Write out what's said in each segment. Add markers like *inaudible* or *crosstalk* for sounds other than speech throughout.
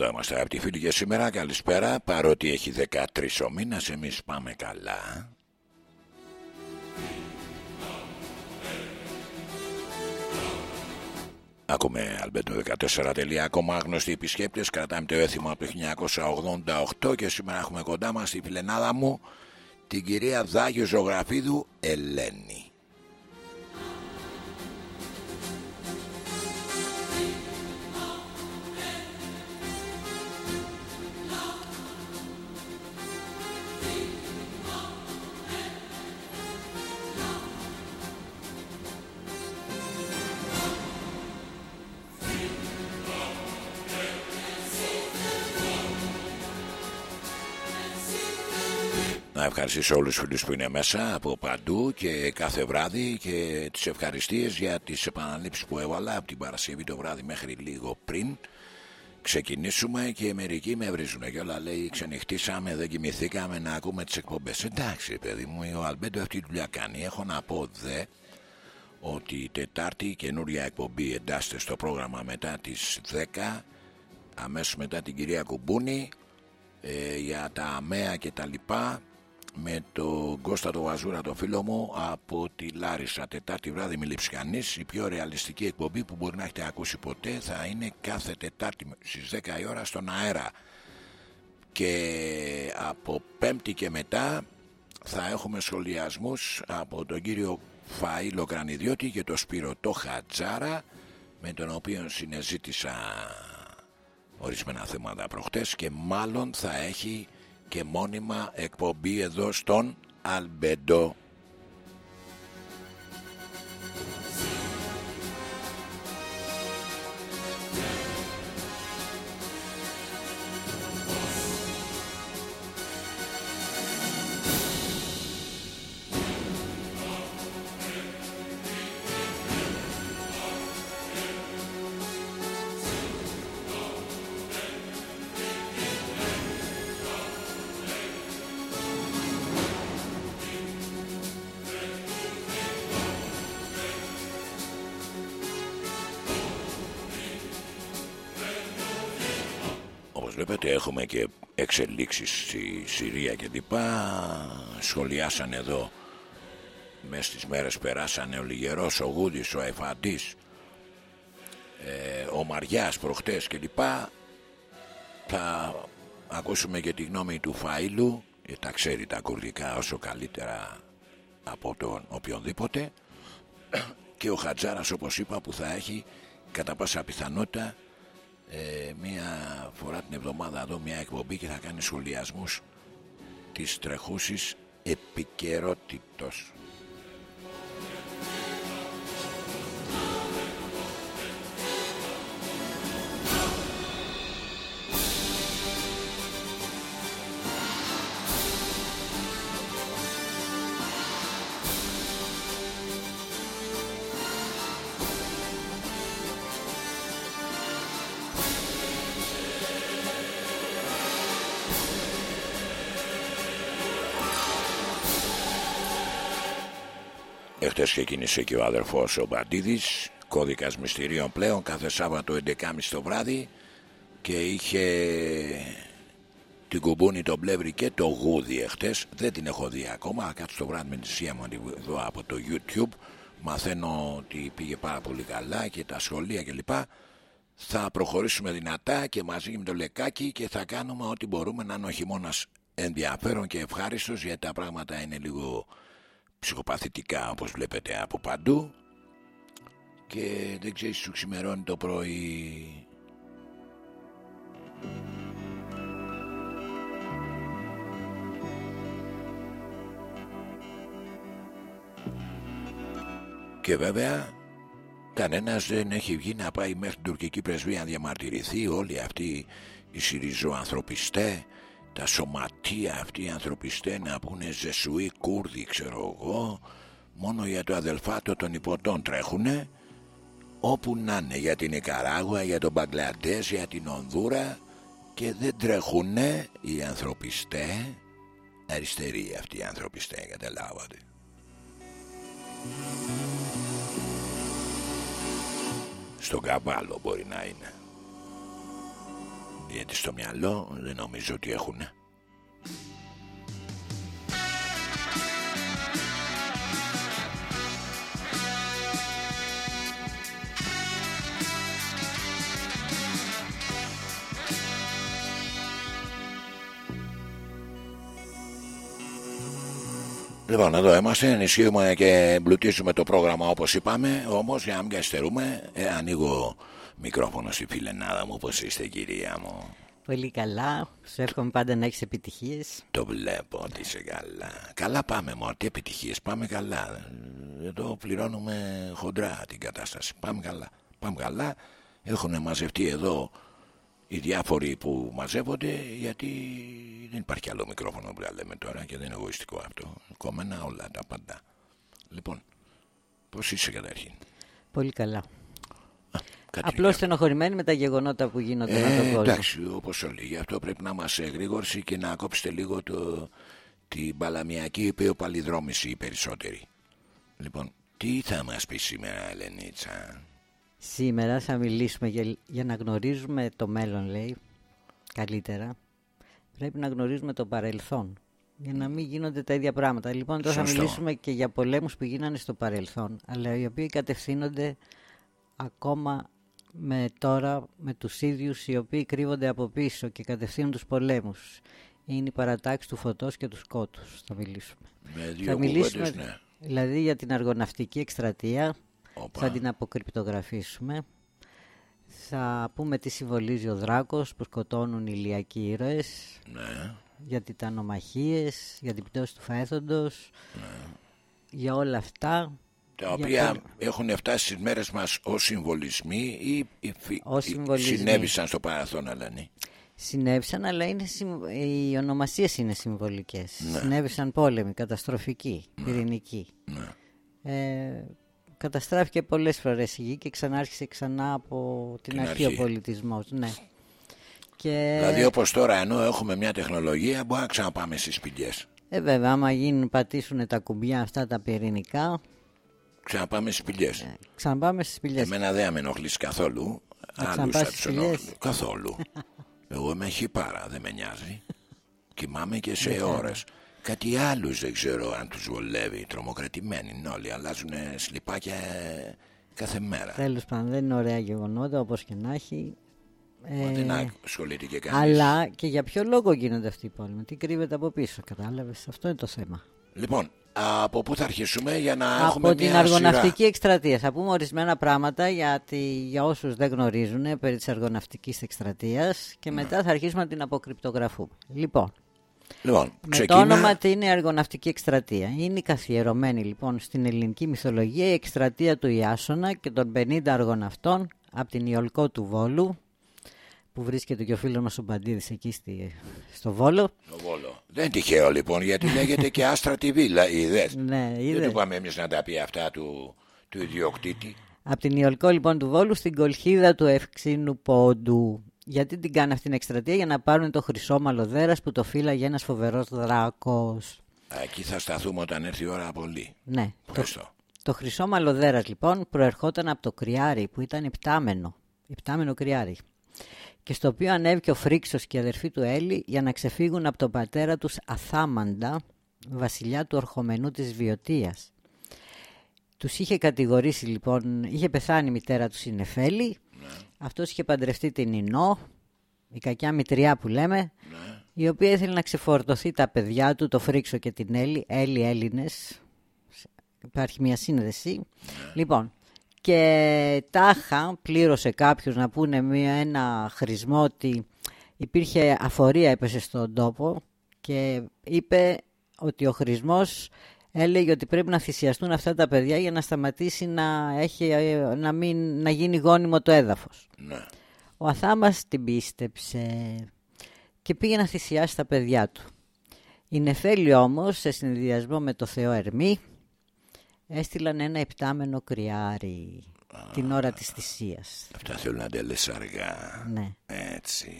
Εδώ είμαστε αγαπητοί φίλοι και σήμερα. Καλησπέρα. Παρότι έχει 13 ο μήνας εμείς πάμε καλά. Ακούμε αλμπέντο14.com άγνωστοι επισκέπτες. Κρατάμε το έθιμο από το 1988 και σήμερα έχουμε κοντά μας τη φιλενάδα μου την κυρία Δάγιο Ζωγραφίδου Ελένη ευχαριστήσω όλους τους φίλους που είναι μέσα από παντού και κάθε βράδυ και τις ευχαριστίες για τις επαναλήψεις που έβαλα από την Παρασκευή το βράδυ μέχρι λίγο πριν. Ξεκινήσουμε και μερικοί με βρίζουν και όλα λέει ξενυχτήσαμε, δεν κοιμηθήκαμε να ακούμε τις εκπομπές εντάξει παιδί μου ο Αλμπέντο αυτή τη δουλειά κάνει. Έχω να πω δε ότι η Τετάρτη η καινούρια εκπομπή εντάσσεται στο πρόγραμμα μετά τις 10 αμέσως μετά την κυρία Κουμπούνη ε, για τα αμαία και τα λοιπά με τον Κώστα το Βαζούρα το φίλο μου από τη Λάρισα. Τετάρτη βράδυ με Λιψιανής η πιο ρεαλιστική εκπομπή που μπορεί να έχετε ακούσει ποτέ θα είναι κάθε Τετάρτη στις 10 η ώρα στον αέρα. Και από Πέμπτη και μετά θα έχουμε σχολιασμούς από τον κύριο Φαΐλο Κρανιδιώτη και τον Σπύρο το Χατζάρα με τον οποίο συνεζήτησα ορισμένα θέματα προχτές και μάλλον θα έχει και μόνιμα εκπομπή εδώ στον Αλμπεντό εξελίξεις στη Συρία και λοιπά σχολιάσαν εδώ. Μέσα στις μέρες περάσανε ο Λιγερός, ο Γούδης, ο Εφαντής ε, ο Μαριάς προχτές και λοιπά θα ακούσουμε και τη γνώμη του Φαΐλου και τα ξέρει τα κουρδικά όσο καλύτερα από τον οποιονδήποτε. Και ο Χατζάρας όπως είπα που θα έχει κατά πάσα πιθανότητα ε, μία φορά την εβδομάδα εδώ μια εκπομπή και θα κάνει σχολιασμούς της τρεχούσης επικαιρότητος. Εχθές ξεκίνησε και ο αδερφός ο Μπαντίδης Κώδικας μυστηρίων πλέον κάθε Σάββατο 11.30 το βράδυ Και είχε την κουμπούνη, το μπλεύρι και το γούδι εχθές. Δεν την έχω δει ακόμα. Κάτω το βράδυ με τη σία μου εδώ από το YouTube. Μαθαίνω ότι πήγε πάρα πολύ καλά και τα σχολεία κλπ θα προχωρήσουμε δυνατά και μαζί με το λεκάκι και θα κάνουμε ό,τι μπορούμε να είναι ο χειμώνας ενδιαφέρον και ευχάριστος γιατί τα πράγματα είναι λίγο ψυχοπαθητικά όπως βλέπετε από παντού. Και δεν ξέρεις σου ξημερώνει το πρωί. Και βέβαια κανένας δεν έχει βγει να πάει μέχρι την τουρκική πρεσβεία να διαμαρτυρηθεί. Όλοι αυτοί οι συριζοανθρωπιστές τα σωματεία αυτοί οι ανθρωπιστέ να πούνε Ζεσουή Κούρδοι ξέρω εγώ μόνο για το αδελφάτο των υποτών τρέχουνε. Όπου να είναι για την Ικαράγουα, για τον Μπαγκλαντές, για την Ονδούρα και δεν τρέχουνε οι ανθρωπιστέ αριστεροί αυτοί οι ανθρωπιστέ καταλάβατε. Στον καβάλο μπορεί να είναι Γιατί στο μυαλό δεν νομίζω ότι έχουν. Λοιπόν, εδώ είμαστε, ενισχύουμε και εμπλουτίζουμε το πρόγραμμα όπως είπαμε, όμως για να μην καθυστερούμε, ε, ανοίγω μικρόφωνο στη φιλενάδα μου, πώς είστε κυρία μου. Πολύ καλά, σου εύχομαι πάντα να έχεις επιτυχίες. Το βλέπω ότι είσαι καλά. Καλά πάμε μόνο, τι επιτυχίες, πάμε καλά. Εδώ πληρώνουμε χοντρά την κατάσταση, πάμε καλά. Πάμε καλά, έχουν μαζευτεί εδώ οι διάφοροι που μαζεύονται γιατί δεν υπάρχει άλλο μικρόφωνο που λέμε τώρα και δεν είναι εγωιστικό αυτό. Κομμένα όλα τα πάντα. Λοιπόν, πώς είσαι καταρχήν; Πολύ καλά. Απλώς στενοχωρημένοι με τα γεγονότα που γίνονται ε, με τον κόσμο. Εντάξει, όπως όλοι. Γι' αυτό πρέπει να μας εγρήγορσει και να κόψετε λίγο το, την παλαμιακή παλιδρόμηση οι περισσότεροι. Λοιπόν, τι θα μας πει σήμερα, Ελενίτσα; Σήμερα θα μιλήσουμε για, για να γνωρίζουμε το μέλλον, λέει, καλύτερα. Πρέπει να γνωρίζουμε το παρελθόν, για να μην γίνονται τα ίδια πράγματα. Λοιπόν, τώρα θα μιλήσουμε και για πολέμους που γίνανε στο παρελθόν, αλλά οι οποίοι κατευθύνονται ακόμα με τώρα με τους ίδιους οι οποίοι κρύβονται από πίσω και κατευθύνουν τους πολέμους. Είναι η παρατάξη του φωτός και του σκότους. Θα μιλήσουμε. Με δύο θα μιλήσουμε ναι. δηλαδή για την αργοναυτική εκστρατεία θα την αποκρυπτογραφήσουμε. Θα πούμε τι συμβολίζει ο δράκος που σκοτώνουν οι ηλιακοί ήρωες. Ναι. Για τιτανομαχίες, για την πτώση του φέθοντος. Ναι. Για όλα αυτά. Τα οποία έχουν φτάσει στις μέρες μας ως συμβολισμοί ή, ή, συνέβησαν στο παρελθόν, αλλά ναι. Συνέβησαν, αλλά είναι, οι ονομασίες είναι συμβολικές. Ναι. Συνέβησαν πόλεμοι, καταστροφικοί, ναι. πυρηνικοί. Ναι. Ε, καταστράφηκε πολλές φορές η γη και ξανάρχισε ξανά από την, την αρχή, ο πολιτισμός. Ναι. Και... Δηλαδή όπως τώρα ενώ έχουμε μια τεχνολογία μπορεί να ξαναπάμε στις σπηλιές. Ε βέβαια άμα γίνουν, πατήσουν τα κουμπιά αυτά τα πυρηνικά Ξαναπάμε στις σπηλιές. Ε, ξαναπάμε στις σπηλιές. Εμένα δεν με ενοχλείς καθόλου. Άλλους θα τους ενοχλεί. Καθόλου. *laughs* Εγώ είμαι χυπάρα, δεν με νοιάζει. Κοιμάμαι και σε ώρες. Κάτι άλλους δεν ξέρω αν τους βολεύει. Τρομοκρατημένοι είναι όλοι. Αλλάζουν σλιπάκια κάθε μέρα. Τέλος πάντων δεν είναι ωραία γεγονότα όπως και να έχει. Ε, δεν ασχολείται και κανείς. Αλλά και για ποιο λόγο γίνονται αυτοί οι πόλεμοι; Τι κρύβεται από πίσω. Κατάλαβες; Αυτό είναι το θέμα. Λοιπόν, από πού θα αρχίσουμε για να από έχουμε Από την αργοναυτική εκστρατεία. Θα πούμε ορισμένα πράγματα γιατί, για όσους δεν γνωρίζουν περί της αργοναυτικής εκστρατείας και ναι. μετά θα αρχίσουμε να την αποκρυπτογραφούμε. Λοιπόν, Λοιπόν, με το όνομα τι είναι η αργοναυτική εκστρατεία. Είναι η καθιερωμένη λοιπόν στην ελληνική μυθολογία η εκστρατεία του Ιάσονα και των 50 αργοναυτών από την Ιολκό του Βόλου που βρίσκεται και ο φίλος μας ο Μπαντίδης εκεί στη, στο Βόλο. Στο Βόλο. Δεν είναι τυχαίο λοιπόν γιατί λέγεται και Άστρα TV, είδες; ναι, είδες. Δεν του πάμε εμείς να τα πει αυτά του, του ιδιοκτήτη. Από την Ιολκό λοιπόν του Βόλου στην κολχίδα του Ευξήνου Πόντου. Γιατί την κάνει αυτήν την εκστρατεία; Για να πάρουν το χρυσό μαλλοδέρα που το φύλαγε ένας φοβερός δράκος. Εκεί θα σταθούμε όταν έρθει η ώρα πολύ. Ναι. Το, το χρυσό μαλλοδέρα λοιπόν προερχόταν από το κρυάρι που ήταν υπτάμενο. Υπτάμενο κρυάρι. Και στο οποίο ανέβηκε ο Φρίξος και η αδερφή του Έλλη για να ξεφύγουν από τον πατέρα τους Αθάμαντα, βασιλιά του ορχομενού της Βιωτίας. Τους είχε κατηγορήσει λοιπόν, είχε πεθάνει η μητέρα τους Συνεφέλη ναι. Αυτός είχε παντρευτεί την Ινώ, η κακιά μητριά που λέμε, ναι. η οποία ήθελε να ξεφορτωθεί τα παιδιά του, το Φρίξο και την Έλλη, Έλλη Έλληνες. Υπάρχει μια σύνδεση. Ναι. Λοιπόν, και τάχα πλήρωσε κάποιος να πούνε μια, ένα χρησμό ότι υπήρχε αφορία έπεσε στον τόπο και είπε ότι ο χρησμός έλεγε ότι πρέπει να θυσιαστούν αυτά τα παιδιά για να σταματήσει να, έχει, να, μην, να γίνει γόνιμο το έδαφος. Ναι. Ο Αθάμας την πίστεψε και πήγε να θυσιάσει τα παιδιά του. Η Νεφέλη όμως, σε συνδυασμό με το Θεό Ερμή, έστειλαν ένα επτάμενο κρυάρι την ώρα της θυσίας. Αυτά θέλουν να τα λες αργά. Ναι. Έτσι.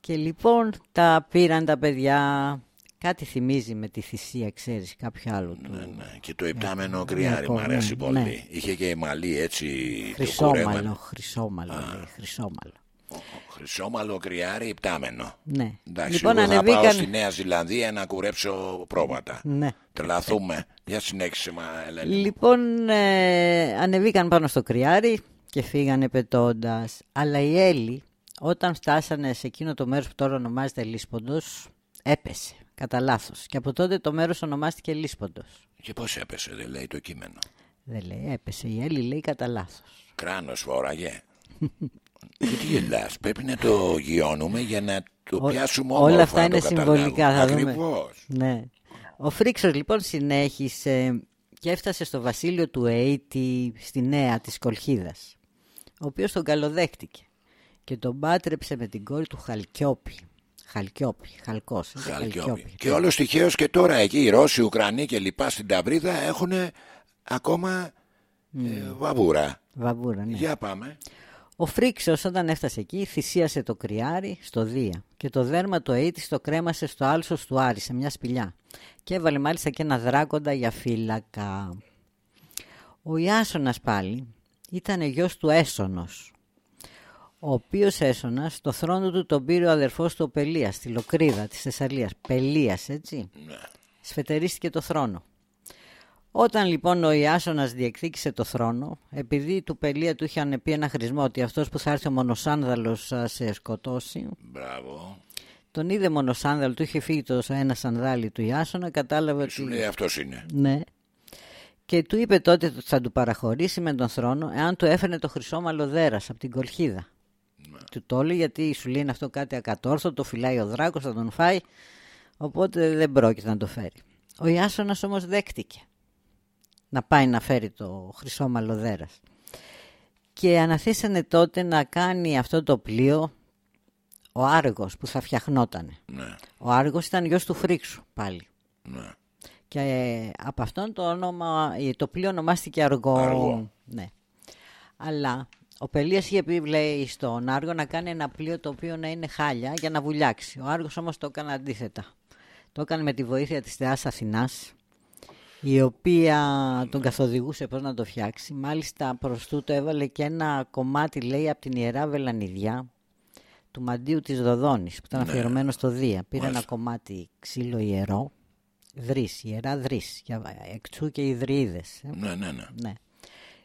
Και λοιπόν τα πήραν τα παιδιά Κάτι θυμίζει με τη θυσία, ξέρεις, κάποιο άλλο του. Ναι, ναι. Και το υπτάμενο κρυάρι μου αρέσει ναι, πολύ. Ναι. Είχε και μαλλί έτσι χρυσόμαλο, χρυσόμαλο, λέει, χρυσόμαλο. Χρυσόμαλο κρυάρι υπτάμενο. Ναι. Εντάξει, λοιπόν, εγώ θα ανεβήκαν. πάω στη Νέα Ζηλανδία να κουρέψω πρόβατα. Ναι. Τρελαθούμε. Για συνέχισε, μα, Ελένη. μου. Λοιπόν, ε, ανεβήκαν πάνω στο κρυάρι και φύγανε πετώντας. Αλλά η Έλλη, όταν φτάσανε σε εκείνο το μέρος που τώρα ονομάζεται Λίσποντος, έπεσε. Κατά λάθος. Και από τότε το μέρος ονομάστηκε Λίσποντος. Και πώς έπεσε, δεν λέει το κείμενο; Δεν λέει, έπεσε. Η Έλλη λέει κατά λάθος. Κράνος φόραγε. *laughs* Γιατί γελάς, πρέπει να το γιώνουμε για να το πιάσουμε όμορφα. όλα αυτά να το είναι συμβολικά, θα δούμε. Ακριβώς. Ναι. Ο Φρίξος λοιπόν συνέχισε και έφτασε στο βασίλειο του Αίτη στη νέα της Κολχίδας, ο οποίος τον καλοδέχτηκε και τον πάτρεψε με την κόρη του Χαλκιόπη. Χαλκιόπη, Χαλκός. έτσι, Χαλκιόπη. Και όλος τυχαίως και τώρα εκεί οι Ρώσοι, οι Ουκρανοί και λοιπά στην Ταβρίδα έχουν ακόμα ε, βαβούρα. Βαβούρα, ναι. Για πάμε. Ο Φρίξος όταν έφτασε εκεί θυσίασε το κρυάρι στο Δία και το δέρμα του Αίτης το κρέμασε στο άλσος του Άρη σε μια σπηλιά και έβαλε μάλιστα και ένα δράκοντα για φύλακα. Ο Ιάσονας πάλι ήταν γιος του Έσονος ο οποίος Έσονας το θρόνο του τον πήρε ο αδερφός του ο Πελίας στη Λοκρίδα της Θεσσαλίας. Πελίας έτσι. Σφετερίστηκε το θρόνο. Όταν λοιπόν ο Ιάσονας διεκδίκησε το θρόνο, επειδή του Πελία του είχαν πει ένα χρησμό ότι αυτός που θα έρθει ο Μονοσάνδαλος θα σε σκοτώσει, Μπράβο. τον είδε Μονοσάνδαλο, του είχε φύγει το ένα σανδάλι του Ιάσονα, κατάλαβε Σου ότι... λέει αυτός είναι. Ναι. Και του είπε τότε ότι θα του παραχωρήσει με τον θρόνο εάν του έφερνε το χρυσό μαλλοδέρας από την κολχίδα. Του το έλεγε γιατί σου λέει είναι αυτό κάτι ακατόρθωτο, το φυλάει ο δράκος, θα τον φάει, οπότε δεν πρόκειται να το φέρει. Ο Ιάσονας όμως δέχτηκε να πάει να φέρει το χρυσό μαλλοδέρας. Και αναθήσανε τότε να κάνει αυτό το πλοίο ο Άργος που θα φτιαχνότανε. Ναι, Ο Άργος ήταν γιος του Φρίξου πάλι. ναι. Και ε, από αυτόν το, όνομα, ε, το πλοίο ονομάστηκε Αργό. Αργό. Ναι. Αλλά ο Πελίας είχε πει λέει, στον Άργο να κάνει ένα πλοίο το οποίο να είναι χάλια για να βουλιάξει. Ο Άργος όμως το έκανε αντίθετα. Το έκανε με τη βοήθεια της Θεάς Αθηνάς η οποία τον καθοδηγούσε πώς να το φτιάξει. Μάλιστα προς τούτο έβαλε και ένα κομμάτι λέει από την Ιερά Βελανιδιά του μαντίου της Δοδόνης που ήταν αφιερωμένο στο Δία. Πήρε ένα κομμάτι ξύλο ιερό, δρύς, ιερά δρύς, για εξού και ιδρυίδες. ε. Ναι, ναι, ναι. Ναι.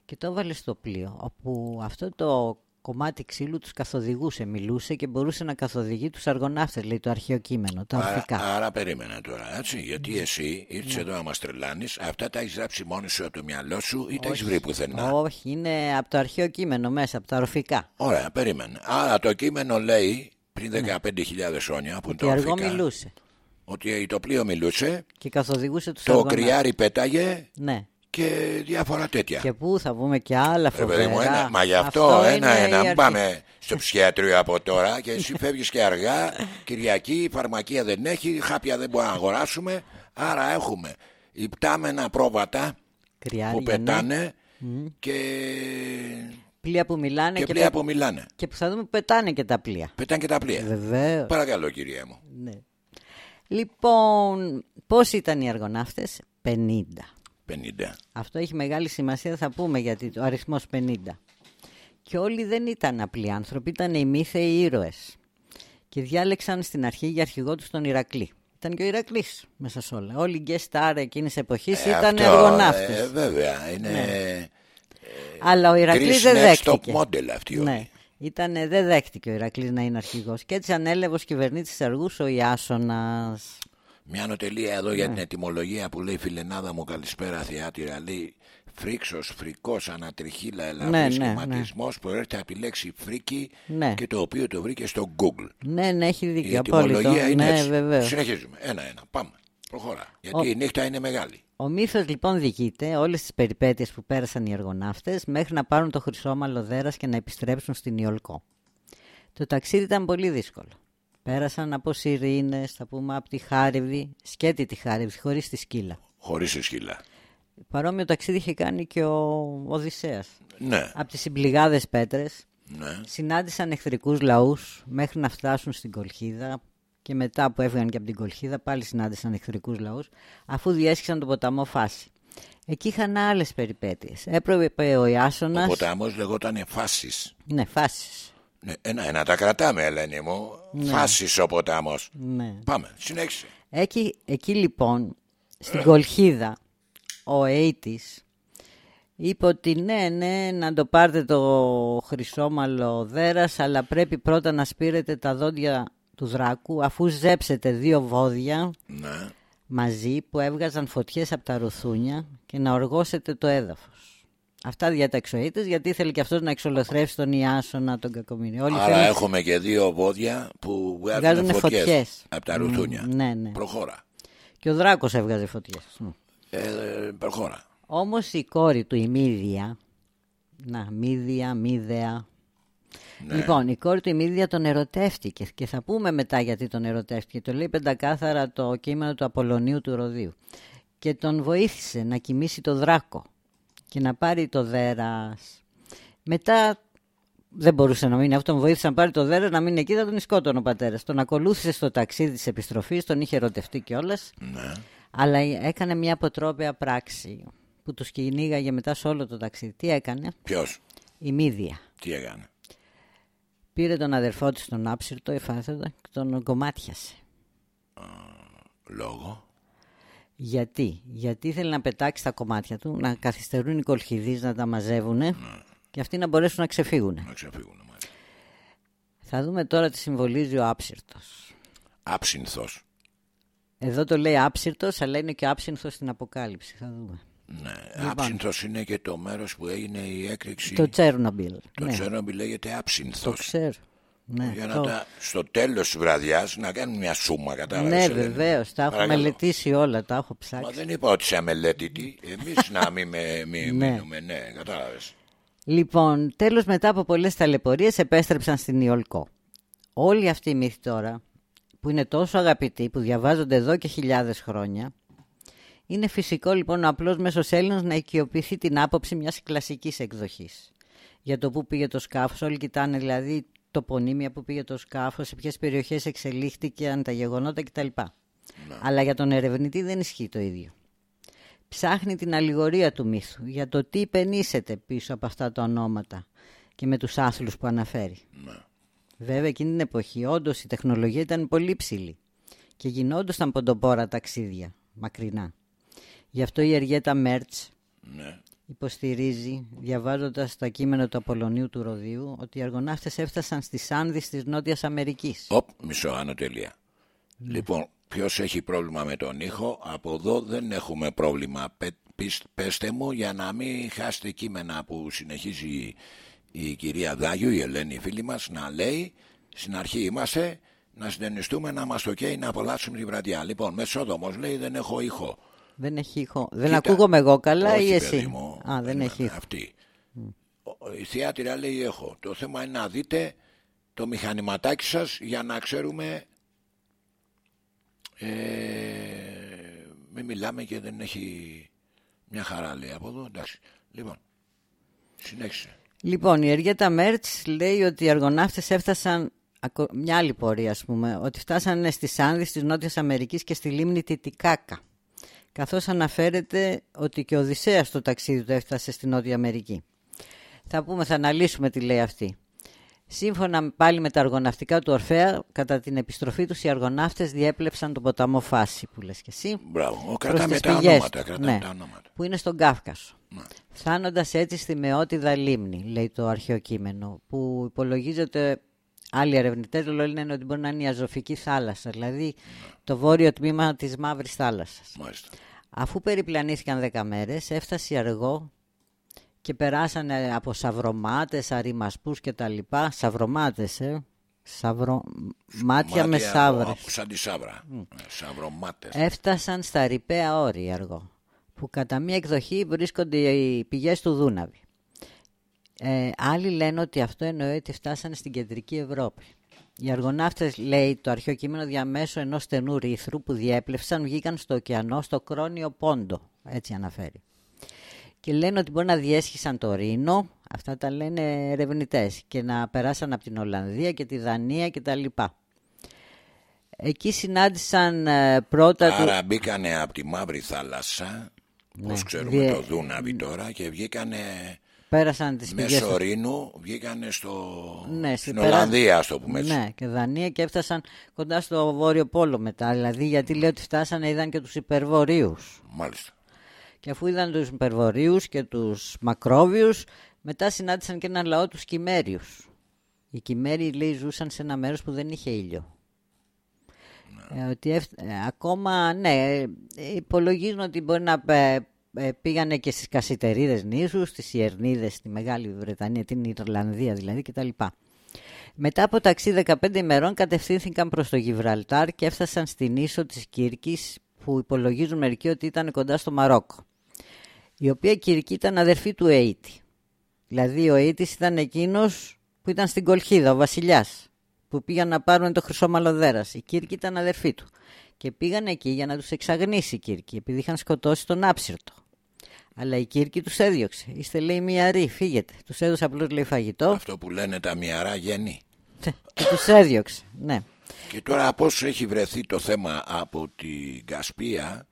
Και το έβαλε στο πλοίο, όπου αυτό το κομμάτι ξύλου τους καθοδηγούσε, μιλούσε και μπορούσε να καθοδηγεί τους αργοναύτες, λέει το αρχαίο κείμενο, τα Άρα, ορφικά. άρα περίμενα τώρα, έτσι. Γιατί εσύ ήρθες εδώ να μας τρελάνεις, αυτά τα έχεις γράψει μόνη σου από το μυαλό σου ή τα έχεις βρει πουθενά; Όχι, είναι από το αρχαίο κείμενο μέσα, από τα ορφικά. Ωραία, περίμενε. Άρα το κείμενο λέει πριν 15.000 χρόνια από Και το Ναι. αργό Αφρικά, μιλούσε ότι το πλοίο μιλούσε, και καθοδηγούσε τους το αργοναύτες. κρυάρι πέταγε Ναι. Και διάφορα τέτοια. Και πού θα πούμε και άλλα Ρε παιδί μου, φοβερά. ένα, μα γι' αυτό, είναι ένα-ένα. η Μην αρχή. πάμε στο ψυχιατρίο από τώρα και εσύ φεύγεις και αργά. *laughs* Κυριακή, φαρμακεία δεν έχει, χάπια δεν μπορούμε να αγοράσουμε. Άρα έχουμε υπτάμενα πρόβατα Κρυάρια, που ναι. πετάνε και, Πλοία που μιλάνε και και, πλοία πε- που μιλάνε. και που θα δούμε που πετάνε και τα πλοία. Πετάνε και τα πλοία. Βεβαίως. Παρακαλώ, κυρία μου. Ναι. Λοιπόν, πώς ήταν οι αργοναύτες; 50. 50. Αυτό έχει μεγάλη σημασία, θα πούμε γιατί ο αριθμός 50. Και όλοι δεν ήταν απλοί άνθρωποι, ήταν οι μύθεοι ήρωες. Και διάλεξαν στην αρχή για αρχηγό τους τον Ηρακλή. Ήταν και ο Ηρακλής μέσα σε όλα. Όλοι οι guest star εκείνης εποχής Ε, ήταν αυτό, αργοναύτες. ε, βέβαια, είναι Αλλά ο Ηρακλής Greece δεν Next δέχτηκε. Top Model αυτή όλοι. Ναι. Ήτανε, δεν δέχτηκε ο Ηρακλής να είναι αρχηγός. Και έτσι ανέλαβε ως κυβερνήτης αργούς ο Ιάσονας. Μια νοτελεία εδώ για Ναι. την ετοιμολογία που λέει φιλενάδα μου καλησπέρα θεάτηρα λέει φρίξος, φρικός, ανατριχίλα, ελαφρύς Ναι, ναι, σχηματισμός προέρχεται από τη λέξη φρίκι Ναι. και το οποίο το βρήκε στο Google. Ναι, ναι, έχει Η δίκιο. Απόλυτο. ετοιμολογία είναι Ναι, έτσι. βεβαίως. Συνεχίζουμε. Ένα-ένα. Πάμε. Προχωρά. Γιατί η νύχτα είναι μεγάλη. Ο μύθος λοιπόν διηγείται όλες τις περιπέτειες που πέρασαν οι αργοναύτες μέχρι να πάρουν το χρυσόμαλο δέρας και να επιστρέψουν στην Ιολκό. Το ταξίδι ήταν πολύ δύσκολο. Πέρασαν από Σιρήνες, θα πούμε από τη Χάριβδη, σκέτη τη Χάριβδη, χωρίς τη σκύλα. Χωρίς σκύλα. Παρόμοιο ταξίδι είχε κάνει και ο Οδυσσέας. Ναι, Από τις συμπληγάδες πέτρες ναι. συνάντησαν εχθρικούς λαούς μέχρι να φτάσουν στην Κολχίδα και μετά που έφυγαν και από την Κολχίδα πάλι συνάντησαν εχθρικούς λαούς αφού διέσχισαν τον ποταμό Φάση. Εκεί είχαν άλλες περιπέτειες. Έπρεπε ο Ο Ιάσονας... ποταμός λεγόταν Φάσης. Ναι, Φάσης. Ναι, ένα, ένα τα κρατάμε, Ελένη μου. Ναι. Φάσεις ο ποτάμος. Ναι. Πάμε, συνέχισε. Εκεί, εκεί λοιπόν, στην Κολχίδα, ο Αίτης είπε ότι ναι, ναι, να το πάρετε το χρυσόμαλο δέρας, αλλά πρέπει πρώτα να σπείρετε τα δόντια του δράκου, αφού ζέψετε δύο βόδια Ναι. μαζί που έβγαζαν φωτιές από τα ρουθούνια και να οργώσετε το έδαφος. Αυτά διάταξε ο Αίτης, γιατί ήθελε και αυτός να εξολοθρεύσει τον Ιάσονα, τον κακομοίρη. Όλοι Άρα θέλουν- έχουμε και δύο βόδια που βγάζουν Βγάζουνε φωτιές, φωτιές. από τα ρουθούνια. ναι, ναι. Προχώρα. Και ο δράκος έβγαζε φωτιές. Μμ. Ε, προχώρα. Όμως η κόρη του, η Μύδια, να, Μύδια, Μύδεα. Ναι. Λοιπόν, η κόρη του η Μύδια τον ερωτεύτηκε και θα πούμε μετά γιατί τον ερωτεύτηκε. Το λέει πεντακάθαρα το κείμενο του Απολωνίου του Ροδίου. Και τον βοήθησε να κοιμήσει το δράκο και να πάρει το δέρας. Μετά δεν μπορούσε να μείνει αυτό, τον βοήθησε να πάρει το δέρας, να μείνει εκεί, θα τον σκότωνε ο πατέρας. Τον ακολούθησε στο ταξίδι της επιστροφής, τον είχε ερωτευτεί κιόλας. Ναι. Αλλά έκανε μια αποτρόπαια πράξη που τους κυνήγαγε μετά σε όλο το ταξίδι. Τι έκανε, Ποιος, η Μύδια. τι έκανε; Πήρε τον αδερφό της τον άψυρτο, εφάθοντα και τον κομμάτιασε. Λόγο; Γιατί, γιατί ήθελε να πετάξει τα κομμάτια του, να καθυστερούν οι κολχηδείς να τα μαζεύουν και αυτοί να μπορέσουν να ξεφύγουν. Να ξεφύγουν. μάλιστα. Θα δούμε τώρα τι συμβολίζει ο άψυρτος. Άψυνθος. Εδώ το λέει άψυρτος, αλλά είναι και άψυνθος στην Αποκάλυψη. Θα δούμε. Ναι. Άψυνθος είναι και το μέρος που έγινε η έκρηξη. Το Τσέρνομπιλ. Το ναι, Τσέρνομπι λέγεται το άψυνθος. ξέρω. Ναι, Για να το- τα, στο τέλος της βραδιάς να κάνουν μια σούμα κατάλαβες. ναι Ελένη. βεβαίως. Τα έχω Παρακαλώ. μελετήσει όλα, τα έχω ψάξει. Μα δεν είπα ότι είσαι αμελέτητη. Εμείς να μην με, *laughs* μη, Ναι. μείνουμε, ναι, κατάλαβες. Λοιπόν, τέλος μετά από πολλές ταλαιπωρίες επέστρεψαν στην Ιολκό. Όλοι αυτοί οι μύθοι τώρα, που είναι τόσο αγαπητοί, που διαβάζονται εδώ και χιλιάδες χρόνια, είναι φυσικό λοιπόν ο απλός μέσος Έλληνας να οικειοποιηθεί την άποψη μιας κλασικής εκδοχής. Για το πού πήγε το σκάφος, όλοι κοιτάνε δηλαδή τοπονύμια που πήγε το σκάφος, σε ποιες περιοχές εξελίχθηκαν τα γεγονότα κτλ. Αλλά για τον ερευνητή δεν ισχύει το ίδιο. Ψάχνει την αλληγορία του μύθου για το τι υπενήσεται πίσω από αυτά τα ονόματα και με τους άθλους που αναφέρει. Βέβαια εκείνη την εποχή όντως η τεχνολογία ήταν πολύ ψηλή και γινόντουσαν ποντοπόρα ταξίδια μακρινά. Γι' αυτό η Εργέτα Μέρτς Ναι. Υποστηρίζει, διαβάζοντας τα κείμενα του Απολωνίου του Ροδίου, ότι οι αργοναύτες έφτασαν στις Άνδης της Νότιας Αμερικής. Οπ, μισό άνω τελεία. Λοιπόν, ποιος έχει πρόβλημα με τον ήχο, από εδώ δεν έχουμε πρόβλημα. Πε, πεις- πέστε μου για να μην χάσετε κείμενα που συνεχίζει η κυρία Δάγιου, η Ελένη η φίλη μας, να λέει, στην αρχή είμαστε, να συντενιστούμε, να μας το καίει, να απολαύσουμε τη βραδιά. Λοιπόν, μεσόδομος λέει δεν έχω ήχο. Δεν έχει ήχο. Δεν Κοίτα. ακούγομαι εγώ καλά Όχι, ή εσύ; παιδί μου, Α, δεν είναι έχει ήχο. Αυτή. Ο- Η θεάτρια λέει έχω. Το θέμα είναι να δείτε το μηχανηματάκι σας για να ξέρουμε ε, μην μιλάμε και δεν έχει μια χαρά λέει από εδώ. Εντάξει. Λοιπόν, συνέχισε. Λοιπόν, η Εργέτα Μέρτς λέει ότι οι αργοναύτες έφτασαν ακο- μια άλλη πορεία, ας πούμε, ότι φτάσανε στις Άνδης της Νότιας Αμερικής και στη λίμνη Τιτικάκα. Καθώς αναφέρεται ότι και ο Οδυσσέας στο ταξίδι του έφτασε στη Νότια Αμερική. Θα πούμε, θα αναλύσουμε τι λέει αυτή. Σύμφωνα πάλι με τα αργοναυτικά του Ορφέα, κατά την επιστροφή τους οι αργοναύτες διέπλεψαν τον ποταμό Φάση, που λες και εσύ. Μπράβο. Ο, προς κρατάμε τις τα πηγές ονόματα. του. Κρατάμε Ναι, τα ονόματα. που είναι στον Κάφκασο. Ναι. Φτάνοντας έτσι στη μεότιδα λίμνη, λέει το αρχαίο κείμενο, που υπολογίζεται, άλλοι ερευνητές λένε ότι μπορεί να είναι η Αζωφική θάλασσα, δηλαδή το βόρειο τμήμα της Μαύρης θάλασσας. Μάλιστα. Αφού περιπλανήθηκαν δέκα μέρες, έφτασε η αργό και περάσανε από σαυρομάτες, αριμασπούς και τα λοιπά. Σαυρομάτες, ε. Σαυρο... Μάτια με Μάτια σαύρες. από- Σαν τη σαύρα. Ε, Σαυρομάτες. Έφτασαν στα ρηπαία όρη αργό, που κατά μία εκδοχή βρίσκονται οι πηγές του Δούναβη. Ε, άλλοι λένε ότι αυτό εννοεί ότι φτάσανε στην κεντρική Ευρώπη. Οι αργοναύτες, λέει το αρχαίο κείμενο, διαμέσου ενός στενού ρήθρου που διέπλευσαν, βγήκαν στο ωκεανό, στο κρόνιο πόντο, έτσι αναφέρει. Και λένε ότι μπορεί να διέσχισαν το Ρήνο, αυτά τα λένε ερευνητές, και να περάσαν από την Ολλανδία και τη Δανία κτλ. Εκεί συνάντησαν ε, πρώτα του... Άρα μπήκανε από τη Μαύρη Θάλασσα, Ναι, όπως ξέρουμε διε- το Δούναβι τώρα, και βγήκανε Πέρασαν τις πηγές Μέσω του- Ρήνου βγήκανε στο... Ναι, στην πέρα- Ολλανδία, ας το πούμε έτσι. Ναι, και Δανία και έφτασαν κοντά στο Βόρειο Πόλο μετά. Δηλαδή, γιατί λέω ότι φτάσανε, είδαν και τους υπερβορείους. Μάλιστα. Και αφού είδαν τους υπερβορείους και τους μακρόβιους, μετά συνάντησαν και έναν λαό τους Κυμέριους. Οι Κυμέριοι, λέει, ζούσαν σε ένα μέρος που δεν είχε ήλιο. Ε, ότι εφ- ε, ακόμα, ναι, ε, υπολογίζουν ότι μπορεί να ε, ε, πήγανε και στις Κασιτερίδες νήσους, στις Ιερνίδες, στη Μεγάλη Βρετανία, την Ιρλανδία δηλαδή κτλ. Μετά από ταξίδι 15 ημερών κατευθύνθηκαν προς το Γιβραλτάρ και έφτασαν στην ίσο της Κύρκης που υπολογίζουν μερικοί ότι ήταν κοντά στο Μαρόκο. Η οποία Κύρκη ήταν αδερφή του Αίτη. Δηλαδή ο Αίτης ήταν εκείνος που ήταν στην Κολχίδα, ο βασιλιάς, που πήγαν να πάρουν το χρυσό μαλλοδέρας. Η Κύρκη ήταν αδερφή του. Και πήγαν εκεί για να τους εξαγνίσει η Κύρκη, επειδή είχαν σκοτώσει τον Άψυρτο. Αλλά η Κύρκη τους έδιωξε. Είστε λέει μυαροί, φύγετε. Τους έδωσε απλώς λέει φαγητό Αυτό που λένε τα μυαρά γέννη. και τους έδιωξε. Ναι. Και τώρα πώς έχει βρεθεί το θέμα από την Κασπία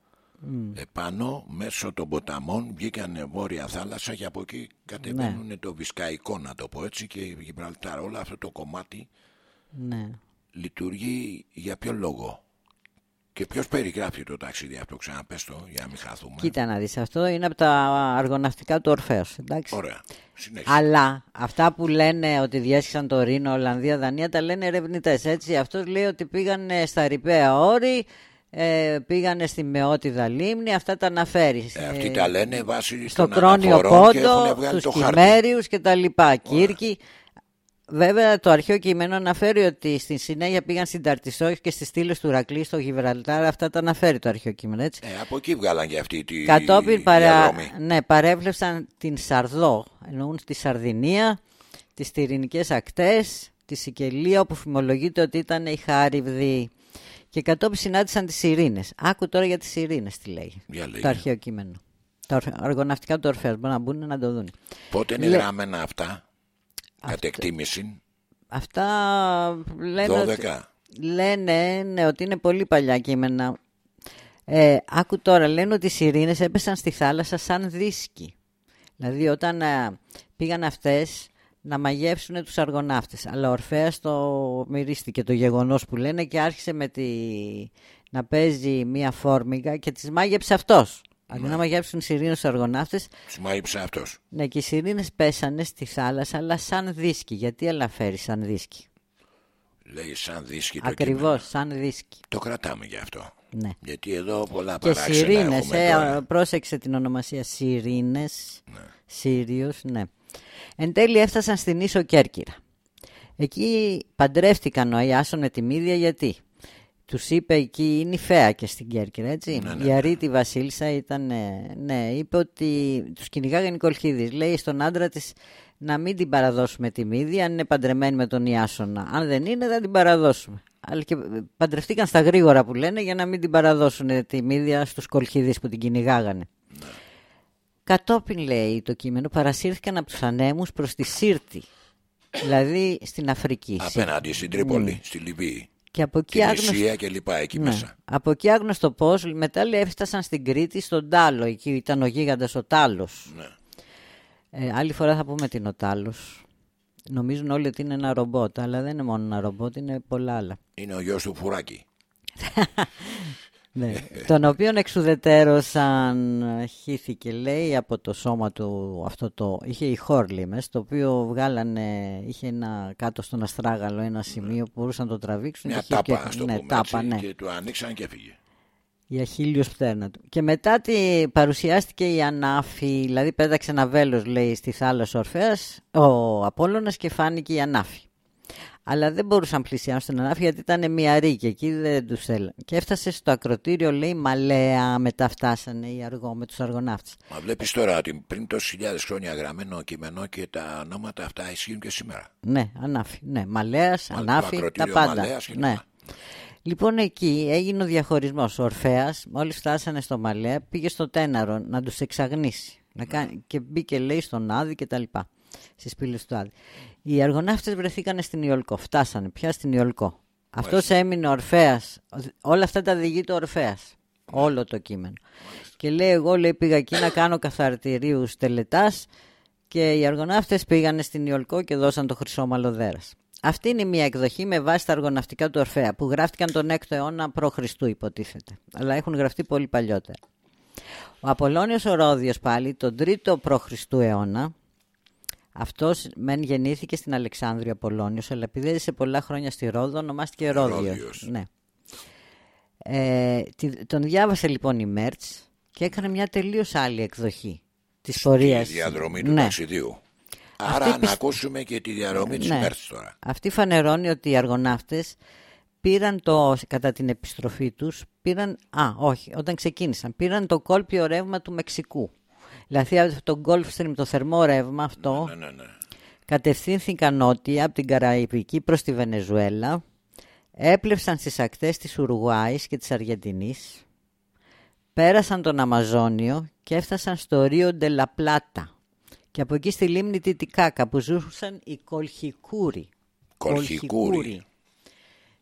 επάνω μέσω των ποταμών βγήκανε βόρεια θάλασσα και από εκεί κατεβαίνουν Ναι. το Βισκαϊκό να το πω έτσι και η Γιμπραλτάρ. Όλο αυτό το κομμάτι ναι. λειτουργεί για ποιο λόγο; Και ποιος περιγράφει το ταξίδι αυτό, ξαναπες το για να μην χαθούμε. Κοίτα να δεις, αυτό είναι από τα αργοναυτικά του Ορφέως, εντάξει. Ωραία, συνέχισε. Αλλά αυτά που λένε ότι διέσχισαν το Ρήνο, Ολλανδία, Δανία, τα λένε ερευνητές. Έτσι, αυτός λέει ότι πήγανε στα ρηπαία όρη, ε, πήγανε στη Μεότιδα λίμνη, αυτά τα αναφέρει. Ε, αυτοί τα λένε βάσει στο των Κρόνιο αναφορών και Πόντο, έχουν βγάλει στους το χάρτη. Κυμέριους και τα λοιπά, Κύρκη. Βέβαια το αρχαίο κείμενο αναφέρει ότι στη συνέχεια πήγαν στην Ταρτισόχη και στις στήλες του Ρακλή στο Γιβραλτάρ, αυτά τα αναφέρει το αρχαίο κείμενο, έτσι. Ε, από εκεί βγάλαν και αυτή τη Κατόπιν παρα... διαδρομή. ναι, παρέβλεψαν την Σαρδό, εννοούν τη Σαρδινία, τις Τυρινικές ακτές, τη Σικελία όπου φημολογείται ότι ήταν η Χάριβδη και κατόπιν συνάντησαν τις Ειρήνες. Άκου τώρα για τις Ειρήνες τι λέει Για λέγε. το αρχαίο κείμενο. Τα ορ- αργοναυτικά του Ορφέας μπορούν να μπουν να το δουν. Πότε είναι Λέ- γραμμένα αυτά, κατ' εκτίμηση, Αυτά λένε, ότι, 12. λένε ναι, ότι είναι πολύ παλιά κείμενα. Ε, άκου τώρα, λένε ότι οι σιρήνες έπεσαν στη θάλασσα σαν δίσκοι. Δηλαδή όταν ε, πήγαν αυτές να μαγεύσουν τους αργοναύτες. Αλλά ο Ορφέας το μυρίστηκε το γεγονός που λένε και άρχισε με τη... να παίζει μία φόρμηγα και τις μάγεψε αυτός. Αντί να μαγεύσουν οι σιρήνες τους αργοναύτες, Τους μάγειψε αυτός. ναι, και οι σιρήνες πέσανε στη θάλασσα, αλλά σαν δίσκοι. Γιατί αλαφέρει σαν δίσκοι. Λέει σαν δίσκη το Ακριβώς, κείμενο. σαν δίσκοι. Το κρατάμε γι' αυτό. Ναι. Γιατί εδώ πολλά Και παράξενα σιρήνες, έχουμε ε, τώρα. πρόσεξε την ονομασία σιρήνες, Σύριος, ναι. Εν τέλει έφτασαν στην Ίσο Κέρκυρα. Εκεί παντρεύτηκαν ο Αιάσον με τη Μύδια γιατί; Τους είπε εκεί είναι η Φαία και στην Κέρκυρα έτσι. Ναι, η Αρίτη Βασίλισσα ήταν, ε, ναι, είπε ότι τους κυνηγάγανε οι Κολχίδης. Λέει στον άντρα της να μην την παραδώσουμε τη Μύδια αν είναι παντρεμένη με τον Ιάσονα. Αν δεν είναι θα την παραδώσουμε. Αλλά και ε, παντρευτήκαν στα γρήγορα που λένε για να μην την παραδώσουν τη Μύδια στους Κολχίδης που την κυνηγάγανε. Κατόπιν λέει το κείμενο παρασύρθηκαν από τους ανέμους προς τη Σύρτη. Δηλαδή στην Αφρική. Απέναντι στην Τρίπολη, στη Λιβύη. Και από εκεί Την άγνωστο... Ισία και λοιπά εκεί Ναι. μέσα. Από εκεί άγνωστο πώς, μετά λέει έφτασαν στην Κρήτη, στον Τάλο. Εκεί ήταν ο γίγαντας ο Τάλος. Ναι. Ε, άλλη φορά θα πούμε την ο Τάλος. Νομίζουν όλοι ότι είναι ένα ρομπότ, αλλά δεν είναι μόνο ένα ρομπότ, είναι πολλά άλλα. Είναι ο γιος του Φουράκη. *laughs* Ναι. *laughs* τον οποίον εξουδετέρωσαν χύθηκε λέει από το σώμα του αυτό το είχε η χόρλη μες το οποίο βγάλανε είχε ένα κάτω στον αστράγαλο ένα σημείο που μπορούσαν να το τραβήξουν Μια και είχε τάπα, και- ας το ναι, πούμε τάπα, έτσι, ναι. και του ανοίξαν και έφυγε. η αχίλιος πτέρνα του και μετά τη παρουσιάστηκε η Ανάφη δηλαδή πέταξε ένα βέλος λέει στη θάλασσα ο Ορφέας ο Απόλλωνας και φάνηκε η Ανάφη αλλά δεν μπορούσαν να πλησιάσουν στην Ανάφη γιατί ήταν μυαροί και εκεί δεν τους θέλαν. Και έφτασε στο ακροτήριο, λέει Μαλέα, μετά φτάσανε οι αργό με τους αργοναύτες. Μα βλέπεις τώρα ότι πριν τόσες χιλιάδες χρόνια γραμμένο κείμενο και τα ονόματα αυτά ισχύουν και σήμερα. Ναι, Ανάφη. Ναι, Μαλέας, Μα- Ανάφη, τα ακροτήριο πάντα. Μαλέας και ναι. λοιπά. Λοιπόν, εκεί έγινε ο διαχωρισμός. Ο Ορφαία, μόλις φτάσανε στο Μαλέα, πήγε στο Τέναρο να τους εξαγνίσει. Να κάνει... Και μπήκε, λέει, στον Άδη και τα λοιπά. Στις πύλες του Άδη. Οι αργοναύτες βρεθήκαν στην Ιολκό. Φτάσανε πια στην Ιολκό. Αυτός έμεινε Ορφαία. Όλα αυτά τα διηγεί το Ορφαία. Όλο το κείμενο. Και λέει, εγώ λέει, πήγα εκεί να κάνω καθαρτηρίου τελετάς Και οι αργοναύτες πήγανε στην Ιολκό και δώσαν το χρυσό μαλλοδέρας. Αυτή είναι μια εκδοχή με βάση τα αργοναυτικά του Ορφέα που γράφτηκαν τον 6ο αιώνα π.Χ. υποτίθεται. Αλλά έχουν γραφτεί πολύ παλιότερα. Ο Απολώνιος ο Ρόδιος πάλι τον 3ο π.Χ. αιώνα αυτός μεν γεννήθηκε στην Αλεξάνδρεια Απολώνιος αλλά επειδή έζησε πολλά χρόνια στη Ρόδο ονομάστηκε Ρόδιος. Ρόδιος. Ναι. Ε, τη- τον διάβασε λοιπόν η Μέρτς και έκανε μια τελείως άλλη εκδοχή της Τη πορείας. διαδρομή του Ναι. ταξιδίου. Άρα Αυτή να πισ- ακούσουμε και τη διαδρομή της Ναι. Μέρτς τώρα. Αυτή φανερώνει ότι οι αργοναύτες πήραν το, κατά την επιστροφή τους, πήραν, α, όχι, όταν ξεκίνησαν, πήραν το κόλπιο ρεύμα του Μεξικού. Δηλαδή αυτό το Gulf Stream, το θερμό ρεύμα αυτό, Ναι, ναι, ναι. κατευθύνθηκαν νότια από την Καραϊβική προς τη Βενεζουέλα, έπλευσαν στις ακτές της Ουρουγουάης και της Αργεντινής, πέρασαν τον Αμαζόνιο και έφτασαν στο Ρίο Ντελαπλάτα και από εκεί στη λίμνη Τιτικάκα που ζούσαν οι Κολχικούροι. Κολχικούροι.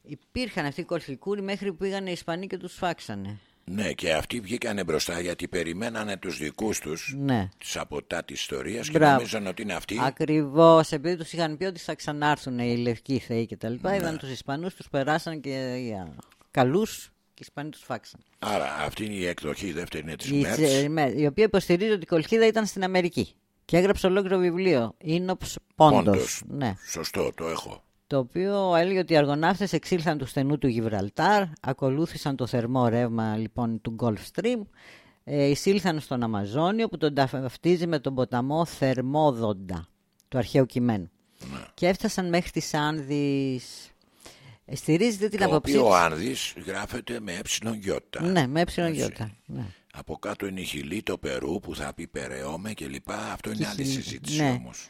Υπήρχαν αυτοί οι Κολχικούροι μέχρι που πήγαν οι Ισπανοί και τους φάξανε. Ναι, και αυτοί βγήκανε μπροστά γιατί περιμένανε τους δικούς τους Ναι. τις αποτά της ιστορίας και Μπράβο. νομίζαν ότι είναι αυτοί. Ακριβώς, επειδή τους είχαν πει ότι θα ξανάρθουν οι λευκοί θεοί και τα λοιπά, Ναι. είδαν τους Ισπανούς, τους περάσαν και για καλούς και οι Ισπανοί τους φάξαν. Άρα αυτή είναι η εκδοχή η δεύτερη είναι της Η, Μέρτς. τσε- με- η οποία υποστηρίζει ότι η Κολχίδα ήταν στην Αμερική και έγραψε ολόκληρο βιβλίο, Ίνοψ Πόντος. Πόντος. Ναι. Σωστό, το έχω. Το οποίο έλεγε ότι οι αργοναύτες εξήλθαν του στενού του Γιβραλτάρ, ακολούθησαν το θερμό ρεύμα λοιπόν του Gulf Stream, ε, εισήλθαν στον Αμαζόνιο που τον ταυτίζει με τον ποταμό Θερμόδοντα του αρχαίου κειμένου. Ναι. Και έφτασαν μέχρι τις Άνδης. Ε, Στηρίζεται την Το αποψή οποίο ο της- Άνδης γράφεται με ε γιώτα. Ναι, με έψιλον γιώτα. Ναι. Από κάτω είναι η Χιλή, το Περού που θα πει Περαιόμε και λοιπά. Αυτό είναι άλλη Χιλή, συζήτηση ναι. όμως.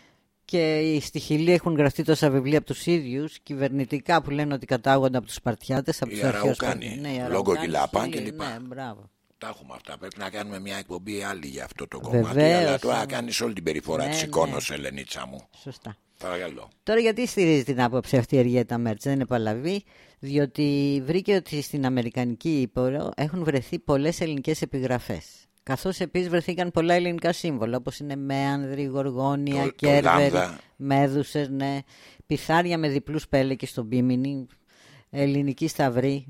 Και οι- στη Χιλή έχουν γραφτεί τόσα βιβλία από τους ίδιους κυβερνητικά που λένε ότι κατάγονται από τους Σπαρτιάτες, από Οι τους αρχαίους Αραουκάνοι, Σπαρτιάτες. Ναι, οι Λόγκο Αραουκάνοι, Κιλαπά Χιλή, και λοιπά. Ναι, μπράβο. Τα έχουμε αυτά. Πρέπει να κάνουμε μια εκπομπή άλλη για αυτό το κομμάτι. Βεβαίως, αλλά τώρα ναι. κάνεις όλη την περιφορά Ναι, της ναι. εικόνος, Ελενίτσα μου. Σωστά. Παρακαλώ. Τώρα γιατί στηρίζει την άποψη αυτή η Αργέτα Μέρτς, δεν είναι παλαβή, διότι βρήκε ότι στην Αμερικανική Ήπειρο έχουν βρεθεί πολλές ελληνικές επιγραφές. Καθώς επίσης βρεθήκαν πολλά ελληνικά σύμβολα, όπως είναι μέανδροι, γοργόνια, Το- το κέρβερ, λάμδα. μέδουσες, ναι, πιθάρια με διπλούς πέλεκες στον πίμηνη, ελληνική σταυρή.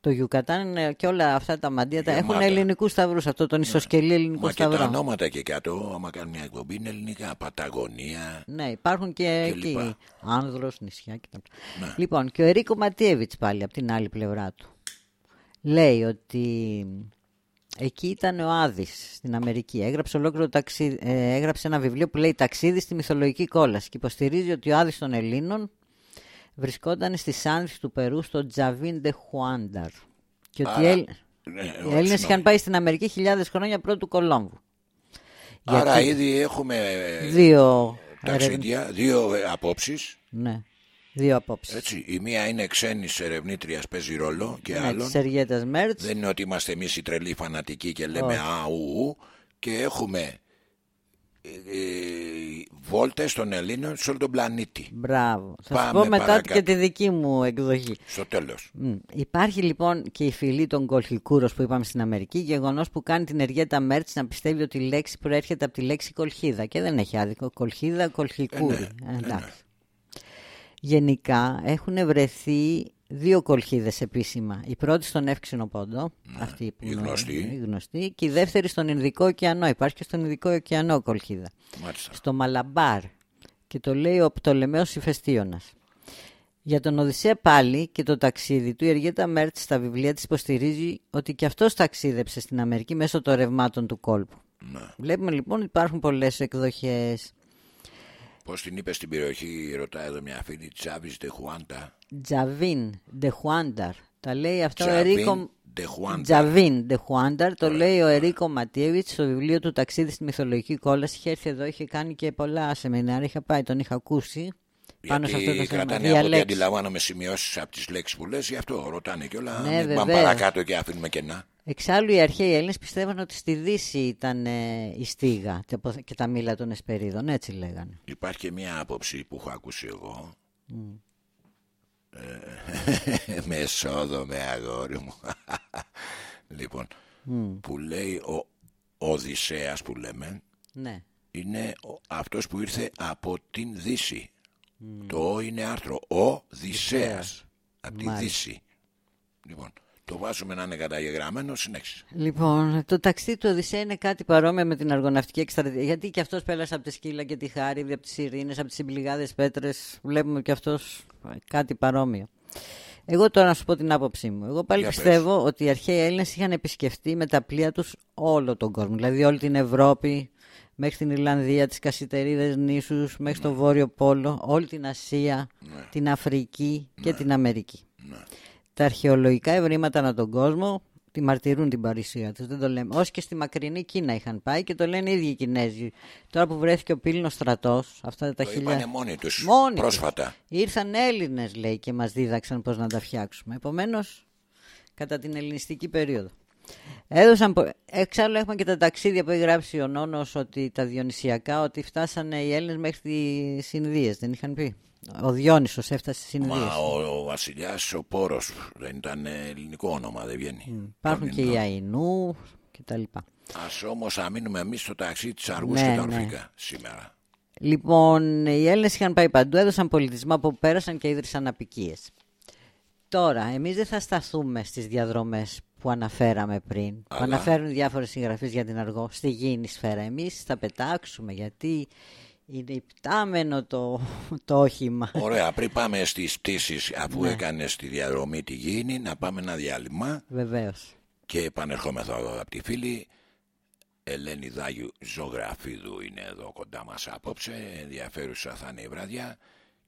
Το Γιουκατάν ε, και όλα αυτά τα μαντία τα έχουν Γεμάτα. Ναι. ελληνικούς σταυρούς, αυτό τον ισοσκελή ελληνικό Μα και τα σταυρό. ονόματα και κάτω, άμα κάνουμε μια εκπομπή, είναι ελληνικά. Παταγωνία. Ναι, υπάρχουν και, Και εκεί. λοιπά. Άνδρος, νησιά και τα Ναι. Λοιπόν, και ο Ερίκο Ματιέβιτς πάλι από την άλλη πλευρά του. Λέει ότι εκεί ήταν ο Άδης στην Αμερική. Έγραψε, ολόκληρο ταξί... ε, έγραψε ένα βιβλίο που λέει «Ταξίδι στη μυθολογική κόλαση» και υποστηρίζει ότι ο Άδης των Ελλήνων βρισκόταν στις άνδρες του Περού στο Τζαβίν de Χουάνταρ. Και ότι οι, Άρα, Έλλη- ναι, οι όχι, Έλληνες συγγνώμη. είχαν πάει στην Αμερική χιλιάδες χρόνια πρώτου Κολόμβου. Άρα Γιατί- ήδη έχουμε Δύο ταξίδια, δύο ε, απόψεις. Ναι, δύο απόψεις. Έτσι. Η μία είναι ξένη ερευνήτριας, παίζει ρόλο και Ναι, άλλον. της Σεργέτας Μέρτς. Δεν είναι ότι είμαστε εμείς οι τρελοί φανατικοί και λέμε α, ου, ου, και έχουμε ε, ε, βόλτες των Ελλήνων σε όλο τον πλανήτη. Μπράβο. Θα σου Πάμε πω μετά παρακάτω. και τη δική μου εκδοχή. Στο τέλος. Μμ. Υπάρχει λοιπόν και η φυλή των Κολχικούρος που είπαμε στην Αμερική, γεγονός που κάνει την Εργέτα Μέρτς να πιστεύει ότι η λέξη προέρχεται από τη λέξη κολχίδα. Και δεν έχει άδικο. Κολχίδα, κολχικούρη. Ε, ναι, Ε, εντάξει. Γενικά έχουν βρεθεί δύο κολχίδες επίσημα. Η πρώτη στον Εύξηνο Πόντο, αυτή που Ναι, η είναι γνωστή. η γνωστή, και η δεύτερη στον Ινδικό ωκεανό. Υπάρχει και στον Ινδικό ωκεανό κολχίδα. Μάλιστα. Στο Μαλαμπάρ. Και το λέει ο Πτολεμαίος Ηφαιστίωνας. Για τον Οδυσσέα πάλι και το ταξίδι του, η Εργέτα Μέρτς στα βιβλία της υποστηρίζει ότι και αυτός ταξίδεψε στην Αμερική μέσω των ρευμάτων του κόλπου. Ναι. Βλέπουμε λοιπόν ότι υπάρχουν πολλές εκδοχές. Πώς την είπες στην περιοχή, ρωτάει εδώ μια φίλη, Τσάβης de Χουάντα. Τζαβίν, Ντε Χουάνταρ. Τα λέει αυτά ο Τζαβίν Ερίκο... de Χουάντα. Τζαβίν, Ντε Χουάνταρ. Το λέει ο Ερίκο Ματιέβιτ στο βιβλίο του Ταξίδι στη Μυθολογική Κόλαση. Είχε έρθει εδώ, είχε κάνει και πολλά σεμινάρια. Είχα πάει, τον είχα ακούσει. Πάνω σε αυτό το Γιατί θέμα. κρατάνε από ό,τι Διαλέξει. αντιλαμβάνομαι σημειώσεις από τις λέξεις που λες, γι' αυτό ρωτάνε κιόλα. Ναι, μην πάμε βεβαίως. παρακάτω και αφήνουμε κενά. Εξάλλου οι αρχαίοι Έλληνες πιστεύαν ότι στη Δύση ήταν ε, η στίγα και απο- και τα μήλα των Εσπερίδων, έτσι λέγανε. Υπάρχει και μια άποψη που έχω ακούσει εγώ. Ε, *laughs* με σόδο, με αγόρι μου. *laughs* λοιπόν, που λέει ο Οδυσσέας που λέμε, Ναι. είναι αυτός που ήρθε από την Δύση. Το Ο είναι άρθρο. Ο Δυσσέας. Από τη Δύση. Λοιπόν, το βάζουμε να είναι καταγεγραμμένο, συνέχισε. Λοιπόν, το ταξίδι του Οδυσσέα είναι κάτι παρόμοιο με την αργοναυτική εκστρατεία. Γιατί και αυτός πέρασε από τη σκύλα και τη χάρη, από τις ειρήνες, από τις συμπληγάδες πέτρες. Βλέπουμε και αυτός κάτι παρόμοιο. Εγώ τώρα να σου πω την άποψή μου. Εγώ πάλι Για πιστεύω ότι οι αρχαίοι Έλληνες είχαν επισκεφτεί με τα πλοία τους όλο τον κόσμο. Δηλαδή όλη την Ευρώπη, μέχρι την Ιρλανδία, τις Κασιτερίδες νήσους, μέχρι το Βόρειο Πόλο, όλη την Ασία, την Αφρική και την Αμερική. Τα αρχαιολογικά ευρήματα ανά τον κόσμο τη μαρτυρούν την παρουσία τους. Δεν το λέμε. Όσοι και στη μακρινή Κίνα είχαν πάει και το λένε οι ίδιοι οι Κινέζοι. Τώρα που βρέθηκε ο πύλινο στρατός, αυτά τα Το χίλια. είπανε μόνοι τους Μόνοι τους. πρόσφατα. Ήρθαν Έλληνες, λέει, και μας δίδαξαν πώς να τα φτιάξουμε. Επομένως, κατά την ελληνιστική περίοδο. Έδωσαν, πο- εξάλλου έχουμε και τα ταξίδια που έχει γράψει ο Νόνος ότι τα διονυσιακά ότι φτάσανε οι Έλληνες μέχρι τις Ινδίες, δεν είχαν πει. Ο Διόνυσος έφτασε στις Ινδίες. Μα ο, ο βασιλιάς ο Πόρος δεν ήταν ελληνικό όνομα, δεν βγαίνει. Υπάρχουν και οι Αϊνού και τα λοιπά. Ας όμως αμήνουμε εμείς στο ταξί της Αργούς Ναι, και τον ναι. Αφρικα σήμερα. Λοιπόν, οι Έλληνες είχαν πάει παντού, έδωσαν πολιτισμό από που πέρασαν και ίδρυσαν απικίες. Τώρα, εμείς δεν θα σταθούμε στις διαδρομές που αναφέραμε πριν, που Αλλά- αναφέρουν διάφορες συγγραφείς για την αργό, στη γήινη σφαίρα. Εμείς θα πετάξουμε, γιατί είναι υπτάμενο το, το όχημα. Ωραία, πριν πάμε στις πτήσεις αφού Ναι. έκανες τη διαδρομή τη γήινη να πάμε ένα διάλειμμα Βεβαίως. και επανερχόμεθα εδώ από τη φίλη Ελένη Δάγιου Ζωγραφίδου είναι εδώ κοντά μας απόψε ενδιαφέρουσα θα είναι η βραδιά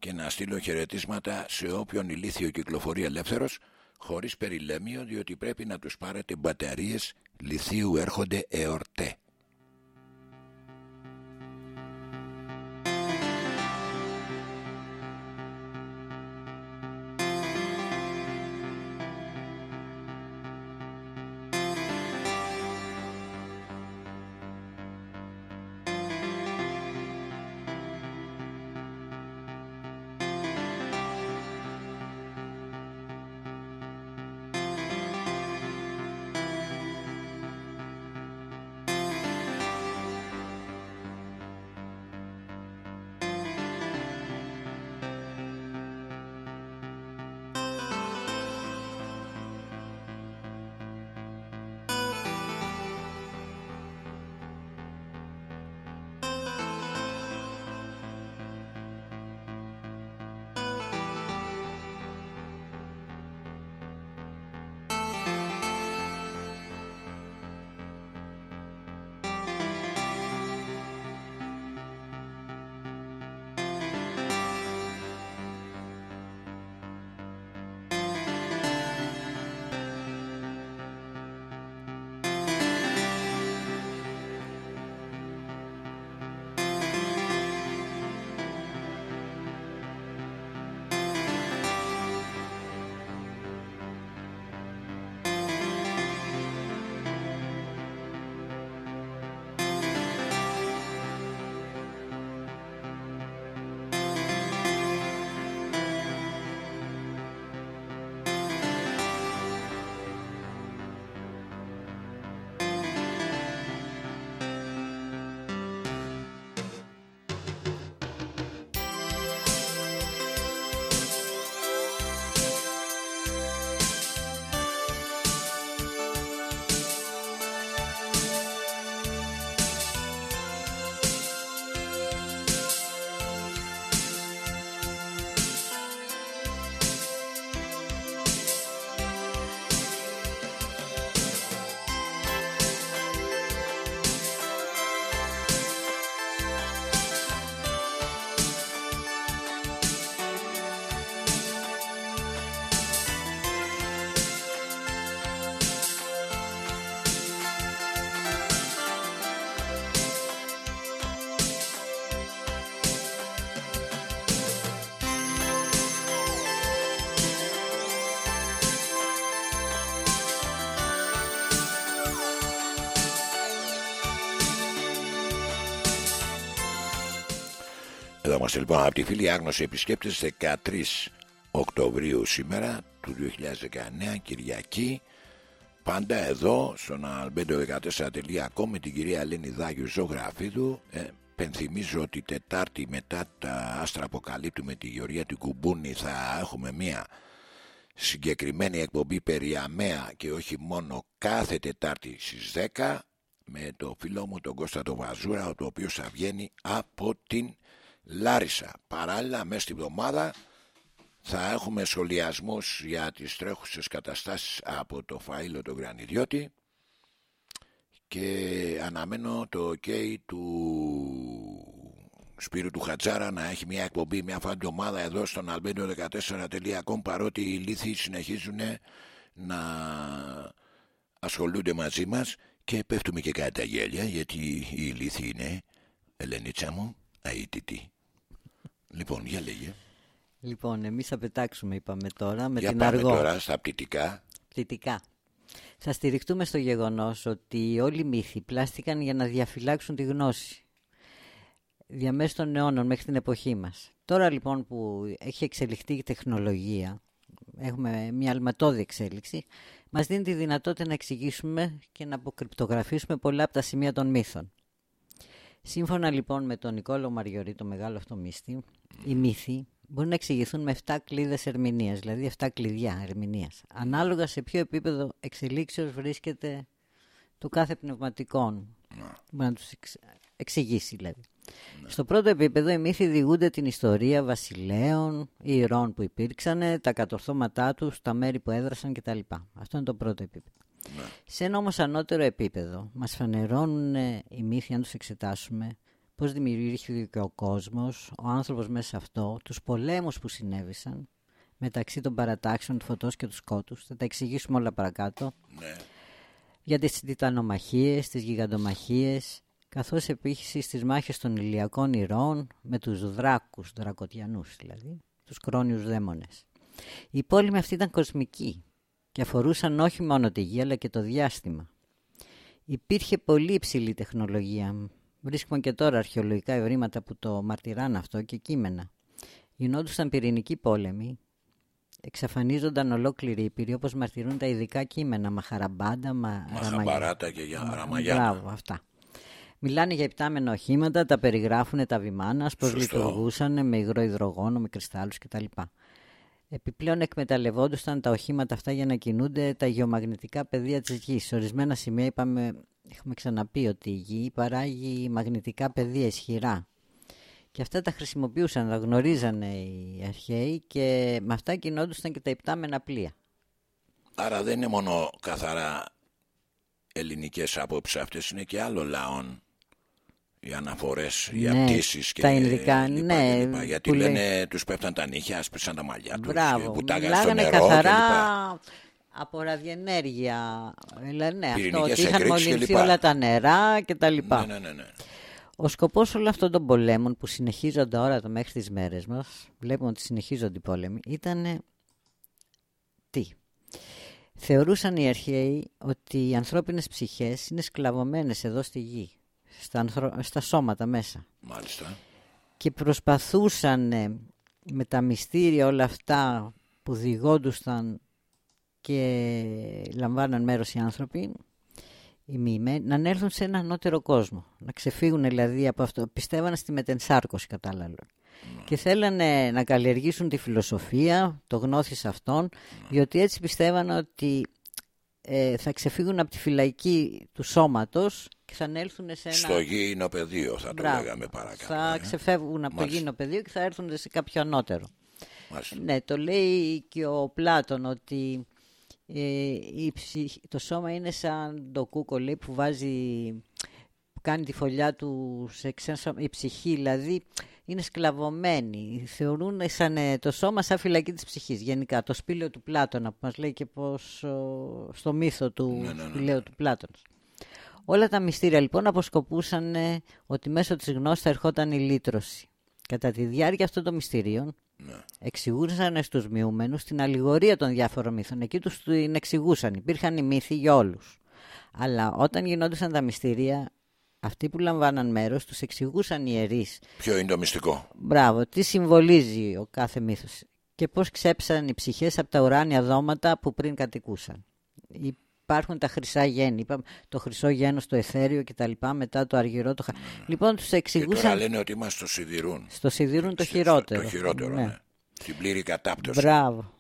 και να στείλω χαιρετίσματα σε όποιον ηλίθιο κυκλοφορεί ελεύθερος χωρίς περιλέμιο διότι πρέπει να τους πάρετε μπαταρίες λιθίου έρχονται εορτέ. Είμαστε λοιπόν από τη φίλη Άγνωση επισκέπτες 13 Οκτωβρίου σήμερα του 2019 Κυριακή. Πάντα εδώ στον albedo14.com με την κυρία Ελένη Δάγιου Ζωγραφίδου ε, πενθυμίζω ότι Τετάρτη μετά τα άστρα αποκαλύπτου με τη Γεωργία του Κουμπούνη θα έχουμε μία συγκεκριμένη εκπομπή περί ΑΜΕΑ και όχι μόνο κάθε Τετάρτη στις 10 με το φίλο μου τον Κώστα το Βαζούρα ο οποίος θα βγαίνει από την Λάρισα. Παράλληλα μέσα στην εβδομάδα θα έχουμε σχολιασμούς για τις τρέχουσες καταστάσεις από το Φαΐλο τον Γρανιδιώτη και αναμένω το ok του Σπύρου του Χατζάρα να έχει μια εκπομπή μια φαντομάδα εδώ στον albedo14.com παρότι οι λύθοι συνεχίζουν να ασχολούνται μαζί μας και πέφτουμε και κάτι τα γέλια γιατί η λύθη είναι Ελένιτσα μου αίτητη. Λοιπόν, για λέγε. Λοιπόν, εμείς θα πετάξουμε είπαμε τώρα με για την πάμε αργό. τώρα στα πτυτικά. Πτυτικά. Θα στηριχτούμε στο γεγονός ότι όλοι οι μύθοι πλάστηκαν για να διαφυλάξουν τη γνώση διαμέσου των αιώνων μέχρι την εποχή μας. Τώρα λοιπόν που έχει εξελιχθεί η τεχνολογία, έχουμε μια αλματώδη εξέλιξη, μας δίνει τη δυνατότητα να εξηγήσουμε και να αποκρυπτογραφήσουμε πολλά από τα σημεία των μύθων. Σύμφωνα λοιπόν με τον Νικόλο Μαριωρή, το μεγάλο αυτό μύθι, οι μύθοι μπορούν να εξηγηθούν με 7 κλίδες ερμηνείας, δηλαδή 7 κλειδιά ερμηνείας, ανάλογα σε ποιο επίπεδο εξελίξεως βρίσκεται το κάθε πνευματικών. Μπορεί να τους εξηγήσει δηλαδή. Στο πρώτο επίπεδο οι μύθοι διηγούνται την ιστορία βασιλέων, ηρών που υπήρξαν, τα κατορθώματά τους, τα μέρη που έδρασαν κτλ. Αυτό είναι το πρώτο επίπεδο. Σε ένα όμως ανώτερο επίπεδο μας φανερώνουν οι μύθοι αν τους εξετάσουμε πώς δημιουργήθηκε ο κόσμος, ο άνθρωπος μέσα σε αυτό, τους πολέμους που συνέβησαν μεταξύ των παρατάξεων του φωτός και του σκότους. Θα τα εξηγήσουμε όλα παρακάτω. Ναι. Για τις τιτανομαχίες, τις γιγαντομαχίες, καθώς επίσης στις μάχες των ηλιακών ηρώων με τους δράκους, δρακοτιανούς δηλαδή, τους κρόνιους δαίμονες. Οι πόλεμοι αυτοί ήταν κοσμικοί και αφορούσαν όχι μόνο τη γη αλλά και το διάστημα. Υπήρχε πολύ υψηλή τεχνολογία. Βρίσκουμε και τώρα αρχαιολογικά ευρήματα που το μαρτυράνε αυτό και κείμενα. Γινόντουσαν πυρηνικοί πόλεμοι, εξαφανίζονταν ολόκληροι ήπειροι όπως μαρτυρούν τα ειδικά κείμενα Μαχαραμπάντα, μα... Μαχαμπαράτα και για Ραμαγιάννα. Μπράβο, αυτά. Μιλάνε για υπτάμενα οχήματα, τα περιγράφουν τα βημάνα, πώς λειτουργούσαν με υγρό υδρογόνο, με κρυστάλλους κτλ. Επιπλέον εκμεταλλευόντουσαν τα οχήματα αυτά για να κινούνται τα γεωμαγνητικά πεδία της γης. Σε ορισμένα σημεία είπαμε, έχουμε ξαναπεί ότι η γη παράγει μαγνητικά πεδία ισχυρά. Και αυτά τα χρησιμοποιούσαν, τα γνωρίζανε οι αρχαίοι και με αυτά κινόντουσαν και τα υπτάμενα πλοία. Άρα δεν είναι μόνο καθαρά ελληνικές απόψεις αυτές, είναι και άλλων λαών οι αναφορές, οι Ναι, απτήσεις και τα Ινδικά, λοιπά, ναι, και λοιπά. Γιατί που λέει- λένε τους πέφταν τα νύχια, άσπρισαν τα μαλλιά τους, Μπράβο, πουτάγαν στο μιλάγανε νερό καθαρά και λοιπά. από ραδιενέργεια. Λένε ναι, αυτό Πυρηνικές ότι είχαν εκρήξεις και μολυνθεί λοιπά. όλα τα νερά και τα λοιπά. Ναι, ναι, ναι, ναι. Ο σκοπός όλων αυτών των πολέμων που συνεχίζονται τώρα το μέχρι τις μέρες μας, βλέπουμε ότι συνεχίζονται οι πόλεμοι, ήταν τι; Θεωρούσαν οι αρχαίοι ότι οι ανθρώπινες ψυχές είναι σκλαβωμένες εδώ στη γη, στα, ανθρω- στα σώματα μέσα. Μάλιστα. Και προσπαθούσαν ε, με τα μυστήρια όλα αυτά που διηγόντουσαν και λαμβάναν μέρος οι άνθρωποι οι μοιημένοι, να ανέλθουν σε ένα ανώτερο κόσμο. Να ξεφύγουν δηλαδή από αυτό. Πιστεύανε στη μετενσάρκωση κατά άλλα λόγια. Και θέλανε να καλλιεργήσουν τη φιλοσοφία, το γνώθις αυτών, διότι έτσι πιστεύανε ότι ε, θα ξεφύγουν από τη φυλακή του σώματος και θα ανέλθουν σε ένα... Στο γήινο πεδίο θα το Μπράβο. λέγαμε παρακάτω. Θα ε. ξεφεύγουν από το Μάλιστα. γήινο πεδίο και θα έρθουν σε κάποιο ανώτερο. Μάλιστα. Ναι, το λέει και ο Πλάτων ότι ε, η ψυχ- το σώμα είναι σαν το κούκο λέει, που βάζει που κάνει τη φωλιά του σε ξένα σώμα. Η ψυχή δηλαδή είναι σκλαβωμένη. Θεωρούν σαν, ε, το σώμα σαν φυλακή της ψυχής. Γενικά το σπήλαιο του Πλάτωνα που μας λέει και πως ο, στο μύθο του Ναι, ναι, ναι. σπηλαίου του Πλάτωνα. Όλα τα μυστήρια λοιπόν αποσκοπούσαν ε, ότι μέσω της γνώσης θα ερχόταν η λύτρωση. Κατά τη διάρκεια αυτών των μυστηρίων Ναι. εξηγούσαν στους μειούμενους την αλληγορία των διάφορων μύθων. Εκεί τους την εξηγούσαν. Υπήρχαν οι μύθοι για όλους. Αλλά όταν γινόντουσαν τα μυστήρια, αυτοί που λαμβάναν μέρος τους εξηγούσαν οι ιερείς. Ποιο είναι το μυστικό; Μπράβο, τι συμβολίζει ο κάθε μύθος και πώς ξέψαν οι ψυχές από τα ουράνια δώματα που πριν κατοικούσαν. Υπάρχουν τα χρυσά γέννη. Είπαμε το χρυσό γένος, το εθέριο κτλ. Μετά το αργυρό. Το... Λοιπόν, τους εξηγούσαν. Και τώρα λένε ότι είμαστε στο σιδηρούν. Στο σιδηρούν το χειρότερο. Το χειρότερο, ναι. ναι. Στην πλήρη κατάπτωση. Μπράβο.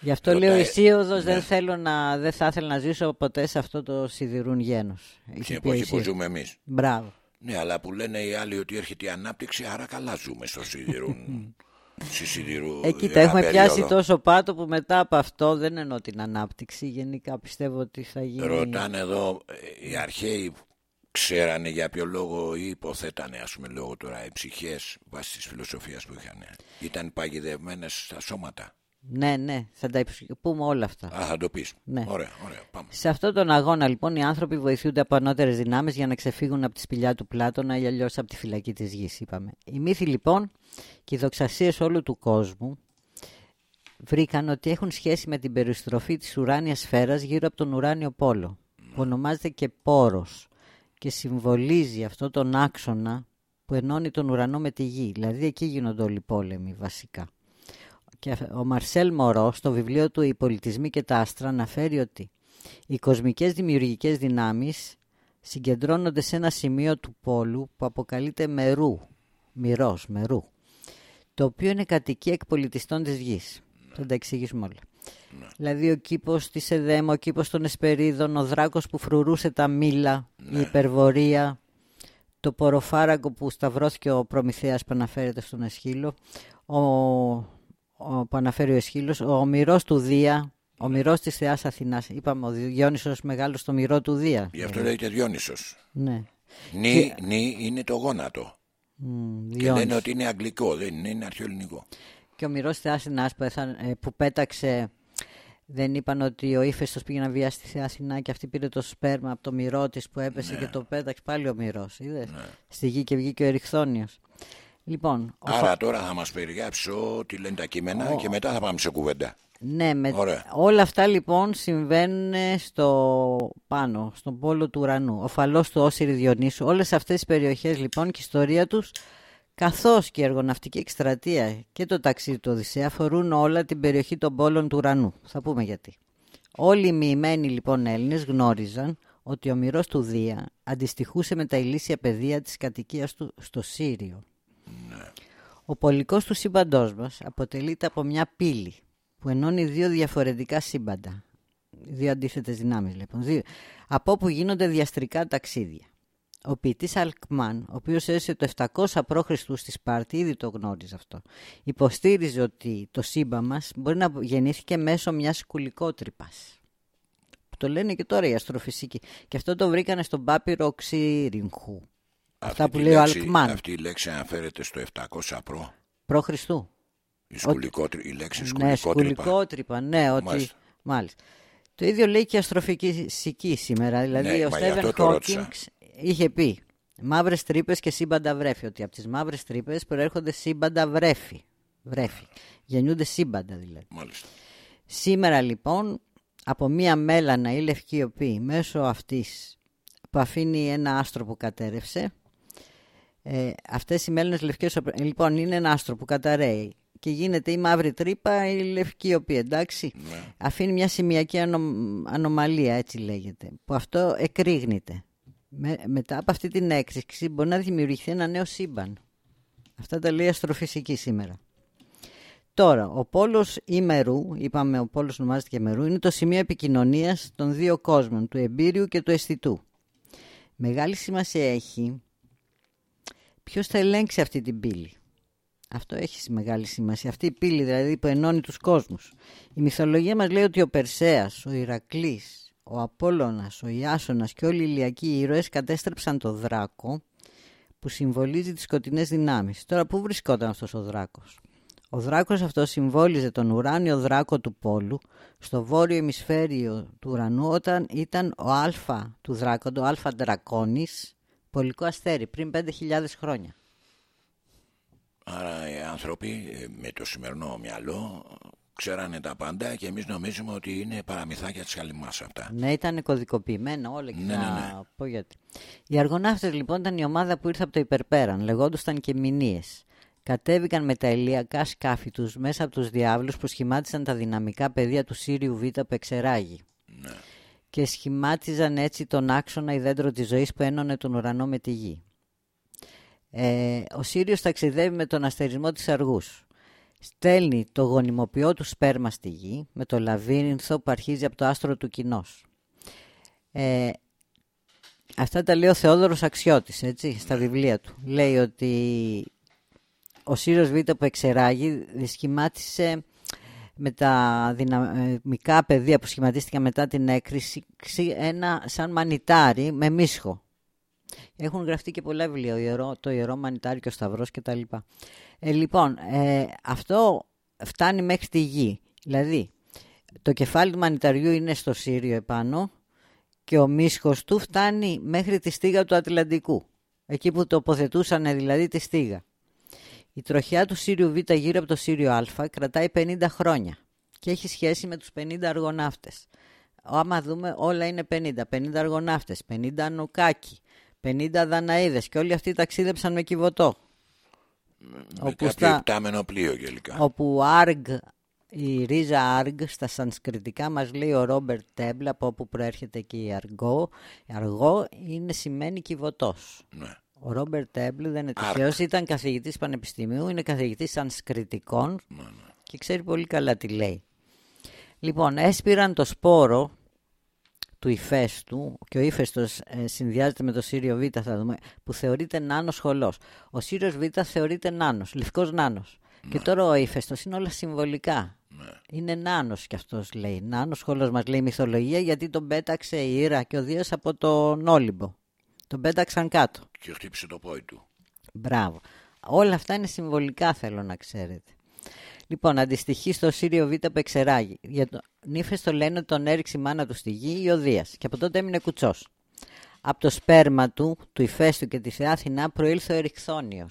Γι' αυτό λέω αισίοδο, ναι. δεν, θέλω να, δεν θα ήθελα να ζήσω ποτέ σε αυτό το σιδηρούν γένος. Στην εποχή που ζούμε εμείς. Μπράβο. Ναι, αλλά που λένε οι άλλοι ότι έρχεται η ανάπτυξη, άρα καλά ζούμε στο σιδηρούν. *laughs* σιδηρού, Εκεί τα έχουμε πιάσει τόσο πάτο που μετά από αυτό δεν εννοώ την ανάπτυξη. Γενικά πιστεύω ότι θα γίνει. Ρωτάνε εδώ ε, οι αρχαίοι ξέρανε για ποιο λόγο ή υποθέτανε ας πούμε λόγω τώρα οι ψυχές βάσει της φιλοσοφίας που είχαν ήταν παγιδευμένες στα σώματα ναι, ναι, θα τα πούμε όλα αυτά. Α, θα το πεις. Ναι. Ωραία, ωραία, πάμε. Σε αυτόν τον αγώνα, λοιπόν, οι άνθρωποι βοηθούνται από ανώτερες δυνάμεις για να ξεφύγουν από τη σπηλιά του Πλάτωνα ή αλλιώς από τη φυλακή της γης, είπαμε. Οι μύθοι, λοιπόν, και οι δοξασίες όλου του κόσμου βρήκαν ότι έχουν σχέση με την περιστροφή της ουράνιας σφαίρας γύρω από τον ουράνιο πόλο, που ονομάζεται και πόρος και συμβολίζει αυτό τον άξονα που ενώνει τον ουρανό με τη γη. Δηλαδή εκεί γίνονται όλοι οι πόλεμοι βασικά. Και ο Μαρσέλ Μωρό στο βιβλίο του «Οι πολιτισμοί και τα άστρα» αναφέρει ότι οι κοσμικές δημιουργικές δυνάμεις συγκεντρώνονται σε ένα σημείο του πόλου που αποκαλείται μερού, μυρός, μερού, το οποίο είναι κατοικία εκπολιτιστών της γης. Θα τα εξηγήσουμε όλα. Ναι. Δηλαδή ο κήπος της Εδέμ, ο κήπος των Εσπερίδων, ο δράκος που φρουρούσε τα μήλα, η ναι. υπερβορία, το ποροφάρακο που σταυρώθηκε ο Προμηθέας που αναφέρεται στον Εσχύλο, ο που αναφέρει ο Εσχύλος, ο μυρός του Δία, ο μυρός της Θεάς Αθηνάς. Είπαμε, ο Διόνυσος μεγάλος στο μυρό του Δία. Γι' αυτό λέγεται Διόνυσος. Ναι. Νι, και... νι είναι το γόνατο. Mm, και λένε ότι είναι αγγλικό, δεν είναι, είναι αρχαιοελληνικό. Και ο μυρός της Θεάς Αθηνάς που, ε, που πέταξε... Δεν είπαν ότι ο ύφεστος πήγε να βιάσει τη Θεά Αθηνά και αυτή πήρε το σπέρμα από το μυρό της που έπεσε ναι. και το πέταξε πάλι ο μυρό. Ναι. Στη γη και βγήκε ο Εριχθόνιο. Λοιπόν, Άρα τώρα θα μας περιγράψει ό,τι λένε τα κείμενα και μετά θα πάμε σε κουβέντα. Ναι, με... όλα αυτά λοιπόν συμβαίνουν στο πάνω, στον πόλο του ουρανού. Ο φαλός του Όσυρης Διονύσου, όλες αυτές τις περιοχές λοιπόν και η ιστορία τους καθώς και η εργοναυτική εκστρατεία και το ταξίδι του Οδυσσέα αφορούν όλα την περιοχή των πόλων του ουρανού. Θα πούμε γιατί. Όλοι οι μοιημένοι λοιπόν Έλληνες γνώριζαν ότι ο μυρός του Δία αντιστοιχούσε με τα ηλίσια παιδεία της κατοικίας του στο Σύριο. Ο πολικός του σύμπαντός μας αποτελείται από μια πύλη που ενώνει δύο διαφορετικά σύμπαντα. Δύο αντίθετες δυνάμεις λοιπόν. Δύο, από όπου γίνονται διαστρικά ταξίδια. Ο ποιητής Αλκμάν, ο οποίος έζησε το 700 π.Χ. στη Σπάρτη, ήδη το γνώριζε αυτό. Υποστήριζε ότι το σύμπαν μας μπορεί να γεννήθηκε μέσω μιας κουλικότρυπας. Το λένε και τώρα οι αστροφυσικοί. Και αυτό το βρήκανε στον πάπυρο Ξύριγχου. Αυτά που λέει ο Αλκμάν. Αυτή η λέξη αναφέρεται στο 700 προ. Προ Χριστού. Η, σκουληκότρυ, η λέξη ναι, σκουληκότρυπα. Ναι, ότι... Μάλιστα. Μάλιστα. Το ίδιο λέει και η αστροφυσική σήμερα. Δηλαδή ναι, ο Στέβεν Χόκινγκ είχε πει μαύρες τρύπες και σύμπαντα βρέφη. Ότι από τις μαύρες τρύπες προέρχονται σύμπαντα βρέφη. βρέφη. Γεννιούνται σύμπαντα δηλαδή. Μάλιστα. Σήμερα λοιπόν από μία μέλανα ή λευκή οπή μέσω αυτής που αφήνει ένα άστρο που κατέρευσε ε, αυτές οι μέλινες λευκές λοιπόν είναι ένα άστρο που καταραίει. Και γίνεται η μαύρη τρύπα ή η λευκή οποία εντάξει. Ναι. αφήνει μια σημειακή ανομαλία έτσι λέγεται που αυτό εκρήγνεται. Με, μετά από αυτή την έκρηξη μπορεί να δημιουργηθεί ένα νέο σύμπαν. Αυτά τα λέει αστροφυσική σήμερα. Τώρα, ο πόλος ημερού, είπαμε ο πόλος ονομάζεται και ημερού, είναι το σημείο επικοινωνίας των δύο κόσμων, του εμπίριου και του αισθητού. Μεγάλη σημασία έχει ποιος θα ελέγξει αυτή την πύλη; Αυτό έχει μεγάλη σημασία. Αυτή η πύλη δηλαδή που ενώνει τους κόσμους. Η μυθολογία μας λέει ότι ο Περσέας, ο Ηρακλής, ο Απόλλωνας, ο Ιάσονας και όλοι οι ηλιακοί ήρωες κατέστρεψαν το δράκο που συμβολίζει τις σκοτεινές δυνάμεις. Τώρα πού βρισκόταν αυτός ο δράκος; Ο δράκος αυτός συμβόλιζε τον ουράνιο δράκο του πόλου στο βόρειο ημισφαίριο του ουρανού όταν ήταν ο αλφα του δράκοντο, ο αλφα δρακόνης, πολικό αστέρι πριν 5.000 χρόνια. Άρα οι άνθρωποι ε, με το σημερινό μυαλό ξέρανε τα πάντα και εμείς νομίζουμε ότι είναι παραμυθάκια της καλυμάς αυτά. Ναι, ήταν κωδικοποιημένα όλα και ναι, ναι, ναι. πω γιατί. Οι αργοναύτες λοιπόν ήταν η ομάδα που ήρθε από το υπερπέραν, λεγόντουσαν και μηνύες. Κατέβηκαν με τα ηλιακά σκάφη τους μέσα από τους διάβλους που σχημάτισαν τα δυναμικά πεδία του Σύριου Β που εξεράγει. Ναι. Και σχημάτιζαν έτσι τον άξονα δέντρο της ζωής που ένωνε τον ουρανό με τη γη. Ε, ο Σύριος ταξιδεύει με τον αστερισμό της αργούς. Στέλνει το γονιμοποιό του σπέρμα στη γη με το λαβύρινθο που αρχίζει από το άστρο του κοινός. Ε, αυτά τα λέει ο Θεόδωρος Αξιώτης, έτσι, στα βιβλία του. Λέει ότι ο Σύριος Β που εξεράγει δυσχημάτισε με τα δυναμικά πεδία που σχηματίστηκαν μετά την έκρηση ένα σαν μανιτάρι με μίσχο. Έχουν γραφτεί και πολλά βιβλία, ιερό, το Ιερό Μανιτάρι και ο Σταυρός κτλ. Ε, λοιπόν, ε, αυτό φτάνει μέχρι τη γη. Δηλαδή, το κεφάλι του μανιταριού είναι στο Σύριο επάνω και ο μίσχος του φτάνει μέχρι τη στίγα του Ατλαντικού. Εκεί που τοποθετούσαν δηλαδή τη στίγα. Η τροχιά του Σύριου Β γύρω από το Σύριο Α κρατάει 50 χρόνια και έχει σχέση με τους 50 αργοναύτες. Άμα δούμε όλα είναι 50. 50 αργοναύτες, 50 νοκάκι, 50 δαναίδες και όλοι αυτοί ταξίδεψαν με κυβωτό. Με όπου κάποιο στα... πλοίο γελικά. Όπου άργ, η ρίζα άργ στα σανσκριτικά μας λέει ο Ρόμπερτ Τέμπλ από όπου προέρχεται και η αργό. αργό είναι σημαίνει κυβωτός. Ναι. Ο Ρόμπερτ Τέμπλ δεν είναι τυχαίος, ήταν καθηγητής πανεπιστημίου, είναι καθηγητής σανσκριτικών ναι, ναι. και ξέρει πολύ καλά τι λέει. Λοιπόν, έσπηραν το σπόρο του ηφαίστου και ο ύφεστο ε, συνδυάζεται με το Σύριο Β, θα δούμε, που θεωρείται νάνος σχολό. Ο Σύριος Β θεωρείται νάνος, λευκός νάνος. Και ναι. τώρα ο ύφεστο είναι όλα συμβολικά. Είναι νάνος κι αυτός λέει. Νάνος σχολό μας λέει η μυθολογία γιατί τον πέταξε η Ήρα και ο Δίας από τον Όλυμπο. Τον πέταξαν κάτω. Και χτύπησε το πόη του. Μπράβο. Όλα αυτά είναι συμβολικά θέλω να ξέρετε. Λοιπόν, αντιστοιχεί στο Σύριο Β που εξεράγει. Για το νύφες το λένε ότι τον έριξε η μάνα του στη γη η Οδεία. Και από τότε έμεινε κουτσός. Από το σπέρμα του, του ηφαίστου και της Θεά Αθηνά προήλθε ο Εριχθόνιο.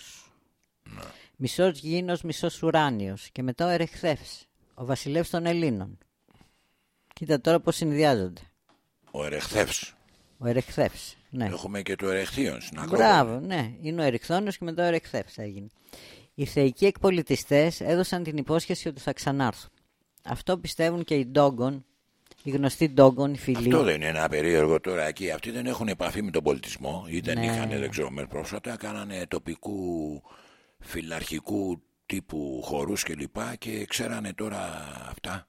Ναι. Μισός γίνο, μισός ουράνιος. Και μετά ο Ερεχθεύ, ο βασιλεύς των Ελλήνων. Κοίτα τώρα πώς συνδυάζονται. Ο Ερεχθεύ. Ο Ερεχθεύ. Ναι. Έχουμε και το Ερεχθείον στην Ακρόπολη. Μπράβο, ναι. Είναι ο Ερεχθόνιος και μετά ο Ερεχθεύς έγινε. Οι θεϊκοί εκπολιτιστές έδωσαν την υπόσχεση ότι θα ξανάρθουν. Αυτό πιστεύουν και οι Ντόγκον, οι γνωστοί Ντόγκον, οι φίλοι. Αυτό δεν είναι ένα περίεργο τώρα εκεί. Αυτοί δεν έχουν επαφή με τον πολιτισμό ή δεν ναι. είχαν, δεν ξέρω, πρόσφατα. Κάνανε τοπικού φιλαρχικού τύπου χορούς και λοιπά και ξέρανε τώρα αυτά.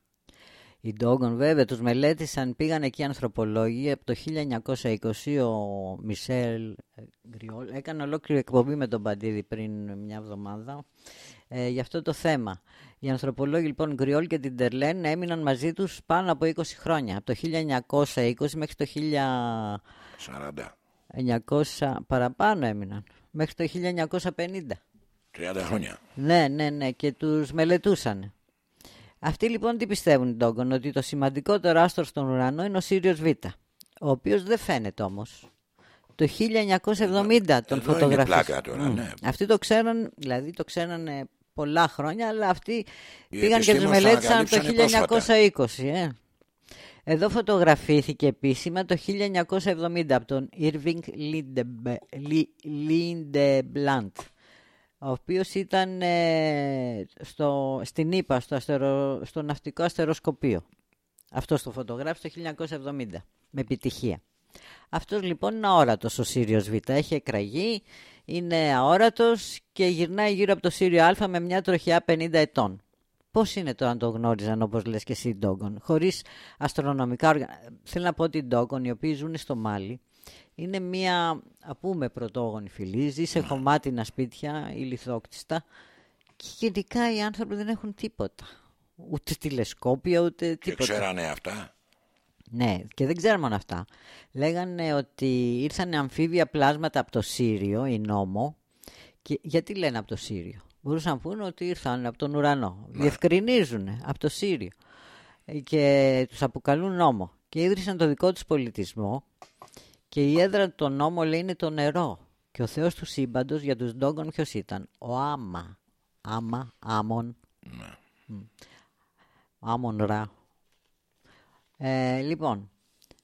Οι Ντόγκον βέβαια τους μελέτησαν, πήγαν εκεί ανθρωπολόγοι από το 1920 ο Μισελ Γκριόλ έκανε ολόκληρη εκπομπή με τον Παντίδη πριν μια εβδομάδα ε, για αυτό το θέμα. Οι ανθρωπολόγοι λοιπόν Γκριόλ και την Τερλέν έμειναν μαζί τους πάνω από 20 χρόνια, από το 1920 μέχρι το 1900 παραπάνω έμειναν, μέχρι το 1950. 30 χρόνια. Ναι, ναι, ναι, και τους μελετούσαν. Αυτοί λοιπόν τι πιστεύουν οι Ντόγκον, ότι το σημαντικότερο άστρο στον ουρανό είναι ο Σύριος Β, ο οποίος δεν φαίνεται όμως. Το 1970 τον φωτογραφίσαν. Ναι. Αυτοί το ξέραν, δηλαδή το ξέραν πολλά χρόνια, αλλά αυτοί πήγαν και τους μελέτησαν το 1920. Ε. Εδώ φωτογραφήθηκε επίσημα το 1970 από τον Irving Lindeblant ο οποίος ήταν ε, στο, στην ΙΠΑ, στο, αστερο, στο ναυτικό αστεροσκοπείο. Αυτό το φωτογράφησε το 1970, με επιτυχία. Αυτός λοιπόν είναι αόρατος ο Σύριος Β. Έχει εκραγεί, είναι αόρατος και γυρνάει γύρω από το Σύριο Α με μια τροχιά 50 ετών. Πώς είναι το αν το γνώριζαν όπως λες και εσύ Ντόγκον, χωρίς αστρονομικά όργανα; Θέλω να πω ότι οι Ντόγκον οι οποίοι ζουν στο Μάλι είναι μία, α πούμε, πρωτόγονη φυλή, ζει σε χωμάτινα σπίτια, ηλιθόκτιστα και γενικά οι άνθρωποι δεν έχουν τίποτα. Ούτε τηλεσκόπια, ούτε τίποτα. Και ξέρανε αυτά; Ναι, και δεν ξέραμε αυτά. Λέγανε ότι ήρθαν αμφίβια πλάσματα από το Σύριο, η νόμο. Και γιατί λένε από το Σύριο; Μπορούσαν να πούνε ότι ήρθαν από τον ουρανό. Ναι. Διευκρινίζουν από το Σύριο. Και τους αποκαλούν νόμο. Και ίδρυσαν το δικό τους πολιτισμό και η έδρα του νόμου λέει είναι το νερό. Και ο θεός του σύμπαντος για τους Ντόγκον ποιος ήταν; Ο Άμα. Άμα, Άμον. Ναι. Άμον Ρα. Ε, λοιπόν,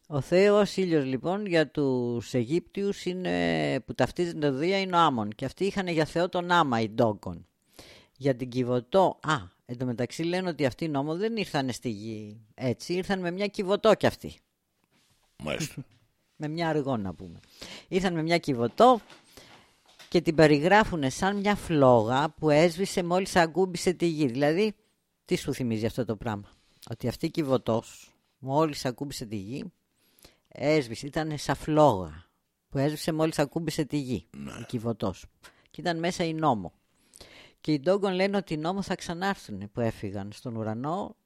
ο Θεός ήλιος λοιπόν για τους Αιγύπτιους είναι, που ταυτίζουν το Δία είναι ο Άμον. Και αυτοί είχαν για Θεό τον Άμα οι Ντόγκον. Για την Κιβωτό, α, εν τω μεταξύ λένε ότι αυτοί οι νόμοι δεν ήρθαν στη γη έτσι, ήρθαν με μια Κιβωτό κι αυτοί. Μάλιστα. *laughs* με μια αργό να πούμε. Ήρθαν με μια κυβωτό και την περιγράφουν σαν μια φλόγα που έσβησε μόλις αγκούμπησε τη γη. Δηλαδή, τι σου θυμίζει αυτό το πράγμα; Ότι αυτή η κυβωτός μόλις ακούμπησε τη γη έσβησε, ήταν σαν φλόγα που έσβησε μόλις ακούμπησε τη γη. Ναι. Η κυβωτός. Και ήταν μέσα η νόμο. Και οι Ντόγκον λένε ότι οι νόμο θα ξανάρθουν που έφυγαν στον ουρανό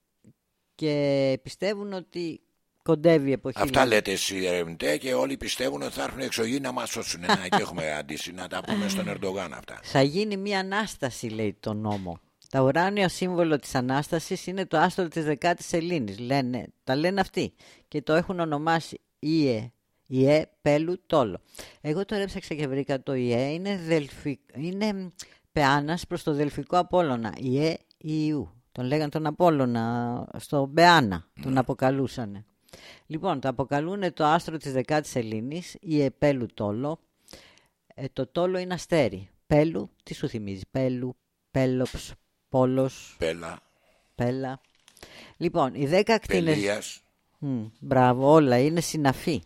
και πιστεύουν ότι κοντεύει η εποχή. Αυτά λέτε εσεί ερευνητέ και όλοι πιστεύουν ότι θα έρθουν εξωγή να μας σώσουν. Να, και έχουμε αντίσει να τα πούμε στον Ερντογάν αυτά. Θα γίνει μια Ανάσταση, λέει το νόμο. Τα ουράνιο σύμβολο της Ανάστασης είναι το άστρο της δεκάτης Σελήνης. Λένε, τα λένε αυτοί. Και το έχουν ονομάσει Ιε, Ιε Πέλου Τόλο. Εγώ τώρα έψαξα και βρήκα το Ιε. Είναι, δελφι, είναι πεάνας προς το δελφικό Απόλλωνα. Ιε Ιου. Τον λέγαν τον Απόλλωνα στο Μπεάνα. Τον αποκαλούσανε. Λοιπόν, το αποκαλούν το άστρο της δεκάτης Σελήνης, η Επέλου Τόλο. Ε, το Τόλο είναι αστέρι. Πέλου, τι σου θυμίζει, Πέλου, Πέλοψ, Πόλος, Πέλα, Πέλα. Λοιπόν, οι δέκα ακτίνες... Πελίας, Μμ, μπράβο, όλα είναι συναφή.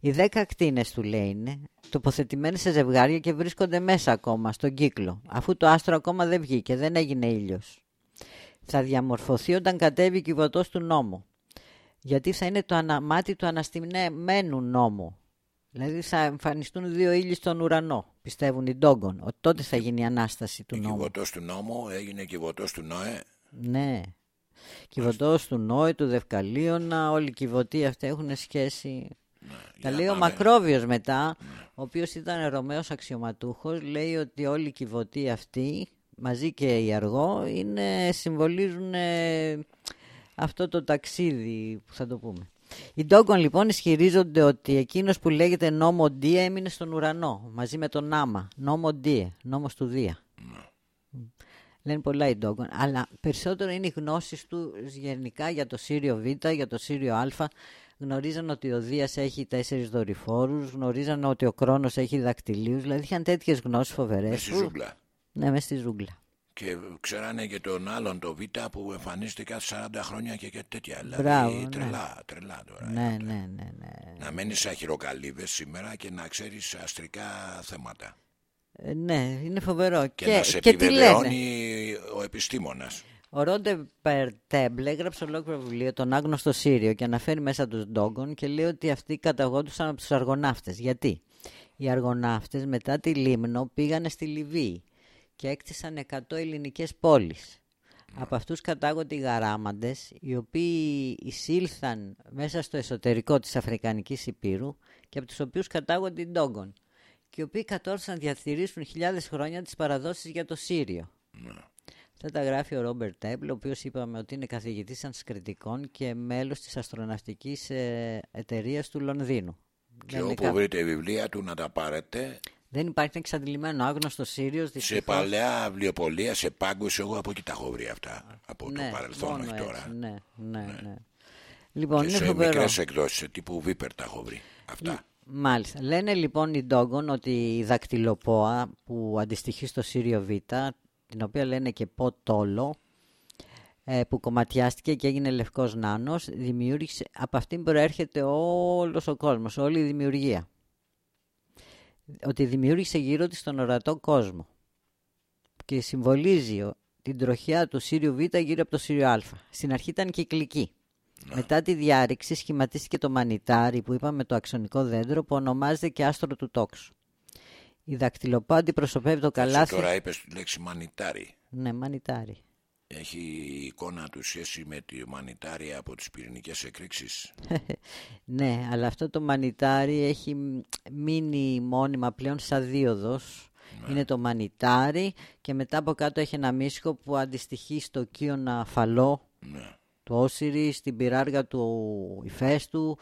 Οι δέκα ακτίνες του λέει είναι τοποθετημένες σε ζευγάρια και βρίσκονται μέσα ακόμα στον κύκλο, αφού το άστρο ακόμα δεν βγήκε, δεν έγινε ήλιος. Θα διαμορφωθεί όταν κατέβει η κυβωτός του νόμου. Γιατί θα είναι το ανα- μάτι του αναστημένου νόμου. Δηλαδή θα εμφανιστούν δύο ήλιοι στον ουρανό, πιστεύουν οι Ντόγκον, ότι τότε θα γίνει η Ανάσταση του η νόμου. κυβωτός του νόμου έγινε κυβωτός του Νόε. Ναι. Κυβωτός του Νόη, του Δευκαλίωνα, όλοι οι κυβωτοί αυτοί έχουν σχέση. Τα για λέει ο πάμε. Μακρόβιος μετά, ο οποίος ήταν Ρωμαίος αξιωματούχος, λέει ότι όλοι οι κυβωτοί αυτοί, μαζί και οι αργό, είναι, συμβολίζουν ε, αυτό το ταξίδι που θα το πούμε. Οι Ντόγκον λοιπόν ισχυρίζονται ότι εκείνος που λέγεται νόμο Ντία έμεινε στον ουρανό, μαζί με τον Άμα, νόμο Ντία, νόμος του Δία. Λένε πολλά οι Ντόγκον, αλλά περισσότερο είναι οι γνώσεις τους γενικά για το Σύριο Β, για το Σύριο Α. Γνωρίζαν ότι ο Δίας έχει τέσσερις δορυφόρους, γνωρίζαν ότι ο Κρόνος έχει δακτυλίους, δηλαδή είχαν τέτοιες γνώσεις Μες φοβερές. στη που- ζούγκλα. Ναι, μες στη ζούγκλα. Και ξέρανε και τον άλλον το Β που εμφανίζεται κάθε 40 χρόνια και, και τέτοια. Δηλαδή Μπράβο, ναι. τρελά, τρελά τώρα. Ναι, ναι, ναι, ναι. Να μένεις σαν χειροκαλύβες σήμερα και να ξέρεις αστρικά θέματα. Ε, ναι, είναι φοβερό. Και, Και, να σε και τι λένε; επιβεβαιώνει ο επιστήμονας. Ο Ρόντε Περτέμπλε έγραψε ολόκληρο βιβλίο τον άγνωστο Σύριο και αναφέρει μέσα τους Ντόγκον και λέει ότι αυτοί καταγόντουσαν από τους αργοναύτες. Γιατί; Οι αργοναύτες μετά τη Λίμνο πήγανε στη Λιβύη και έκτισαν 100 ελληνικές πόλεις. Από αυτούς κατάγονται οι γαράμαντες, οι οποίοι εισήλθαν μέσα στο εσωτερικό της Αφρικανικής Υπήρου και από τους οποίους κατάγονται οι Ντόγκον και οι οποίοι κατόρθωσαν να διατηρήσουν χιλιάδες χρόνια τις παραδόσεις για το Σύριο. Αυτά τα γράφει ο Ρόμπερτ Τέμπλ, ο οποίος είπαμε ότι είναι καθηγητής σανσκριτικών και μέλος της αστροναυτικής ε, εταιρείας του Λονδίνου. Και Δεν, είναι όπου κα- βρείτε βιβλία του να τα πάρετε Δεν υπάρχει ένα εξαντλημένο άγνωστο Σύριος. σε δυστυχώς. παλαιά βιβλιοπολία, σε πάγκους, εγώ από εκεί τα έχω βρει αυτά. Από ναι, το παρελθόν, μόνο όχι έτσι, τώρα. Ναι, ναι, ναι. Λοιπόν, Και είναι σε φοβερό. μικρές εκδόσεις, σε τύπου Βίπερ τα έχω βρει. Αυτά. Μάλιστα. Λένε λοιπόν οι Ντόγκον ότι η δακτυλοπόα που αντιστοιχεί στο Σύριο Β, την οποία λένε και ποτόλο, ε, που κομματιάστηκε και έγινε λευκός νάνος, δημιούργησε, από αυτήν προέρχεται όλος ο κόσμος, όλη η δημιουργία. Ότι δημιούργησε γύρω της τον ορατό κόσμο και συμβολίζει ο- την τροχιά του Σύριου Β γύρω από το Σύριο Α. Στην αρχή ήταν κυκλική. Μετά τη διάρρηξη σχηματίστηκε το μανιτάρι που είπαμε το αξονικό δέντρο που ονομάζεται και άστρο του τόξου. Η δακτυλοπά αντιπροσωπεύει το Έτσι καλάθι. τώρα είπες τη λέξη μανιτάρι. Ναι, μανιτάρι. Έχει η εικόνα του σχέση με τη μανιτάρια από τις πυρηνικές εκρήξεις; *laughs* ναι, αλλά αυτό το μανιτάρι έχει μ- μείνει μόνιμα πλέον σαν δίωδος. Είναι το μανιτάρι και μετά από κάτω έχει ένα μίσχο που αντιστοιχεί στο κύωνα φαλό Ναι. του Όσυρη, στην πυράργα του Ηφαίστου,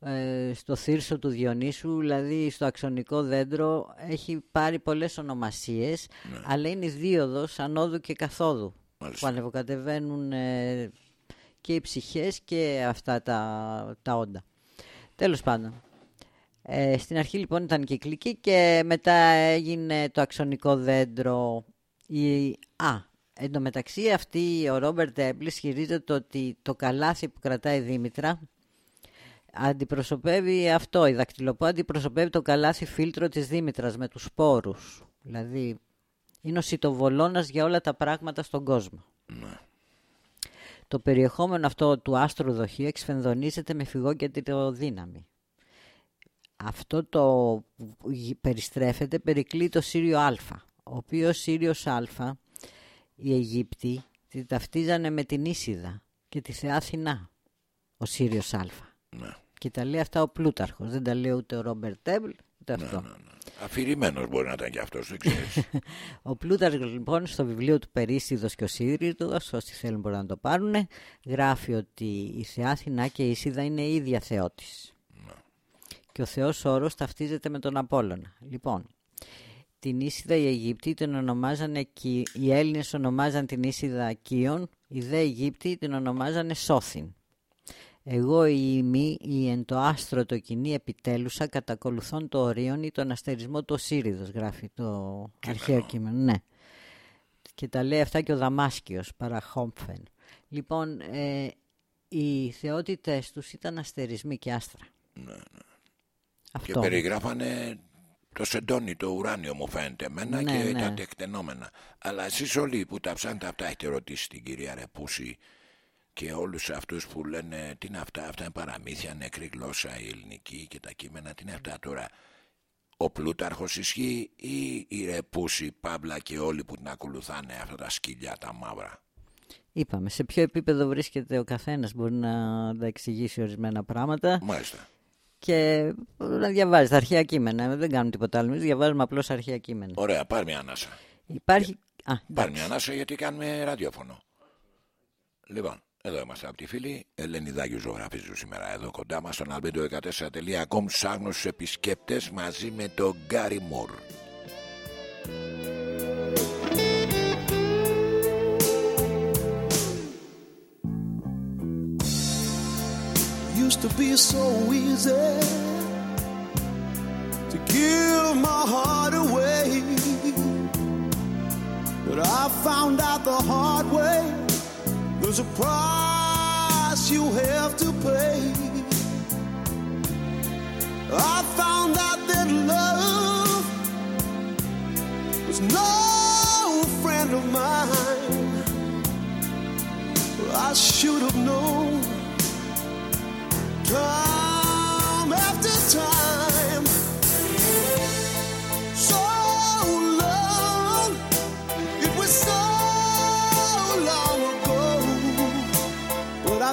ε, στο θύρσο του Διονύσου, δηλαδή στο αξονικό δέντρο. Έχει πάρει πολλές ονομασίες, αλλά είναι η δίωδος ανόδου και καθόδου Μάλιστα. που ανεβοκατεβαίνουν ε, και οι ψυχές και αυτά τα, τα όντα. Τέλος πάντων. Ε, στην αρχή λοιπόν ήταν κυκλική και μετά έγινε το αξονικό δέντρο. Η... Α, εν τω μεταξύ αυτή ο Ρόμπερτ Έμπλης ισχυρίζεται ότι το καλάθι που κρατάει η Δήμητρα αντιπροσωπεύει αυτό. Η δακτυλοπό αντιπροσωπεύει το καλάθι φίλτρο της Δήμητρας με τους σπόρους. Δηλαδή είναι ο σιτοβολώνας για όλα τα πράγματα στον κόσμο. Ναι. Το περιεχόμενο αυτό του άστρου δοχείου εξφενδονίζεται με φυγό και δύναμη. Αυτό το περιστρέφεται περικλεί το Σύριο Α, ο οποίος Σύριος Α, οι Αιγύπτιοι τη ταυτίζανε με την Ίσιδα και τη Θεά Αθηνά, ο Σύριος Α. Ναι. Και τα λέει αυτά ο Πλούταρχος, δεν τα λέει ούτε ο Ρόμπερτ Τέμπλ, ούτε ναι, αυτό. Ναι, ναι. Αφηρημένος μπορεί να ήταν και αυτός, δεν ξέρεις. *laughs* ο Πλούταρχος λοιπόν στο βιβλίο του Περίσιδος και ο Σύριδος, όσοι θέλουν μπορούν να το πάρουν, γράφει ότι η Θεά Αθηνά και η Ίσιδα είναι η ίδια θεότης. Ναι. Και ο Θεός Όρος ταυτίζεται με τον Απόλλωνα. Λοιπόν, την Ίσιδα οι Αιγύπτιοι την ονομάζανε, οι Έλληνες ονομάζαν την Ίσιδα Κίον, οι δε Αιγύπτιοι την ονομάζανε Σόθιν. Εγώ η ημί, η εν το άστρο το κοινή επιτέλουσα κατακολουθών το ορίον ή τον αστερισμό του Οσύριδος, γράφει το αρχαίο κείμενο. Ναι. Και τα λέει αυτά και ο Δαμάσκιος, παραχόμφεν. Λοιπόν, ε, οι θεότητες τους ήταν αστερισμοί και άστρα. Ναι, ναι. Αυτό. Και περιγράφανε το σεντόνι, το ουράνιο μου φαίνεται εμένα Ναι, και ναι. τα τεκτενόμενα. Αλλά εσείς όλοι που τα ψάχνετε αυτά έχετε ρωτήσει την κυρία Ρεπούση και όλους αυτούς που λένε τι είναι αυτά, αυτά είναι παραμύθια, νεκρή γλώσσα, η ελληνική και τα κείμενα, τι είναι αυτά τώρα. Ο Πλούταρχος ισχύει ή η Ρεπούση, Παύλα και όλοι που την ακολουθάνε αυτά τα σκυλιά τα μαύρα; Είπαμε, σε ποιο επίπεδο βρίσκεται ο καθένας μπορεί να τα εξηγήσει ορισμένα πράγματα Μάλιστα. και να διαβάζεις τα αρχαία κείμενα. Δεν κάνουμε τίποτα άλλο. Εμείς διαβάζουμε απλώς αρχαία κείμενα. Ωραία, πάρ μια ανάσα. Υπάρχει... Α, Πάρ εντάξει. μια ανάσα γιατί κάνουμε ραδιόφωνο. Λοιπόν, εδώ είμαστε από τη φίλη. Ελενιδάκη ζωγραφίζουν σήμερα εδώ κοντά μας στον albedo14.com στους άγνωστους επισκέπτες μαζί με τον Γκάρι Μουρ. used to be so easy to give my heart away. But I found out the hard way there's a price you have to pay. I found out that love was no friend of mine. I should have known time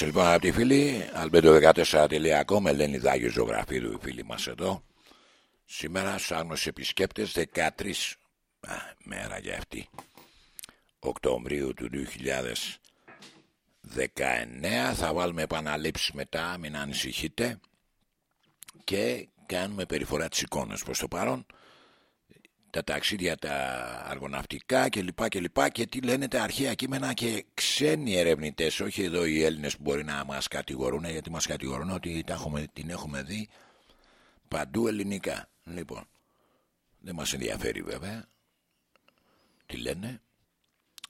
είμαστε λοιπόν αγαπητοί φίλοι. Albedo14.com Ελένη Δάγιος Ζωγραφίδου οι φίλοι μας εδώ. Σήμερα στους άγνωσους επισκέπτες 13 α, μέρα για αυτή Οκτωβρίου του 2019 θα βάλουμε επαναλήψεις μετά μην ανησυχείτε. Και κάνουμε περιφορά της εικόνας προς το παρόν τα ταξίδια τα αργοναυτικά και λοιπά και λοιπά και τι λένε τα αρχαία κείμενα και ξένοι ερευνητές όχι εδώ οι Έλληνες που μπορεί να μας κατηγορούν γιατί μας κατηγορούν ότι τα έχουμε, την έχουμε δει παντού ελληνικά. Λοιπόν δεν μας ενδιαφέρει βέβαια. Τι λένε;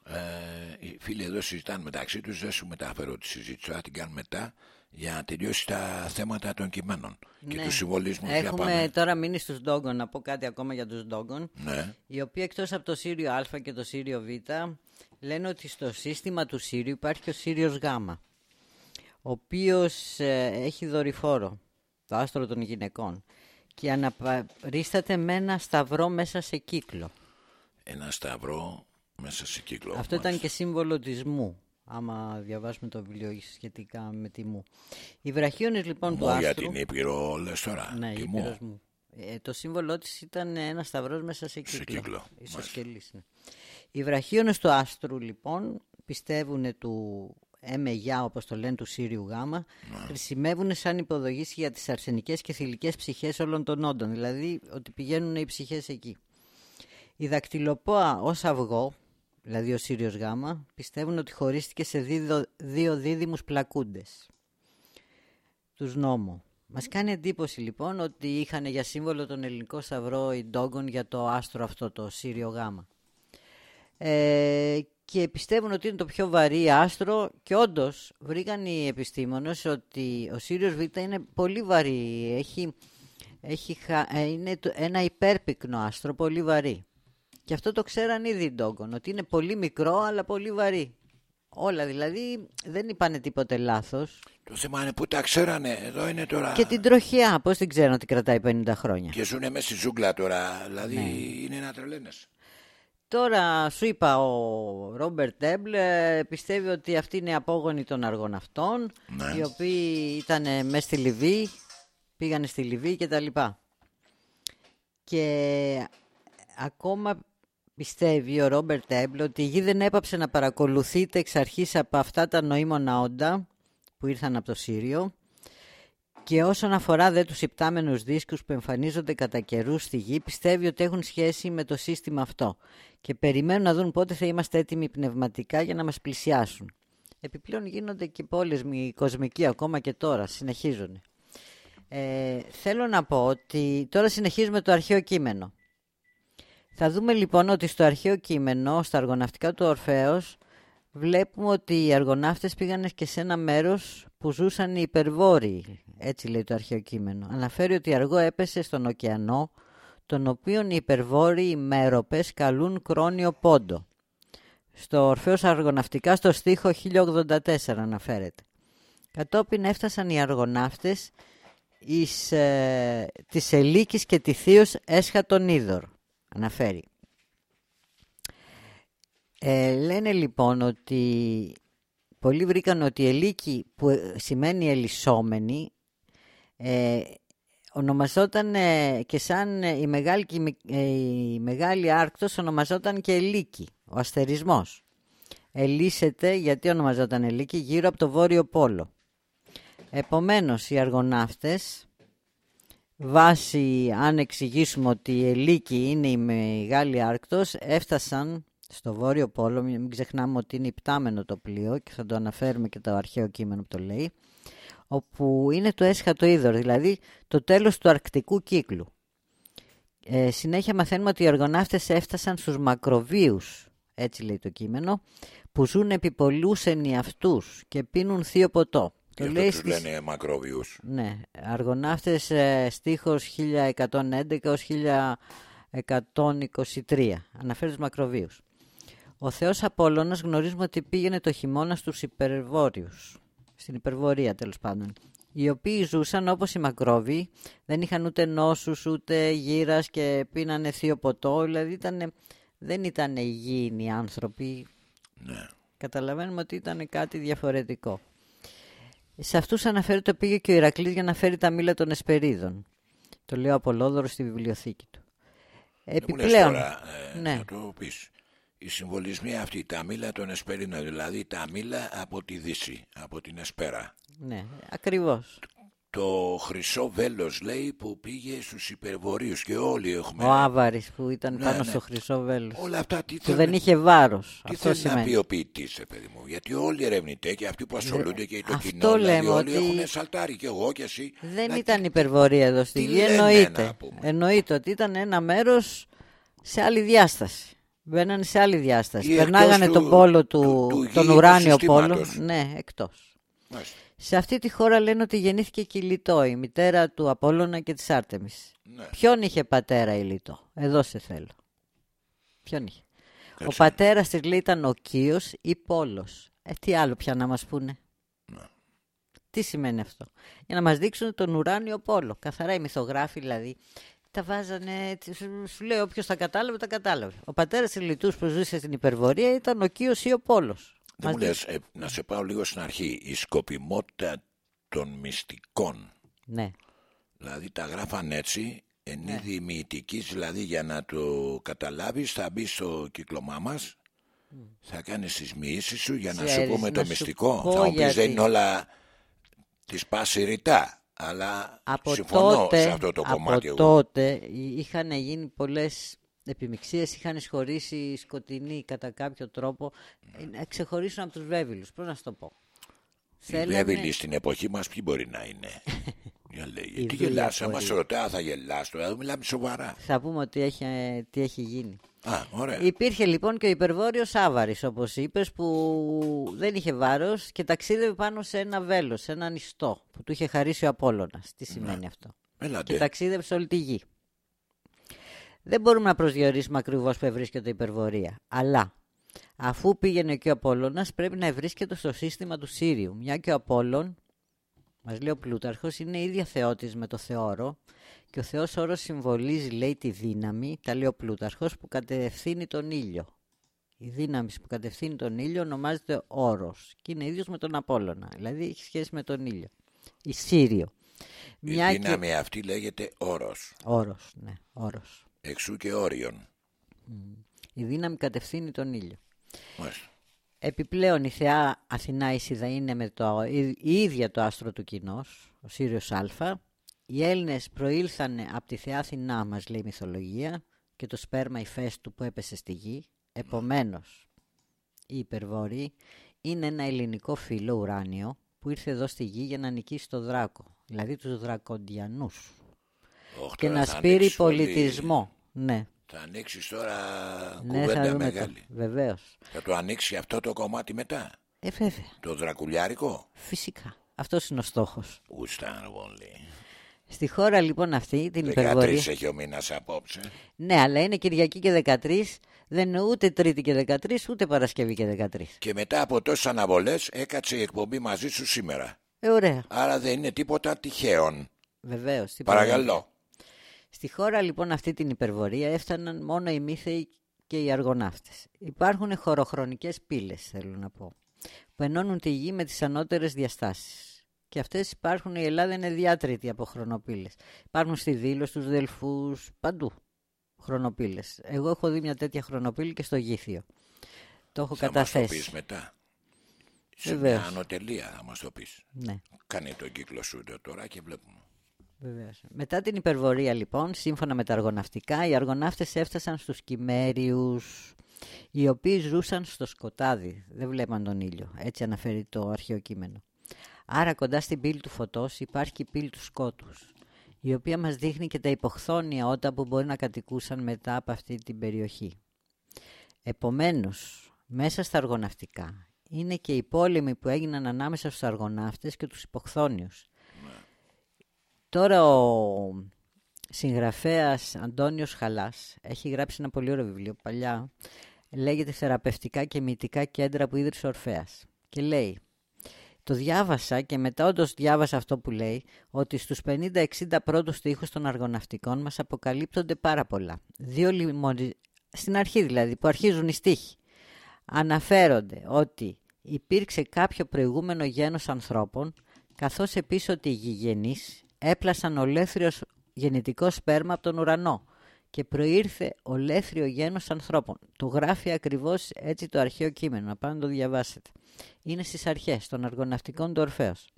Ε, οι φίλοι εδώ συζητάνε μεταξύ τους δεν σου μεταφέρω τη συζήτηση θα την κάνουμε μετά για να τελειώσει τα θέματα των κειμένων και Ναι. τους συμβολισμούς για Έχουμε πάμε. τώρα μείνει στους Ντόγκον, να πω κάτι ακόμα για τους Ντόγκον. Ναι. Οι οποίοι εκτός από το Σύριο Α και το Σύριο Β λένε ότι στο σύστημα του Σύριου υπάρχει και ο Σύριος Γ ο οποίος ε, έχει δορυφόρο, το άστρο των γυναικών και αναπαρίσταται με ένα σταυρό μέσα σε κύκλο. Ένα σταυρό μέσα σε κύκλο. Αυτό ήταν μάλιστα. και σύμβολο της μου, άμα διαβάσουμε το βιβλίο σχετικά με τη μου. Οι βραχίονες λοιπόν του Μου για άστρου... την Ήπειρο λες τώρα. Ναι, τι η μου. Ήπειρος μου. Ε, το σύμβολό της ήταν ένα σταυρός μέσα σε Σε κύκλο. κύκλο, Ισοσκελής, ναι. Οι βραχίονες του άστρου λοιπόν πιστεύουν του ΕΜΕΓΙΑ όπως το λένε του Σύριου Γάμα χρησιμεύουν σαν υποδογής για τις αρσενικές και θηλυκές ψυχές όλων των όντων δηλαδή ότι πηγαίνουν οι ψυχές εκεί. Η δακτυλοπόα ως αυγό, δηλαδή ο Σύριος Γάμα, πιστεύουν ότι χωρίστηκε σε δύο, δύο δίδυμους πλακούντες τους νόμου. Μας κάνει εντύπωση λοιπόν ότι είχαν για σύμβολο τον ελληνικό σταυρό οι Ντόγκον για το άστρο αυτό, το Σύριο Γάμα. Ε, και πιστεύουν ότι είναι το πιο βαρύ άστρο και όντως βρήκαν οι επιστήμονες ότι ο Σύριος Β είναι πολύ βαρύ, έχει, έχει, χα- ε, είναι το- ένα υπέρπυκνο άστρο, πολύ βαρύ. Και αυτό το ξέραν ήδη οι Ντόγκον, ότι είναι πολύ μικρό αλλά πολύ βαρύ. Όλα δηλαδή δεν είπανε τίποτε λάθος. Το θέμα είναι που τα ξέρανε. Εδώ είναι τώρα. Και την τροχιά, πώς την ξέρουν ότι κρατάει 50 χρόνια. Και ζουνε μέσα στη ζούγκλα τώρα. Δηλαδή Ναι. είναι να τρελαίνες. Τώρα σου είπα ο Ρόμπερτ Τέμπλ ε, πιστεύει ότι αυτή είναι η απόγονη των αργοναυτών Ναι. οι οποίοι ήταν μέσα στη Λιβύη, πήγανε στη Λιβύη και τα λοιπά. Και ακόμα πιστεύει ο Ρόμπερτ Τέμπλ ότι η γη δεν έπαψε να παρακολουθείται εξ αρχής από αυτά τα νοήμωνα όντα που ήρθαν από το Σύριο και όσον αφορά δε τους υπτάμενους δίσκους που εμφανίζονται κατά καιρού στη γη, πιστεύει ότι έχουν σχέση με το σύστημα αυτό και περιμένουν να δουν πότε θα είμαστε έτοιμοι πνευματικά για να μας πλησιάσουν. Επιπλέον γίνονται και πόλεμοι κοσμικοί ακόμα και τώρα, συνεχίζουν. Ε, θέλω να πω ότι τώρα συνεχίζουμε το αρχαίο κείμενο. Θα δούμε λοιπόν ότι στο αρχαίο κείμενο, στα αργοναυτικά του Ορφέως, βλέπουμε ότι οι αργοναύτες πήγαν και σε ένα μέρος που ζούσαν οι υπερβόροι. Έτσι λέει το αρχαίο κείμενο. Αναφέρει ότι η αργό έπεσε στον ωκεανό, τον οποίον οι υπερβόρειοι μέροπες καλούν κρόνιο πόντο. Στο Ορφέος Αργοναυτικά στο στίχο 1084 αναφέρεται. Κατόπιν έφτασαν οι αργοναύτες εις ε, της Ελίκης και τη Θείος έσχα τον Ίδωρ. Αναφέρει. Ε, λένε λοιπόν ότι πολλοί βρήκαν ότι η Ελίκη που ε, σημαίνει ελισσόμενη ε, ονομαζόταν ε, και σαν ε, η μεγάλη, και η μι- ε, η μεγάλη Άρκτος ονομαζόταν και Ελίκη, ο αστερισμός. Ελίσσεται γιατί ονομαζόταν Ελίκη γύρω από το Βόρειο Πόλο. Επομένως οι αργοναύτες βάσει αν εξηγήσουμε ότι η Ελίκη είναι η Μεγάλη Άρκτος έφτασαν στο Βόρειο Πόλο, μην μην ξεχνάμε ότι είναι υπτάμενο το πλοίο και θα το αναφέρουμε και το αρχαίο κείμενο που το λέει όπου είναι το έσχατο είδωρ, δηλαδή το τέλος του αρκτικού κύκλου. Ε, συνέχεια μαθαίνουμε ότι οι αργοναύτες έφτασαν στους μακροβίους, έτσι λέει το κείμενο, που ζουν επί πολλούς ενιαυτούς και πίνουν θείο ποτό. Και Το αυτό λέει τους στις- λένε μακρόβιους. ναι, αργοναύτες ε, στίχος 1111 ως 1123. Αναφέρει τους μακροβίους. Ο θεός Απόλλωνας γνωρίζουμε ότι πήγαινε το χειμώνα στους υπερβόρειους. Στην υπερβορία τέλος πάντων. Οι οποίοι ζούσαν όπως οι μακρόβιοι, δεν είχαν ούτε νόσους ούτε γύρας και πίνανε θείο ποτό, δηλαδή ήτανε- δεν ήταν υγιεινοί άνθρωποι. Ναι. Καταλαβαίνουμε ότι ήταν κάτι διαφορετικό. Σε αυτούς αναφέρεται πήγε και ο Ηρακλής για να φέρει τα μήλα των Εσπερίδων. Το λέει ο Απολόδωρος στη βιβλιοθήκη του. Δεν μου λες Επιπλέον, τώρα, ε, ναι. να το πεις. Οι συμβολισμοί αυτοί, τα μήλα των Εσπερίνων, δηλαδή τα μήλα από τη Δύση, από την Εσπέρα. ναι, ακριβώς. Το χρυσό βέλος λέει που πήγε στους υπερβορείους και όλοι έχουμε. Ο Άβαρης που ήταν Ναι, πάνω ναι. στο χρυσό βέλος. Όλα αυτά τι Που θέλουν- δεν είχε βάρος. Τι Αυτό θέλει να πει σημαίνει. ο ποιητής, ρε παιδί μου. Γιατί όλοι οι ερευνητέ και αυτοί που ασχολούνται και το αυτό κοινό, δηλαδή λέμε όλοι ότι- έχουν σαλτάρει και εγώ και εσύ. Δεν Δηλαδή, ήταν υπερβορία εδώ στη τι γη, λένε, εννοείται. να πούμε. Εννοείται ότι ήταν ένα μέρος σε άλλη διάσταση. Μπαίνανε σε άλλη διάσταση. Ή Περνάγανε εκτός τον του- πόλο του- του, του τον γήινου ουράνιο πόλο. συστήματος. Ναι, εκτός. Μάλιστα. Σε αυτή τη χώρα λένε ότι γεννήθηκε και η Λιτό, η μητέρα του Απόλλωνα και της Άρτεμις. Ναι. Ποιον είχε πατέρα η Λιτό, εδώ σε θέλω. Ποιον είχε; Ο Κάτσε. πατέρας της λέει ήταν ο Κίος ή Πόλος. Ε, τι άλλο πια να μας πούνε; Ναι. Τι σημαίνει αυτό; Για να μας δείξουν τον ουράνιο πόλο. Καθαρά οι μυθογράφοι δηλαδή. Τα βάζανε έτσι, σου- σου λέει όποιος τα κατάλαβε, τα κατάλαβε. Ο πατέρας της Λιτούς που ζούσε στην υπερβορία ήταν ο Κίος ή ο Πόλος. Δεν Μας μου λες, ε, να σε πάω λίγο στην αρχή. Η σκοπιμότητα των μυστικών. Ναι. Δηλαδή τα γράφαν έτσι, εν Ναι. είδη μυητικής, δηλαδή για να το καταλάβεις θα μπεις στο κύκλωμά μας, θα κάνεις τις μοιήσεις σου για να σου Ξέρεις, πούμε το να σου μυστικό. πω θα μου πεις γιατί. δεν είναι όλα της πάση ρητά, αλλά Από συμφωνώ τότε, σε αυτό το από κομμάτι εγώ. τότε είχαν γίνει πολλές επιμιξίες, είχαν εισχωρήσει οι σκοτεινοί κατά κάποιο τρόπο ε, να ξεχωρίσουν από τους βέβυλους. Πώς να σου το πω; Οι Θέλανε- βέβηλοι στην εποχή μας ποιοι μπορεί να είναι; *laughs* για λέγε. Οι Τι δύο γελάς, άμα μπορεί. σε ρωτάω θα γελάς τώρα, μιλάμε σοβαρά. Θα πούμε ότι έχει, ε, τι έχει γίνει. Α, ωραία. Υπήρχε λοιπόν και ο υπερβόρειος Άβαρης, όπως είπες, που δεν είχε βάρος και ταξίδευε πάνω σε ένα βέλος, σε ένα νηστό που του είχε χαρίσει ο Απόλλωνας. Τι σημαίνει αυτό; Και Έλατε. ταξίδευε σε όλη τη γη. Δεν μπορούμε να προσδιορίσουμε ακριβώς που βρίσκεται η υπερβορία. Αλλά αφού πήγαινε και ο Απόλλωνας πρέπει να βρίσκεται στο σύστημα του Σύριου. Μια και ο Απόλλων, μας λέει ο Πλούταρχος, είναι ίδια θεότης με το Θεόρο και ο Θεός όρος συμβολίζει, λέει, τη δύναμη, τα λέει ο Πλούταρχος, που κατευθύνει τον ήλιο. Η δύναμη που κατευθύνει τον ήλιο ονομάζεται όρος και είναι ίδιος με τον Απόλλωνα, δηλαδή έχει σχέση με τον ήλιο. Η Σύριο. Η Μια και- δύναμη αυτή λέγεται όρος. Όρος, ναι, όρος. Εξού και όριον. Η δύναμη κατευθύνει τον ήλιο. Μάλιστα. Επιπλέον η θεά Αθηνά Ισίδα είναι με το, η, η ίδια το άστρο του κοινός, ο Σύριος Α. Οι Έλληνες προήλθαν από τη θεά Αθηνά μας λέει η μυθολογία και το σπέρμα ηφαίστου που έπεσε στη γη. Επομένως, η υπερβόρη είναι ένα ελληνικό φύλλο ουράνιο που ήρθε εδώ στη γη για να νικήσει το δράκο, δηλαδή τους δρακοντιανούς Ωχ, και τώρα να θα σπείρει ανοίξεις πολύ- πολιτισμό. Ναι, Θα ανοίξεις τώρα ναι κουβέντα θα δούμε μεγάλη. το. Βεβαίως. Θα το ανοίξει αυτό το κομμάτι μετά; Ε, βέβαια. Το δρακουλιάρικο; Φυσικά. Αυτός είναι ο στόχος. Ουστάν πολύ. Στη χώρα λοιπόν αυτή την 13 υπερβολή. έχει ο μήνας απόψε. Ναι, αλλά είναι Κυριακή και 13. Δεν είναι ούτε Τρίτη και 13, ούτε Παρασκευή και 13. Και μετά από τόσες αναβολές έκατσε η εκπομπή μαζί σου σήμερα. Ε, ωραία. Άρα δεν είναι τίποτα τυχαίων. Βεβαίως. Παρακαλώ. Στη χώρα λοιπόν αυτή την υπερβορία έφταναν μόνο οι Μύθεοι και οι Αργοναύτες. Υπάρχουν χωροχρονικές πύλες, θέλω να πω, που ενώνουν τη γη με τις ανώτερες διαστάσεις. Και αυτές υπάρχουν, η Ελλάδα είναι διάτρητη από χρονοπύλες. Υπάρχουν στη Δήλο, στους Δελφούς, παντού χρονοπύλες. Εγώ έχω δει μια τέτοια χρονοπύλη και στο Γήθιο. Το έχω Θα μας το καταθέσει. πεις μετά. Σε Βεβαίως. μια ανωτελεία θα μας το πεις. Ναι. Κάνε τον κύκλο σου εδώ τώρα και βλέπουμε. Βεβαίως. Μετά την υπερβορία λοιπόν, σύμφωνα με τα αργοναυτικά, οι αργοναύτες έφτασαν στους Κυμέριους, οι οποίοι ζούσαν στο σκοτάδι, δεν βλέπαν τον ήλιο, έτσι αναφέρει το αρχαίο κείμενο. Άρα κοντά στην πύλη του φωτός υπάρχει και η πύλη του σκότους, η οποία μας δείχνει και τα υποχθόνια ότα που μπορεί να κατοικούσαν μετά από αυτή την περιοχή. Επομένως, μέσα στα αργοναυτικά είναι και οι πόλεμοι που έγιναν ανάμεσα στους αργοναύτες και τους υποχθόνιους. Τώρα ο συγγραφέας Αντώνιος Χαλάς έχει γράψει ένα πολύ ωραίο βιβλίο παλιά. Λέγεται «Θεραπευτικά και μυητικά κέντρα που ίδρυσε ο Ορφέας». Και λέει, το διάβασα και μετά όντως διάβασα αυτό που λέει, ότι στους 50-60 πρώτους στίχους των αργοναυτικών μας αποκαλύπτονται πάρα πολλά. Δύο λιμονι... Στην αρχή δηλαδή, που αρχίζουν οι στίχοι. Αναφέρονται ότι υπήρξε κάποιο προηγούμενο γένος ανθρώπων, καθώς επίσης ότι οι γηγενείς έπλασαν ολέθριος γεννητικό σπέρμα από τον ουρανό και προήρθε ολέθριο γένος ανθρώπων. Το γράφει ακριβώς έτσι το αρχαίο κείμενο, να πάνε να το διαβάσετε. Είναι στις αρχές των αργοναυτικών του Ορφέως.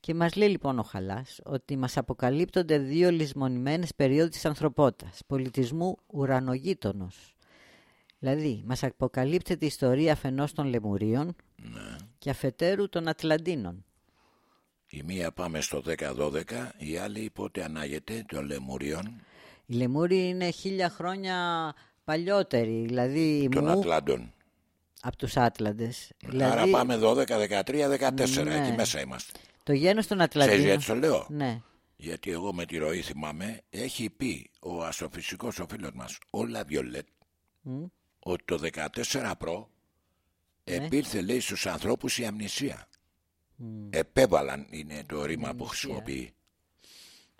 Και μας λέει λοιπόν ο Χαλάς ότι μας αποκαλύπτονται δύο λησμονημένες περίοδοι της ανθρωπότητας, πολιτισμού ουρανογείτονος. Δηλαδή, μας αποκαλύπτεται η ιστορία αφενός των Λεμουρίων και αφετέρου των Ατλαντίνων. Η μία πάμε στο 10-12, η άλλη πότε ανάγεται των Λεμουριών, Οι Λεμούροι είναι χίλια χρόνια παλιότεροι, δηλαδή των μου Ατλάντων. από τους Άτλαντες. Άρα Δηλαδή, πάμε 12, 13, 14, Ναι. εκεί μέσα είμαστε. το γένος των Ξέρεις Ατλαντίνων... γιατί το λέω; Ναι, Γιατί εγώ με τη ροή θυμάμαι, έχει πει ο αστροφυσικός ο φίλος μας, ο Λαβιολέτ, Μμ. ότι το 14 προ Ναι. επήλθε λέει στους ανθρώπους η αμνησία. Επέβαλαν είναι το ρήμα που χρησιμοποιεί.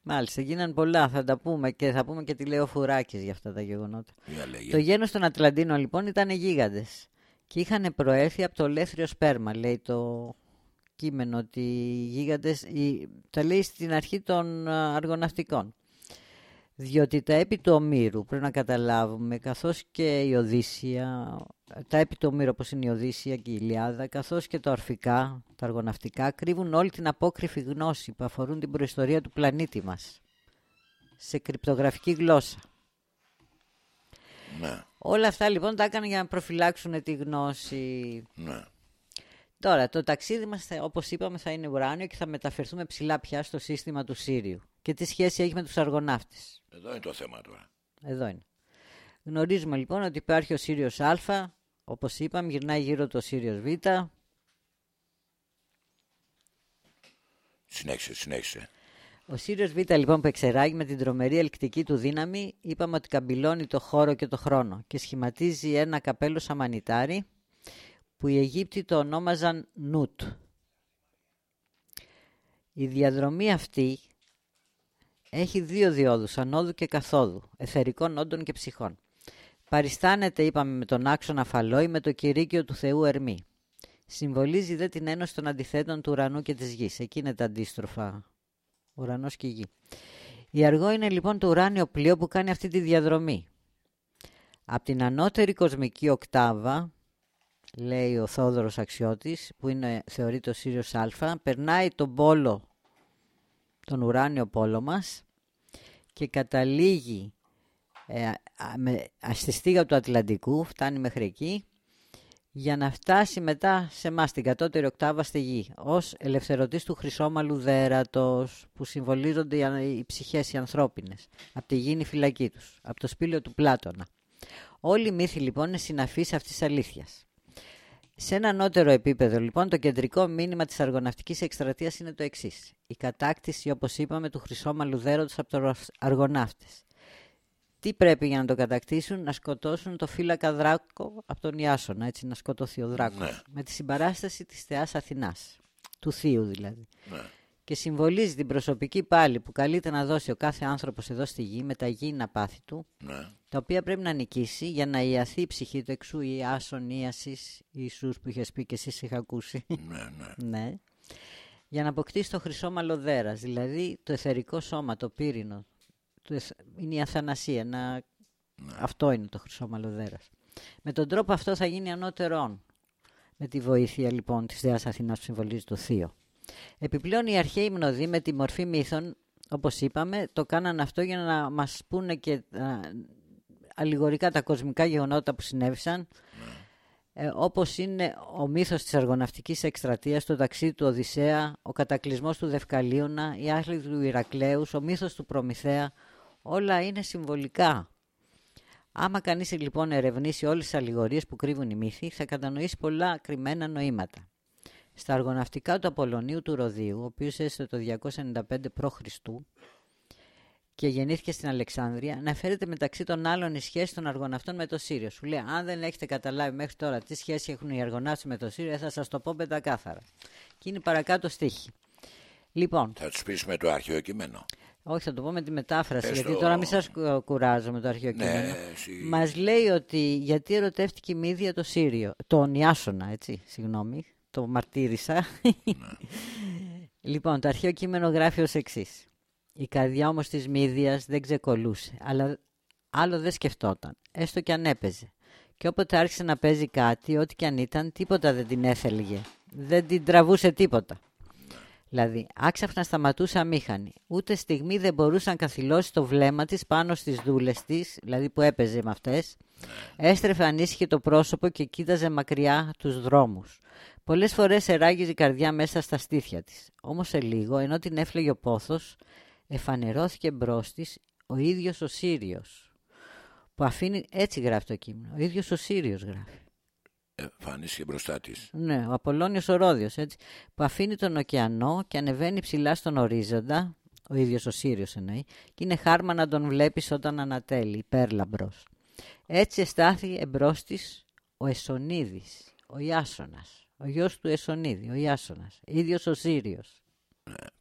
μάλιστα, γίναν πολλά, θα τα πούμε και θα πούμε και τι λέει ο Φουράκης για αυτά τα γεγονότα. Για λέγε. Το γένος των Ατλαντίνων λοιπόν ήταν γίγαντες και είχαν προέρθει από το ολέθριο σπέρμα, λέει το κείμενο ότι οι γίγαντες, οι- τα λέει στην αρχή των α, αργοναυτικών. Διότι τα έπι του Ομήρου πρέπει να καταλάβουμε, καθώς και η Οδύσσια, τα έπι του Ομήρου όπως είναι η Οδύσσια και η Ηλιάδα, καθώς και τα ορφικά, τα αργοναυτικά, κρύβουν όλη την απόκριφη γνώση που αφορούν την προϊστορία του πλανήτη μας, σε κρυπτογραφική γλώσσα. Ναι, Όλα αυτά λοιπόν τα έκαναν για να προφυλάξουν τη γνώση. ναι. Τώρα, το ταξίδι μας, θα- όπως είπαμε, θα είναι ουράνιο και θα μεταφερθούμε ψηλά πια στο σύστημα του Σύριου. Και τι σχέση έχει με τους αργοναύτες; Εδώ είναι το θέμα τώρα. Εδώ είναι. Γνωρίζουμε λοιπόν ότι υπάρχει ο Σύριος Α, όπως είπαμε, γυρνάει γύρω το Σύριος Β. Συνέχισε, συνέχισε. Ο Σύριος Β λοιπόν που εξεράγει με την τρομερή ελκτική του δύναμη, είπαμε ότι καμπυλώνει το χώρο και το χρόνο και σχηματίζει ένα καπέλο σαμανιτάρι που οι Αιγύπτιοι το ονόμαζαν Νούτ. Η διαδρομή αυτή έχει δύο διόδους, ανόδου και καθόδου, εθερικών όντων και ψυχών. Παριστάνεται, είπαμε, με τον άξονα Φαλόη με το κηρύκιο του Θεού Ερμή. Συμβολίζει δε την ένωση των αντιθέτων του ουρανού και της γης. Εκεί είναι τα αντίστροφα ουρανός και γη. Η αργό είναι λοιπόν το ουράνιο πλοίο που κάνει αυτή τη διαδρομή. Από την ανώτερη κοσμική οκτάβα, λέει ο Θόδωρος Αξιώτης, που είναι, θεωρείται ο Σύριος Α, περνάει τον πόλο, τον ουράνιο πόλο μας και καταλήγει ε, α, με, ας, στη στίγα του Ατλαντικού, φτάνει μέχρι εκεί, για να φτάσει μετά σε εμάς την κατώτερη οκτάβα στη γη, ως ελευθερωτής του χρυσόμαλου δέρατος, που συμβολίζονται οι, α- οι ψυχές οι ανθρώπινες, από τη γήινη φυλακή τους, από το σπήλαιο του Πλάτωνα. Όλοι οι μύθοι λοιπόν είναι συναφείς αυτής της αλήθειας. Σε ένα ανώτερο επίπεδο, λοιπόν, το κεντρικό μήνυμα της αργοναυτικής εκστρατείας είναι το εξής. Η κατάκτηση, όπως είπαμε, του χρυσόμαλου δέρωτος από τους αργοναύτες. Τι πρέπει για να το κατακτήσουν, να σκοτώσουν το φύλακα Δράκο από τον Ιάσονα, έτσι να σκοτωθεί ο Δράκος. Ναι. Με τη συμπαράσταση της θεάς Αθηνάς, του θείου δηλαδή. Ναι. Και συμβολίζει την προσωπική πάλη που καλείται να δώσει ο κάθε άνθρωπος εδώ στη γη με τα γήινα πάθη του, Ναι. τα οποία πρέπει να νικήσει για να ιαθεί η ψυχή του εξού η άσον ίασης Ιησούς που είχες πει και εσείς είχα ακούσει. Ναι, ναι. *laughs* ναι. Για να αποκτήσει το χρυσό μαλλοδέρας, δηλαδή το εθερικό σώμα, το πύρινο. Το εθ- Είναι η αθανασία. Να... Αυτό είναι το χρυσό μαλλοδέρας. Με τον τρόπο αυτό θα γίνει ανώτερον. Με τη βοήθεια λοιπόν της Θεάς Αθηνάς που συμβολίζει το Θείο. Επιπλέον οι αρχαίοι μνοδοί με τη μορφή μύθων, όπως είπαμε, το κάναν αυτό για να μας πούνε και α, αλληγορικά τα κοσμικά γεγονότα που συνέβησαν ε, όπως είναι ο μύθος της αργοναυτικής εκστρατείας, το ταξίδι του Οδυσσέα, ο κατακλυσμός του Δευκαλίωνα, η άχλη του Ηρακλέους, ο μύθος του Προμηθέα, όλα είναι συμβολικά. Άμα κανείς λοιπόν ερευνήσει όλες τις αλληγορίες που κρύβουν οι μύθοι, θα κατανοήσει πολλά κρυμμένα νοήματα. Στα αργοναυτικά του Απολωνίου του Ροδίου, ο οποίος έζησε το 295 π.Χ., και γεννήθηκε στην Αλεξάνδρεια, αναφέρεται μεταξύ των άλλων η σχέση των αργοναυτών με το Σύριο. Σου λέει, αν δεν έχετε καταλάβει μέχρι τώρα τι σχέση έχουν οι αργοναύτες με το Σύριο, θα σας το πω πεντακάθαρα. Και είναι παρακάτω στίχη. Λοιπόν, Θα τους πεις με το αρχαίο κείμενο. όχι, θα το πω με τη μετάφραση, Πες γιατί το. τώρα μην σας κουράζω με το αρχαίο Ναι, κείμενο. εσύ- Μας λέει ότι γιατί ερωτεύτηκε η Μύδια το Σύριο, τον Ιάσονα, έτσι, συγγνώμη, το μαρτύρησα. λοιπόν, το αρχαίο κείμενο γράφει ως εξής. Η καρδιά όμως της Μύδιας δεν ξεκολούσε, αλλά άλλο δεν σκεφτόταν, έστω και αν έπαιζε. Και όποτε άρχισε να παίζει κάτι, ό,τι και αν ήταν, τίποτα δεν την έθελγε. Δεν την τραβούσε τίποτα. Δηλαδή, άξαφνα σταματούσε αμήχανη. Ούτε στιγμή δεν μπορούσε να καθυλώσει το βλέμμα της πάνω στις δούλες της, δηλαδή που έπαιζε με αυτές. Έστρεφε ανήσυχη το πρόσωπο και κοίταζε μακριά τους δρόμους. Πολλές φορές εράγιζε η καρδιά μέσα στα στήθια της. Όμως σε λίγο, ενώ την έφλεγε ο πόθος, εφανερώθηκε μπρος της ο ίδιος ο Σύριος. Που αφήνει, έτσι γράφει το κείμενο, ο ίδιος ο Σύριος γράφει. Εμφανίστηκε μπροστά της. Ναι, ο Απολλώνιος ο Ρόδιος, έτσι, που αφήνει τον ωκεανό και ανεβαίνει ψηλά στον ορίζοντα, ο ίδιος ο Σύριος εννοεί, και είναι χάρμα να τον βλέπεις όταν ανατέλει, υπέρλαμπρος. Έτσι εστάθη εμπρός της ο Εσονίδης, ο Ιάσονας, ο γιος του Εσονίδη, ο Ιάσονας, ίδιος ο Σύριος.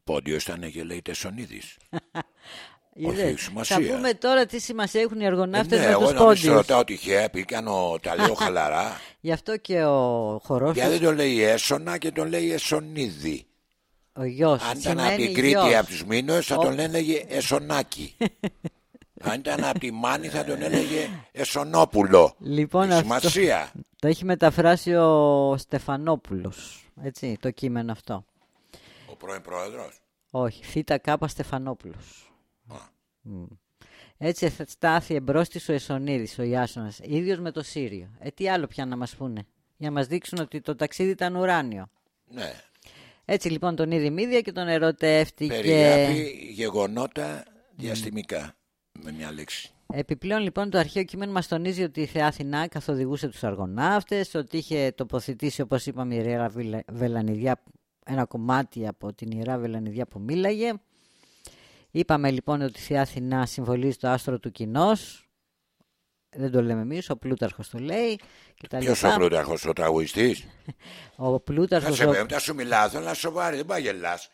Πόντιο ήταν και λέει Τεσσονίδης. *laughs* Είδες, έχει σημασίας. Θα πούμε τώρα τι σημασία έχουν οι αργοναύτες ναι, με εγώ τους να μην σε πόντιους. ρωτάω τυχαία, επειδή κάνω, τα λέω *laughs* χαλαρά. Γι' αυτό και ο χορός Γιατί του, δεν τον λέει Έσονα και τον λέει Εσονίδη. ο γιος, Αν ήταν σημαίνει από την Κρήτη γιος. από τους Μήνωες θα Ο- τον έλεγε Εσονάκη. *laughs* Αν ήταν από τη Μάνη θα τον έλεγε Εσονόπουλο. Λοιπόν, Έχει αυτό- σημασία. Το έχει μεταφράσει ο Στεφανόπουλος, έτσι, το κείμενο αυτό. Ο πρώην πρόεδρος. Όχι, θήτα κάπα Στεφανόπουλος. Μμ. Έτσι θα στάθη εμπρός της ο Εσονίδης, ο Ιάσονας, ίδιος με το Σύριο. Ε, τι άλλο πια να μας πούνε, για να μας δείξουν ότι το ταξίδι ήταν ουράνιο. Ναι. Έτσι λοιπόν τον είδε η Μύδια και τον ερωτεύτηκε. Περιγράφει γεγονότα διαστημικά. Με μια λέξη. Επιπλέον λοιπόν το αρχαίο κείμενο μας τονίζει ότι η Θεά Αθηνά καθοδηγούσε τους αργοναύτες, ότι είχε τοποθετήσει όπως είπαμε η Ιερά Βελα- Βελανιδιά, ένα κομμάτι από την Ιερά Βελανιδιά που μίλαγε. Είπαμε λοιπόν ότι η Θεά Αθηνά συμβολίζει το άστρο του κοινός. Δεν το λέμε εμείς, ο Πλούταρχος το λέει. Και τα Ποιος λοιπά. ο Πλούταρχος, ο τραγουδιστή. Ο Θα Πλούταρχος... σε ο- πέμπτα σου μιλάω, θέλω να σοβαρή, δεν πάει γελάς.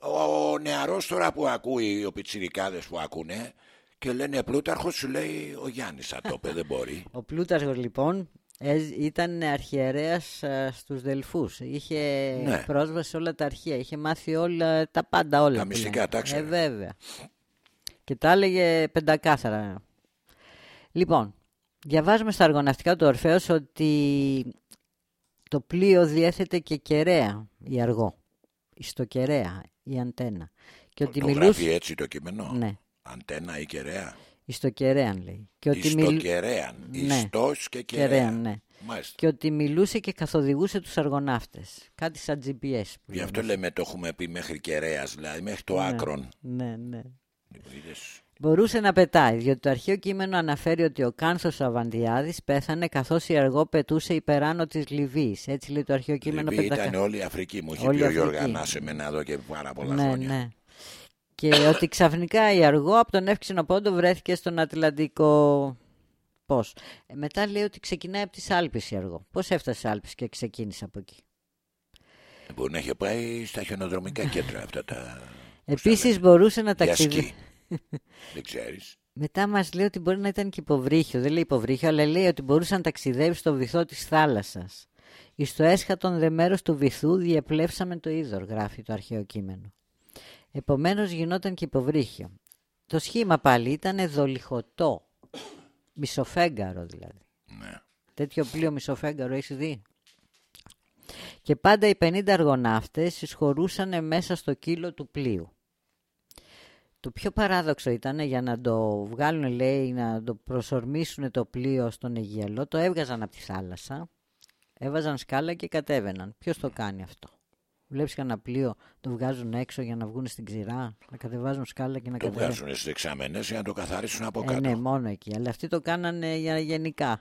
Ο, *laughs* ο νεαρός τώρα που ακούει, οι πιτσιρικάδες που ακούνε και λένε Πλούταρχος, σου λέει ο Γιάννης θα το είπε, δεν μπορεί. Ο Πλούταρχος λοιπόν ε, ήταν αρχιερέας ε, στους Δελφούς. Είχε Ναι. πρόσβαση σε όλα τα αρχεία. Είχε μάθει όλα, τα πάντα όλα. Τα που μυστικά, λένε. τα ήξερε. Ε, βέβαια. Και τα έλεγε πεντακάθαρα. Λοιπόν, διαβάζουμε στα αργοναυτικά του Ορφέως ότι το πλοίο διέθετε και κεραία, η αργό. Στο κεραία, η αντένα. Και ότι το μιλούσε... γράφει έτσι το κείμενο. Ναι, Αντένα ή κεραία. στο κεραίαν λέει. Και ότι Ιστο μιλ- κεραίαν. Ναι. Ιστός και κεραία. Κεραίαν, ναι. Μάλιστα. και ότι μιλούσε και καθοδηγούσε τους αργοναύτες. Κάτι σαν GPS. Που Γι' αυτό λέμε. λέμε το έχουμε πει μέχρι κεραίας, δηλαδή μέχρι το άκρον. Ναι, ναι. Είδες. Μπορούσε να πετάει, διότι το αρχαίο κείμενο αναφέρει ότι ο Κάνθος Αβαντιάδης πέθανε καθώς η αργό πετούσε υπεράνω της Λιβύης. Έτσι λέει το αρχαίο κείμενο. Λιβύη πεντακα- ήταν όλη η Αφρική. Μου είχε Όλη πει η ο Γιώργο Αφρική. Ανάσε εμένα εδώ και πάρα πολλά ναι, χρόνια. ναι. Και *laughs* ότι ξαφνικά η αργό από τον εύξηνο πόντο βρέθηκε στον Ατλαντικό. Πώς; Ε, μετά λέει ότι ξεκινάει από τις Άλπεις η αργό. Πώς έφτασε στις Άλπεις και ξεκίνησε από εκεί; Μπορεί να είχε πάει στα χιονοδρομικά κέντρα αυτά τα. Επίσης μπορούσε να Για ταξιδεύει. σκι. *laughs* Δεν ξέρεις. Μετά μας λέει ότι μπορεί να ήταν και υποβρύχιο. Δεν λέει υποβρύχιο, αλλά λέει ότι μπορούσε να ταξιδεύει στο βυθό της θάλασσας. Εις το έσχατον δε μέρος του βυθού διεπλέψαμε το είδωρ, γράφει το αρχαίο κείμενο. Επομένως γινόταν και υποβρύχιο. Το σχήμα πάλι ήταν δολυχωτό. Μισοφέγγαρο δηλαδή. Ναι. Τέτοιο πλοίο μισοφέγγαρο έχεις δει; Και πάντα οι 50 αργοναύτες εισχωρούσαν μέσα στο κύλο του πλοίου. Το πιο παράδοξο ήταν για να το βγάλουν, λέει, να το προσορμήσουν το πλοίο στον Αιγιαλό, το έβγαζαν από τη θάλασσα, έβαζαν σκάλα και κατέβαιναν. Ποιος το κάνει αυτό; Βλέπεις κανένα πλοίο, το βγάζουν έξω για να βγουν στην ξηρά, να κατεβάζουν σκάλα και να Το κατεβαίνουν. βγάζουν στις δεξαμενές για να το καθαρίσουν από Ε, κάτω. ναι, μόνο εκεί. Αλλά αυτοί το κάνανε για γενικά.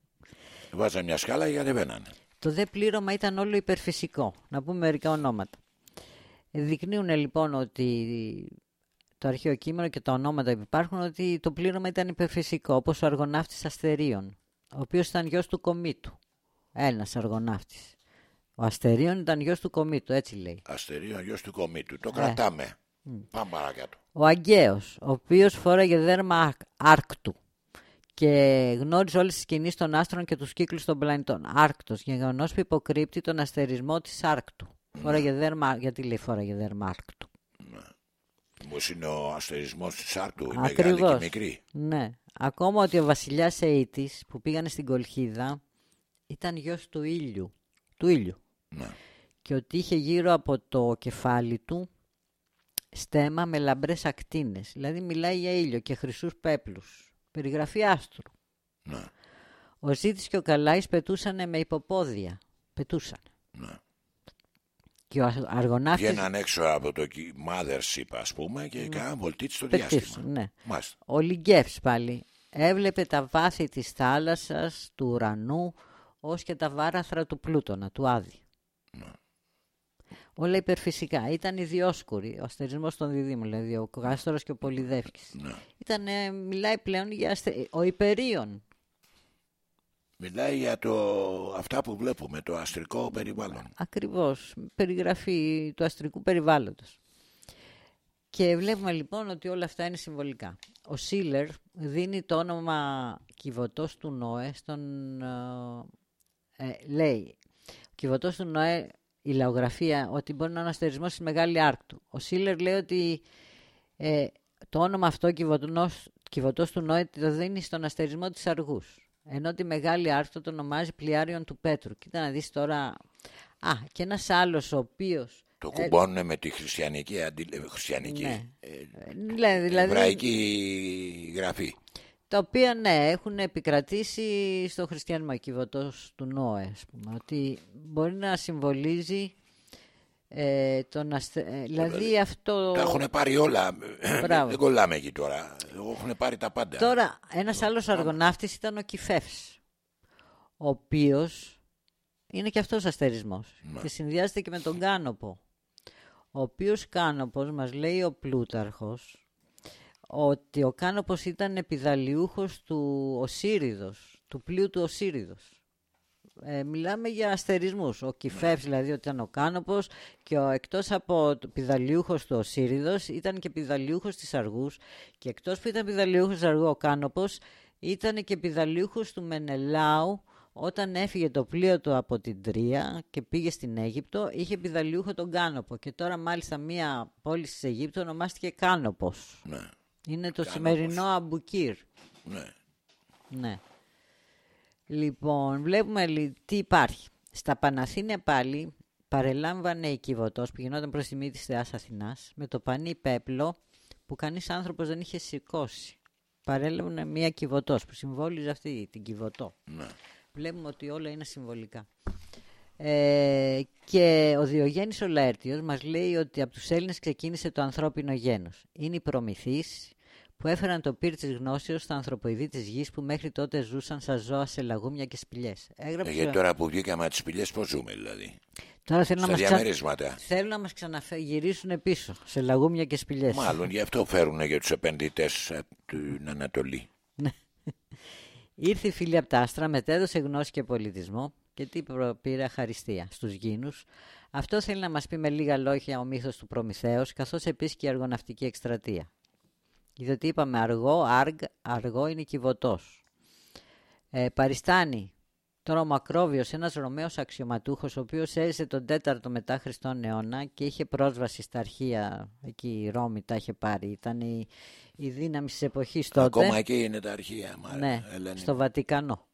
*laughs* Βάζαν μια σκάλα και κατεβαίνανε. Το δε πλήρωμα ήταν όλο υπερφυσικό. Να πούμε μερικά ονόματα. Δεικνύουν λοιπόν ότι το αρχαίο κείμενο και τα ονόματα που υπάρχουν ότι το πλήρωμα ήταν υπερφυσικό, όπως ο αργοναύτης Αστερίων, ο οποίος ήταν γιος του Κομήτου. Ένας αργοναύτης. Ο Αστερίων ήταν γιος του Κομήτου, έτσι λέει. Αστερίο γιος του κομίτου. Ε. Το κρατάμε. Πάμε παρακάτω. Ο Αγκαίος, ο οποίος φόραγε δέρμα άρκ- άρκτου και γνώριζε όλες τις κινήσεις των άστρων και τους κύκλους των πλανητών. Άρκτος, γεγονός που υποκρύπτει τον αστερισμό της άρκτου. Φόραγε δέρμα, γιατί λέει φόραγε δέρμα άρκτου; Πώ είναι ο αστερισμός της Άρτου, η μεγάλη και Ακριβώς. η μικρή. Ναι. Ακόμα ότι ο βασιλιάς Αίτης που πήγανε στην Κολχίδα ήταν γιος του ήλιου. Του ήλιου. Ναι. Και ότι είχε γύρω από το κεφάλι του στέμα με λαμπρές ακτίνες. Δηλαδή μιλάει για ήλιο και χρυσούς πέπλους. Περιγραφή άστρου. Ναι. Ο Ζήτης και ο Καλάης πετούσαν με υποπόδια. Πετούσαν. Ναι. Και ο Αργοναύτης... Βγαίναν έξω από το κι- Mothership, ας πούμε, και κάναν βολτίτ στο πετούσαν, διάστημα. ναι. Μάλιστα. Ο Λιγκέφς πάλι έβλεπε τα βάθη της θάλασσας, του ουρανού, ως και τα βάραθρα του Πλούτονα, του Άδη. Όλα υπερφυσικά. Ήταν οι Διόσκουροι, ο αστερισμός των διδήμων, δηλαδή ο Κάστορος και ο Πολυδεύκης. Ναι. Ήταν, ε, μιλάει πλέον για αστε... ο Υπερίων. Μιλάει για το, αυτά που βλέπουμε, το αστρικό περιβάλλον. Ακριβώς, περιγραφή του αστρικού περιβάλλοντος. Και βλέπουμε λοιπόν ότι όλα αυτά είναι συμβολικά. Ο Σίλερ δίνει το όνομα κυβωτός του Νόε στον... ε, ε, λέει, ο κυβωτός του Νόε, η λαογραφία, ότι μπορεί να είναι αστερισμός στη Μεγάλη Άρκτου. Ο Σίλερ λέει ότι ε, το όνομα αυτό κυβωτός, κυβωτός του Νόε το δίνει στον αστερισμό της Αργούς. Ενώ τη Μεγάλη Άρκτο το ονομάζει Πλοιάριον του Πέτρου. Κοίτα να δεις τώρα... Α, και ένας άλλος ο οποίος... Το κουμπώνουν με τη χριστιανική, αντι... ε, χριστιανική Ναι. ε, ε, δηλαδή, δηλαδή, εβραϊκή γραφή. Τα οποία ναι, έχουν επικρατήσει στο χριστιανισμό κυβωτός του Νόε, ας πούμε, ότι μπορεί να συμβολίζει ε, τον αστε... ε, δηλαδή αυτό... Τα έχουν πάρει όλα. Μπράβο. Δεν κολλάμε εκεί τώρα. Έχουν πάρει τα πάντα. Τώρα, ένας άλλος αργοναύτης ήταν ο Κιφεύς, ο οποίος είναι και αυτός αστερισμός και συνδυάζεται και με τον Κάνοπο. Ο οποίος Κάνοπος, μας λέει ο Πλούταρχος, ότι ο Κάνοπος ήταν πηδαλιούχος του Οσύριδος, του πλοίου του Οσύριδος. Ε, μιλάμε για αστερισμούς. Ο Κηφεύς δηλαδή ότι ήταν ο Κάνοπος και ο, εκτός από το πηδαλιούχος του Οσύριδος ήταν και πηδαλιούχος της Αργούς και εκτός που ήταν πηδαλιούχος της Αργού ο Κάνοπος ήταν και πιδαλιούχος του Μενελάου όταν έφυγε το πλοίο του από την Τρία και πήγε στην Αίγυπτο είχε πιδαλιούχο τον Κάνοπο και τώρα μάλιστα μία πόλη της Αιγύπτου ονομάστηκε Κάνοπος. Ναι. Είναι το Κάνοπος. σημερινό Αμπουκύρ. Ναι. Ναι. Λοιπόν, βλέπουμε λι- τι υπάρχει. Στα Παναθήνια πάλι παρελάμβανε η Κιβωτός που γινόταν προς τιμή της Θεάς Αθηνάς με το πανί πέπλο που κανείς άνθρωπος δεν είχε σηκώσει. Παρέλαβε μία Κιβωτός που συμβόλιζε αυτή την Κιβωτό. Ναι. Βλέπουμε ότι όλα είναι συμβολικά. Ε, και ο Διογέννης ο Λαέρτιος μας λέει ότι από τους Έλληνες ξεκίνησε το ανθρώπινο γένος. Είναι οι προμηθείς που έφεραν το πυρ της γνώσεως στα ανθρωποειδή της γης που μέχρι τότε ζούσαν σαν ζώα σε λαγούμια και σπηλιές. Έγραψε... Ε, γιατί τώρα που βγήκαμε από τις σπηλιές, πώς ζούμε δηλαδή; Τώρα θέλουν να, Στα μας ξα... διαμερίσματα. θέλουν να μας ξαναγυρίσουν πίσω σε λαγούμια και σπηλιές. Μάλλον γι' αυτό φέρουν για τους επενδυτές από την Ανατολή. Ήρθε η φίλη από τα άστρα, μετέδωσε γνώση και πολιτισμό και τι προ- πήρε αχαριστία στους γήνους. Αυτό θέλει να μας πει με λίγα λόγια ο μύθος του Προμηθέως, καθώς επίσης και η αργοναυτική εκστρατεία. Διότι είπαμε αργό, άργ, αργό είναι κυβωτός. Ε, παριστάνει τώρα ο Μακρόβιος, ένας Ρωμαίος αξιωματούχος, ο οποίος έζησε τον 4ο μετά Χριστόν αιώνα και είχε πρόσβαση στα αρχεία, εκεί η Ρώμη τα είχε πάρει, ήταν η, η δύναμη της εποχής τότε. Ακόμα εκεί είναι τα αρχεία. Μα, Ναι, Ελένη. στο Βατικανό.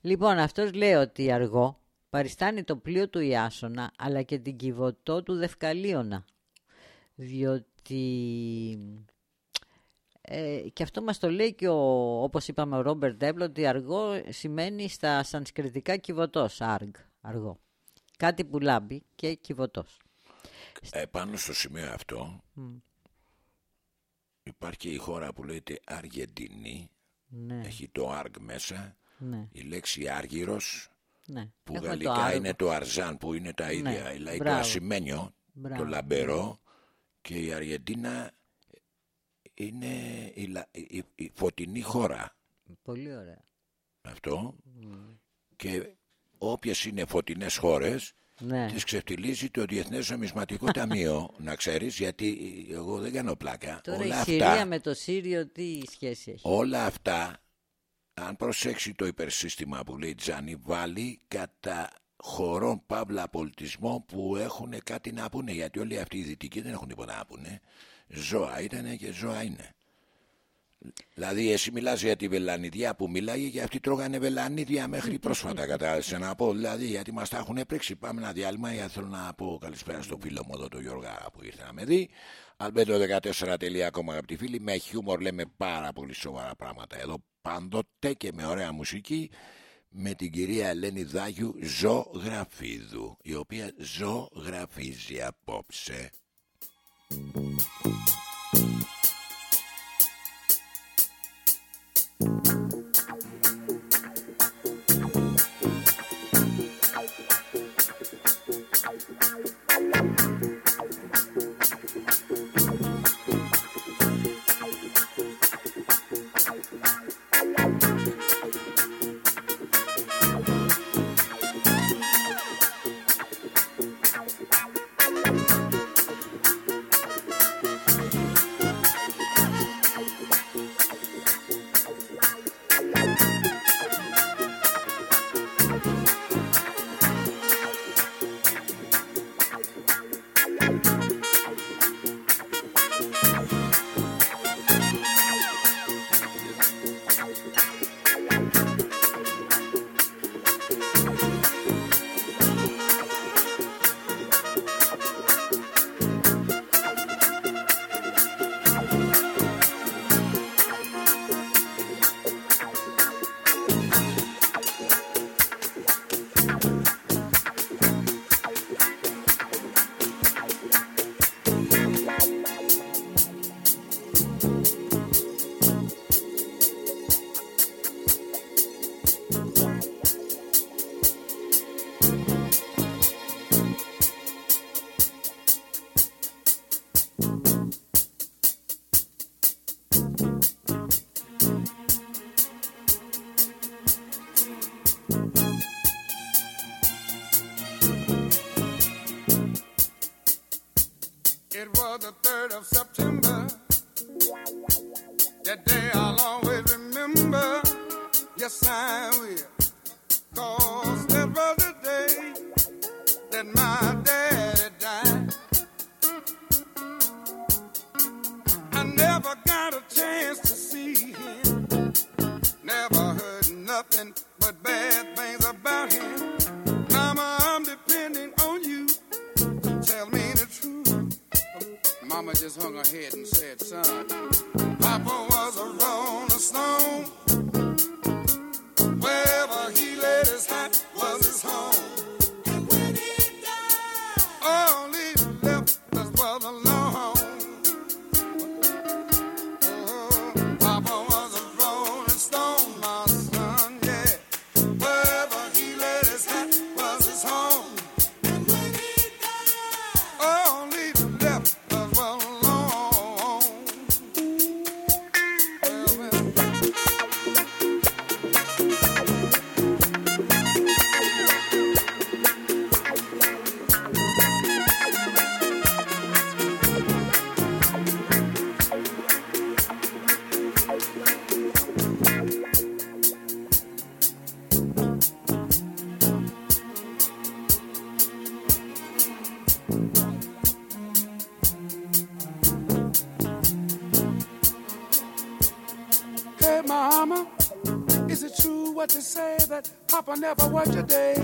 Λοιπόν, αυτός λέει ότι αργό παριστάνει το πλοίο του Ιάσονα, αλλά και την κυβωτό του Δευκαλίωνα. Διότι... Ε, και αυτό μας το λέει και ο, όπως είπαμε ο Ρόμπερτ Ντέμπλο, ότι αργό σημαίνει στα σανσκριτικά κυβωτός, άργ, αργό. Κάτι που λάμπει και κυβωτός. Ε, πάνω στο σημείο αυτό υπάρχει η χώρα που λέγεται Αργεντινή. Ναι, Έχει το άργ μέσα. ναι, Η λέξη άργυρος ναι. που Έχουμε το γαλλικά άργο. είναι το αρζάν που είναι τα ίδια. Δηλαδή το μπράβο. ασημένιο, Μπράβο. το λαμπερό και η Αργεντίνα είναι η, λα- η- η φωτεινή χώρα. Πολύ ωραία. Αυτό και όποιες είναι φωτεινές χώρες Ναι. τις ξεφτιλίζει το Διεθνές Νομισματικό *laughs* Ταμείο να ξέρεις γιατί εγώ δεν κάνω πλάκα Τώρα όλα η Συρία αυτά, με το Σύριο τι σχέση έχει; όλα αυτά αν προσέξει το υπερσύστημα που λέει Τζάνι βάλει κατά χωρών παύλα πολιτισμό που έχουν κάτι να πούνε γιατί όλοι αυτοί οι δυτικοί δεν έχουν τίποτα να πούνε ζώα ήταν και ζώα είναι. Δηλαδή εσύ μιλάς για τη βελανιδιά που μιλάει και αυτοί τρώγανε βελανίδια μέχρι πρόσφατα κατάλαβες να πω. Δηλαδή γιατί μας τα έχουν πρίξει. Πάμε ένα διάλειμμα γιατί θέλω να πω καλησπέρα στο φίλο μου εδώ το Γιώργα που ήρθε να με δει. albedo14.com αγαπητοί φίλοι με χιούμορ λέμε πάρα πολύ σοβαρά πράγματα εδώ. Πάντοτε και με ωραία μουσική με την κυρία Ελένη Δάγιου Ζωγραφίδου η οποία ζωγραφίζει απόψε Thank you. Never worked a day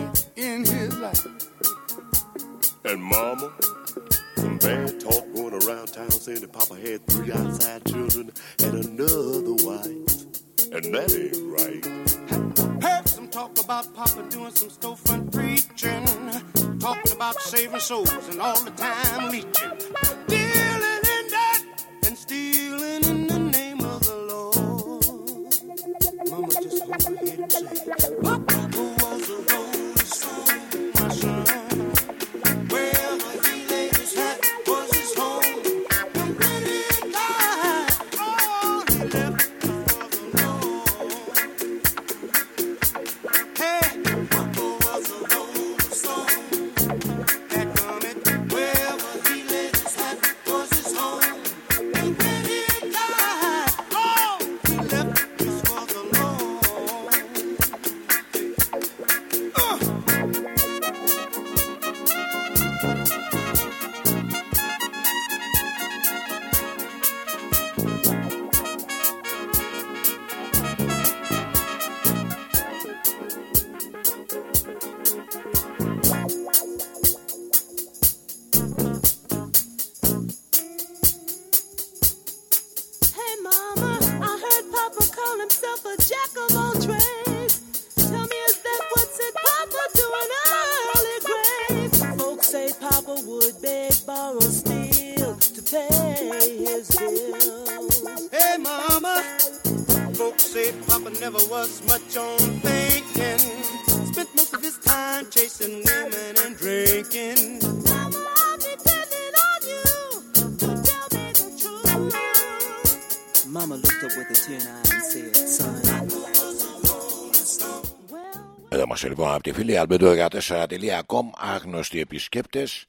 λοιπόν από τη φίλη albedo14.com άγνωστοι επισκέπτες.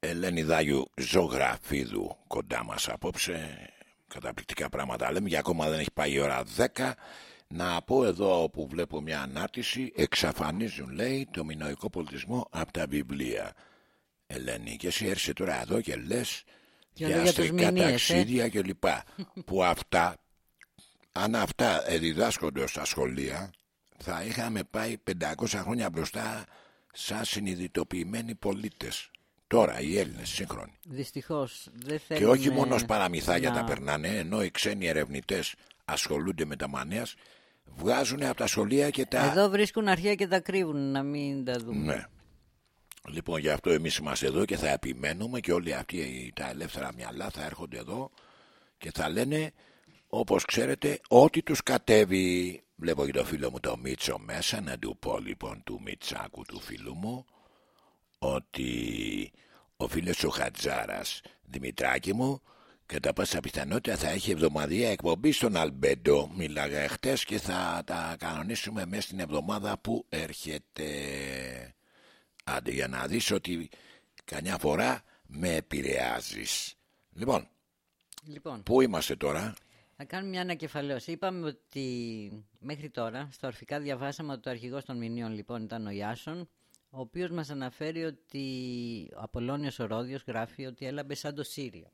Ελένη Δάγιου Ζωγραφίδου κοντά μας απόψε. Καταπληκτικά πράγματα λέμε για ακόμα δεν έχει πάει η ώρα 10 να πω εδώ που βλέπω μια ανάρτηση εξαφανίζουν λέει το μινοϊκό πολιτισμό από τα βιβλία. Ελένη και εσύ έρχεσαι τώρα εδώ και λες Και για όλα για τους αστρικά μηνύες, ε. ταξίδια και λοιπά που αυτά αν αυτά διδάσκονται στα σχολεία θα είχαμε πάει 500 χρόνια μπροστά σαν συνειδητοποιημένοι πολίτες. Τώρα οι Έλληνες σύγχρονοι. Δυστυχώς δεν θέλουν... Και όχι μόνος ως παραμυθάγια να- τα περνάνε, ενώ οι ξένοι ερευνητές ασχολούνται με τα μανίας, βγάζουν από τα σχολεία και τα... Εδώ βρίσκουν αρχαία και τα κρύβουν να μην τα δούμε. Ναι. Λοιπόν, γι' αυτό εμείς είμαστε εδώ και θα επιμένουμε και όλοι αυτοί τα ελεύθερα μυαλά θα έρχονται εδώ και θα λένε, όπως ξέρετε, ό,τι τους κατέβει. Βλέπω και το φίλο μου το Μίτσο μέσα, να του πω λοιπόν του Μιτσάκου του φίλου μου, ότι ο φίλος ο Χατζάρας Δημητράκη μου κατά πάσα πιθανότητα θα έχει εβδομαδία εκπομπή στον Αλμπέντο. Μίλαγα χτες και θα τα κανονίσουμε μέσα στην εβδομάδα που έρχεται. Άντε για να δεις ότι καμιά φορά με επηρεάζεις. Λοιπόν Λοιπόν, πού είμαστε τώρα; Θα κάνουμε μια ανακεφαλαίωση. Είπαμε ότι μέχρι τώρα στα ορφικά διαβάσαμε ότι ο αρχηγός των μηνύων λοιπόν ήταν ο Ιάσον, ο οποίος μας αναφέρει ότι ο Απολλώνιος ο Ρόδιος γράφει ότι έλαμπε σαν το Σύρια.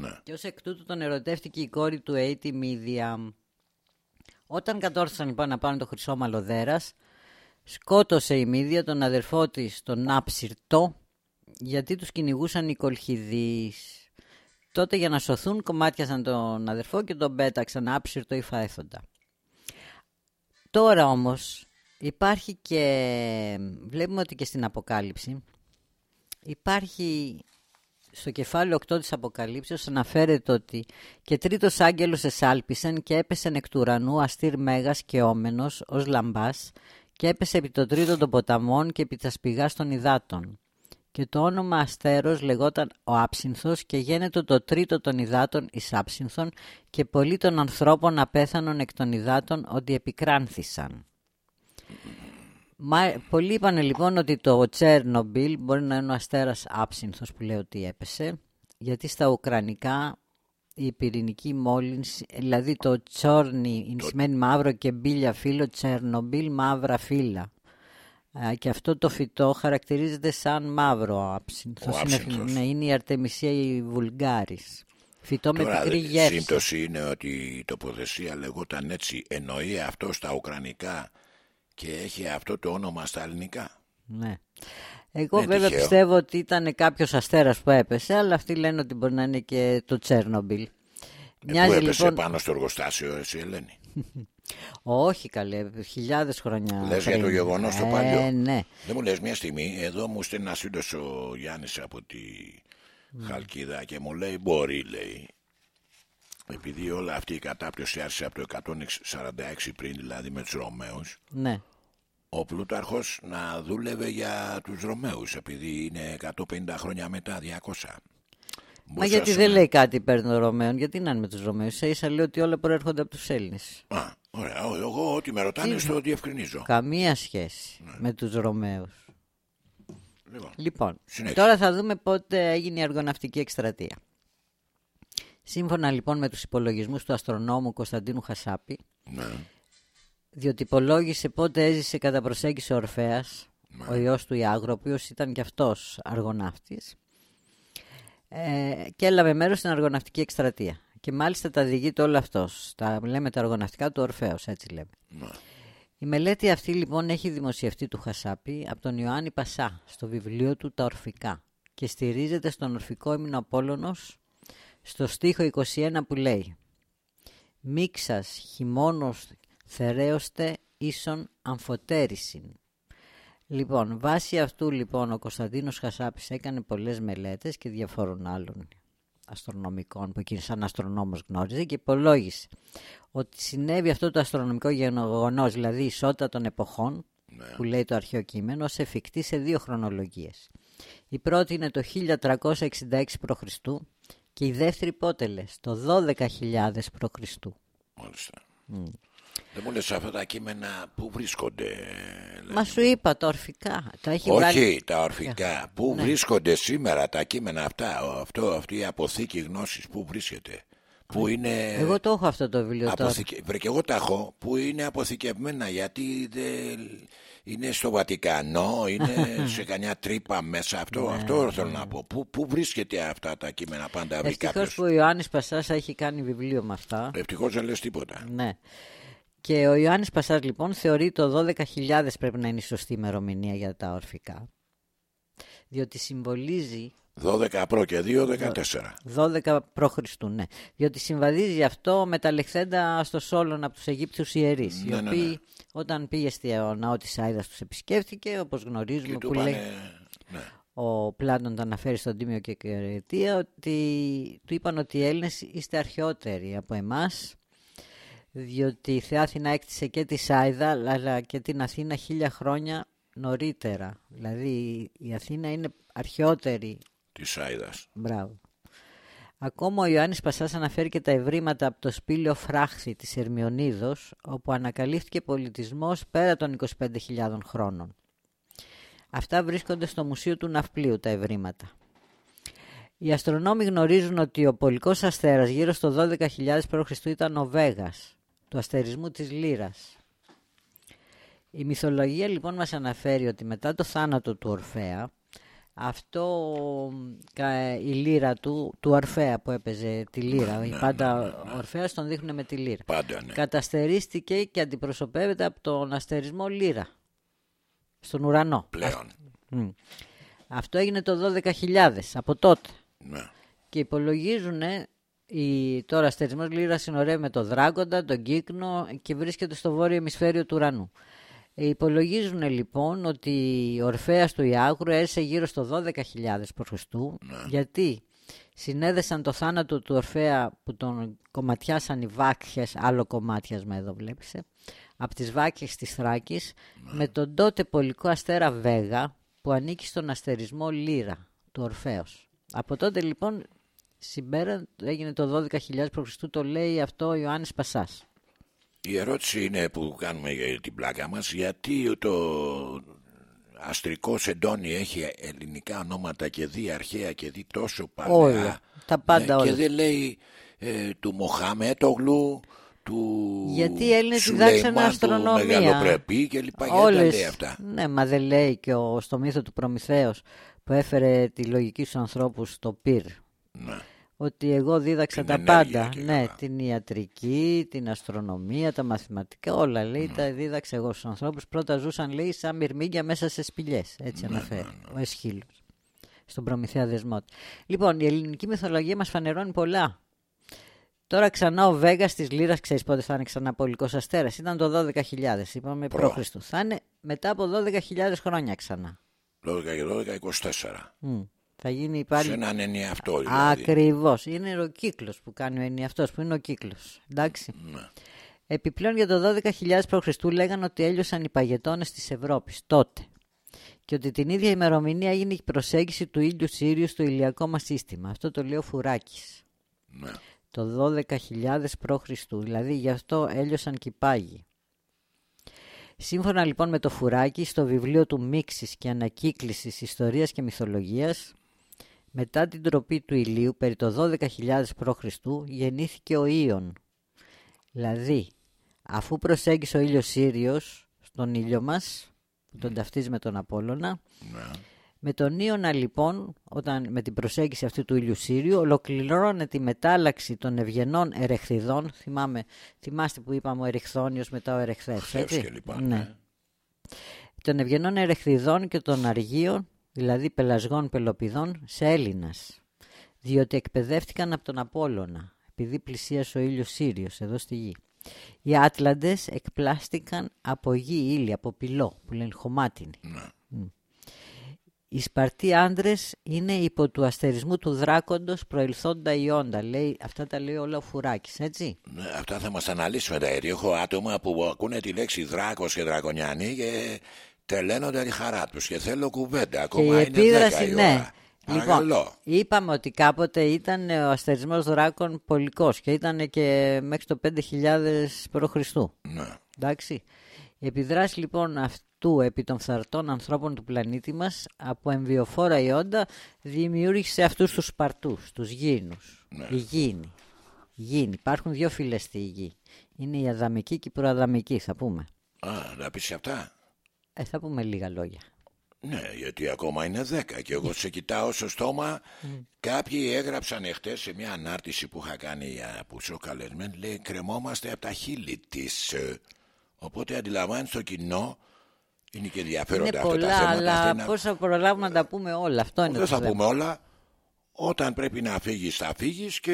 ναι. Και ως εκ τούτου τον ερωτεύτηκε η κόρη του Έιτη Μίδια. Όταν κατόρθωσαν λοιπόν να πάνε το χρυσό μαλλοδέρας, σκότωσε η Μίδια τον αδερφό της, τον Άψυρτο, γιατί τους κυνηγούσαν οι κολχηδείς. Τότε για να σωθούν κομμάτιασαν τον αδερφό και τον πέταξαν άψυρτο ή φαέθοντα. Τώρα όμως υπάρχει και βλέπουμε ότι και στην Αποκάλυψη υπάρχει στο κεφάλαιο 8 της Αποκαλύψεως αναφέρεται ότι και τρίτος άγγελος εσάλπισεν και έπεσεν εκ του ουρανού αστήρ μέγας και όμενος ως λαμπάς και έπεσε επί το τρίτο των ποταμών και επί τα σπηγάς των υδάτων. Και το όνομα αστέρος λεγόταν ο Άψυνθος και γένετο το τρίτο των υδάτων εις Άψυνθον και πολλοί των ανθρώπων απέθανον εκ των υδάτων ότι επικράνθησαν. Μα, πολλοί είπαν λοιπόν ότι το Τσέρνομπιλ μπορεί να είναι ο αστέρας άψυνθος που λέει ότι έπεσε γιατί στα ουκρανικά η πυρηνική μόλυνση, δηλαδή το τσόρνι σημαίνει μαύρο και μπίλια φύλλο, Τσέρνομπιλ μαύρα φύλλα. Α, Και αυτό το φυτό χαρακτηρίζεται σαν μαύρο άψυνθος. Ο Είναι, άψυνθος. ναι, είναι η Αρτεμισία η Βουλγάρης. Φυτό με Τώρα, πικρή η γεύση. σύμπτωση είναι ότι η τοποθεσία λεγόταν έτσι. Εννοεί αυτό στα ουκρανικά και έχει αυτό το όνομα στα ελληνικά. Ναι. Εγώ Ναι, βέβαια τυχαίο. πιστεύω ότι ήταν κάποιος αστέρας που έπεσε, αλλά αυτοί λένε ότι μπορεί να είναι και το Τσέρνομπιλ. Ε, που Μοιάζει έπεσε λοιπόν... πάνω στο εργοστάσιο, εσύ Ελένη. *laughs* Όχι καλέ, χιλιάδες χρόνια Λες για πριν. το γεγονός το Ε, παλιό. ναι. Δεν μου λες μια στιγμή, εδώ μου στέλνει ένα σύντος ο Γιάννης από τη Χαλκίδα και μου λέει μπορεί λέει επειδή όλα αυτή η κατάπτωση άρχισε από το 146 πριν δηλαδή με τους Ρωμαίους ναι. ο Πλούταρχος να δούλευε για τους Ρωμαίους επειδή είναι 150 χρόνια μετά 200 Μα Μπορείς γιατί να δεν σου- λέει κάτι υπέρ των Ρωμαίων, γιατί να είναι με τους Ρωμαίους. Ίσα ίσα λέει ότι όλα προέρχονται από τους Έλληνες. Α, ωραία, εγώ ό,τι με ρωτάνε στο διευκρινίζω Καμία σχέση Ναι. με τους Ρωμαίους. Λοιπόν, Λοιπόν, Συνέχισε. τώρα θα δούμε πότε έγινε η αργοναυτική εκστρατεία. Σύμφωνα λοιπόν με τους υπολογισμούς του αστρονόμου Κωνσταντίνου Χασάπη, ναι, διότι υπολόγισε πότε έζησε κατά προσέγγιση ο Ορφέας, Ναι. ο ιός του Ιάγρου, ο οποίος ήταν και αυτός αργοναύτης, ε, και έλαβε μέρος στην αργοναυτική εκστρατεία. Και μάλιστα τα διηγείται όλο αυτός. Τα λέμε τα αργοναυτικά του Ορφέως, έτσι λέμε. ναι. Η μελέτη αυτή λοιπόν έχει δημοσιευτεί του Χασάπη από τον Ιωάννη Πασά στο βιβλίο του «Τα Ορφικά» και στηρίζεται στον ορφικό ύμνο Απόλλωνος στο στίχο 21 που λέει «Μίξας χειμώνος θεραίωστε ίσον αμφωτέρισιν». Λοιπόν, βάσει αυτού λοιπόν ο Κωνσταντίνος Χασάπης έκανε πολλές μελέτες και διαφόρων άλλων αστρονομικών που εκείνη σαν αστρονόμος γνώριζε και υπολόγισε ότι συνέβη αυτό το αστρονομικό γεγονός, δηλαδή η ισότητα των εποχών, που λέει το αρχαίο κείμενο, ως εφικτή σε δύο χρονολογίες. Η πρώτη είναι το 1366 π.Χ. και η δεύτερη πότε λες, το 12.000 π.Χ. Μάλιστα. Δεν μου λες αυτά τα κείμενα που βρίσκονται. Ελένη; Μα σου είπα τα ορφικά. Τα έχει Όχι βάλει... τα ορφικά. Πού βρίσκονται σήμερα τα κείμενα αυτά, ο- αυτό, αυτή η αποθήκη γνώσης, πού βρίσκεται; Που είναι. Εγώ το έχω αυτό το βιβλίο τώρα. αποθηκε... Βρε και εγώ τα έχω, που είναι αποθηκευμένα γιατί δεν... είναι στο Βατικανό, είναι *laughs* σε κανιά τρύπα μέσα. Αυτό, Ναι, αυτό θέλω να πω. Πού, πού βρίσκεται αυτά τα κείμενα πάντα βρει Ευτυχώς κάποιος; που ο Ιωάννης Πασάς έχει κάνει βιβλίο με αυτά. Ευτυχώς δεν λες τίποτα. Ναι. Και ο Ιωάννης Πασάς λοιπόν θεωρεί το 12.000 πρέπει να είναι η σωστή ημερομηνία για τα ορφικά. Διότι συμβολίζει 12 προ και 2, 14. 12 π.Χ. Ναι. Διότι συμβαδίζει αυτό με τα λεχθέντα στο Σόλων από τους Αιγύπτιους ιερείς. οι Ναι, ναι, οποίοι ναι. όταν πήγε στο ναό της Άιδας τους επισκέφτηκε, όπως γνωρίζουμε Και του που λέει πάνε. Ναι. ο Πλάτων τα αναφέρει στον Τίμιο και Κεραιτία ότι του είπαν ότι οι Έλληνες είστε αρχαιότεροι από εμάς διότι η Θεά Αθηνά έκτισε και τη Σάιδα αλλά και την Αθήνα χίλια χρόνια νωρίτερα. Δηλαδή η Αθήνα είναι αρχαιότερη. Της Άιδα. Μπράβο. Ακόμα ο Ιωάννης Πασάς αναφέρει και τα ευρήματα από το σπήλαιο Φράχθη της Ερμιονίδος όπου ανακαλύφθηκε πολιτισμός πέρα των 25.000 χρόνων. Αυτά βρίσκονται στο Μουσείο του Ναυπλίου τα ευρήματα. Οι αστρονόμοι γνωρίζουν ότι ο πολικός αστέρας γύρω στο 12.000 π.Χ. ήταν ο Βέγας, του αστερισμού της Λύρας. Η μυθολογία λοιπόν μας αναφέρει ότι μετά το θάνατο του Ορφέα, αυτό κα- η λύρα του, του Ορφέα που έπαιζε τη λύρα, πάντα ο Ορφέας τον δείχνουν με τη λύρα, Πάντα ναι. καταστερίστηκε και αντιπροσωπεύεται από τον αστερισμό Λύρα, στον ουρανό. Πλέον. Μμ. Αυτό έγινε το 12.000 από τότε. Ναι. Και υπολογίζουν η, τώρα αστερισμός Λύρας συνορεύει με το Δράκοντα, τον Κύκνο και βρίσκεται στο βόρειο ημισφαίριο του ουρανού. Ε, υπολογίζουν λοιπόν ότι ο Ορφέας του Ιάγρου έζησε γύρω στο 12.000 π.Χ. γιατί συνέδεσαν το θάνατο του Ορφέα που τον κομματιάσαν οι βάκχες, άλλο κομμάτιασμα εδώ βλέπεις, ε, από τις βάκχες της Θράκης με τον τότε πολικό αστέρα Βέγα που ανήκει στον αστερισμό Λύρα του Ορφέως. Από τότε λοιπόν συμπέραν έγινε το 12.000 π.Χ. το λέει αυτό ο Ιωάννης Πασάς. Η ερώτηση είναι που κάνουμε για την πλάκα μας γιατί το αστρικό σεντόνι έχει ελληνικά ονόματα και δει αρχαία και δει τόσο παλαιά Όλα. Τα πάντα Ναι, και όλα. δεν λέει ε, του Μοχάμετογλου του Γιατί οι Έλληνες Σουλεϊμάν, διδάξανε του αστρονομία. Μεγαλοπρεπή και λοιπά γιατί τα Όλες, λέει αυτά; Ναι, μα δεν λέει και ο, στο μύθο του Προμηθέως που έφερε τη λογική στους ανθρώπους στο πυρ. Ναι. ότι εγώ δίδαξα Την τα ενέργεια πάντα. και Ναι, καλά. την ιατρική, την αστρονομία, τα μαθηματικά, όλα Ναι. λέει τα δίδαξα εγώ στους ανθρώπους. Πρώτα ζούσαν λέει σαν μυρμήγκια μέσα σε σπηλιές, έτσι Ναι, αναφέρει ο Εσχύλος στον Προμηθέα Δεσμότη. Λοιπόν, η ελληνική μυθολογία μας φανερώνει πολλά. Τώρα ξανά ο Βέγγας της Λύρας, ξέρεις πότε θα είναι ξανά πολικός αστέρας. Ήταν το 12.000, είπαμε Προ. π.Χ. Θα είναι μετά από 12.000 χρόνια ξανά. 12 και 12, 24. Μμ. Θα γίνει Σε πάλι... έναν ενιαυτό δηλαδή. Ακριβώς. Είναι ο κύκλος που κάνει ο ενιαυτός, που είναι ο κύκλος. Εντάξει. Ναι. Επιπλέον για το 12.000 π.Χ. λέγανε ότι έλειωσαν οι παγετώνες της Ευρώπης τότε. Και ότι την ίδια ημερομηνία έγινε η προσέγγιση του ήλιου Σύριου στο ηλιακό μας σύστημα. Αυτό το λέει ο Φουράκης. Ναι. Το 12.000 π.Χ. Δηλαδή γι' αυτό έλειωσαν και οι πάγοι. Σύμφωνα λοιπόν με το Φουράκη, στο βιβλίο του Μίξης και Ανακύκλησης Ιστορίας και Μυθολογίας, μετά την τροπή του ηλίου, περί το 12.000 π.Χ. γεννήθηκε ο Ήων. Δηλαδή, αφού προσέγγισε ο ήλιος Σύριος στον ήλιο μας, που τον ταυτίζει με τον Απόλλωνα, Ναι. με τον Ήωνα λοιπόν, όταν με την προσέγγιση αυτή του ήλιου Σύριου, ολοκληρώνεται τη μετάλλαξη των ευγενών ερεχθιδών. Θυμάμαι, θυμάστε που είπαμε ο Ερεχθόνιος μετά ο Ερεχθές, Χθες έτσι; και λοιπά, ναι. ναι. Των ευγενών ερεχθιδών και των αργίων, δηλαδή πελασγών πελοπιδών, σε Έλληνας. Διότι εκπαιδεύτηκαν από τον Απόλλωνα, επειδή πλησίασε ο ήλιος Σύριος εδώ στη γη. Οι Άτλαντες εκπλάστηκαν από γη ήλια, από πυλό, που λένε χωμάτινη. Ναι. Οι Σπαρτοί άντρες είναι υπό του αστερισμού του δράκοντος προελθόντα ιόντα. Λέει, αυτά τα λέει όλα ο Φουράκης, έτσι. Ναι, αυτά θα μας τα αναλύσουμε τα γιατί έχω άτομα που ακούνε τη λέξη δράκος και δρακονιάνη και τρελαίνονται τη χαρά τους και θέλω κουβέντα. Και Ακόμα η είναι επίδραση, 10 η ναι. ώρα. Παρακαλώ. είπαμε ότι κάποτε ήταν ο αστερισμός δράκων πολικός και ήταν και μέχρι το 5.000 π.Χ. Ναι. Εντάξει. Η επιδράση λοιπόν αυτού επί των φθαρτών ανθρώπων του πλανήτη μας από εμβιοφόρα ιόντα δημιούργησε αυτούς τους Σπαρτούς, τους γήινους. Ναι. Οι γήινοι. Γήινοι. Υπάρχουν δύο φύλλες στη γη. Είναι η Αδαμική και η Προαδαμική θα πούμε. Α, να πεις αυτά. Ε, θα πούμε λίγα λόγια. Ναι, γιατί ακόμα είναι 10 και εγώ σε κοιτάω στο στόμα. Κάποιοι έγραψαν εχθές σε μια ανάρτηση που είχα κάνει για που είσαι ο καλεσμένος, λέει κρεμόμαστε από τα χείλη της. Ε, Οπότε αντιλαμβάνεις το κοινό, είναι και ενδιαφέροντα Είναι αυτά τα πολλά, θέματα. αλλά αυτή να- πώς θα προλάβουμε να τα πούμε όλα. Αυτό είναι Δεν το θα θέμα. πούμε όλα. Όταν πρέπει να φύγεις θα φύγεις και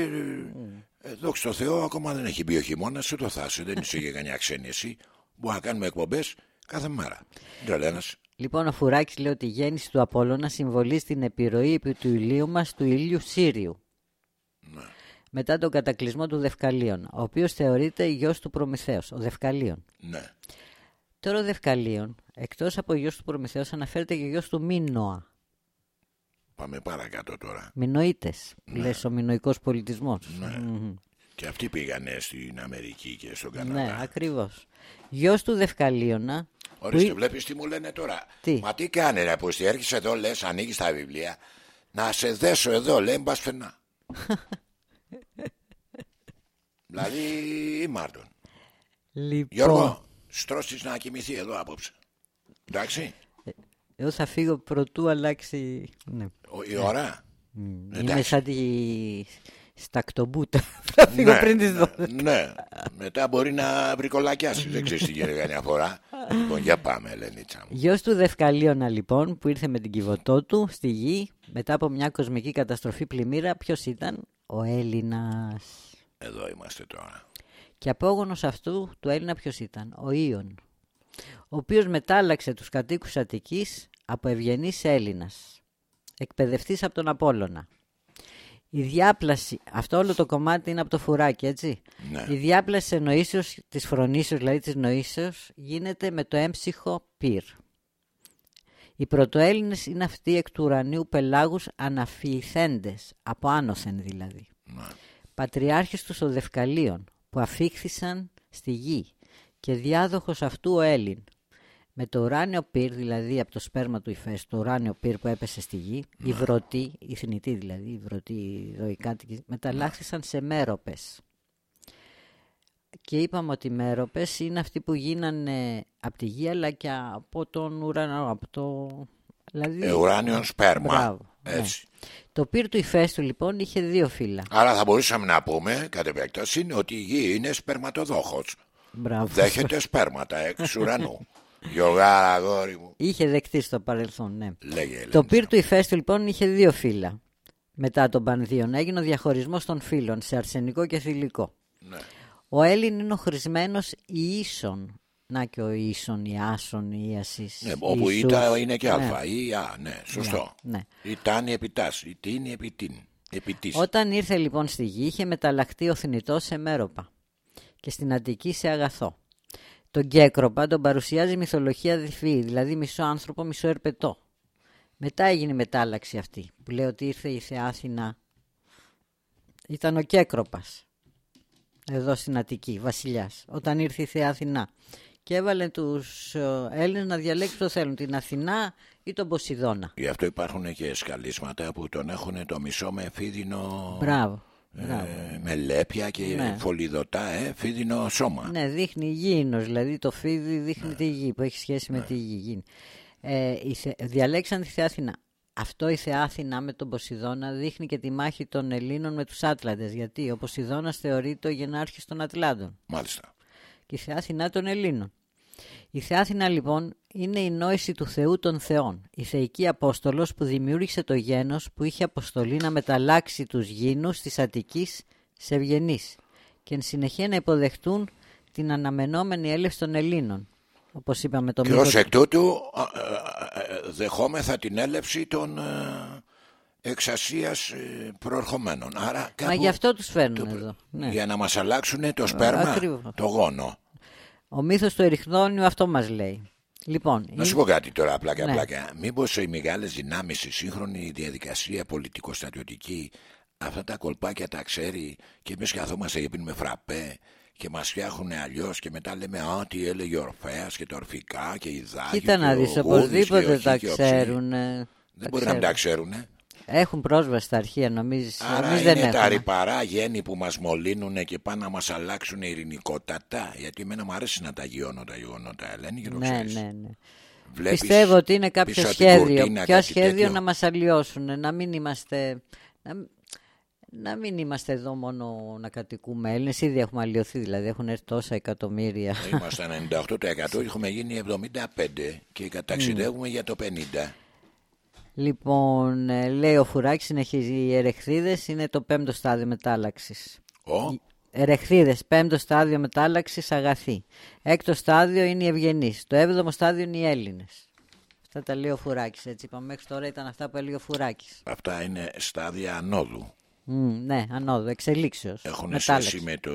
ε, δόξα τω Θεώ ακόμα δεν έχει μπει ο χειμώνας ούτε θα είσαι, δεν είσαι *laughs* για κανένα ξένη εσύ. Μπορούμε να κάνουμε εκπομπές κάθε μέρα. Τρελαίνας. Λοιπόν, ο Φουράκης λέει ότι η γέννηση του Απόλλωνα συμβολίζει την επιρροή επί του ηλίου μας του ηλίου Σύριου. Ναι. Μετά τον κατακλυσμό του Δευκαλίων, ο οποίος θεωρείται γιος του Προμηθέως, ο Δευκαλίων. Ναι. Τώρα ο Δευκαλίων, εκτός από γιος του Προμηθέως, αναφέρεται και γιος του Μίνωα. Πάμε παρακάτω τώρα. Μινοίτες, που λες ο μινοϊκός πολιτισμός. Ναι. Μμμ. Και αυτοί πήγανε στην Αμερική και στον Καναδά. Ναι, ακριβώς. Γιος του Δευκαλίωνα, Ορίστε, που- βλέπεις τι μου λένε τώρα. Τι; Μα τι κάνεις ρε που στη έρχεσαι εδώ λες, ανοίγεις τα βιβλία. Να σε δέσω εδώ, λέει, μπας φαινά. *laughs* δηλαδή, ή Μάρτον. λοιπόν, Γιώργο, στρώσεις να κοιμηθεί εδώ απόψε. Εντάξει, εγώ θα φύγω πρωτού αλλάξει... Ναι. Ο- η ώρα; Είμαι Εντάξει. σαν τη στακτομπούτα. *laughs* Θα φύγω Ναι, πριν τις ναι, 12. ναι, μετά μπορεί να βρικολακιάσεις. Δεν ξέρεις τι γίνεται καμιά φορά. Λοιπόν, για πάμε, Ελενίτσα μου. Γιος του Δευκαλίωνα λοιπόν που ήρθε με την κυβωτό του στη γη μετά από μια κοσμική καταστροφή πλημμύρα ποιος ήταν; Ο Έλληνας Εδώ είμαστε τώρα. και απόγονος αυτού του Έλληνα ποιος ήταν; Ο Ήων ο οποίος μετάλλαξε τους κατοίκους Αττικής από ευγενής Έλληνας εκπαιδευτής από τον Απόλλωνα η διάπλαση, αυτό όλο το κομμάτι είναι από το φουράκι, έτσι. Ναι. Η διάπλαση εννοήσεως, της φρονήσεως, δηλαδή της νοήσεως, γίνεται με το έμψυχο πυρ. Οι πρωτοέλληνες είναι αυτοί εκ του ουρανίου πελάγους αναφιηθέντες, από άνωθεν δηλαδή. Ναι. Πατριάρχης τους ο Δευκαλίων, που αφήχθησαν στη γη και διάδοχος αυτού ο Έλλην. Με το ουράνιο πυρ, δηλαδή από το σπέρμα του Ιφές, το ουράνιο πυρ που έπεσε στη γη, οι βρωτοί, οι θνητοί δηλαδή, οι βρωτοί οι δοϊκάτοικοι, μεταλλάχθησαν σε μέροπες. Και είπαμε ότι οι μέροπες είναι αυτοί που γίνανε από τη γη αλλά και από τον ουρανό, από το... Δηλαδή, Ε, ουράνιον σπέρμα. Μπράβο. Έτσι. Το πυρ του ηφαίστου λοιπόν είχε δύο φύλλα. Άρα θα μπορούσαμε να πούμε κατ' επέκταση ότι η γη είναι σπερματοδόχος. Μπράβο. Δέχεται σπέρματα εξ ουρανού. *laughs* Γιωργάρα, αγόρι μου. Είχε δεχτεί στο παρελθόν, ναι. Λέγε, Ελένη. Το πυρ του ηφαίστου λοιπόν είχε δύο φύλλα. Μετά τον Πανδίον έγινε ο διαχωρισμός των φύλων σε αρσενικό και θηλυκό. Ναι. Ο Έλλην είναι ο χρησμένος ίσον. Να και ο ίσον, η άσον, η ίασης. Ναι, όπου η Ιησούς. ητα είναι και Ναι. α. Ή α, ναι, σωστό. Ναι. Η τάνη επιτάς. Η τίνη επιτήν. Επιτής. Όταν ήρθε λοιπόν στη γη είχε μεταλλαχτεί ο θνητός σε μέροπα και στην Αττική σε αγαθό. Τον Γκέκροπα τον παρουσιάζει η μυθολογία διφή, δηλαδή μισό άνθρωπο, μισό ερπετό. Μετά έγινε η μετάλλαξη αυτή που λέει ότι ήρθε η Θεά Αθηνά. Ήταν ο Κέκροπας εδώ στην Αττική, βασιλιάς, όταν ήρθε η Θεά Αθηνά. Και έβαλε τους ε, Έλληνες να διαλέξουν το θέλουν, την Αθηνά ή τον Ποσειδώνα. Γι' αυτό υπάρχουν και σκαλίσματα που τον έχουν το μισό με φίδινο. Μπράβο. Ε, με λέπια και Ναι. φωλιδωτά, ε, φίδινο σώμα. Ναι, δείχνει υγιεινος, δηλαδή το φίδι δείχνει Ναι. τη γη που έχει σχέση με τη γη. Γίνει. Ε, η Θε- διαλέξαν τη Θεά Αθηνά. Αυτό η Θεά Αθηνά με τον Ποσειδώνα δείχνει και τη μάχη των Ελλήνων με τους Άτλαντες. Γιατί ο Ποσειδώνας θεωρείται ο γενάρχης των Ατλάντων Μάλιστα. και η Θεά Αθηνά των Ελλήνων. Η Θεά Αθηνά λοιπόν είναι η νόηση του Θεού των Θεών. Η θεϊκή Απόστολος που δημιούργησε το γένος που είχε αποστολή να μεταλλάξει τους γήνους της Αττικής σε ευγενείς και εν συνεχεία να υποδεχτούν την αναμενόμενη έλευση των Ελλήνων. Όπως είπαμε το Και μύθο ως εκ τούτου α, ε, ε, δεχόμεθα την έλευση των ε, εξασίας ε, προερχομένων. Άρα Μα κάπου γι' αυτό τους φέρνουν το- εδώ. Ναι. για να μας αλλάξουν το σπέρμα, ακριβώς. το γόνο. Ο μύθος του Εριχνόνιου αυτό μας λέει. Λοιπόν, Να σου πω κάτι τώρα, πλάκα, Ναι. πλάκα. Μήπως οι μεγάλες δυνάμεις, η σύγχρονη διαδικασία πολιτικο-στρατιωτική, αυτά τα κολπάκια τα ξέρει και εμείς καθόμαστε και πίνουμε φραπέ και μας φτιάχνουν αλλιώς και μετά λέμε Α, τι έλεγε ο Ορφαία και τα ορφικά και η Δάκη. κοίτα να δεις, οπωσδήποτε τα ξέρουν. ε, Δεν μπορεί να μην τα ξέρουν. Έχουν πρόσβαση στα αρχεία, νομίζεις. Άρα Εμείς είναι δεν τα έχουμε. ρηπαρά γέννη που μας μολύνουν και πάνε να μας αλλάξουν ειρηνικότατα. Γιατί εμένα μου αρέσει να τα γιώνω τα γεγονότα, Ελένη, και το Ναι, ξέρεις. ναι, ναι. Βλέπεις Πιστεύω ότι είναι κάποιο πίσω από την σχέδιο. κουρτίνα Ποιο κάτι σχέδιο τέτοιο. να μας αλλοιώσουν, να μην είμαστε... Να, μ- να μην είμαστε εδώ μόνο να κατοικούμε Έλληνες, ήδη έχουμε αλλοιωθεί, δηλαδή έχουν έρθει τόσα εκατομμύρια. Είμαστε 98% έχουμε γίνει 75% και καταξιδεύουμε για το 50%. Λοιπόν, ε, λέει ο Φουράκης, συνεχίζει, οι ερεχθίδες είναι το πέμπτο στάδιο μετάλλαξης. Ο, Ερεχθίδες, πέμπτο στάδιο μετάλλαξης αγαθή. Έκτο στάδιο είναι οι ευγενείς. Το έβδομο στάδιο είναι οι Έλληνες. Αυτά τα λέει ο Φουράκης, έτσι είπαμε. Μέχρι τώρα ήταν αυτά που έλεγε ο Φουράκης. αυτά είναι στάδια ανόδου. Μμ, ναι, ανώδου, εξελίξεως. Έχουν μετάλλαξη. σχέση με, το,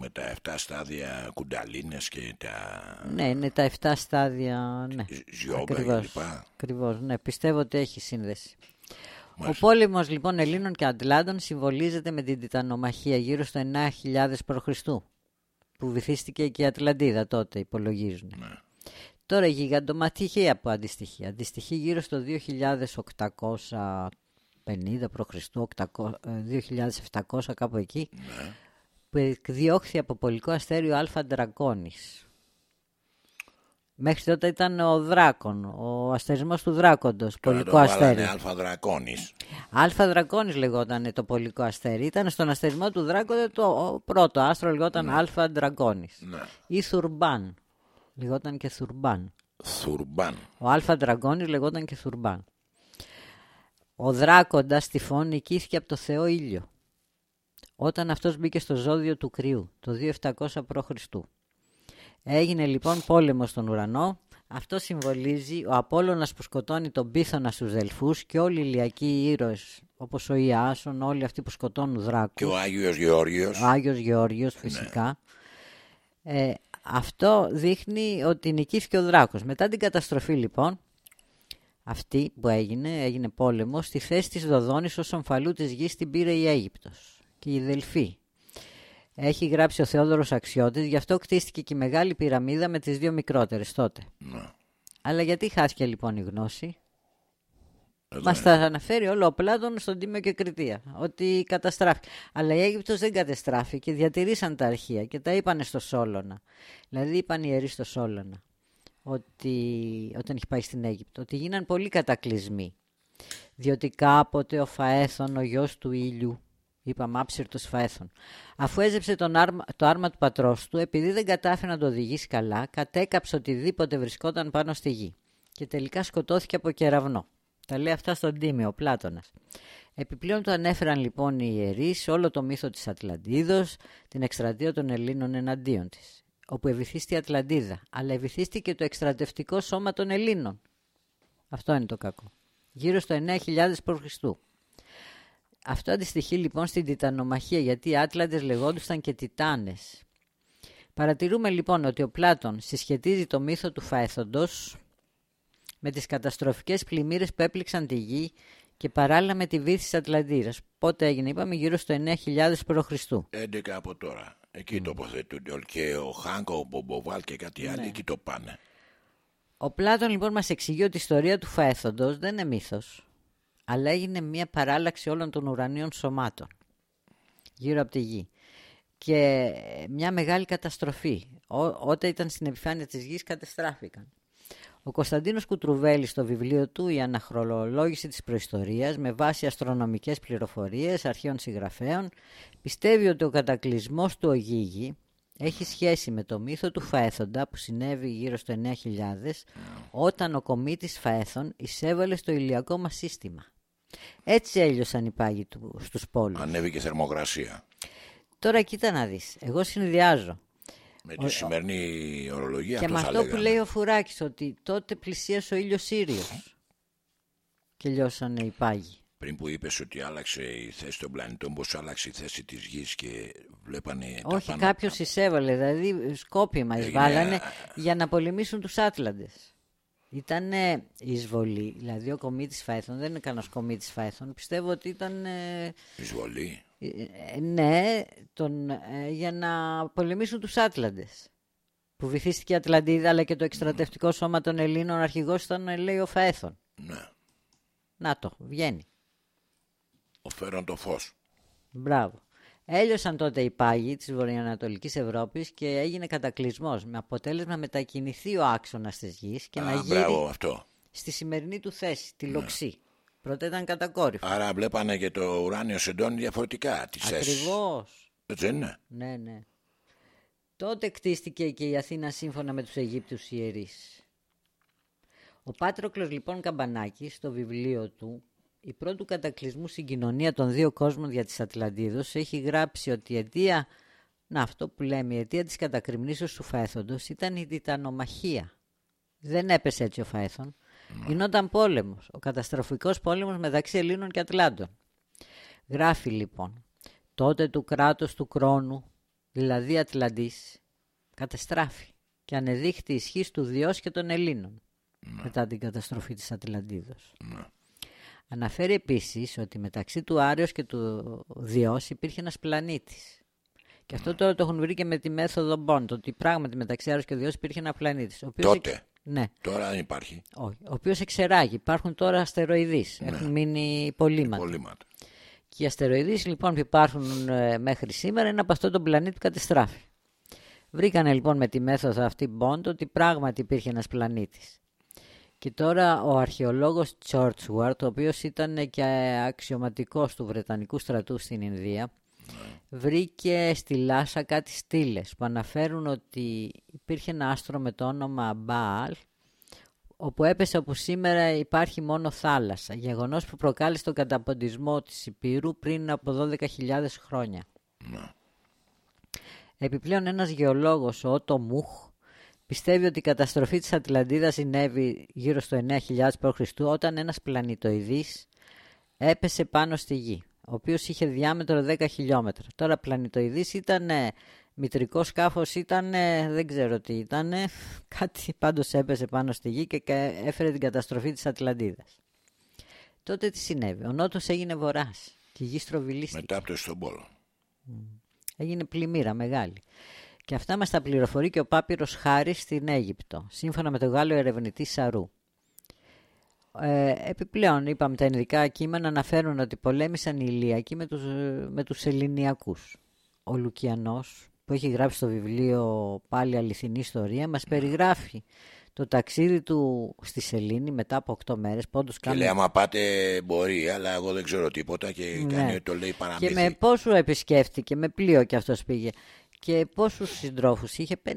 με τα 7 στάδια κουνταλίνες και τα Ναι, είναι τα 7 στάδια. Ναι. ζιόγκα Ακριβώς. κλπ. Ακριβώς, ναι, πιστεύω ότι έχει σύνδεση. Μάλιστα. Ο πόλεμος λοιπόν Ελλήνων και Ατλάντων συμβολίζεται με την Τιτανομαχία γύρω στο 9.000 π.Χ. που βυθίστηκε και η Ατλαντίδα τότε υπολογίζουν. Ναι. Τώρα η γιγαντομαχία που αντιστοιχεί. Αντιστοιχεί γύρω στο 2850 π.Χ. 800, ε, 2700 κάπου εκεί Ναι. που εκδιώχθη από πολικό αστέριο Αλφα Ντρακόνης. Μέχρι τότε ήταν ο Δράκον, ο αστερισμός του Δράκοντος, Τώρα πολικό το βάλανε αστέριο. αλφα δρακόνης. Alpha Draconis λεγόταν το πολικό αστέρι. Ήταν στον αστερισμό του Δράκοντα το ο πρώτο άστρο λεγόταν Alpha Draconis. Ναι. Ή Θουρμπάν. Λεγόταν και Θουρμπάν. Θουρμπάν. Ο Alpha Draconis λεγόταν και Θουρμπάν. Ο Δράκοντας τυφών νικήθηκε από το Θεό Ήλιο. Όταν αυτός μπήκε στο ζώδιο του κριού, το 2700 π.Χ. Έγινε λοιπόν πόλεμος στον ουρανό. Αυτό συμβολίζει ο Απόλλωνας που σκοτώνει τον Πύθωνα στους Δελφούς και όλοι οι ηλιακοί ήρωες, όπως ο Ιάσον, όλοι αυτοί που σκοτώνουν δράκους. Και ο Άγιος Γεώργιος. Ο Άγιος Γεώργιος φυσικά. Ε, αυτό δείχνει ότι νικήθηκε ο Δράκος. Μετά την καταστροφή λοιπόν, αυτή που έγινε, έγινε πόλεμος, στη θέση της Δοδόνης ως ομφαλού της γης την πήρε η Αίγυπτος και η Δελφή. Έχει γράψει ο Θεόδωρος Αξιώτης, γι' αυτό κτίστηκε και η Μεγάλη Πυραμίδα με τις δύο μικρότερες τότε. Ναι. Αλλά γιατί χάθηκε λοιπόν η γνώση; Εδώ Μας είναι. τα αναφέρει όλο ο Πλάτων στον Τίμιο και Κριτία. Ότι καταστράφηκε. Αλλά η Αίγυπτος δεν καταστράφηκε. Διατηρήσαν τα αρχεία και τα είπανε στο Σόλωνα. Δηλαδή είπαν οι ιερείς στο Σόλωνα. Ότι όταν έχει πάει στην Αίγυπτο. Ότι γίναν πολλοί κατακλυσμοί. διότι κάποτε ο Φαέθων, ο γιος του ήλιου, είπαμε άψυρτος Φαέθων, αφού έζεψε τον άρμα, το άρμα του πατρός του, επειδή δεν κατάφερε να το οδηγήσει καλά, κατέκαψε οτιδήποτε βρισκόταν πάνω στη γη και τελικά σκοτώθηκε από κεραυνό. Τα λέει αυτά στον Τίμιο, ο Πλάτωνας. Επιπλέον το ανέφεραν λοιπόν οι ιερείς όλο το μύθο της Ατλαντίδος, την εκστρατεία των Ελλήνων εναντίον της, όπου ευηθίστη η Ατλαντίδα, αλλά ευηθίστηκε το εκστρατευτικό σώμα των Ελλήνων. Αυτό είναι το κακό. Γύρω στο 9.000 π.Χ. Αυτό αντιστοιχεί λοιπόν στην Τιτανομαχία, γιατί οι Άτλαντες λεγόντουσαν και Τιτάνες. Παρατηρούμε λοιπόν ότι ο Πλάτων συσχετίζει το μύθο του Φαέθοντος με τις καταστροφικές πλημμύρες που έπληξαν τη γη και παράλληλα με τη βύθιση της Ατλαντίδας. Πότε έγινε, είπαμε, γύρω στο 9.000 π.Χ. 11 από τώρα. Εκεί τοποθετούνται όλοι. Και ο Χάνκο, ο Μπομποβάλ και κάτι Ναι. άλλο εκεί το πάνε. Ο Πλάτων λοιπόν μας εξηγεί ότι η ιστορία του Φαέθοντος δεν είναι μύθος, αλλά έγινε μια παράλλαξη όλων των ουρανίων σωμάτων γύρω από τη γη και μια μεγάλη καταστροφή. Ό, όταν ήταν στην επιφάνεια της γης κατεστράφηκαν. Ο Κωνσταντίνος Κουτρουβέλης στο βιβλίο του «Η αναχρονολόγηση της προϊστορίας» με βάση αστρονομικές πληροφορίες αρχαίων συγγραφέων πιστεύει ότι ο κατακλυσμός του Ογίγη έχει σχέση με το μύθο του Φαέθοντα που συνέβη γύρω στο 9000 όταν ο κομίτης Φαέθων εισέβαλε στο ηλιακό μας σύστημα. Έτσι έλειωσαν οι πάγοι του στους πόλους. Ανέβηκε θερμοκρασία. Τώρα κοίτα να δεις. Εγώ συνδυάζω. Με τη σημερινή ορολογία και αυτός με θα αυτό που λέγαμε. λέει ο Φουράκης ότι τότε πλησίασε ο ήλιος Σύριος και λιώσανε οι πάγοι. Πριν που είπες ότι άλλαξε η θέση των πλανητών, πώς άλλαξε η θέση της γης και βλέπανε τα Όχι, πάνω- κάποιος εισέβαλε, δηλαδή σκόπιμα Έγινε- εισβάλλανε για να πολεμήσουν τους Άτλαντες. Ήταν εισβολή, δηλαδή ο κομίτης Φαέθων δεν είναι κανένας κομίτης Φαέθων, πιστεύω ότι ήταν, ε, Εισβολή. ε, ναι, τον, ε, για να πολεμήσουν τους Άτλαντες. Που βυθίστηκε η Ατλαντίδα αλλά και το εκστρατευτικό σώμα των Ελλήνων αρχηγός ήταν, ε, λέει, ο Φαέθων. Ναι. Να το, βγαίνει. Οφέραν το φως. Μπράβο. Έλειωσαν τότε οι πάγοι της βορειοανατολικής Ευρώπης και έγινε κατακλυσμός με αποτέλεσμα μετακινηθεί ο άξονας της γης και να Α, γύρει μπράβο αυτό. στη σημερινή του θέση, Ναι. τη λοξή. Πρώτα ήταν κατακόρυφο. Άρα βλέπανε και το ουράνιο σεντόνι διαφορετικά τις θέσεις. Ακριβώς. Έτσι δεν είναι; Ναι, ναι. Τότε κτίστηκε και η Αθήνα σύμφωνα με τους Αιγύπτιους ιερείς. Ο Πάτροκλος λοιπόν Καμπανάκης στο βιβλίο του «Η πρώτου κατακλυσμού συγκοινωνία των δύο κόσμων για της Ατλαντίδος» έχει γράψει ότι η αιτία, να αυτό που λέμε, η αιτία της κατακριμνήσεως του Φαέθοντος ήταν η τιτανομαχία. Δεν έπεσε έτσι ο Φαέθον. Γινόταν πόλεμος, ο καταστροφικός πόλεμος μεταξύ Ελλήνων και Ατλάντων. Γράφει λοιπόν, τότε του κράτος του Κρόνου, δηλαδή Ατλαντής, κατεστράφη και ανεδείχθη η ισχύς του Διός και των Ελλήνων μετά την καταστροφή της Ατλαντίδος. Αναφέρει επίσης ότι μεταξύ του Άριος και του Διός υπήρχε ένας πλανήτης. Και αυτό τώρα το έχουν βρει και με τη μέθοδο Bond, ότι πράγματι μεταξύ Άριος και Διός υπήρχε ένα πλανήτης. Ο οποίος Τότε; εξ- Ναι, Τώρα δεν υπάρχει. όχι. Ο οποίος εξεράγει. Υπάρχουν τώρα αστεροειδείς. Έχουν μείνει υπολείμματα. Πολύματα. Και οι αστεροειδείς λοιπόν που υπάρχουν ε, μέχρι σήμερα είναι από αυτό τον πλανήτη που κατεστράφει. Βρήκανε λοιπόν με τη μέθοδο αυτή Bond ότι πράγματι υπήρχε ένας πλανήτης. Και τώρα ο αρχαιολόγος Chorchward, ο οποίος ήταν και αξιωματικός του Βρετανικού στρατού στην Ινδία, βρήκε στη Λάσα κάτι στήλες που αναφέρουν ότι υπήρχε ένα άστρο με το όνομα Μπαάλ όπου έπεσε όπου σήμερα υπάρχει μόνο θάλασσα, γεγονός που προκάλεσε τον καταποντισμό της Υπήρου πριν από 12.000 χρόνια. Επιπλέον ένας γεωλόγος, ο Ότο Μουχ, πιστεύει ότι η καταστροφή της Ατλαντίδας συνέβη γύρω στο 9.000 π.Χ. όταν ένας πλανητοειδής έπεσε πάνω στη γη, ο οποίος είχε διάμετρο 10 χιλιόμετρα. Τώρα πλανητοειδής ήταν μητρικός σκάφος, ήταν δεν ξέρω τι ήταν, *laughs* κάτι πάντως έπεσε πάνω στη γη και κα- έφερε την καταστροφή της Ατλαντίδας. Τότε τι συνέβη, ο νότος έγινε βορράς και η γη στροβιλίστηκε. Μετάπτωση στον πόλο. Έγινε πλημμύρα μεγάλη. Και αυτά μας τα πληροφορεί και ο Πάπυρος Χάρης στην Αίγυπτο, σύμφωνα με τον Γάλλο ερευνητή Σαρού. Ε, επιπλέον, είπαμε, τα ειδικά κείμενα αναφέρουν ότι πολέμησαν οι Ηλιακοί με τους, με τους Ελληνιακούς. Ο Λουκιανός που έχει γράψει στο βιβλίο πάλι αληθινή ιστορία μας περιγράφει το ταξίδι του στη Σελήνη μετά από 8 μέρες πόντους Και κάνουν λέει άμα πάτε μπορεί αλλά εγώ δεν ξέρω τίποτα και Ναι. κάνει ότι το λέει και παραμύθι. με πόσου επισκέφτηκε με πλοίο και αυτός πήγε και πόσους συντρόφους είχε 50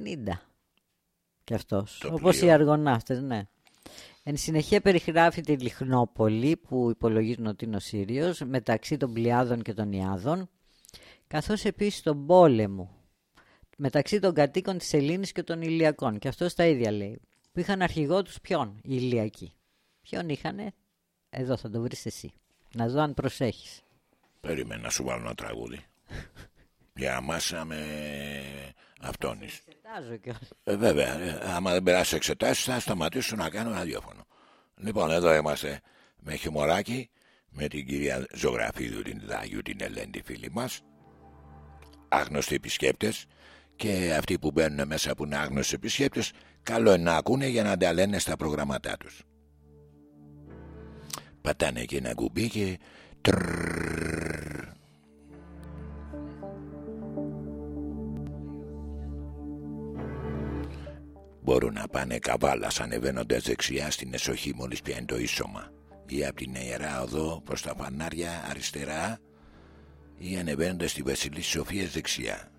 και αυτός. Το όπως πλοίο. οι αργοναύτες ναι. Εν συνεχεία περιγράφει τη Λιχνόπολη που υπολογίζουν ότι είναι ο Σύριος μεταξύ των Πλιάδων και των Ιάδων καθώς επίσης τον πόλεμο μεταξύ των κατοίκων της Ελλήνης και των Ηλιακών. Και αυτός τα ίδια λέει. Που είχαν αρχηγό τους ποιον οι Ηλιακοί. Ποιον είχανε; Εδώ θα το βρεις εσύ. Να δω αν προσέχεις. Περίμενα να σου βάλω ένα τραγούδι. *laughs* Για μάσα με αυτόνης. Εξετάζω κιόλας. Ε, βέβαια, ε, άμα δεν περάσει εξετάσεις, θα σταματήσω να κάνω ραδιόφωνο. Λοιπόν, εδώ είμαστε με χιμωράκι, με την κυρία Ζωγραφίδου, την Δάγιου, την Ελένη, τη φίλη μας. Άγνωστοι επισκέπτες και αυτοί που μπαίνουν μέσα που είναι άγνωστοι επισκέπτες, καλό είναι να ακούνε για να τα λένε στα προγραμματά τους. Πατάνε και ένα κουμπί και. τρρρρρρ. Μπορούν να πάνε καβάλα ανεβαίνοντας δεξιά στην εσοχή μόλις πιάνει το ίσωμα. Ή από την ιερά οδό προς τα φανάρια αριστερά, ή ανεβαίνοντας στη Βασιλή Σοφία δεξιά.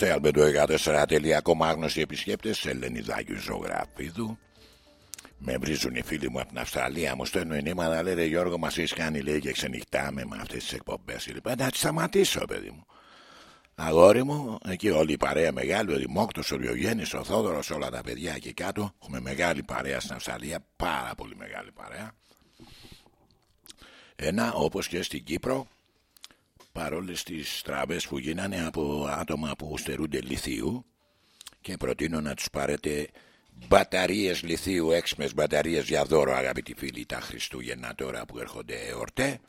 Είμαστε albedo14.com άγνωστοι επισκέπτες Ελενιδάκη Ζωγραφίδου με βρίζουν οι φίλοι μου από την Αυστραλία μου στέλνουν ενήματα λένε Γιώργο μας έχεις κάνει λέει και ξενυχτάμε με αυτές τις εκπομπές λοιπόν να τις σταματήσω παιδί μου Αγόρι μου, εκεί όλη η παρέα μεγάλη, ο Δημόκτος, ο Ριογέννης, ο Θόδωρος, όλα τα παιδιά εκεί κάτω. Έχουμε μεγάλη παρέα στην Αυστραλία, πάρα πολύ μεγάλη παρέα. Ένα, όπως και στην Κύπρο, παρόλες τις τραβές που γίνανε από άτομα που στερούνται λιθίου και προτείνω να τους πάρετε μπαταρίες λιθίου, έξιμες μπαταρίες για δώρο αγαπητοί φίλοι τα Χριστούγεννα τώρα που έρχονται εορτέ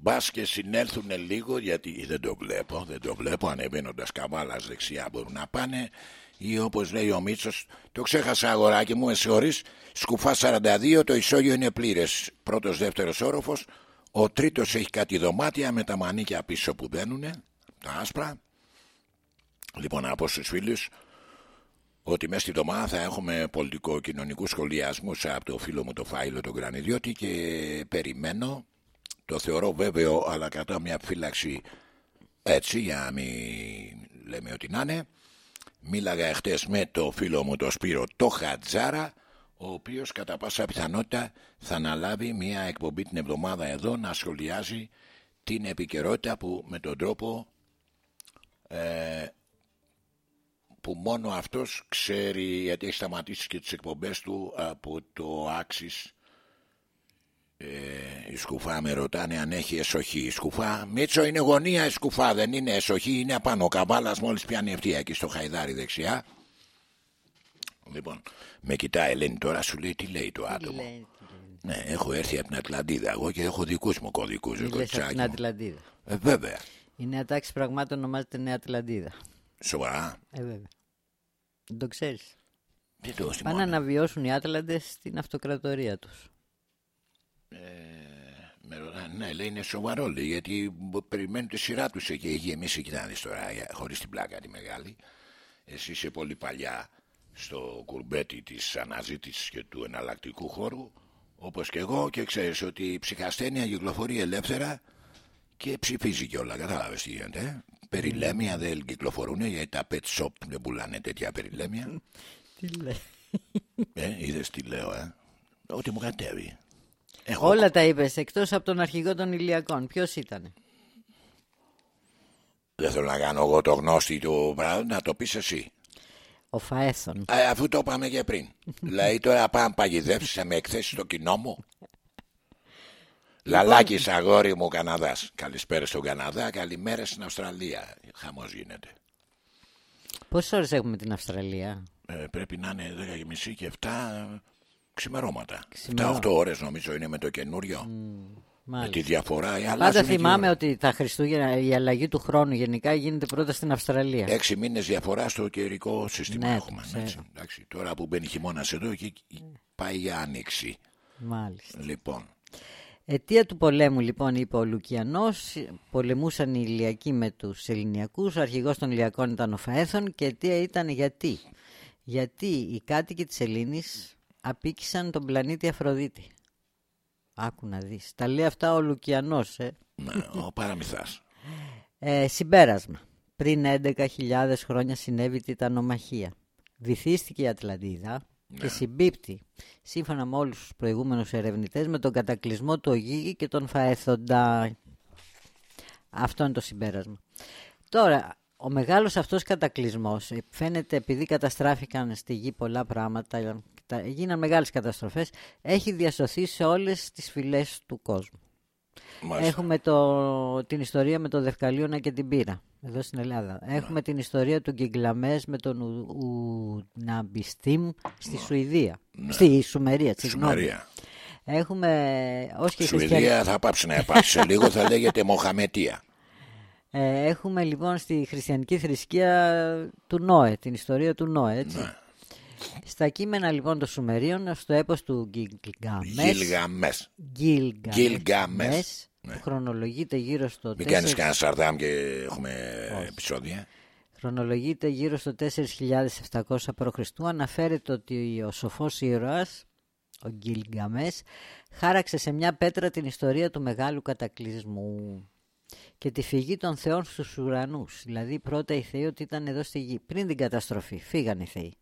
Μπας και συνέλθουν λίγο γιατί δεν το βλέπω, δεν το βλέπω ανεβαίνοντας καβάλα δεξιά μπορούν να πάνε ή όπως λέει ο Μίτσος, το ξέχασα αγοράκι μου, με συγχωρεί, σκουφά 42, το ισόγειο είναι πλήρες. Πρώτος, δεύτερος όροφος, ο τρίτος έχει κάτι δωμάτια με τα μανίκια πίσω που δένουν, τα άσπρα. Λοιπόν, από στους φίλους, ότι μέσα στη εβδομάδα θα έχουμε πολιτικο-κοινωνικούς σχολιασμούς από το φίλο μου το Φάιλο τον Γρανιδιώτη και περιμένω. Το θεωρώ βέβαιο αλλά κατά μια φύλαξη έτσι για να μην λέμε ότι να είναι. Μίλαγα εχθές με το φίλο μου το Σπύρο το Χατζάρα ο οποίος κατά πάσα πιθανότητα θα αναλάβει μια εκπομπή την εβδομάδα εδώ να σχολιάζει την επικαιρότητα που με τον τρόπο ε, που μόνο αυτός ξέρει γιατί έχει σταματήσει και τις εκπομπές του από το Axis ε, η σκουφά με ρωτάνε αν έχει εσοχή. Η σκουφά, Μίτσο είναι γωνία η σκουφά, δεν είναι εσοχή, είναι απάνω. Ο καβάλας μόλις πιάνει ευθεία εκεί στο χαϊδάρι δεξιά. Λοιπόν, με κοιτάει Ελένη τώρα, σου λέει τι λέει το άτομο; λέει, Ναι, έχω έρθει από την Ατλαντίδα εγώ και έχω δικούς μου κωδικούς. Τι λες από την Ατλαντίδα; Ε, βέβαια. Η νέα τάξη πραγμάτων ονομάζεται Νέα Ατλαντίδα. Σοβαρά. Ε, βέβαια. Δεν το ξέρεις. Τι το Πάνε θυμάμαι. να αναβιώσουν οι Άτλαντες στην αυτοκρατορία τους. Με ρωτάνε, ναι, λέει είναι σοβαρό, λέει, γιατί μπο- περιμένουν τη σειρά τους εκεί. Έχει γεμίσει, κοιτάνε τώρα, χωρίς την πλάκα τη μεγάλη. Εσύ είσαι πολύ παλιά στο κουρμπέτι της αναζήτησης και του εναλλακτικού χώρου, όπως και εγώ, και ξέρεις ότι η ψυχασθένεια κυκλοφορεί ελεύθερα και ψηφίζει κιόλα. Κατάλαβες τι γίνεται. Ε; Περιλέμια δεν κυκλοφορούν γιατί τα pet shop δεν πουλάνε τέτοια περιλέμια. Τι λέει. ε, Είδες τι λέω, ε; Ό,τι μου κατέβει. Έχω Όλα τα είπες εκτός από τον αρχηγό των Ηλιακών. Ποιος ήταν; Δεν θέλω να κάνω εγώ το γνώστη του πράγμα, να το πεις εσύ. Ο Φαέθων. Ε, αφού το είπαμε και πριν. *laughs* δηλαδή τώρα πάμε να παγιδεύσεις με εκθέσεις στο κοινό μου. *laughs* Λαλάκης αγόρι μου Καναδάς. Καλησπέρα στον Καναδά, καλημέρα στην Αυστραλία. Χαμός γίνεται. Πόσες ώρες έχουμε την Αυστραλία; Ε, πρέπει να είναι 10.30 και 7 ξημερώματα. Ξημερώ- 7-8 ώρες νομίζω είναι με το καινούριο. με Μάλιστα. τη διαφορά. Πάντα αλλάζουν και θυμάμαι ώρα. ότι τα Χριστούγεννα, η αλλαγή του χρόνου γενικά γίνεται πρώτα στην Αυστραλία. Έξι μήνες διαφορά στο καιρικό σύστημα Ναι, έχουμε. ξέρω. έτσι. Εντάξει, τώρα που μπαίνει χειμώνας εδώ και πάει για άνοιξη. Μάλιστα. Λοιπόν, Αιτία του πολέμου λοιπόν είπε ο Λουκιανός, πολεμούσαν οι Ηλιακοί με τους Ελληνιακούς, ο αρχηγός των Ηλιακών ήταν ο Φαέθων και αιτία ήταν γιατί. Γιατί οι κάτοικοι της Ελλήνης απίκησαν τον πλανήτη Αφροδίτη. Άκου να δεις. Τα λέει αυτά ο Λουκιανός. Ε. ναι, ο παραμυθάς. Ε, συμπέρασμα. Πριν 11.000 χρόνια συνέβη η τιτανομαχία. Βυθίστηκε η Ατλαντίδα και συμπίπτει, σύμφωνα με όλους τους προηγούμενους ερευνητές, με τον κατακλυσμό του Ογίγη και τον Φαέθοντα. Αυτό είναι το συμπέρασμα. Τώρα, ο μεγάλος αυτός κατακλυσμός ε, φαίνεται επειδή καταστράφηκαν στη γη πολλά πράγματα, τα- γίναν μεγάλες καταστροφές, έχει διασωθεί σε όλες τις φυλές του κόσμου. Μάλιστα. Έχουμε το, την ιστορία με τον Δευκαλίωνα και την Πύρα, εδώ στην Ελλάδα. Έχουμε την ιστορία του Γκυγκλαμές με τον Ου- Ουναμπιστήμ στη Σουηδία. Στη Σουμερία, συγγνώμη. Σουμερία. Έχουμε, ως και οι χριστιανοί, Σουηδία θα πάψει να υπάρχει σε λίγο, θα λέγεται Μοχαμετία. ε, έχουμε λοιπόν στη χριστιανική θρησκεία του Νόε, την ιστορία του Νόε, έτσι. Ναι. Στα κείμενα λοιπόν των Σουμερίων, στο έπος του Γκυγκλαμές, Γιλγαμές. Γκίλγαμες, Γκίλγαμες. που χρονολογείται γύρω στο Μην κάνεις 4 κανένα σαρδάμ και έχουμε επεισόδια. Χρονολογείται γύρω στο 4.700 π.Χ. Αναφέρεται ότι ο σοφός ήρωας, ο Γκίλγκαμες, χάραξε σε μια πέτρα την ιστορία του μεγάλου κατακλυσμού. και τη φυγή των θεών στους ουρανούς. Δηλαδή πρώτα οι θεοί ότι ήταν εδώ στη γη, πριν την καταστροφή. Φύγανε οι θεοί.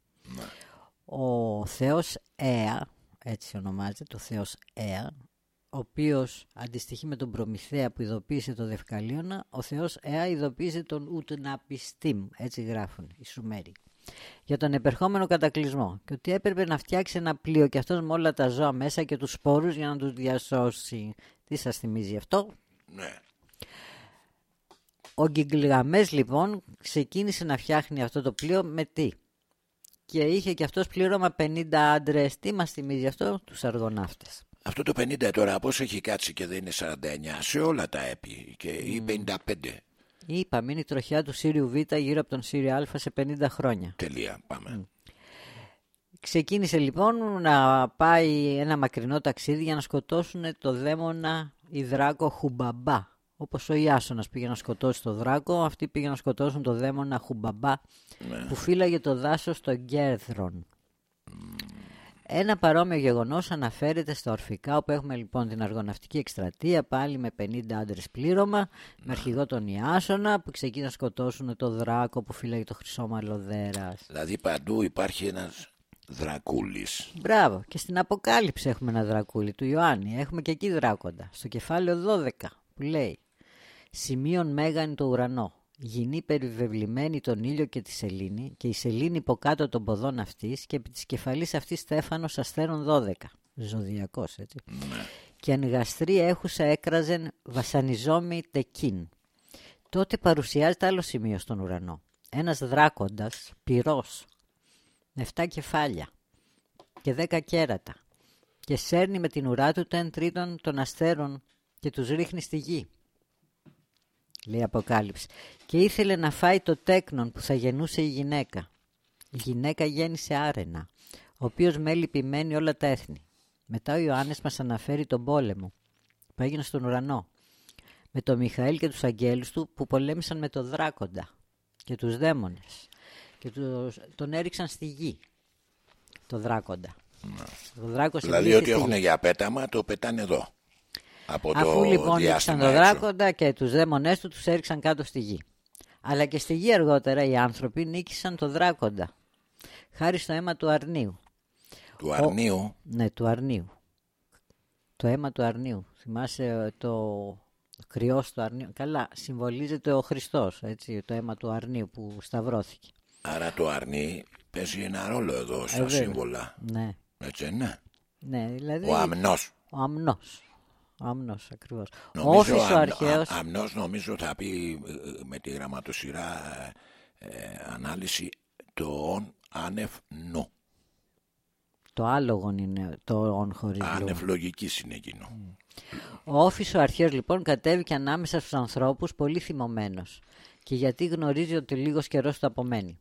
Ο θεός Αία, έτσι ονομάζεται, το θεός Αία, ο οποίος αντιστοιχεί με τον Προμηθέα που ειδοποίησε το Δευκαλίωνα, ο θεός Αία ειδοποίησε τον Ουτναπιστήμ, έτσι γράφουν οι Σουμέροι, για τον επερχόμενο κατακλυσμό και ότι έπρεπε να φτιάξει ένα πλοίο και αυτός με όλα τα ζώα μέσα και τους σπόρους για να τους διασώσει. Τι σας θυμίζει αυτό; Ναι. Ο Γκυγκλγαμές λοιπόν ξεκίνησε να φτιάχνει αυτό το πλοίο με τι; Και είχε και αυτός πλήρωμα 50 άντρες. Τι μας θυμίζει αυτό; Τους αργοναύτες. Αυτό το 50 τώρα πώς έχει κάτσει και δεν είναι 49 σε όλα τα έπι και ή 55. Είπαμε είναι η τροχιά του Σύριου Β γύρω από τον Σύριο Α σε 50 χρόνια. Τελεία. Πάμε. Ξεκίνησε λοιπόν να πάει ένα μακρινό ταξίδι για να σκοτώσουν το δαίμονα Ιδράκο Χουμπαμπά. Όπως ο Ιάσονας πήγε να σκοτώσει το δράκο, αυτοί πήγαν να σκοτώσουν το δαίμονα Χουμπαμπά που φύλαγε το δάσος των Γκέρθρων. Ένα παρόμοιο γεγονός αναφέρεται στα ορφικά όπου έχουμε λοιπόν την αργοναυτική εκστρατεία πάλι με 50 άντρες πλήρωμα με αρχηγό τον Ιάσονα που ξεκίνησαν να σκοτώσουν το δράκο που φύλαγε το χρυσό μαλλοδέρας. Δηλαδή παντού υπάρχει ένας δρακούλης. Μπράβο. Και στην Αποκάλυψη έχουμε ένα δρακούλι του Ιωάννη. Έχουμε και εκεί δράκοντα. Στο κεφάλαιο 12 που λέει «Σημείων μέγαν το ουρανό, γυνή περιβεβλημένη τον ήλιο και τη σελήνη και η σελήνη υποκάτω των ποδών αυτής και επί της κεφαλής αυτής στέφανος αστέρων 12». Ζωδιακός, έτσι. Και εν γαστρή έχουσα έκραζεν βασανιζόμη τεκίν. Τότε παρουσιάζεται άλλο σημείο στον ουρανό. Ένας δράκοντας, πυρός, με 7 κεφάλια και 10 κέρατα και σέρνει με την ουρά του το εν τρίτον των αστέρων και τους ρίχνει στη γη. Λέει η Αποκάλυψη. Και ήθελε να φάει το τέκνον που θα γεννούσε η γυναίκα. Η γυναίκα γέννησε άρενα, ο οποίος με λυπημένη όλα τα έθνη. Μετά ο Ιωάννης μας αναφέρει τον πόλεμο που έγινε στον ουρανό με τον Μιχαήλ και τους αγγέλους του που πολέμησαν με τον δράκοντα και τους δαίμονες και τους, τον έριξαν στη γη το δράκοντα. Ο δράκος Δηλαδή επλήθη ότι στη έχουν γη. για πέταμα το πετάνε εδώ. Από Αφού το λοιπόν έριξαν διάστημα τον έξω. δράκοντα και τους δαίμονές του τους έριξαν κάτω στη γη. Αλλά και στη γη αργότερα οι άνθρωποι νίκησαν τον δράκοντα. Χάρη στο αίμα του αρνίου. Του αρνίου; Ναι, του αρνίου. Το αίμα του αρνίου. Θυμάσαι ε, το κρυός του αρνίου. Καλά, συμβολίζεται ο Χριστός, έτσι, το αίμα του αρνίου που σταυρώθηκε. Άρα το αρνί παίζει ένα ρόλο εδώ στα Ε, βέβαια. σύμβολα. Ναι, Έτσι ναι. ναι, δηλαδή... Ο αμνός. Ο αμνός. Ο αμνός, ακριβώς. Ο Νομίζω όφης ο αμ- αρχαίος... α- αμνός νομίζω θα πει ε, ε, με τη γραμματοσυρά ε, ε, ανάλυση το ον άνευ νο. Το άλογον είναι το ον χωρίς λόγο. Άνευ λογικής είναι εκείνο. Ο Όφης ο αρχαίος λοιπόν κατέβηκε ανάμεσα στους ανθρώπους πολύ θυμωμένος και γιατί γνωρίζει ότι λίγος καιρός του απομένει.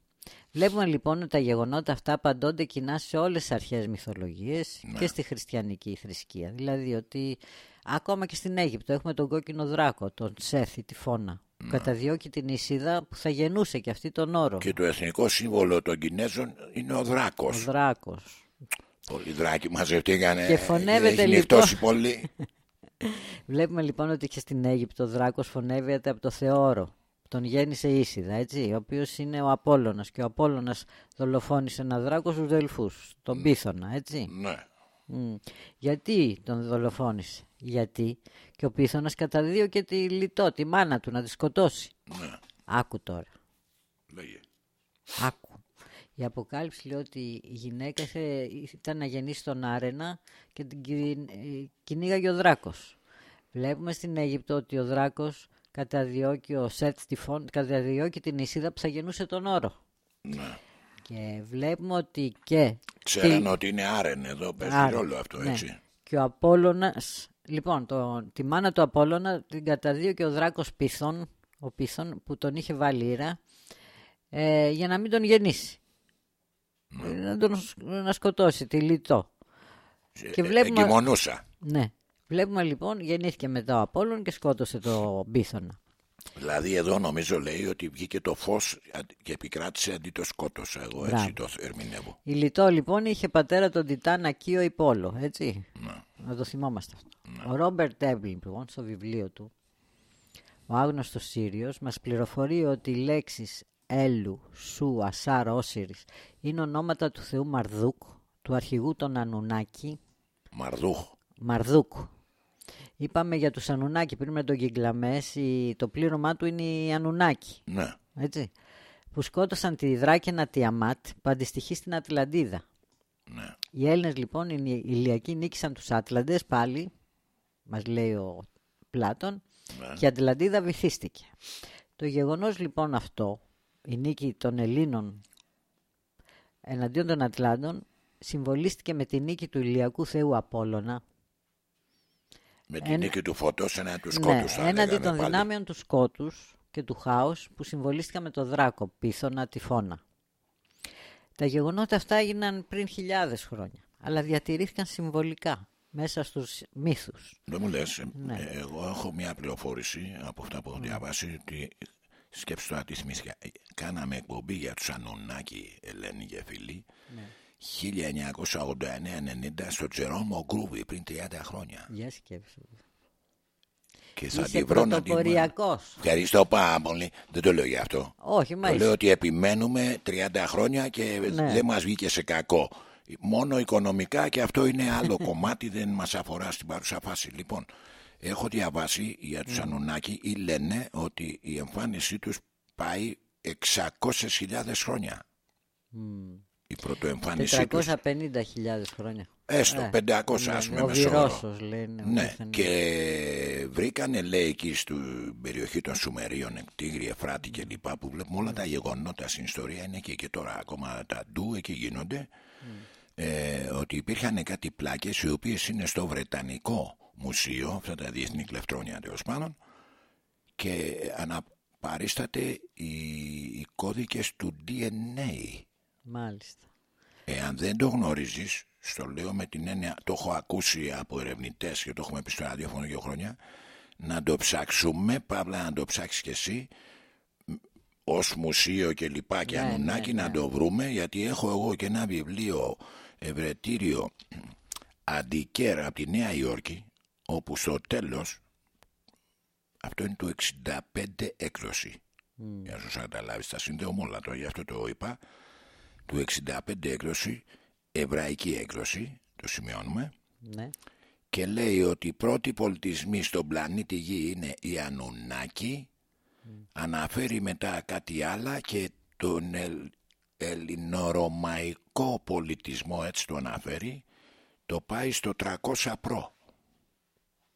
Βλέπουμε λοιπόν ότι τα γεγονότα αυτά απαντώνται κοινά σε όλες τις αρχαίες μυθολογίες και στη χριστιανική θρησκεία. Δηλαδή ότι ακόμα και στην Αίγυπτο έχουμε τον κόκκινο δράκο, τον Σέθη, τη φώνα, που καταδιώκει την Ισίδα που θα γεννούσε και αυτή τον όρο. Και το εθνικό σύμβολο των Κινέζων είναι ο Ο δράκος. δράκος. Πολλοί δράκοι μαζευτήκανε. Και φωνεύεται, έχει λοιπόν. νυχτώσει πολύ. *laughs* Βλέπουμε λοιπόν ότι και στην Αίγυπτο ο δράκος φωνεύεται από το Θεόρο. Τον γέννησε η Ίσιδα, έτσι, ο οποίος είναι ο Απόλλωνας και ο Απόλλωνας δολοφόνησε ένα δράκο στους Δελφούς, τον Πίθωνα, έτσι. ναι. Μμ. Γιατί τον δολοφόνησε, γιατί και ο Πίθωνας καταδίωκε τη Λιτό, τη μάνα του, να τη σκοτώσει. ναι. Άκου τώρα, Λέγε. άκου. Η Αποκάλυψη λέει ότι η γυναίκα θε- ήταν να γεννήσει τον Άρενα και την κυνη- ε, κυνήγαγε ο δράκος. Βλέπουμε στην Αίγυπτο ότι ο δράκος καταδιώκει ο Σετ Στιφών, καταδιώκει την Ισίδα που θα γεννούσε τον όρο. Ναι. Και βλέπουμε ότι και... Ξέραν τη- ότι είναι άρεν εδώ, παίζει Άρη, ρόλο αυτό, ναι. έτσι. Και ο Απόλλωνας, λοιπόν, το, τη μάνα του Απόλλωνα την καταδίωκε ο δράκος Πίθων, ο Πίθων που τον είχε βάλει ήρα, ε, για να μην τον γεννήσει. Ε, Να τον σκ- να σκοτώσει, τη λιτό. Και βλέπουμε- Εγκυμονούσα. Ναι. Βλέπουμε λοιπόν, γεννήθηκε μετά ο Απόλλων και σκότωσε το Πίθωνα. Δηλαδή εδώ νομίζω λέει ότι βγήκε το φως και επικράτησε αντί το σκότωσα εγώ έτσι το ερμηνεύω. Η Λιτό λοιπόν είχε πατέρα τον Τιτάν Ακίο Υπόλο, έτσι. Να το θυμόμαστε αυτό. Ο Ρόμπερτ Έμπλιν λοιπόν στο βιβλίο του ο άγνωστος Σύριος μας πληροφορεί ότι οι λέξεις Έλου, Σου, Ασάρ, Όσιρις είναι ονόματα του θεού Μαρδούκ, του αρχηγού των Ανουνάκη, Μαρδούχ. Μαρδούκ. Είπαμε για τους Ανουνάκη πριν με τον Κιγκλαμές, η- το πλήρωμά του είναι η Ανουνάκη, Ναι. έτσι, που σκότωσαν τη Δράκαινα Τιαμάτ που αντιστοιχεί στην Ατλαντίδα. ναι. Οι Έλληνες λοιπόν, οι Ηλιακοί νίκησαν τους Άτλαντες πάλι, μας λέει ο Πλάτων, και η Ατλαντίδα βυθίστηκε. Το γεγονός λοιπόν αυτό, η νίκη των Ελλήνων εναντίον των Ατλάντων, συμβολίστηκε με τη νίκη του Ηλιακού Θεού Απόλλωνα, Με την Ένα- νίκη του φωτός ένα του ναι, σκότους θα έναντι λέγαμε των πάλι. δυνάμεων του σκότους και του χάους που συμβολίστηκαν με το δράκο, πίθωνα, τυφώνα. Τα γεγονότα αυτά έγιναν πριν χιλιάδες χρόνια, αλλά διατηρήθηκαν συμβολικά μέσα στους μύθους. Δεν μου λες, ε, Ναι. ε, εγώ έχω μια πληροφόρηση από αυτά που έχω διαβάσει ότι σκέψου τώρα τι θυμήθηκα. Ε, Κάναμε εκπομπή για τους Ανουνάκη Ελένη και φίλοι Ναι. 1989-90 στο Τζερόμο Γκρούβι πριν 30 χρόνια. Για σκέψου. Και θα Είσαι τη βρω να την πρωτοποριακός. Ευχαριστώ πάρα πολύ. Δεν το λέω γι' αυτό. Όχι, μα Το είσαι. λέω ότι επιμένουμε 30 χρόνια και Ναι. δεν μας βγήκε σε κακό. Μόνο οικονομικά και αυτό είναι άλλο *laughs* κομμάτι, δεν μας αφορά στην παρούσα φάση. Λοιπόν, έχω διαβάσει για Ναι. τους Ανουνάκη ή λένε ότι η εμφάνισή τους πάει 600.000 χρόνια. Η πρωτοεμφάνισή τους 450.000 χρόνια. Έστω, Ε, 500 ας ναι, πούμε Ο μεσόωρο. Βυρόσος λένε. Ναι, δήθεν. και βρήκανε λέει εκεί στην περιοχή των Σουμερίων, Τίγρη, Εφράτη και λοιπά που βλέπουμε όλα τα γεγονότα στην ιστορία είναι εκεί και τώρα ακόμα τα ντου εκεί γίνονται ε, ότι υπήρχαν κάτι πλάκες οι οποίες είναι στο Βρετανικό Μουσείο, αυτά τα διεθνή κλεφτρόνια τέλος πάντων και αναπαρίσταται οι, οι κώδικες του DNA Μάλιστα. Εάν δεν το γνωρίζεις, στο λέω με την έννοια, το έχω ακούσει από ερευνητές και το έχουμε πει στο ραδιόφωνο για χρόνια, να το ψάξουμε, παύλα να το ψάξεις και εσύ, ως μουσείο και λοιπά και Ναι, ανουνάκι ναι, να ναι. το βρούμε, γιατί έχω εγώ και ένα βιβλίο ευρετήριο αντικέρα από τη Νέα Υόρκη, όπου στο τέλος, αυτό είναι το 65 έκδοση. Για να σου καταλάβεις, τα συνδέω όλα τώρα, γι' αυτό το είπα του 65 έκδοση, εβραϊκή έκδοση, το σημειώνουμε, Ναι. και λέει ότι οι πρώτοι πολιτισμοί στον πλανήτη Γη είναι οι Ανουνάκοι, αναφέρει μετά κάτι άλλα και τον ελ, ελληνορωμαϊκό πολιτισμό, έτσι το αναφέρει, το πάει στο 300 προ.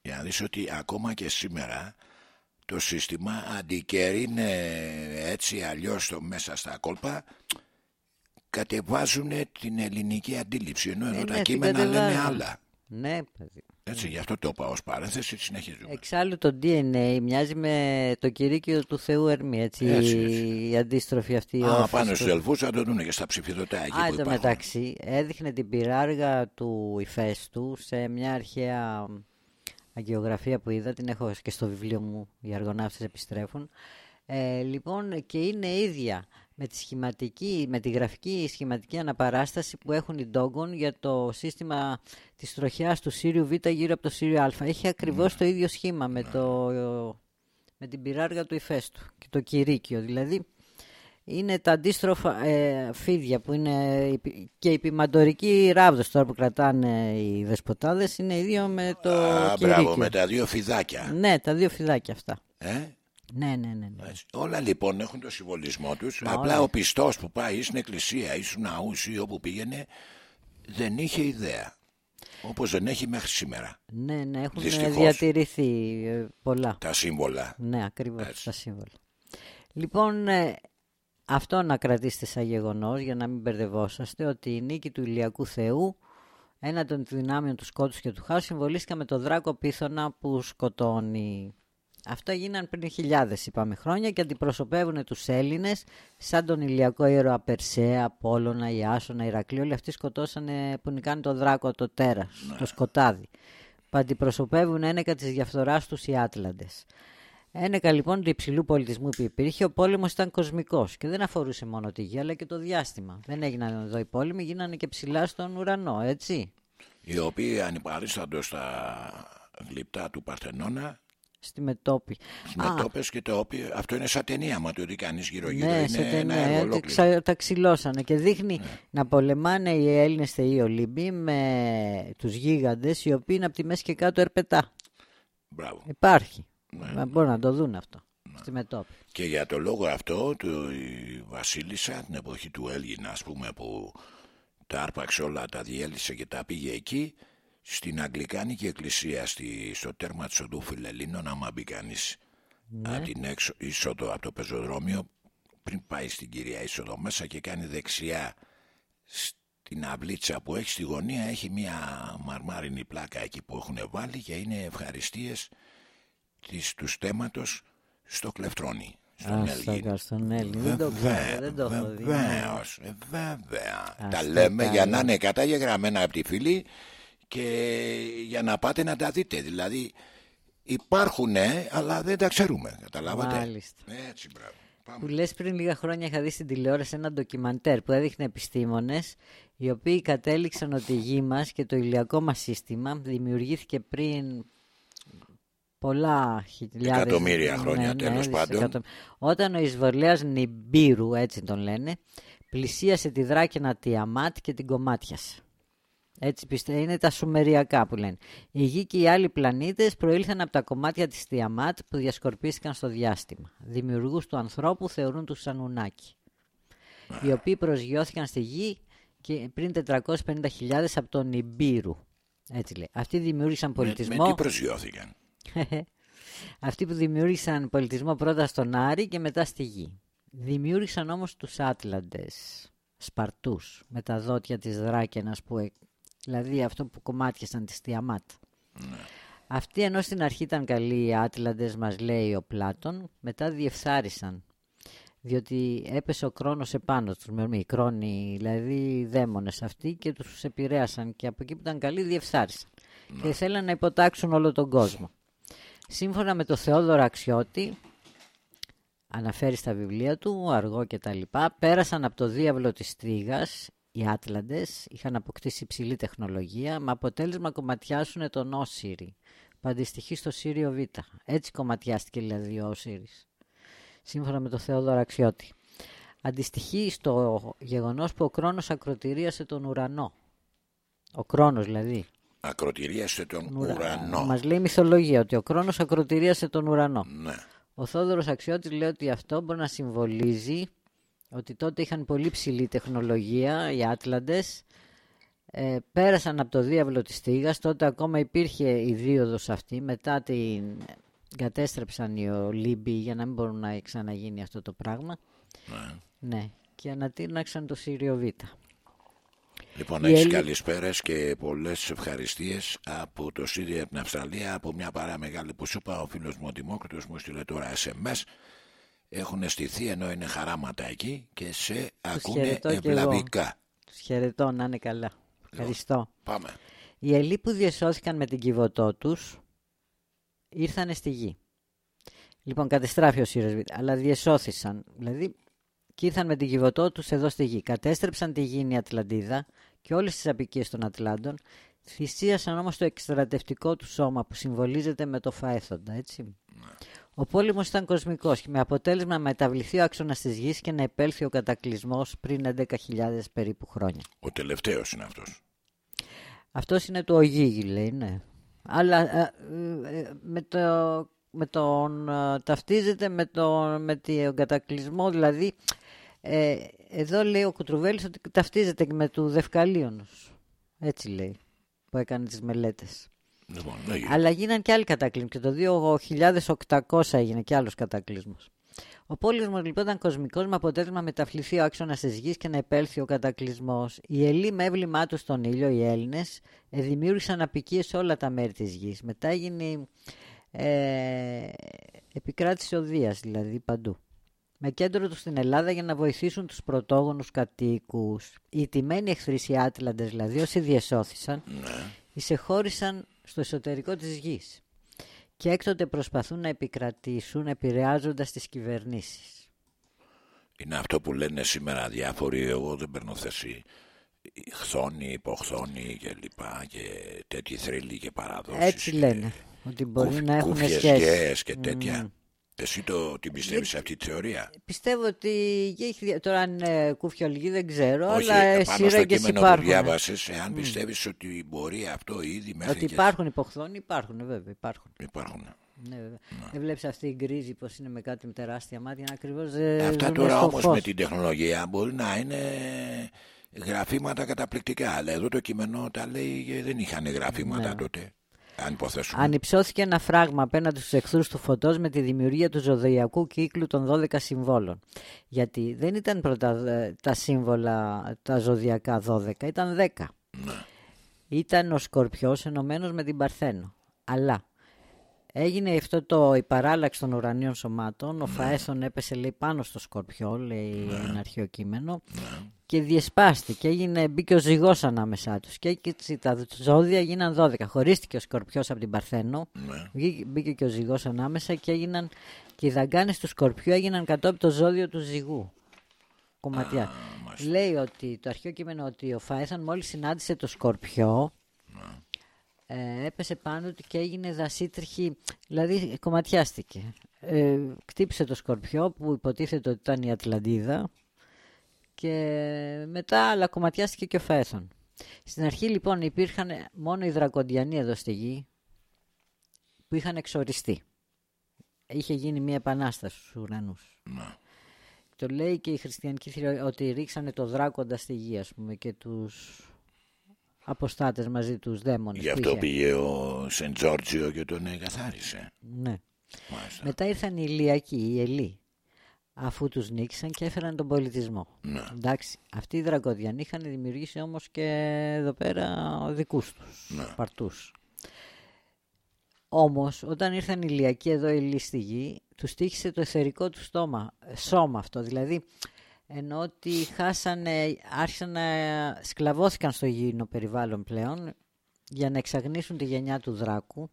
Για να δεις ότι ακόμα και σήμερα το σύστημα αντικαιρίνει έτσι αλλιώς το, μέσα στα κόλπα κατεβάζουν την ελληνική αντίληψη ενώ, ενώ Ε, τα ναι, την κείμενα λένε κατεβάζουν. άλλα. Ναι, παιδί. Έτσι, γι' αυτό το είπα ως παρένθεση, συνεχίζουμε. Εξάλλου το DNA μοιάζει με το κηρύκιο του Θεού Ερμή, έτσι, Έτσι, η αντίστροφη αυτή. η Α, όρφωση πάνω του- στους ελφούς θα το δουν και στα ψηφιδωτά εκεί Α, που εν τω υπάρχουν. μεταξύ έδειχνε την πυράργα του ηφαίστου σε μια αρχαία αγιογραφία που είδα, την έχω και στο βιβλίο μου «Οι αργοναύτες επιστρέφουν». Ε, λοιπόν, και είναι ίδια με τη, σχηματική, με τη γραφική σχηματική αναπαράσταση που έχουν οι Ντόγκον για το σύστημα της τροχιάς του Σύριου Β γύρω από το Σύριο Α. Έχει ακριβώς το ίδιο σχήμα με, το, με την πυράργα του ηφαίστου και το κηρύκιο. Δηλαδή, είναι τα αντίστροφα ε, φίδια που είναι η πι- και η ποιμαντορική ράβδος τώρα που κρατάνε οι δεσποτάδες είναι ίδιο με το Α, κηρύκιο. μπράβο, με τα δύο φιδάκια. Ναι, τα δύο φιδάκια αυτά. Ε; Ναι, ναι, ναι. ναι. Έτσι. Όλα λοιπόν έχουν το συμβολισμό τους. Μα Απλά όλα. ο πιστός που πάει ή στην εκκλησία ή στους ναούς ή όπου πήγαινε δεν είχε ιδέα. Όπως δεν έχει μέχρι σήμερα. Ναι, ναι, έχουν Δυστυχώς. διατηρηθεί ε, πολλά. Τα σύμβολα. Ναι, ακριβώς Έτσι. τα σύμβολα. Λοιπόν, ε, αυτό να κρατήσετε σαν γεγονός για να μην μπερδευόσαστε ότι η νίκη του Ηλιακού Θεού έναντι των δυνάμεων του σκότους και του χάους συμβολίστηκαν με το δράκο πίθωνα που σκοτώνει. Αυτά γίναν πριν χιλιάδες είπαμε χρόνια και αντιπροσωπεύουν τους Έλληνες σαν τον Ηλιακό ήρωα Περσέα, Απόλλωνα, Ιάσονα, Ηρακλή. Όλοι αυτοί σκοτώσανε που νικάνε το δράκο το τέρας, το σκοτάδι. Που αντιπροσωπεύουν ένεκα της διαφθοράς τους οι Άτλαντες. Ένεκα λοιπόν του υψηλού πολιτισμού που υπήρχε, ο πόλεμος ήταν κοσμικός και δεν αφορούσε μόνο τη γη αλλά και το διάστημα. Δεν έγιναν εδώ οι πόλεμοι, γίνανε και ψηλά στον ουρανό, έτσι. Οι οποίοι ανυπαρίσταντο στα γλυπτά του Παρθενώνα Στη μετόπη. Α, Μετώπες και το οποίο, αυτό είναι σαν ταινία, μα το ότι κάνεις γύρω γύρω. ναι, είναι σε ένα ταινία. έργο ε, ολόκληρο. ξα- τα ξυλώσανε και δείχνει Ναι. να πολεμάνε οι Έλληνες θεοί Ολύμποι με τους γίγαντες οι οποίοι είναι από τη μέση και κάτω ερπετά. Μπράβο. Υπάρχει. Ναι. Να Μπορούν να το δουν αυτό. Στη μετόπη. Και για το λόγο αυτό, το, η Βασίλισσα, την εποχή του Έλγινα, ας πούμε, που τα άρπαξε όλα, τα διέλυσε και τα πήγε εκεί, στην Αγγλικάνικη Εκκλησία, στη, στο τέρμα της οδού Φιλελλήνων, άμα μπει κανείς από την έξω, είσοδο από το πεζοδρόμιο, πριν πάει στην κυρία είσοδο μέσα και κάνει δεξιά στην αυλίτσα που έχει στη γωνία, έχει μια μαρμάρινη πλάκα εκεί που έχουν βάλει και είναι ευχαριστίες της, του στέματος στο κλεφτρόνι. Στον Α, Έλγιν. στα- στον Έλλην. Δεν το ξέρω, δεν το έχω δει. ναι. Βεβαίως, ε, βέβαια. Ας τα τα λέμε για καλά. να είναι καταγεγραμμένα από τη φίλη και για να πάτε να τα δείτε. Δηλαδή υπάρχουν αλλά δεν τα ξέρουμε. Καταλάβατε; Μάλιστα. Έτσι, μπράβο. Πάμε. Που λες πριν λίγα χρόνια είχα δει στην τηλεόραση ένα ντοκιμαντέρ που έδειχνε επιστήμονες οι οποίοι κατέληξαν ότι η γη μας και το ηλιακό μας σύστημα δημιουργήθηκε πριν πολλά χιλιάδες... Εκατομμύρια χρόνια, τέλος πάντων. δισεκατομμ- Όταν ο εισβολέας Νιμπύρου, έτσι τον λένε, πλησίασε τη δράκαινα Τιαμάτ και την κομμάτιασε. Έτσι πιστε... είναι τα σουμεριακά που λένε. Η Γη και οι άλλοι πλανήτες προήλθαν από τα κομμάτια της Τιαμάτ που διασκορπίστηκαν στο διάστημα. Δημιουργούς του ανθρώπου θεωρούν τους Ανουνάκη, οι οποίοι προσγειώθηκαν στη Γη και πριν 450.000 από τον Νιμπύρου. Έτσι λέει. Αυτοί δημιούργησαν Με, πολιτισμό. με τι προσγειώθηκαν; *laughs* Αυτοί που δημιούργησαν πολιτισμό πρώτα στον Άρη και μετά στη Γη. Δημιούργησαν όμως τους Άτλαντες, Σπαρτούς, με τα δόντια της Δράκενας που... ε- Δηλαδή αυτό που κομμάτιασαν τη Στιαμάτ. Αυτοί ενώ στην αρχή ήταν καλοί οι Άτλαντες μας λέει ο Πλάτων, μετά διεφθάρισαν. Διότι έπεσε ο Κρόνος επάνω τους, με οι Κρόνοι, δηλαδή οι δαίμονες αυτοί και τους επηρέασαν και από εκεί που ήταν καλοί διεφθάρισαν. Και θέλαν να υποτάξουν όλο τον κόσμο. Σύμφωνα με το Θεόδωρο Αξιώτη, αναφέρει στα βιβλία του, αργό και τα λοιπά, πέρασαν από το διάβλο της Τρίγας, οι Άτλαντες είχαν αποκτήσει υψηλή τεχνολογία, με αποτέλεσμα να κομματιάσουν τον Όσυρη, που αντιστοιχεί στο Σύριο Β. Έτσι κομματιάστηκε δηλαδή ο Όσυρης, σύμφωνα με το Θεόδωρο Αξιώτη. Αντιστοιχεί στο γεγονός που ο Κρόνος ακροτηρίασε τον ουρανό. Ο Κρόνος δηλαδή. Ακροτηρίασε τον ουρανό. Μας λέει η μυθολογία ότι ο Κρόνος ακροτηρίασε τον ουρανό. Ναι. Ο Θόδωρος Αξιώτης λέει ότι αυτό μπορεί να συμβολίζει ότι τότε είχαν πολύ ψηλή τεχνολογία οι Άτλαντες ε, πέρασαν από το διάβλο της Στίγας τότε ακόμα υπήρχε η δίωδος αυτή μετά την κατέστρεψαν οι Ολύμπιοι για να μην μπορούν να ξαναγίνει αυτό το πράγμα ναι. ναι και ανατείναξαν το Σύριο Β Λοιπόν, Οι έχεις Έλλη- καλησπέρες και πολλές ευχαριστίες από το Σύριο από την Αυστραλία, από μια πάρα μεγάλη που σου είπα. Ο φίλος μου ο Δημόκριτος μου στείλε τώρα SMS. Έχουν στηθεί ενώ είναι χαράματα εκεί και σε ακούνε χαιρετώ κι εγώ. ευλαβικά. Τους χαιρετώ να είναι καλά ευχαριστώ Πάμε. Οι Ελλοί που διασώθηκαν με την κυβωτό τους ήρθανε στη γη. Λοιπόν, κατεστράφει ο Σύρος Β, αλλά διεσώθησαν. Δηλαδή, και ήρθαν με την κυβωτό τους εδώ στη γη. Κατέστρεψαν τη γήινη Ατλαντίδα και όλες τις απικίες των Ατλάντων, θυσίασαν όμως το εκστρατευτικό του σώμα που συμβολίζεται με το φαέθοντα, έτσι. Ο πόλεμος ήταν κοσμικός και με αποτέλεσμα να μεταβληθεί ο άξονας της γης και να επέλθει ο κατακλυσμός πριν 11.000 περίπου χρόνια. Ο τελευταίος είναι αυτός. Αυτός είναι το Ογίγη, λέει, ναι. Αλλά ε, ε, με, το, με τον ε, ταυτίζεται με τον, με τον κατακλυσμό, δηλαδή ε, εδώ λέει ο Κουτρουβέλης ότι ταυτίζεται και με του Δευκαλίωνος. Έτσι λέει, που έκανε τις μελέτες. Λοιπόν, λέγε. Αλλά γίναν και άλλοι κατακλυσμοί. Και το 2800 έγινε και άλλος κατακλυσμός. Ο πόλεμος λοιπόν ήταν κοσμικός με αποτέλεσμα να μεταφληθεί ο άξονας της γης και να επέλθει ο κατακλυσμός. Οι Ελλοί με έβλημά τους στον ήλιο, οι Έλληνες, ε, δημιούργησαν απικίες σε όλα τα μέρη της γης. Μετά έγινε ε, επικράτηση ο Δίας, δηλαδή παντού. Με κέντρο τους στην Ελλάδα για να βοηθήσουν τους πρωτόγονους κατοίκους. Οι τιμένοι εχθροί οι Άτλαντες, δηλαδή όσοι διεσώθησαν, εισεχώρησαν στο εσωτερικό της γης και έκτοτε προσπαθούν να επικρατήσουν επηρεάζοντας τις κυβερνήσεις. Είναι αυτό που λένε σήμερα διάφοροι. Εγώ δεν παίρνω θέση. χθόνη, υποχθόνη και λοιπά και τέτοιοι θρύλοι και παραδόσεις. Έτσι και λένε. Ότι μπορεί κούφ- να έχουν κούφιες σχέση. γέες και τέτοια. Εσύ το, την πιστεύεις αυτή τη θεωρία; Πιστεύω ότι έχει δια- τώρα αν είναι κούφιο δεν ξέρω, Όχι, αλλά πάνω στο σύραγγες κείμενο που υπάρχουν. διάβασες, εάν πιστεύεις ότι μπορεί αυτό ήδη μέχρι Ότι και... υπάρχουν υποχθόνοι, υπάρχουν βέβαια, υπάρχουν. Υπάρχουν. Ναι, βέβαια. Δεν βλέπεις αυτή η γκρίζη πως είναι με κάτι με τεράστια μάτια, είναι ακριβώς ε, Αυτά ζουνε τώρα στο όμως φως. με την τεχνολογία μπορεί να είναι γραφήματα καταπληκτικά. Αλλά εδώ το κείμενο τα λέει και δεν είχαν γραφήματα Ναι. τότε. Αν υποθέσουμε. Ανυψώθηκε ένα φράγμα απέναντι στους εχθρούς του φωτός με τη δημιουργία του ζωδιακού κύκλου των 12 συμβόλων. Γιατί δεν ήταν πρώτα ε, τα σύμβολα τα ζωδιακά 12, ήταν 10. Ήταν ο Σκορπιός ενωμένος με την Παρθένο. Αλλά έγινε αυτό το η παράλλαξη των ουρανίων σωμάτων. Ο Φαέθων έπεσε λέει πάνω στο Σκορπιό, λέει ένα αρχαίο κείμενο. Και διεσπάστηκε, έγινε, μπήκε ο ζυγός ανάμεσά τους και έτσι τα ζώδια γίναν 12. Χωρίστηκε ο Σκορπιός από την Παρθένο, βγήκε- μπήκε και ο ζυγός ανάμεσα και έγιναν και οι δαγκάνες του Σκορπιού έγιναν κατόπιν το ζώδιο του ζυγού. Κομματιά. Λέει ότι το αρχαίο κείμενο ότι ο Φαέθαν μόλις συνάντησε το Σκορπιό ε, έπεσε πάνω του και έγινε δασίτριχη, δηλαδή κομματιάστηκε. Ε, κτύπησε το Σκορπιό που υποτίθεται ότι ήταν η Ατλαντίδα και μετά αλλά κομματιάστηκε και ο Φαέθον. Στην αρχή λοιπόν υπήρχαν μόνο οι δρακοντιανοί εδώ στη γη που είχαν εξοριστεί. Είχε γίνει μια επανάσταση στους ουρανούς. Το λέει και η χριστιανική θεωρία ότι ρίξανε το δράκοντα στη γη ας πούμε και τους αποστάτες μαζί τους δαίμονες. Γι' που αυτό είχε. πήγε ο Σεντ Τζόρτζιο και τον εγκαθάρισε. Ναι. Μάλιστα. Μετά ήρθαν οι Ηλιακοί, οι Ελοί, αφού τους νίκησαν και έφεραν τον πολιτισμό. Ναι. Εντάξει, αυτοί οι Δρακοδιανοί είχαν δημιουργήσει όμως και εδώ πέρα δικούς τους Ναι. παρτούς. Όμως, όταν ήρθαν οι Ηλιακοί εδώ οι Ελοί στη γη, τους τύχησε το εθερικό του στόμα, ε, σώμα αυτό. Δηλαδή, ενώ ότι χάσανε, άρχισαν να σκλαβώθηκαν στο γήινο περιβάλλον πλέον για να εξαγνίσουν τη γενιά του Δράκου.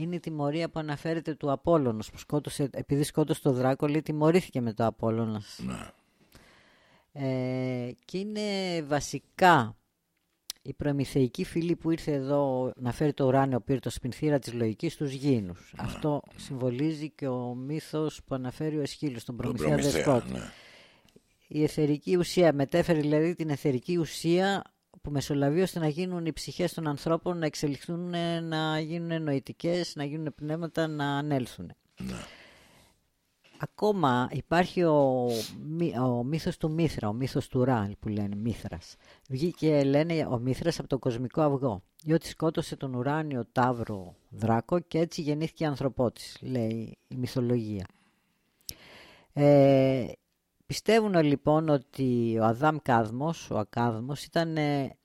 Είναι η τιμωρία που αναφέρεται του Απόλλωνος που σκότωσε, επειδή σκότωσε το Δράκο, λέει τιμωρήθηκε με το Απόλλωνας. Ε, και είναι βασικά η προμηθεϊκή φυλή που ήρθε εδώ να φέρει το ουράνιο πύρτος σπινθήρα της λογικής στους γήινους. Αυτό συμβολίζει και ο μύθος που αναφέρει ο Εσχύλος, τον Τον Προμηθέα Προμηθέα, Δεσπότη. ναι. Η εθερική ουσία μετέφερε δηλαδή την εθερική ουσία που μεσολαβεί ώστε να γίνουν οι ψυχές των ανθρώπων να εξελιχθούν, ε, να γίνουν νοητικές, να γίνουν πνεύματα, να ανέλθουν. Ακόμα υπάρχει ο, μύ- ο μύθος του Μήθρα, ο μύθος του Ραλ που λένε Μήθρας. Βγήκε λένε ο Μήθρας από το κοσμικό αυγό, διότι σκότωσε τον ουράνιο τάβρο δράκο και έτσι γεννήθηκε η ανθρωπότης, λέει η μυθολογία. Ε, πιστεύουν λοιπόν ότι ο Αδάμ Κάδμος, ο Ακάδμος, ήταν ε,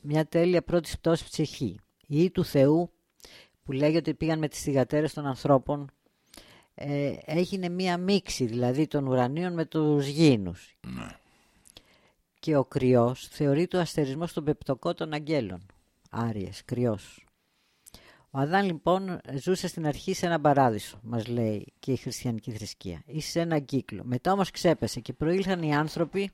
μια τέλεια πρώτη πτώση ψυχή. Η ή του Θεού που λέγεται ότι πήγαν με τις θυγατέρες των ανθρώπων ε, έγινε μία μίξη δηλαδή των ουρανίων με τους γήινους. Και ο κρυός θεωρεί το αστερισμός στον πεπτοκό των αγγέλων. Άριες, κρυός. Ο Αδάν λοιπόν ζούσε στην αρχή σε ένα παράδεισο, μας λέει και η χριστιανική θρησκεία, ή σε ένα κύκλο. Μετά όμως ξέπεσε και προήλθαν οι άνθρωποι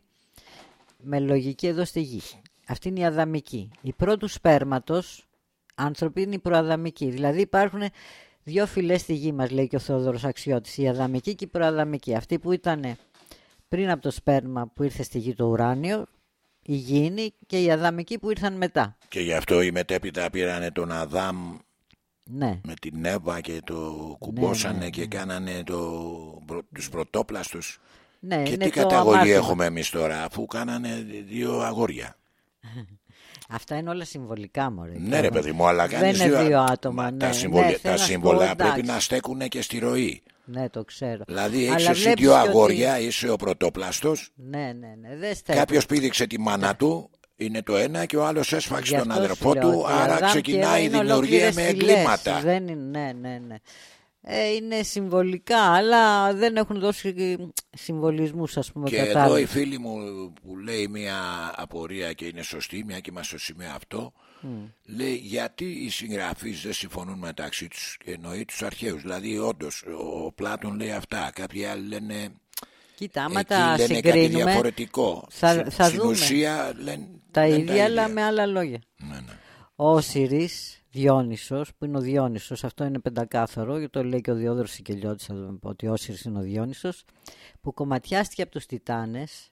με λογική εδώ στη γη. Αυτή είναι η αδαμική. Η πρώτου σπέρματος άνθρωποι είναι η προαδαμική. Δηλαδή υπάρχουν δύο φυλές στη γη μας λέει και ο Θεόδωρος Αξιώτης. Η αδαμική και η προαδαμική. Αυτή που ήταν πριν από το σπέρμα που ήρθε στη γη το ουράνιο, η γήινη και η αδαμική που ήρθαν μετά. Και γι' αυτό οι μετέπειτα πήρανε τον Αδάμ Ναι. με την Εύα και το κουμπώσανε ναι, και κάνανε το, προ- τους πρωτόπλαστους. Ναι, και είναι τι το καταγωγή αμάρτημα. έχουμε εμείς τώρα αφού κάνανε δύο αγόρια. *laughs* Αυτά είναι όλα συμβολικά, μωρέ. Ναι ρε παιδί μου, αλλά Δεν κάνεις είναι δύο, δύο α- άτομα, Μα ναι. Τα, Ναι, συμβολ- θέλω τα να σου πω, σύμβολα πρέπει εντάξει. να στέκουν και στη ροή. Ναι, το ξέρω. Δηλαδή Αλλά έχεις εσύ βλέπεις δύο και ότι- αγόρια, είσαι ο πρωτόπλαστος, Ναι, ναι, ναι. Δεν στέκουν. κάποιος πήδηξε τη μάνα του, είναι το ένα και ο άλλος έσφαξε Γι' τον αυτό αδερφό σου λέω του, ότι άρα Αδάμ και ξεκινάει η Εύα είναι δημιουργία ολόκληρες με φυλές. εγκλήματα. Δεν είναι, ναι, ναι, ναι. Ε, είναι συμβολικά, αλλά δεν έχουν δώσει συμβολισμούς, ας πούμε, Και εδώ η κατάλληλους. φίλη μου που λέει μια απορία και είναι σωστή, μια και είμαστε στο σημείο αυτό, λέει γιατί οι συγγραφείς δεν συμφωνούν μεταξύ τους και εννοεί τους αρχαίους. Δηλαδή όντως ο Πλάτων λέει αυτά, κάποιοι άλλοι λένε Κοίτα, άμα Εκεί τα λένε κάτι συγκρίνουμε, διαφορετικό. θα- Στην- θα στην δούμε. ουσία λένε τα λένε ίδια αλλά με άλλα λόγια. Ναι, ναι. Ο Οσυρίς Διόνυσος, που είναι ο Διόνυσος, αυτό είναι πεντακάθαρο, γιατί το λέει και ο Διόδωρος Σικελιώτης, θα δούμε ότι ο Όσυρης είναι ο Διόνυσος, που κομματιάστηκε από τους Τιτάνες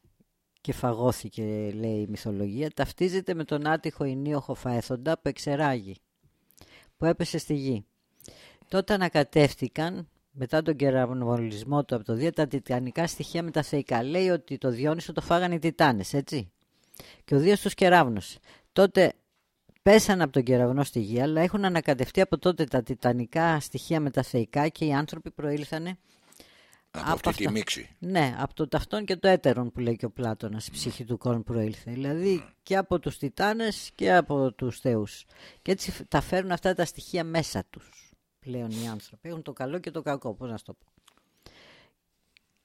και φαγώθηκε, λέει η μυθολογία, ταυτίζεται με τον άτυχο Ινίοχο Φαέθοντα που εξεράγει, που έπεσε στη γη. Τότε ανακατεύτηκαν μετά τον κεραυνοβολισμό του από το Δία τα τιτανικά στοιχεία με τα θεϊκά. Λέει ότι το Διόνυσο το φάγανε οι Τιτάνες, έτσι. Και ο Δίας τους κεραύνωσε. Τότε πέσαν από τον κεραυνό στη γη, αλλά έχουν ανακατευτεί από τότε τα τιτανικά στοιχεία με τα θεϊκά και οι άνθρωποι προήλθανε Από αυτή τη αυτά. μίξη. Ναι, από το ταυτόν και το έτερον που λέει και ο Πλάτωνας, η ψυχή του κόσμου προήλθε. Δηλαδή και από τους τιτάνες και από τους θεούς. Και έτσι φ- τα φέρουν αυτά τα στοιχεία μέσα τους πλέον οι άνθρωποι. Έχουν το καλό και το κακό, πώς να σου το πω.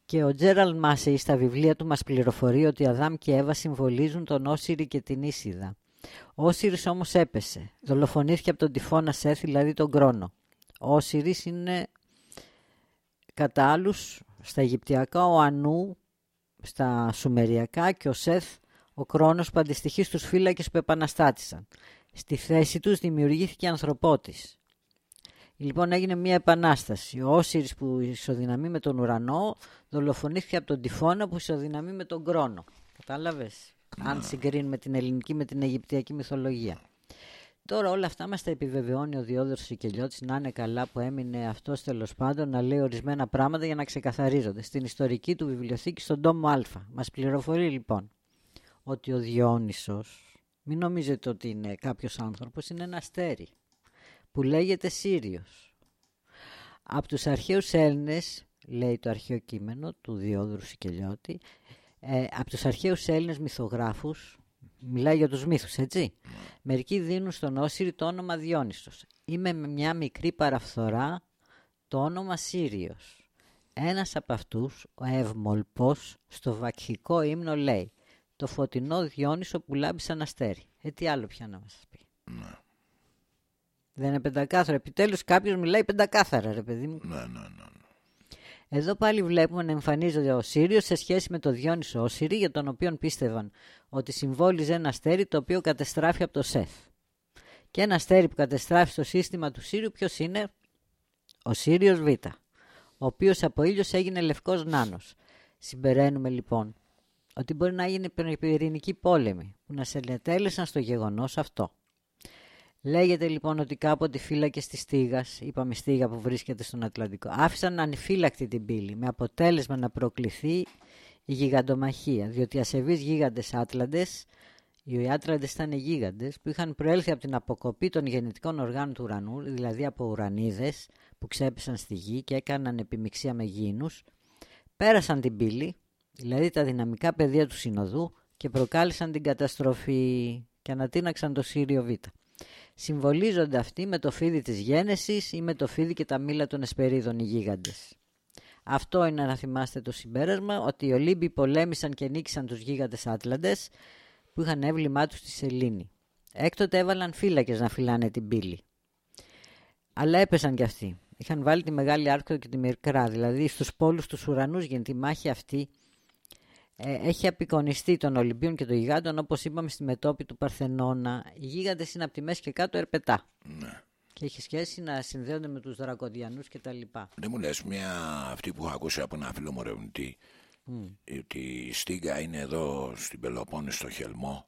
Και ο Τζέραλ Μάσεϊ στα βιβλία του μας πληροφορεί ότι Αδάμ και Εύα συμβολίζουν τον Όσυρη και την Ίσιδα. Ο Όσυρης όμως έπεσε. Δολοφονήθηκε από τον τυφώνα Σέθ, δηλαδή τον Κρόνο. Ο Όσυρης είναι κατά άλλους στα Αιγυπτιακά ο Ανού, στα Σουμεριακά και ο Σεθ ο Κρόνος που αντιστοιχεί στους φύλακες που επαναστάτησαν. Στη θέση τους δημιουργήθηκε ανθρωπότης. Λοιπόν έγινε μια επανάσταση. Ο Όσυρης που ισοδυναμεί με τον ουρανό δολοφονήθηκε από τον τυφώνα που ισοδυναμεί με τον Κρόνο. Κατάλαβες; Αν συγκρίνουμε την ελληνική με την Αιγυπτιακή μυθολογία. Τώρα όλα αυτά μας τα επιβεβαιώνει ο Διόδωρος Σικελιώτης να είναι καλά που έμεινε αυτός τέλος πάντων να λέει ορισμένα πράγματα για να ξεκαθαρίζονται. Στην ιστορική του βιβλιοθήκη στον τόμο Α. Μας πληροφορεί λοιπόν ότι ο Διόνυσος, μην νομίζετε ότι είναι κάποιος άνθρωπος, είναι ένα αστέρι που λέγεται Σύριος. Από τους αρχαίους Έλληνες, λέει το αρχαίο κείμενο του Διόδωρου Σικελιώτη, ε, από τους αρχαίους Έλληνες μυθογράφους, μιλάει για τους μύθους, έτσι. Μερικοί δίνουν στον Όσυρη το όνομα Διόνυσος. Είμαι με μια μικρή παραφθορά το όνομα Σύριος. Ένας από αυτούς, ο Ευμολπός, στο βακχικό ύμνο λέει «Το φωτεινό Διόνυσο που λάμπει σαν αστέρι». Ε, τι άλλο πια να μας πει. Δεν είναι πεντακάθαρο. Επιτέλους κάποιος μιλάει πεντακάθαρα, ρε παιδί μου. Ναι, ναι, ναι. Εδώ πάλι βλέπουμε να εμφανίζεται ο Σύριος σε σχέση με το Διόνυσο Όσυρη, για τον οποίο πίστευαν ότι συμβόλιζε ένα αστέρι το οποίο κατεστράφει από το Σεφ. Και ένα αστέρι που κατεστράφει στο σύστημα του Σύριου ποιος είναι; Ο Σύριος Β, ο οποίος από ήλιος έγινε λευκός νάνος. Συμπεραίνουμε λοιπόν ότι μπορεί να γίνει πυρηνική πόλεμη που να σελετέλεσαν στο γεγονός αυτό. Λέγεται λοιπόν ότι κάποτε οι φύλακες της Στίγα, είπαμε Στίγα που βρίσκεται στον Ατλαντικό, άφησαν ανεφύλακτη την πύλη με αποτέλεσμα να προκληθεί η γιγαντομαχία. Διότι οι ασεβείς γίγαντες Άτλαντες, οι Άτλαντες ήταν οι γίγαντες που είχαν προέλθει από την αποκοπή των γεννητικών οργάνων του ουρανού, δηλαδή από ουρανίδες που ξέπεσαν στη γη και έκαναν επιμειξία με γήινους, πέρασαν την πύλη, δηλαδή τα δυναμικά πεδία του συνοδού και προκάλεσαν την καταστροφή και ανατείναξαν το Σύριο Β. Συμβολίζονται αυτοί με το φίδι της γένεσης ή με το φίδι και τα μήλα των εσπερίδων οι γίγαντες. Αυτό είναι να θυμάστε το συμπέρασμα ότι οι Ολύμπιοι πολέμησαν και νίκησαν τους γίγαντες Άτλαντες που είχαν έβλημά τους στη σελήνη. Έκτοτε έβαλαν φύλακες να φυλάνε την πύλη. Αλλά έπεσαν κι αυτοί. Είχαν βάλει τη μεγάλη άρκτο και τη μικρά, δηλαδή στους πόλους τους ουρανούς γίνεται η μάχη αυτή ε, έχει απεικονιστεί των Ολυμπίων και των Γιγάντων όπως είπαμε στη μετόπη του Παρθενώνα. Οι γίγαντες είναι από τη μέση και κάτω ερπετά. Ναι. Και έχει σχέση να συνδέονται με τους δρακοδιανούς και τα λοιπά. Δεν μου λες μια αυτή που έχω ακούσει από ένα φίλο μου ερευνητή ότι η Στίγκα είναι εδώ στην Πελοπόννη στο Χελμό.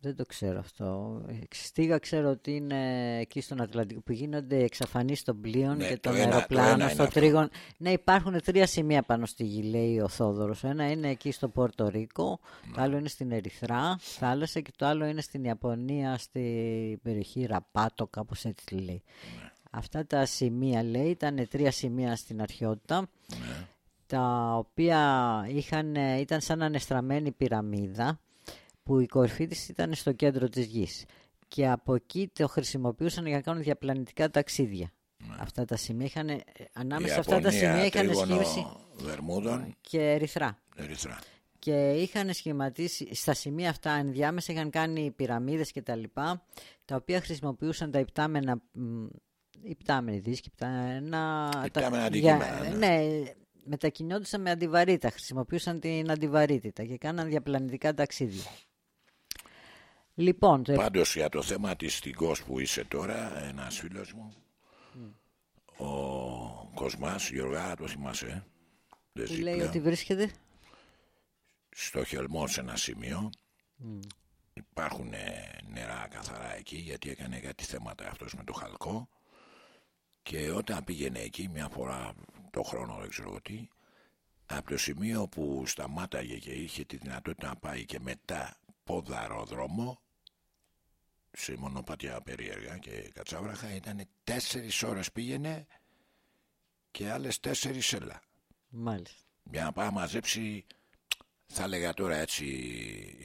Δεν το ξέρω αυτό. Στίγα ξέρω ότι είναι εκεί στον Ατλαντικό που γίνονται εξαφανίσεις των πλοίων Ναι, και το των ένα- το αεροπλάνων ένα είναι στο αυτό. τρίγωνο. Ναι, υπάρχουν τρία σημεία πάνω στη γη, λέει ο Θόδωρος. Ένα είναι εκεί στο Πόρτο Ρίκο, το άλλο είναι στην Ερυθρά θάλασσα και το άλλο είναι στην Ιαπωνία, στη περιοχή Ραπάτο, κάπως έτσι λέει. Ναι. Αυτά τα σημεία, λέει, ήταν τρία σημεία στην αρχαιότητα, Ναι. τα οποία είχαν, ήταν σαν ανεστραμμένη πυραμίδα, που η κορυφή της ήταν στο κέντρο της γης. Και από εκεί το χρησιμοποιούσαν για να κάνουν διαπλανητικά ταξίδια. Αυτά τα σημεία είχαν, ε, ανάμεσα σε αυτά τα Ναι. Ιαπωνία, σημεία είχαν τρίγωνο σχήση Βερμούδων, και ερυθρά. Ερυθρά. Και είχαν σχηματίσει, στα σημεία αυτά ενδιάμεσα είχαν κάνει πυραμίδες και τα λοιπά, τα οποία χρησιμοποιούσαν τα υπτάμενα, μ, υπτάμενοι δίσκοι, υπτάμενα, Υπτάμενα τα- αντικείμενα, ναι. ναι, μετακινιόντουσαν με αντιβαρύτητα, χρησιμοποιούσαν την αντιβαρύτητα και κάναν διαπλανητικά ταξίδια. Λοιπόν, το Πάντως για το θέμα της στιγκός που είσαι τώρα, ένας φίλος μου, ο Κοσμάς, Γιώργα, το θυμάσαι, ε; δεν που ζει λέει πλέον. ότι βρίσκεται. στο χελμό σε ένα σημείο υπάρχουν ε, νερά καθαρά εκεί γιατί έκανε κάτι θέματα αυτός με το χαλκό και όταν πήγαινε εκεί μια φορά το χρόνο δεν ξέρω τι από το σημείο που σταμάταγε και είχε τη δυνατότητα να πάει και μετά πόδαρο δρόμο σε μονοπάτια περίεργα και κατσάβραχα. Ήταν τέσσερις ώρες πήγαινε και άλλες τέσσερις έλα. Μάλιστα. για να πάει να μαζέψει θα έλεγα τώρα έτσι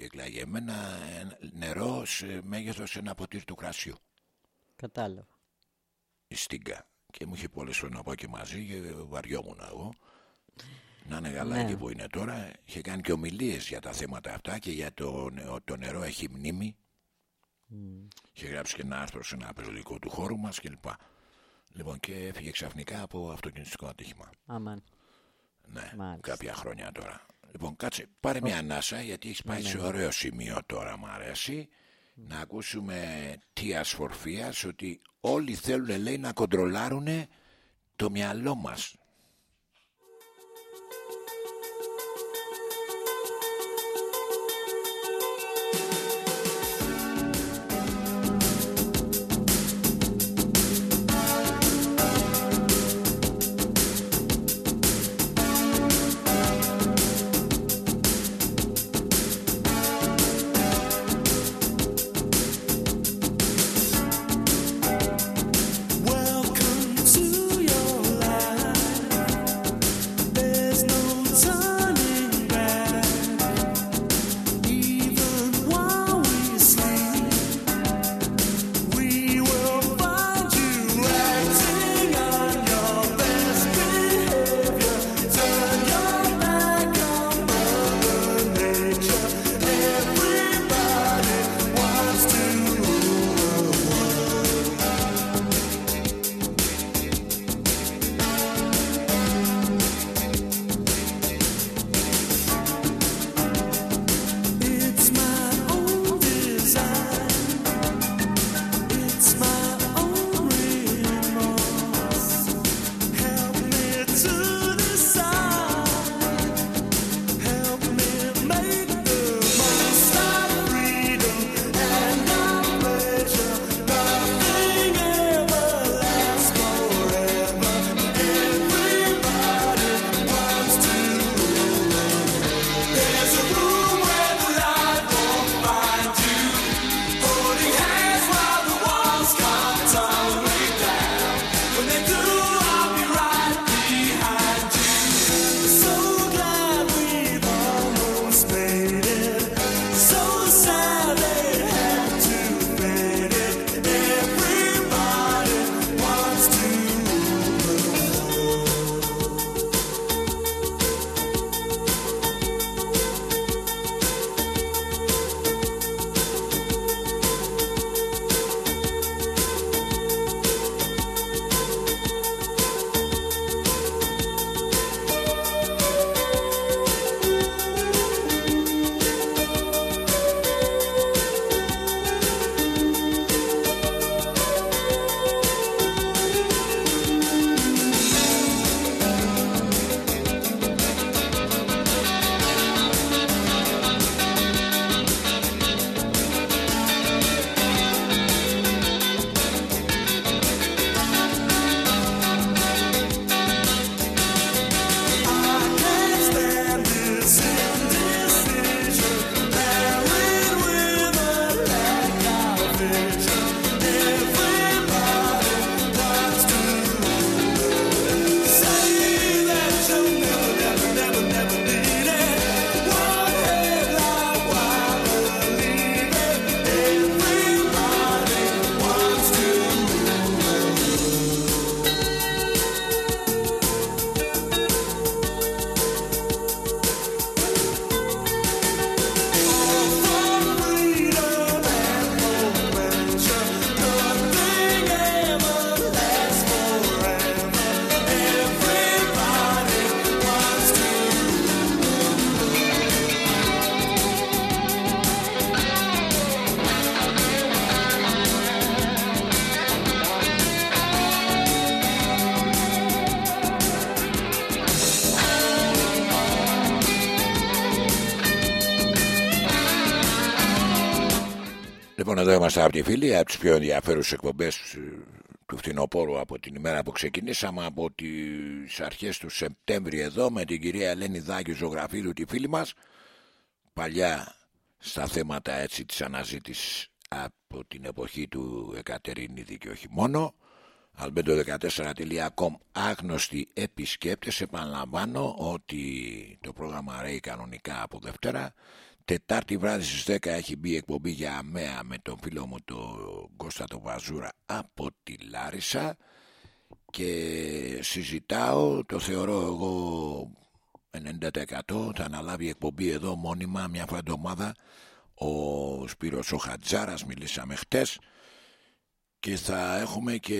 εκλαγεμένα ε, νερό σε μέγεθος ένα ποτήρι του κρασιού. Κατάλαβα. η στίγκα. Και μου είχε πολλές φορές να πάω και μαζί και βαριόμουν εγώ. Να είναι καλά Ναι. εκεί που είναι τώρα. Είχε κάνει και ομιλίες για τα θέματα αυτά και για το, νε- το νερό έχει μνήμη είχε γράψει και ένα άρθρο σε ένα περιοδικό του χώρου μας κλπ λοιπόν και έφυγε ξαφνικά από αυτοκινητικό ατύχημα Αμάν. Ναι, Μάλιστα. κάποια χρόνια τώρα. Λοιπόν, κάτσε, πάρε μια ανάσα γιατί έχεις πάει σε ωραίο σημείο τώρα, μου αρέσει. Να ακούσουμε τι ασφορφίας ότι όλοι θέλουν, λέει, να κοντρολάρουν το μυαλό μας. Είμαστε από τη φίλη, από τις πιο ενδιαφέρουσες εκπομπές ε, του φθινοπόρου από την ημέρα που ξεκινήσαμε από τις αρχές του Σεπτέμβρη εδώ με την κυρία Ελένη Δάκη Ζωγραφίδου τη φίλη μας. Παλιά στα θέματα έτσι της αναζήτησης από την εποχή του Εκατερινίδη και όχι μόνο albedo14.com άγνωστοι επισκέπτες επαναλαμβάνω ότι το πρόγραμμα ρέει κανονικά από Δευτέρα Τετάρτη βράδυ στις 10 έχει μπει εκπομπή για αμαία με τον φίλο μου τον Κώστα το Βαζούρα από τη Λάρισα. Και συζητάω, το θεωρώ εγώ 90% θα αναλάβει εκπομπή εδώ μόνιμα μια φορά ο Σπύρος ο Χατζάρας μιλήσαμε χτες. Και θα έχουμε και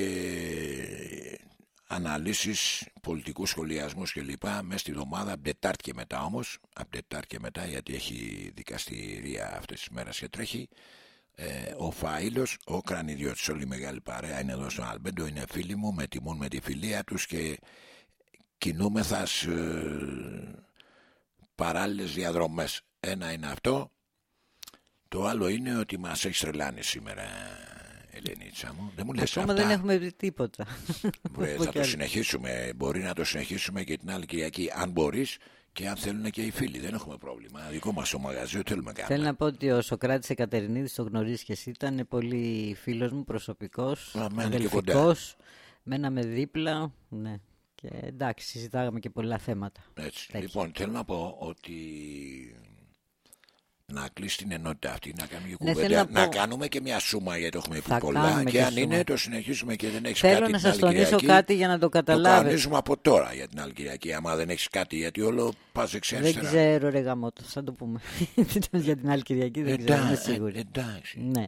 αναλύσεις, πολιτικούς σχολιασμούς κλπ. Μέσα στη εβδομάδα, από Τετάρτη και μετά όμως, από Τετάρτη και μετά γιατί έχει δικαστηρία αυτές τις μέρες και τρέχει, ε, ο Φαΐλος, ο Κρανιδιώτης, όλη η μεγάλη παρέα είναι εδώ στον Αλμπέντο, είναι φίλοι μου, με τιμούν με τη φιλία τους και κινούμεθα σε παράλληλες διαδρομές. Ένα είναι αυτό, το άλλο είναι ότι μας έχει τρελάνει σήμερα Ελενίτσα μου. Δεν μου λες Ακόμα αυτά. δεν έχουμε βρει τίποτα. Βρε, *laughs* θα το συνεχίσουμε. Μπορεί να το συνεχίσουμε και την άλλη Κυριακή, αν μπορείς και αν θέλουν και οι φίλοι. Δεν έχουμε πρόβλημα. Δικό μας το μαγαζί, ό,τι θέλουμε να Θέλω κάνουμε. να πω ότι ο Σοκράτης Εκατερινίδης το γνωρίζεις και εσύ, ήταν πολύ φίλος μου, προσωπικός, Α, μένει και κοντά. αδελφικός, μέναμε δίπλα, ναι. Και εντάξει, συζητάγαμε και πολλά θέματα. Έτσι. Τέτοια. Λοιπόν, θέλω να πω ότι να κλείσει την ενότητα αυτή, να κάνουμε και Ναι, κουβέντα. θέλω να να, πω- κάνουμε και μια σούμα γιατί έχουμε πει Θα πολλά. κάνουμε Και, και αν σούμα. είναι, το συνεχίσουμε και δεν έχεις Θέλω κάτι. να την σας άλλη τονίσω Κυριακή. κάτι για να το Το καταλάβετε. κανονίζουμε από τώρα για την άλλη Κυριακή. Άμα δεν έχεις κάτι, γιατί όλο πας Δεν εξέστερα. ξέρω ρε γαμότο, θα το πούμε. *laughs* για την άλλη Κυριακή δεν ξέρω, είμαι Εντάξει, σίγουρη. εντάξει. Ναι.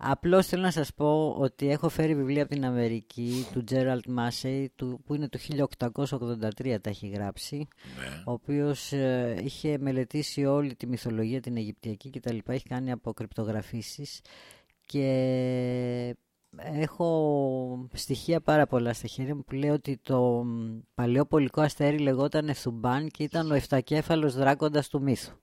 Απλώς θέλω να σας πω ότι έχω φέρει βιβλία από την Αμερική του Gerald Massey του, που είναι το 1883 τα έχει γράψει Ναι. ο οποίος ε, είχε μελετήσει όλη τη μυθολογία την Αιγυπτιακή και τα λοιπά έχει κάνει αποκρυπτογραφήσεις και έχω στοιχεία πάρα πολλά στα χέρια μου που λέει ότι το μ, παλαιό πολικό αστέρι λεγόταν Θουμπάν και ήταν ο εφτακέφαλος δράκοντας του μύθου.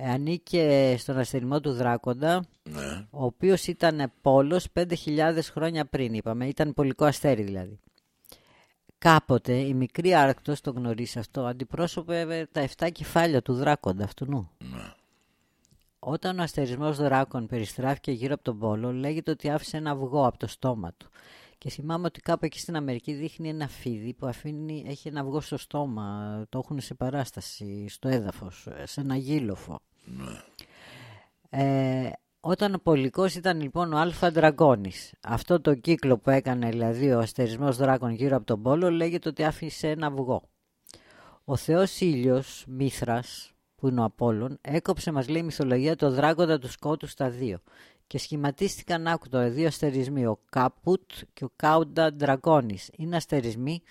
Ε, ανήκε στον αστερισμό του δράκοντα Ναι. ο οποίος ήταν πόλος 5.000 χρόνια πριν, είπαμε, ήταν πολικό αστέρι δηλαδή. Κάποτε η μικρή Άρκτος, το γνωρίζει αυτό, αντιπρόσωπευε τα 7 κεφάλια του δράκοντα αυτού νου. Όταν ο αστερισμός δράκων περιστράφηκε γύρω από τον πόλο, λέγεται ότι άφησε ένα αυγό από το στόμα του. Και θυμάμαι ότι κάπου εκεί στην Αμερική δείχνει ένα φίδι που αφήνει, έχει ένα αυγό στο στόμα, το έχουν σε παράσταση, στο έδαφος, σε ένα γύλοφο. Ε, όταν ο πολικός ήταν λοιπόν ο Alpha Draconis. Αυτό το κύκλο που έκανε δηλαδή ο αστερισμός δράκων γύρω από τον πόλο λέγεται ότι άφησε ένα αυγό. Ο θεός ήλιος, Μήθρας, που είναι ο Απόλλων, έκοψε μας λέει η μυθολογία το δράκοντα του σκότους στα δύο. Και σχηματίστηκαν άκου τώρα δύο αστερισμοί, ο Caput και ο Cauda Draconis. Είναι αστερισμοί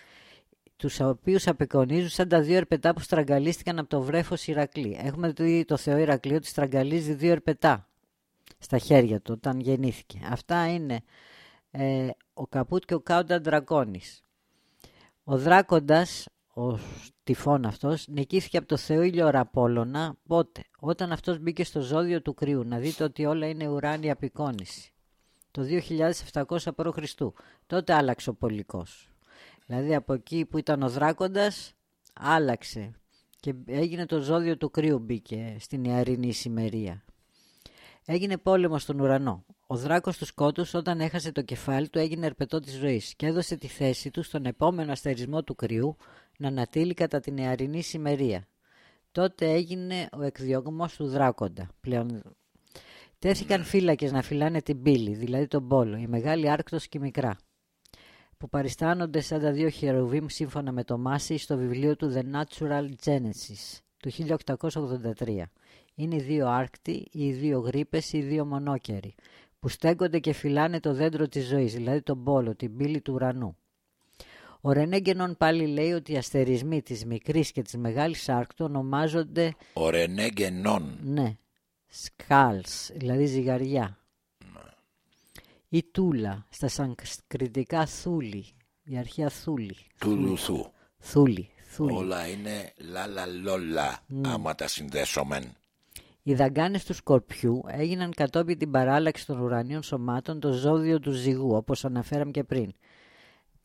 τους οποίους απεικονίζουν σαν τα δύο ερπετά που στραγγαλίστηκαν από το βρέφος Ηρακλή. Έχουμε δει το Θεό Ηρακλή ότι στραγγαλίζει δύο ερπετά στα χέρια του όταν γεννήθηκε. Αυτά είναι ε, ο Καπούτ και ο Κάουντα Ντραγκόνης. Ο Δράκοντας, ο τυφών αυτός, νικήθηκε από το Θεό Ηλιοραπόλωνα πότε, όταν αυτός μπήκε στο ζώδιο του κρύου. Να δείτε ότι όλα είναι ουράνια απεικόνηση. Το 2700 π.Χ. Τότε άλλαξε ο πολικός. Δηλαδή από εκεί που ήταν ο Δράκοντας άλλαξε και έγινε το ζώδιο του κρύου μπήκε στην ιαρινή σημερία. Έγινε πόλεμος στον ουρανό. Ο δράκος τους σκότους όταν έχασε το κεφάλι του έγινε ερπετό της ζωής και έδωσε τη θέση του στον επόμενο αστερισμό του κρυού να ανατείλει κατά την ιαρινή σημερία. Τότε έγινε ο εκδιώγμος του δράκοντα. Πλέον τέθηκαν φύλακες να φυλάνε την πύλη, δηλαδή τον πόλο, η μεγάλη άρκτος και η μικρά που παριστάνονται σαν τα δύο χερουβίμ σύμφωνα με το Μάση στο βιβλίο του The Natural Genesis του 1883. Είναι οι δύο άρκτοι, οι δύο γρήπες, οι δύο μονόκεροι που στέκονται και φυλάνε το δέντρο της ζωής, δηλαδή τον πόλο, την πύλη του ουρανού. Ο Ρενέ Γκενόν πάλι λέει ότι οι αστερισμοί της μικρής και της μεγάλης άρκτου ονομάζονται, Ο Ρενέ Γκενόν. ναι, σκάλς, δηλαδή ζυγαριά. Ή τούλα, στα σανσκριτικά θούλη, η αρχαία θούλη. του Λουθού. Θούλη, θούλη. Όλα είναι λαλαλόλα άμα τα συνδέσομεν. Οι δαγκάνες του Σκορπιού έγιναν κατόπιν την παράλλαξη των ουρανίων σωμάτων το ζώδιο του ζυγού, όπως αναφέραμε και πριν,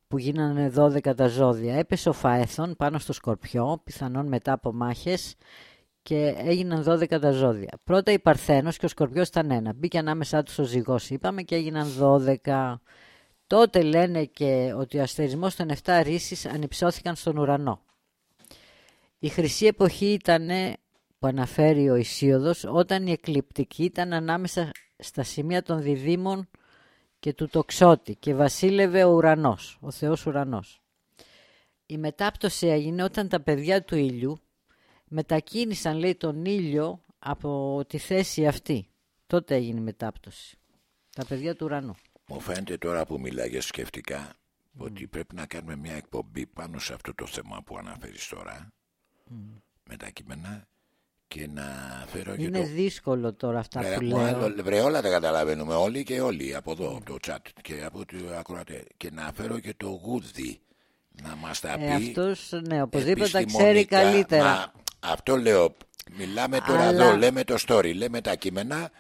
που γίνανε 12 τα ζώδια. Έπεσε ο Φαέθων πάνω στο Σκορπιό, πιθανόν μετά από μάχες, και έγιναν 12 τα ζώδια. Πρώτα η Παρθένος και ο Σκορπιός ήταν ένα. Μπήκε ανάμεσά τους ο ζυγός, είπαμε, και έγιναν 12. Τότε λένε και ότι ο αστερισμός των 7 ρήσεις ανυψώθηκαν στον ουρανό. Η χρυσή εποχή ήταν που αναφέρει ο Ισίωδος όταν η εκλειπτική ήταν ανάμεσα στα σημεία των διδήμων και του τοξότη και βασίλευε ο ουρανός, ο Θεός ουρανός. Η μετάπτωση έγινε όταν τα παιδιά του ήλιου μετακίνησαν λέει τον ήλιο από τη θέση αυτή. Τότε έγινε η μετάπτωση. Τα παιδιά του ουρανού. Μου φαίνεται τώρα που μιλάει για σκεφτικά ότι πρέπει να κάνουμε μια εκπομπή πάνω σε αυτό το θέμα που αναφέρεις τώρα με τα κείμενα και να φέρω και Είναι το... δύσκολο τώρα αυτά Βρε, που μου λέω. άλλο- βρε, όλα τα καταλαβαίνουμε όλοι και όλοι από εδώ, από το chat και από το ακροατέ. Και να φέρω και το γούδι να μας τα πει. Ε, αυτός, ναι, οπωσδήποτε τα ξέρει επιστημονικά. καλύτερα. Μα, αυτό λέω. Μιλάμε τώρα Αλλά- εδώ, λέμε το story, λέμε τα κείμενα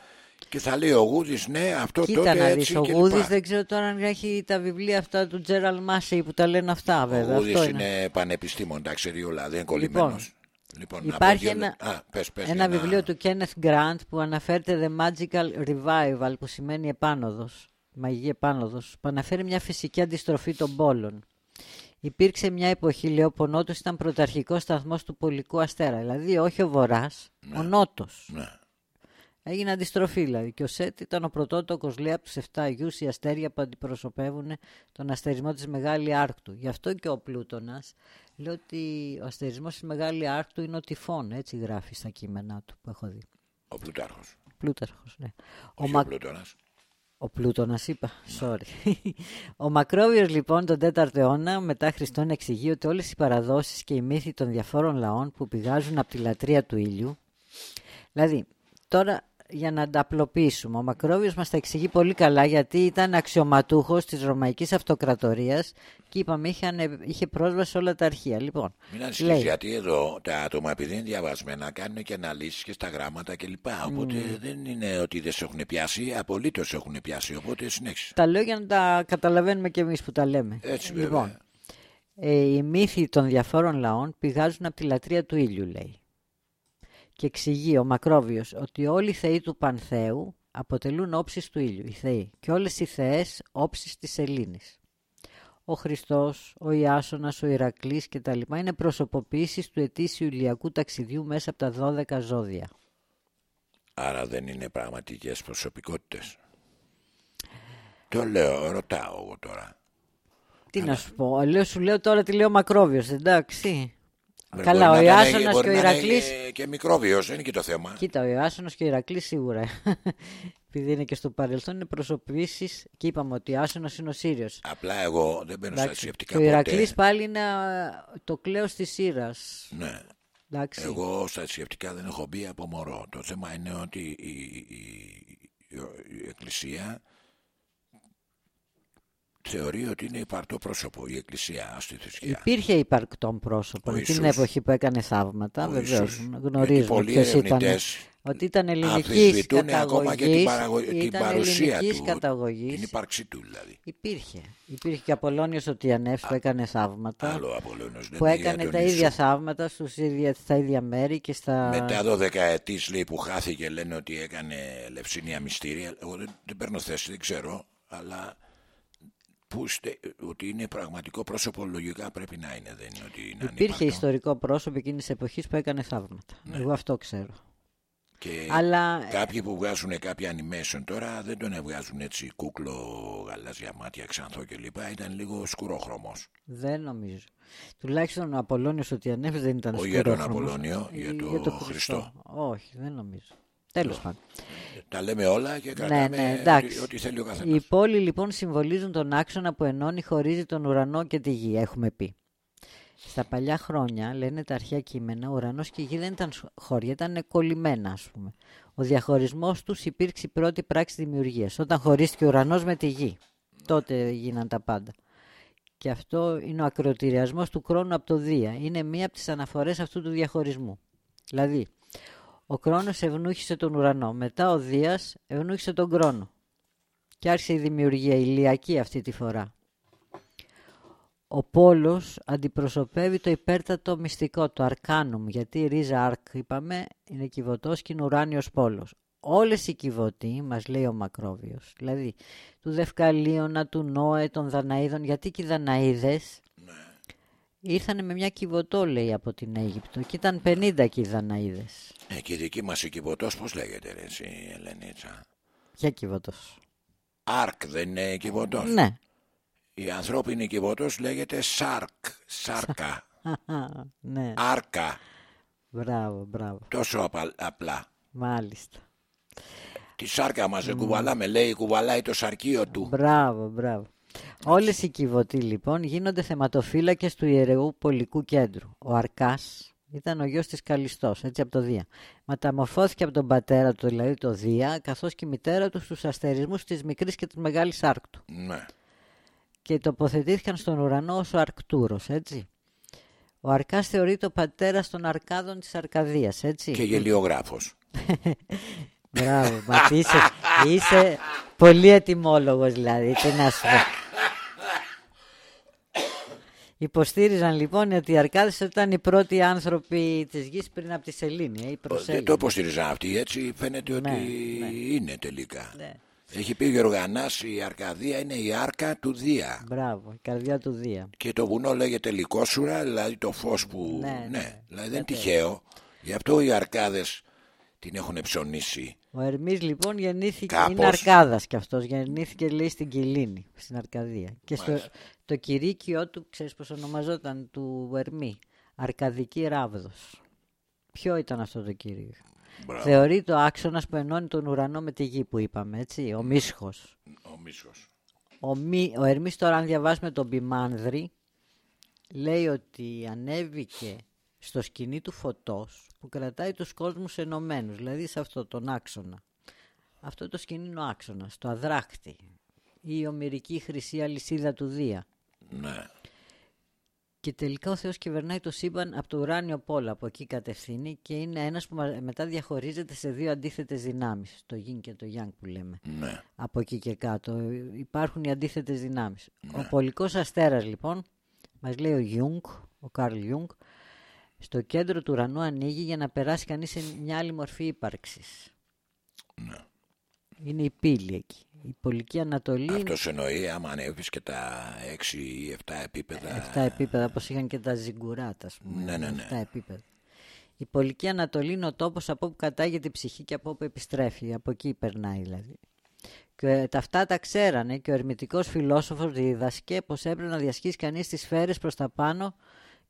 και θα λέει ο Γούδης, ναι, αυτό Κοίτα τότε να έτσι δεις, ο και Γούδης λοιπά. δεν ξέρω τώρα αν έχει τα βιβλία αυτά του Τζέραλ Μάσεϊ που τα λένε αυτά Ο βέβαια. Γούδης Αυτό είναι. είναι. πανεπιστήμον, τα ξέρει όλα, δεν είναι κολλημένος. Λοιπόν, να Υπάρχει πω δύο ένα, λε- Α, πες, πες, ένα για να- βιβλίο του Kenneth Grant που αναφέρεται The Magical Revival που σημαίνει επάνωδος, μαγική επάνωδος, που αναφέρει μια φυσική αντιστροφή των πόλων. Υπήρξε μια εποχή, λέει, όπου ο Νότος ήταν πρωταρχικός σταθμός του πολικού αστέρα. Δηλαδή, όχι ο Βορράς, ο Νότος. Ναι. Έγινε αντιστροφή δηλαδή. Και ο Σετ ήταν ο πρωτότοκος, λέει, από του 7 Αγίους οι αστέρια που αντιπροσωπεύουν τον αστερισμό της Μεγάλη Άρκτου. Γι' αυτό και ο Πλούτονα λέει ότι ο αστερισμός της Μεγάλη Άρκτου είναι ο τυφών. Έτσι γράφει στα κείμενά του που έχω δει. Ο Πλουτάρχος. Πλούταρχος, ναι. Ο, Όχι Μα... ο Πλούτονας. Ο Πλούτονας είπα, sorry. ο Μακρόβιος λοιπόν τον 4ο αιώνα μετά Χριστόν εξηγεί ότι όλες οι παραδόσεις και οι μύθοι των διαφόρων λαών που πηγάζουν από τη λατρεία του ήλιου δηλαδή τώρα για να τα απλοποιήσουμε ο Μακρόβιος μας τα εξηγεί πολύ καλά γιατί ήταν αξιωματούχος της Ρωμαϊκής Αυτοκρατορίας και είπαμε είχε, ανε- είχε πρόσβαση σε όλα τα αρχεία λοιπόν Μην ανησυχείς λέει γιατί εδώ τα άτομα επειδή είναι διαβασμένα κάνουν και αναλύσεις και στα γράμματα κλπ. Οπότε δεν είναι ότι δεν σε έχουν πιάσει, απολύτως έχουν πιάσει. Οπότε συνέχισε. τα λέω για να τα καταλαβαίνουμε και εμείς που τα λέμε Έτσι λοιπόν, βέβαια. Ε, οι μύθοι των διαφόρων λαών πηγάζουν από τη λατρεία του ήλιου, λέει. Και εξηγεί ο Μακρόβιος ότι όλοι οι θεοί του Πανθέου αποτελούν όψεις του ήλιου, οι θεοί, και όλες οι θεές όψεις της Ελλήνης. Ο Χριστός, ο Ιάσονας, ο Ηρακλής και τα λοιπά είναι προσωποποιήσεις του ετήσιου ηλιακού ταξιδιού μέσα από τα 12 ζώδια. Άρα δεν είναι πραγματικές προσωπικότητες. Το λέω, ρωτάω εγώ τώρα. Τι να σου πω, λέω, σου λέω τώρα τι λέει ο Μακρόβιος, εντάξει. Μπορεί Καλά, να ο ήταν- Ιάσονας μπορεί και ο να είναι Ηρακλής Και, και μικρόβιος, δεν είναι και το θέμα. Κοίτα, ο Ιάσονος και ο Ηρακλής σίγουρα. *laughs* Επειδή είναι και στο παρελθόν, είναι προσωπήσεις και είπαμε ότι ο Ιάσονος είναι ο Σύριος. Απλά εγώ δεν μπαίνω στα Εντάξει. σκεπτικά Και ο ποτέ. Ηρακλής πάλι είναι α, το κλαίος της Σύρας. Ναι. Εντάξει. Εγώ στα σκεπτικά δεν έχω μπει από μωρό. Το θέμα είναι ότι η, η- η- η Εκκλησία θεωρεί ότι είναι υπαρτό πρόσωπο η Εκκλησία στη θρησκεία. Υπήρχε υπαρκτόν πρόσωπο Ο εκείνη την Ιησούς. εποχή που έκανε θαύματα. Ο Βεβαίως Ιησούς. Γιατί γνωρίζουμε πολλοί ποιος ήταν. ερευνητές Ότι ήταν ελληνικής αμφισβητούν ακόμα και την, καταγωγής. παραγω- την παρουσία του, καταγωγής. την ύπαρξή του δηλαδή. Υπήρχε. Υπήρχε και Απολώνιος ο Τιανεύς που έκανε θαύματα. Άλλο Απολώνιος δεν που είναι για έκανε τον τα Ιησού. ίδια θαύματα στους ίδια, στα ίδια μέρη και στα... Μετά 12 ετής λέει που χάθηκε λένε ότι έκανε λευσίνια μυστήρια. Εγώ δεν, δεν παίρνω θέση, δεν ξέρω, αλλά που στε- ότι είναι πραγματικό πρόσωπο λογικά πρέπει να είναι, δεν είναι ότι είναι Υπήρχε ανύπαρκτο. ιστορικό πρόσωπο εκείνης της εποχής που έκανε θαύματα. Ναι. Εγώ αυτό ξέρω. Και Αλλά κάποιοι που βγάζουν κάποια animation τώρα δεν τον βγάζουν έτσι κούκλο, γαλάζια μάτια, ξανθό κλπ. Ήταν λίγο σκουρόχρωμος. δεν νομίζω. Τουλάχιστον ο Απολώνιος ο Τιανεύς δεν ήταν Όχι για τον σκουρόχρωμος. Απολώνιο, για Ε, τον Χριστό. Όχι, δεν νομίζω. Τέλος πάντων. Τα λέμε όλα και Ναι, κρατάμε ναι, εντάξει. ό,τι, ό,τι θέλει ο Οι καθένας. πόλοι λοιπόν συμβολίζουν τον άξονα που ενώνει, χωρίζει τον ουρανό και τη γη, έχουμε πει. Στα παλιά χρόνια, λένε τα αρχαία κείμενα, ο ουρανός και η γη δεν ήταν σ- χώρια, ήταν κολλημένα ας πούμε. Ο διαχωρισμός τους υπήρξε η πρώτη πράξη δημιουργίας, όταν χωρίστηκε ο ουρανός με τη γη. Τότε γίναν τα πάντα. Και αυτό είναι ο ακροτηριασμός του χρόνου από το Δία. Είναι μία από τις αναφορές αυτού του διαχωρισμού. Δηλαδή, Ο Κρόνος ευνούχησε τον ουρανό. Μετά ο Δίας ευνούχησε τον Κρόνο. Και άρχισε η δημιουργία ηλιακή αυτή τη φορά. Ο πόλος αντιπροσωπεύει το υπέρτατο μυστικό, το αρκάνουμ, γιατί η ρίζα αρκ, είπαμε, είναι κυβωτός και είναι ουράνιος πόλος. Όλες οι κυβωτοί, μας λέει ο Μακρόβιος, δηλαδή του Δευκαλίωνα, του Νόε, των Δαναίδων, γιατί και οι Δαναίδες ήρθαν με μια κυβωτό, λέει, από την Αίγυπτο και ήταν 50 και οι Δαναίδες. Ε, και η δική μας οικειβωτός πώς λέγεται ρε εσύ Ελενίτσα; Ποια κυβωτός; Άρκ δεν είναι οικειβωτός. Ναι. Η ανθρώπινη οικειβωτός λέγεται Σάρκ. Σάρκα. *laughs* ναι, Άρκα. μπράβο, μπράβο. Τόσο απα- απλά. Μάλιστα. Τη σάρκα μας δεν κουβαλάμε λέει κουβαλάει το σαρκείο του. Μπράβο, μπράβο. Όλες οι κυβωτοί λοιπόν γίνονται θεματοφύλακες του Ιερεού Πολικού Κέντρου. Ο Αρκάς ήταν ο γιος της Καλιστός, έτσι από το Δία. Μεταμορφώθηκε από τον πατέρα του, δηλαδή το Δία, καθώς και η μητέρα του στους αστερισμούς της μικρής και της μεγάλης Άρκτου. Ναι. Και τοποθετήθηκαν στον ουρανό ως ο Αρκτούρος, έτσι. Ο Αρκάς θεωρείται ο πατέρας των Αρκάδων της Αρκαδίας, έτσι. Και γελιογράφος. *laughs* Μπράβο, μα είσαι, είσαι πολύ ετοιμόλογος δηλαδή, τι να σου πω. *laughs* Υποστήριζαν λοιπόν ότι οι Αρκάδες ήταν οι πρώτοι άνθρωποι της γης πριν από τη Σελήνη, ε, η Δεν προσέληνη. το υποστηρίζαν αυτοί έτσι φαίνεται ότι ναι. είναι τελικά. Ναι. Έχει πει ο Γεωργανάς η Αρκαδία είναι η άρκα του Δία. Μπράβο, η καρδιά του Δία. Και το βουνό λέγεται Λυκόσουρα, δηλαδή το φως που... Ναι, ναι. δηλαδή δεν είναι τυχαίο. Γι' αυτό οι Αρκάδες την έχουν ψωνίσει. Ο Ερμής λοιπόν γεννήθηκε, Κάπως. είναι Αρκάδας κι αυτός, γεννήθηκε λέει στην Κιλίνη, στην Αρκαδία. Και στο, Μάλιστα. Το κηρύκειό του, ξέρεις πώς ονομαζόταν, του Ερμή, Αρκαδική Ράβδος. Ποιο ήταν αυτό το κηρύκειο. Μπράβο. Θεωρείται ο άξονας που ενώνει τον ουρανό με τη γη που είπαμε, έτσι, ο Μίσχος. Ο Μίσος. Ο, Μη, ο Ερμής τώρα αν διαβάσουμε τον Πιμάνδρη λέει ότι ανέβηκε στο σκηνή του φωτός που κρατάει τους κόσμους ενωμένους, δηλαδή σε αυτό τον άξονα. Αυτό το σκηνή είναι ο άξονας, το αδράκτη, η ομυρική χρυσή αλυσίδα του Δία. Ναι. Και τελικά ο Θεός κυβερνάει το σύμπαν από το ουράνιο πόλο, από εκεί κατευθύνει και είναι ένας που μα- μετά διαχωρίζεται σε δύο αντίθετες δυνάμεις, το Yin και το Yang που λέμε Ναι. από εκεί και κάτω. Υπάρχουν οι αντίθετες δυνάμεις. Ο πολικός αστέρας λοιπόν, μας λέει ο Γιούγκ, ο Καρλ Γιούγκ, στο κέντρο του ουρανού ανοίγει για να περάσει κανείς σε μια άλλη μορφή ύπαρξης. Είναι η πύλη εκεί. Η πολική Ανατολή είναι Αυτός εννοεί άμα ανέβεις και τα 6 ή 7 επίπεδα. 7 επίπεδα, όπως είχαν και τα ζιγκουράτα, ας πούμε. Ναι, ναι, ναι. 7 επίπεδα. Η πολική Ανατολή είναι ο τόπος από όπου κατάγεται η ψυχή και από όπου επιστρέφει. Από εκεί περνάει δηλαδή. Και ε, τα αυτά τα ξέρανε και ο ερμητικός φιλόσοφος διδασκέ πως έπρεπε να διασχίσει κανείς τις σφαίρες προς τα πάνω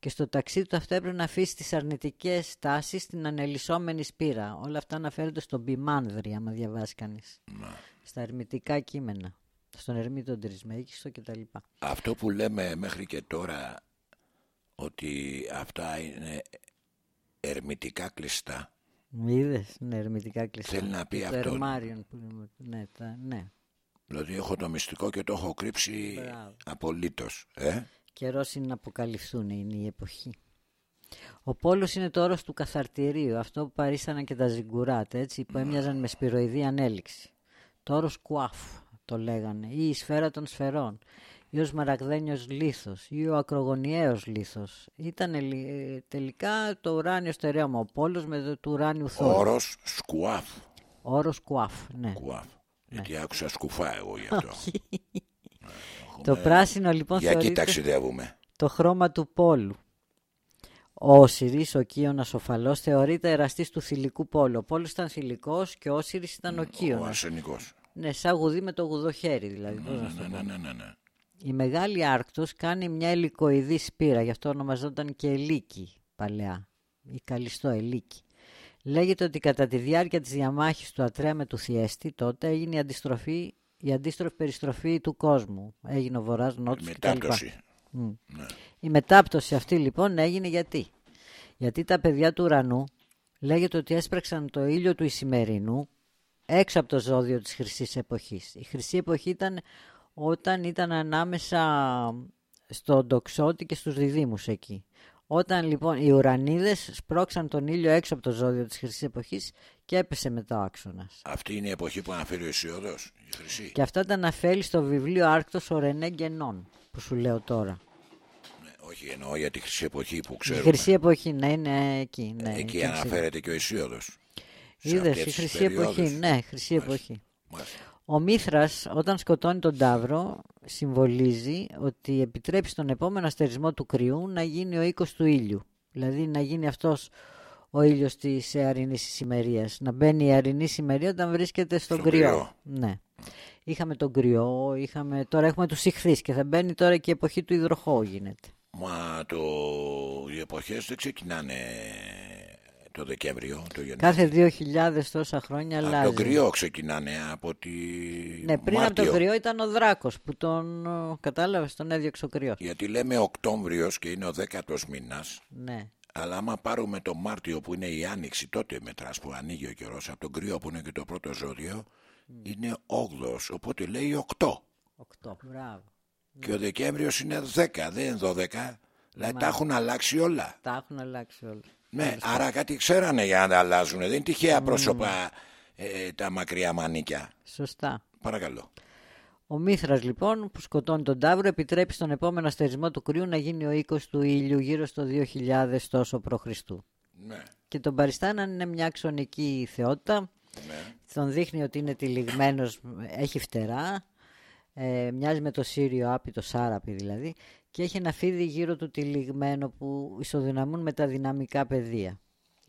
και στο ταξίδι του αυτό έπρεπε να αφήσει τις αρνητικές τάσεις στην ανελισσόμενη σπήρα. Όλα αυτά αναφέρονται στον Πιμάνδρη, άμα διαβάσει κανείς. Στα ερμητικά κείμενα. Στον Ερμή τον Τρισμέγιστο κτλ. Αυτό που λέμε μέχρι και τώρα ότι αυτά είναι ερμητικά κλειστά. Είδες, ναι, ερμητικά κλειστά. Θέλει να πει Και αυτό. Το ερμάριον που λέμε. Ναι, τα, ναι. Δηλαδή έχω το μυστικό και το έχω κρύψει Μπράβο. απολύτως. Ε; Καιρός είναι να αποκαλυφθούν, είναι η εποχή. Ο πόλος είναι το όρος του καθαρτηρίου, αυτό που παρίσταναν και τα ζιγκουράτα, έτσι, που έμοιαζαν με σπυροειδή ανέλυξη. Το όρος κουάφ το λέγανε, ή η σφαίρα των σφαιρών, ή ο σμαραγδένιος λίθος, ή ο ακρογωνιαίος λίθος. Ήταν τελικά το ουράνιο στερέωμα, ο πόλος με το του ουράνιου θόρυβου. Όρος σκουάφ. Όρος κουάφ, ναι. Κουάφ. Γιατί άκουσα σκουφά εγώ γι' αυτό. Το πράσινο λοιπόν Για εκεί θεωρείται ταξιδεύουμε. το χρώμα του πόλου. Ο Όσυρης, ο Κύωνας ο Φαλός, θεωρείται εραστής του θηλυκού πόλου. Ο πόλος ήταν θηλυκός και ο Όσυρης ήταν ο Ο Κύωνας. αρσενικός. Ναι, σαν γουδί με το γουδοχέρι δηλαδή. πώς να σου το Ναι, πω. ναι, ναι, ναι. Η Μεγάλη Άρκτος κάνει μια ελικοειδή σπήρα, γι' αυτό ονομαζόταν και Ελίκη παλαιά. Η Καλιστό Ελίκη. Λέγεται ότι κατά τη διάρκεια της διαμάχης του Ατρέα με του Θιέστη τότε έγινε η, αντιστροφή, η αντίστροφη περιστροφή του κόσμου. Έγινε ο Βορράς Νότος κτλ. Μετάπτωση. Μμ. Η μετάπτωση αυτή λοιπόν έγινε γιατί; Γιατί τα παιδιά του ουρανού λέγεται ότι έσπραξαν το ήλιο του Ισημερινού έξω από το ζώδιο της χρυσής εποχής. Η χρυσή εποχή ήταν όταν ήταν ανάμεσα στον Τοξότη και στους διδήμους εκεί. Όταν λοιπόν οι ουρανίδες σπρώξαν τον ήλιο έξω από το ζώδιο της χρυσής εποχής και έπεσε μετά ο άξονας. Αυτή είναι η εποχή που αναφέρει ο Ισιώδο, η χρυσή. Και αυτά τα αναφέρει στο βιβλίο Άρκτος ο Ρενέ Γκενών που σου λέω τώρα. Ναι, όχι, εννοώ για τη χρυσή εποχή που Η ξέρουμε. χρυσή εποχή, ναι, είναι εκεί. Ναι, Εκεί εκεί ξέρω. αναφέρεται και ο Ισίωδο. Είδες, η χρυσή εποχή, ναι, χρυσή εποχή. Ο Μήθρας όταν σκοτώνει τον Ταύρο συμβολίζει ότι επιτρέπει στον επόμενο αστερισμό του κρυού να γίνει ο οίκος του ήλιου. Δηλαδή να γίνει αυτός ο ήλιος της αρινής ησημερίας. Να μπαίνει η αρινή ησημερία όταν βρίσκεται στον, Στον κρυό. κρυό. Ναι. Είχαμε τον κρυό, είχαμε... τώρα έχουμε τους ηχθείς και θα μπαίνει τώρα και η εποχή του υδροχώου γίνεται. Μα το... οι εποχές δεν ξεκινάνε το Δεκέμβριο, το Γενάρη. Κάθε 2.000 τόσα χρόνια Από αλλάζει. τον κρυό ξεκινάνε από τη Ναι, πριν από Μάρτιο. τον κρυό ήταν ο Δράκος που τον ε, κατάλαβες, τον έδιωξε ο κρυός. Γιατί λέμε Οκτώβριος και είναι ο δέκατος μήνας Ναι. Αλλά άμα πάρουμε το Μάρτιο που είναι η Άνοιξη, τότε μετράς που ανοίγει ο καιρός, από τον κρύο που είναι και το πρώτο ζώδιο, είναι 8. Οπότε λέει 8. 8. Μπράβο. Και ο Δεκέμβριος είναι 10, δεν είναι 12. Δηλαδή τα έχουν αλλάξει όλα. Τα έχουν αλλάξει όλα. Ναι, άρα κάτι ξέρανε για να τα αλλάζουν. Δεν είναι τυχαία πρόσωπα ε, τα μακριά μανίκια. Σωστά. Παρακαλώ. Ο Μήθρας λοιπόν που σκοτώνει τον Ταύρο επιτρέπει στον επόμενο αστερισμό του κρυού να γίνει ο οίκος του ήλιου γύρω στο 2000 τόσο π.Χ. Ναι. Και τον παριστάναν είναι μια ξωνική θεότητα. Τον δείχνει ότι είναι τυλιγμένος, έχει φτερά. Ε, μοιάζει με το Σύριο Άπη, το Σάραπη δηλαδή. Και έχει ένα φίδι γύρω του τυλιγμένο που ισοδυναμούν με τα δυναμικά πεδία.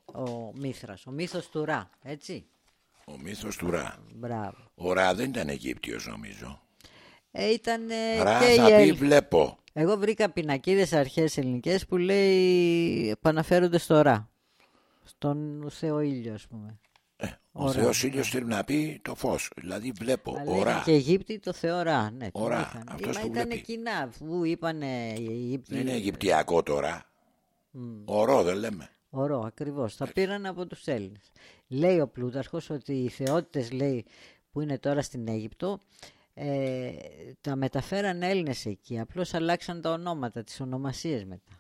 Ο Μήθρας, ο μύθος του Ρα, έτσι; Ο μύθος του Ρα. Μπράβο. Ο Ρα δεν ήταν Αιγύπτιος νομίζω. Ε, ήταν Ρα και η θα πει Έλλη- βλέπω. Εγώ βρήκα πινακίδες αρχές ελληνικές που λέει που αναφέρονται στο Ρα. Στον Θεό Ήλιο ας πούμε. Ε, ο Ωραία. Θεός ήλιος θέλει να πει το φως. Δηλαδή βλέπω. Αλλά Ο λέγανε Ρα. και οι Αιγύπτιοι το Θεό Ρα. Ναι, τον Ρα, είχαν. αυτός Μα που ήταν βλέπει. κοινά αφού είπαν οι Αιγύπτιοι. Δεν είναι Αιγυπτιακό τώρα. Ορό δεν λέμε. Ωρό, ακριβώς. Τα πήραν από τους Έλληνες. Λέει ο Πλούταρχος ότι οι θεότητες λέει, που είναι τώρα στην Αίγυπτο ε, τα μεταφέραν Έλληνες εκεί. Απλώς αλλάξαν τα ονόματα, τις ονομασίες μετά.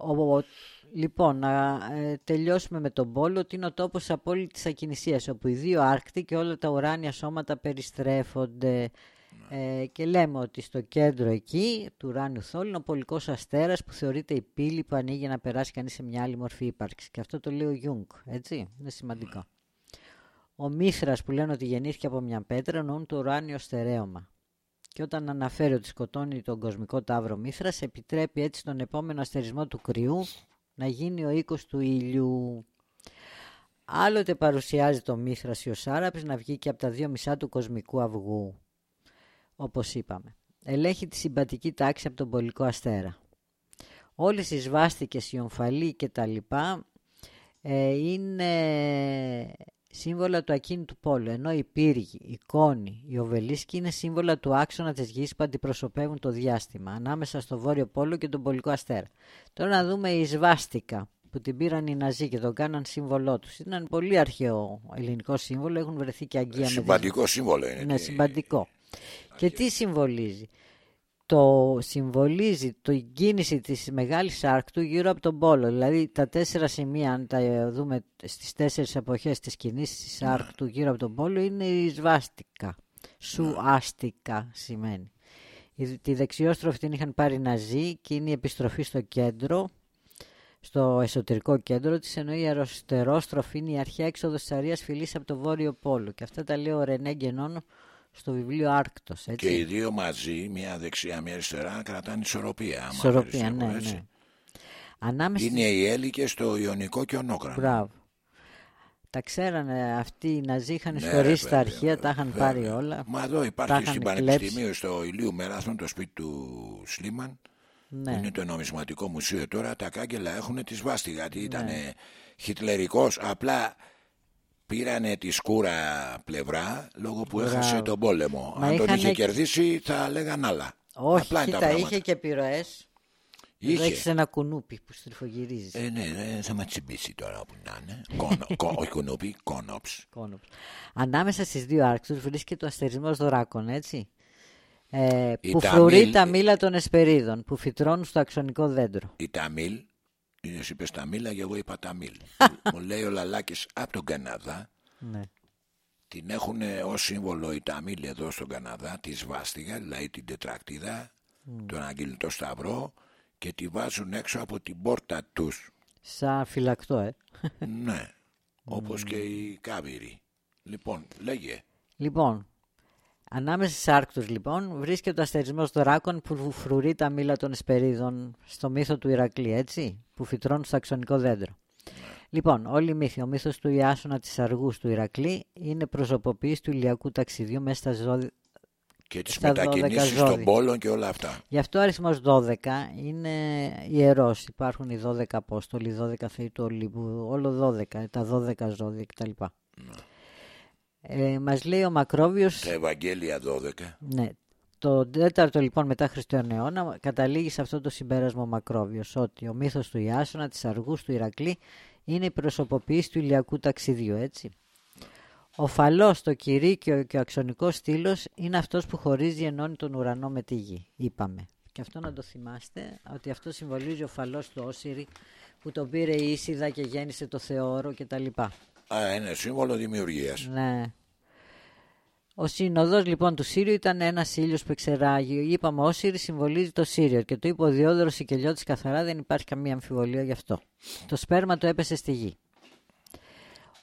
Ο, ο- λοιπόν, να ε, τελειώσουμε με τον Πόλο ότι είναι ο τόπος της απόλυτης ακινησίας όπου οι δύο άρκτοι και όλα τα ουράνια σώματα περιστρέφονται ε, και λέμε ότι στο κέντρο εκεί του ουράνιου θόλου είναι ο πολικός αστέρας που θεωρείται η πύλη που ανοίγει για να περάσει κανείς σε μια άλλη μορφή ύπαρξης και αυτό το λέει ο Γιούγκ, έτσι, είναι σημαντικό. Ο Μήθρας που λένε ότι γεννήθηκε από μια πέτρα εννοούν το ουράνιο στερέωμα. Και όταν αναφέρει ότι σκοτώνει τον κοσμικό ταύρο Μήθρας, επιτρέπει έτσι τον επόμενο αστερισμό του κριού να γίνει ο οίκος του ήλιου. Άλλοτε παρουσιάζει το Μήθρας ή ο Σάραπης να βγει και από τα δύο μισά του κοσμικού αυγού, όπως είπαμε. Ελέγχει τη συμπατική τάξη από τον πολικό αστέρα. Όλες οι σβάστηκες, οι ομφαλοί και τα λοιπά ε, είναι σύμβολα του ακίνητου πόλου, ενώ οι πύργοι, οι κόνοι, οι οβελίσκοι είναι σύμβολα του άξονα της γης που αντιπροσωπεύουν το διάστημα, ανάμεσα στο βόρειο πόλο και τον πολικό αστέρα. Τώρα να δούμε η σβάστηκα που την πήραν οι Ναζί και τον κάναν σύμβολό τους. Ήταν πολύ αρχαίο ελληνικό σύμβολο, έχουν βρεθεί και αγκία με τις- Συμπαντικό σύμβολο είναι. είναι Τι- σημαντικό. Και τι συμβολίζει; Το συμβολίζει το κίνηση της Μεγάλης Άρκτου γύρω από τον Πόλο. Δηλαδή τα τέσσερα σημεία, αν τα δούμε στις τέσσερις εποχές της κινήσης της Άρκτου γύρω από τον Πόλο, είναι η σβάστηκα. Σου άστικα σημαίνει. Η- Τη δεξιόστροφη την είχαν πάρει οι Ναζί και είναι η επιστροφή στο κέντρο, στο εσωτερικό κέντρο της, ενώ η αριστερόστροφη είναι η αρχαία έξοδος της Αρίας Φυλής από το Βόρειο Πόλο. Και αυτά τα λέει ο Ρενέ Γκενόν στο βιβλίο Άρκτος, έτσι. Και οι δύο μαζί, μία δεξιά, μία αριστερά, κρατάνε ισορροπία. άμα Ισορροπία, πιστεύω, ναι, έτσι. ναι. Ανάμεσα Είναι οι Έλληκες στο Ιωνικό και ο Νόκρανο. Μπράβο. Τα ξέρανε αυτοί οι Ναζί, είχαν Ναι, ιστορίσει ρε, τα βέβαια, αρχεία, τα είχαν βέβαια. πάρει όλα. Μα εδώ Τα υπάρχει είχαν στην κλέψει. Πανεπιστημίου στο Ηλίου Μεράθον το σπίτι του Σλίμαν. Ναι. Που είναι το νομισματικό μουσείο τώρα. Τα κάγκελα έχουν τη σβάστη γιατί Ναι. ήταν χιτλερικός. Απλά πήρανε τη σκούρα πλευρά λόγω που έχασε Μπράβο. τον πόλεμο. Μα Αν τον είχανε- είχε κερδίσει θα λέγαν άλλα. Όχι, Απλά είναι τα κοίτα, πράγματα. είχε και επιρροές. Εδώ Είχε. έχεις ένα κουνούπι που στριφογυρίζει. Ε, ναι, ναι, θα μα τσιμπήσει τώρα που να είναι. Κόνο, κο, *laughs* όχι κουνούπι, κόνοψ. Κόνοψ. Ανάμεσα στις δύο άρκτους βρίσκεται ο αστερισμός Δράκων, έτσι. Ε, Η που Ταμίλ- φρουρεί τα μήλα των εσπερίδων που φυτρώνουν στο αξονικό δέντρο. Η Ταμίλ, εσύ είπες Ταμίλα και εγώ είπα Ταμίλ. *laughs* Μου λέει ο Λαλάκης από τον Καναδά, Ναι. την έχουν ως σύμβολο η Ταμίλ εδώ στον Καναδά, τη σβάστικα, δηλαδή την τετρακτίδα, τον αγκυλωτό σταυρό και τη βάζουν έξω από την πόρτα τους. Σαν φυλακτό, ε. ναι, *laughs* όπως και οι κάβυροι. Λοιπόν, λέγε. Λοιπόν, ανάμεσα στις άρκτους λοιπόν βρίσκεται ο αστερισμός δράκων που φρουρεί τα μήλα των εσπερίδων στο μύθο του Ηρακλή, έτσι, που φυτρώνουν στο αξονικό δέντρο. Λοιπόν, όλη η μύθη, ο μύθος του Ιάσονα της Αργούς του Ηρακλή είναι προσωποποίηση του ηλιακού ταξιδιού μέσα στα ζώδια. Και τις Στα 12 μετακινήσεις των ζώδια. πόλων και όλα αυτά. Γι' αυτό ο αριθμός 12 είναι ιερός. Υπάρχουν οι 12 Απόστολοι, οι 12 Θεοί του Ολύμπου, όλο 12, τα 12 ζώδια κτλ. Ε, μας λέει ο Μακρόβιος Τα Ευαγγέλια 12. Ναι. Το τέταρτο λοιπόν μετά Χριστιανό αιώνα καταλήγει σε αυτό το συμπέρασμα ο Μακρόβιος ότι ο μύθος του Ιάσονα, της Αργούς, του Ηρακλή είναι η προσωποποίηση του ηλιακού ταξιδιού, έτσι. Ο φαλός, το κυρίκιο και ο αξονικός στήλος είναι αυτός που χωρίζει ενώνει τον ουρανό με τη γη, είπαμε. Και αυτό να το θυμάστε, ότι αυτό συμβολίζει ο φαλός του Όσυρη που τον πήρε η Ίσιδα και γέννησε το Θεόρο κτλ. Α, είναι σύμβολο δημιουργίας. Ναι. Ο σύνοδος λοιπόν του Σύριου ήταν ένας ήλιος που εξεράγει. Είπαμε, ο Σύριο συμβολίζει το Σύριο και το είπε ο Διόδωρος Σικελιώτης καθαρά, δεν υπάρχει καμία αμφιβολία γι' αυτό. Το σπέρμα του έπεσε στη γη.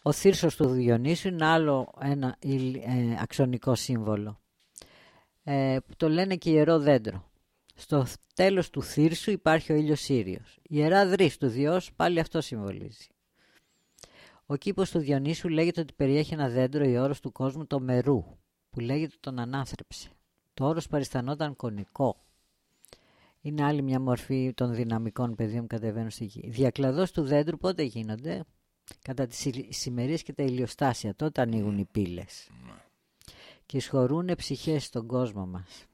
Ο θύρσος του Διονύσου είναι άλλο ένα ηλ- ε, αξονικό σύμβολο. Ε, που το λένε και ιερό δέντρο. Στο τέλος του θύρσου υπάρχει ο ήλιος Σύριος. Η ιερά δρύς του Διός πάλι αυτό συμβολίζει. Ο κήπος του Διονύσου λέγεται ότι περιέχει ένα δέντρο η όρος του κόσμου το μερού, που λέγεται τον ανάθρεψε. Το όρος παριστανόταν κονικό. Είναι άλλη μια μορφή των δυναμικών πεδίων που κατεβαίνουν στη γη. Οι διακλαδός του δέντρου πότε γίνονται; Κατά τις ηλι- σημερίες και τα ηλιοστάσια, τότε ανοίγουν οι πύλες. Και εισχωρούν ψυχές στον κόσμο μας.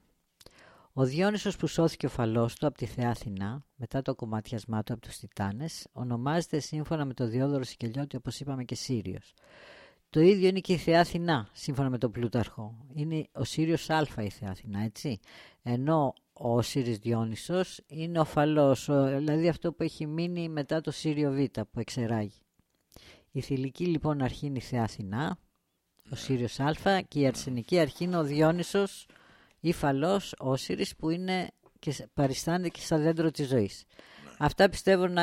Ο Διόνυσος που σώθηκε ο φαλός του από τη Θεά Αθηνά, μετά το κομματιασμά του από τους Τιτάνες, ονομάζεται σύμφωνα με το Διόδωρο Σικελιώτη, όπως είπαμε και Σύριος. Το ίδιο είναι και η Θεά Αθηνά, σύμφωνα με τον Πλούταρχο. Είναι ο Σύριος Α η Θεά Αθηνά, έτσι. Ενώ ο Σύριος Διόνυσος είναι ο φαλός, ο- δηλαδή αυτό που έχει μείνει μετά το Σύριο Β που εξεράγει. Η θηλυκή λοιπόν αρχή είναι η Θεά Αθηνά, ο Σύριος Α και η αρσενική αρχή είναι ο Διόνυσος ή φαλός ο Όσυρης που είναι και σε- παριστάνεται και στα δέντρο της ζωής. Αυτά πιστεύω να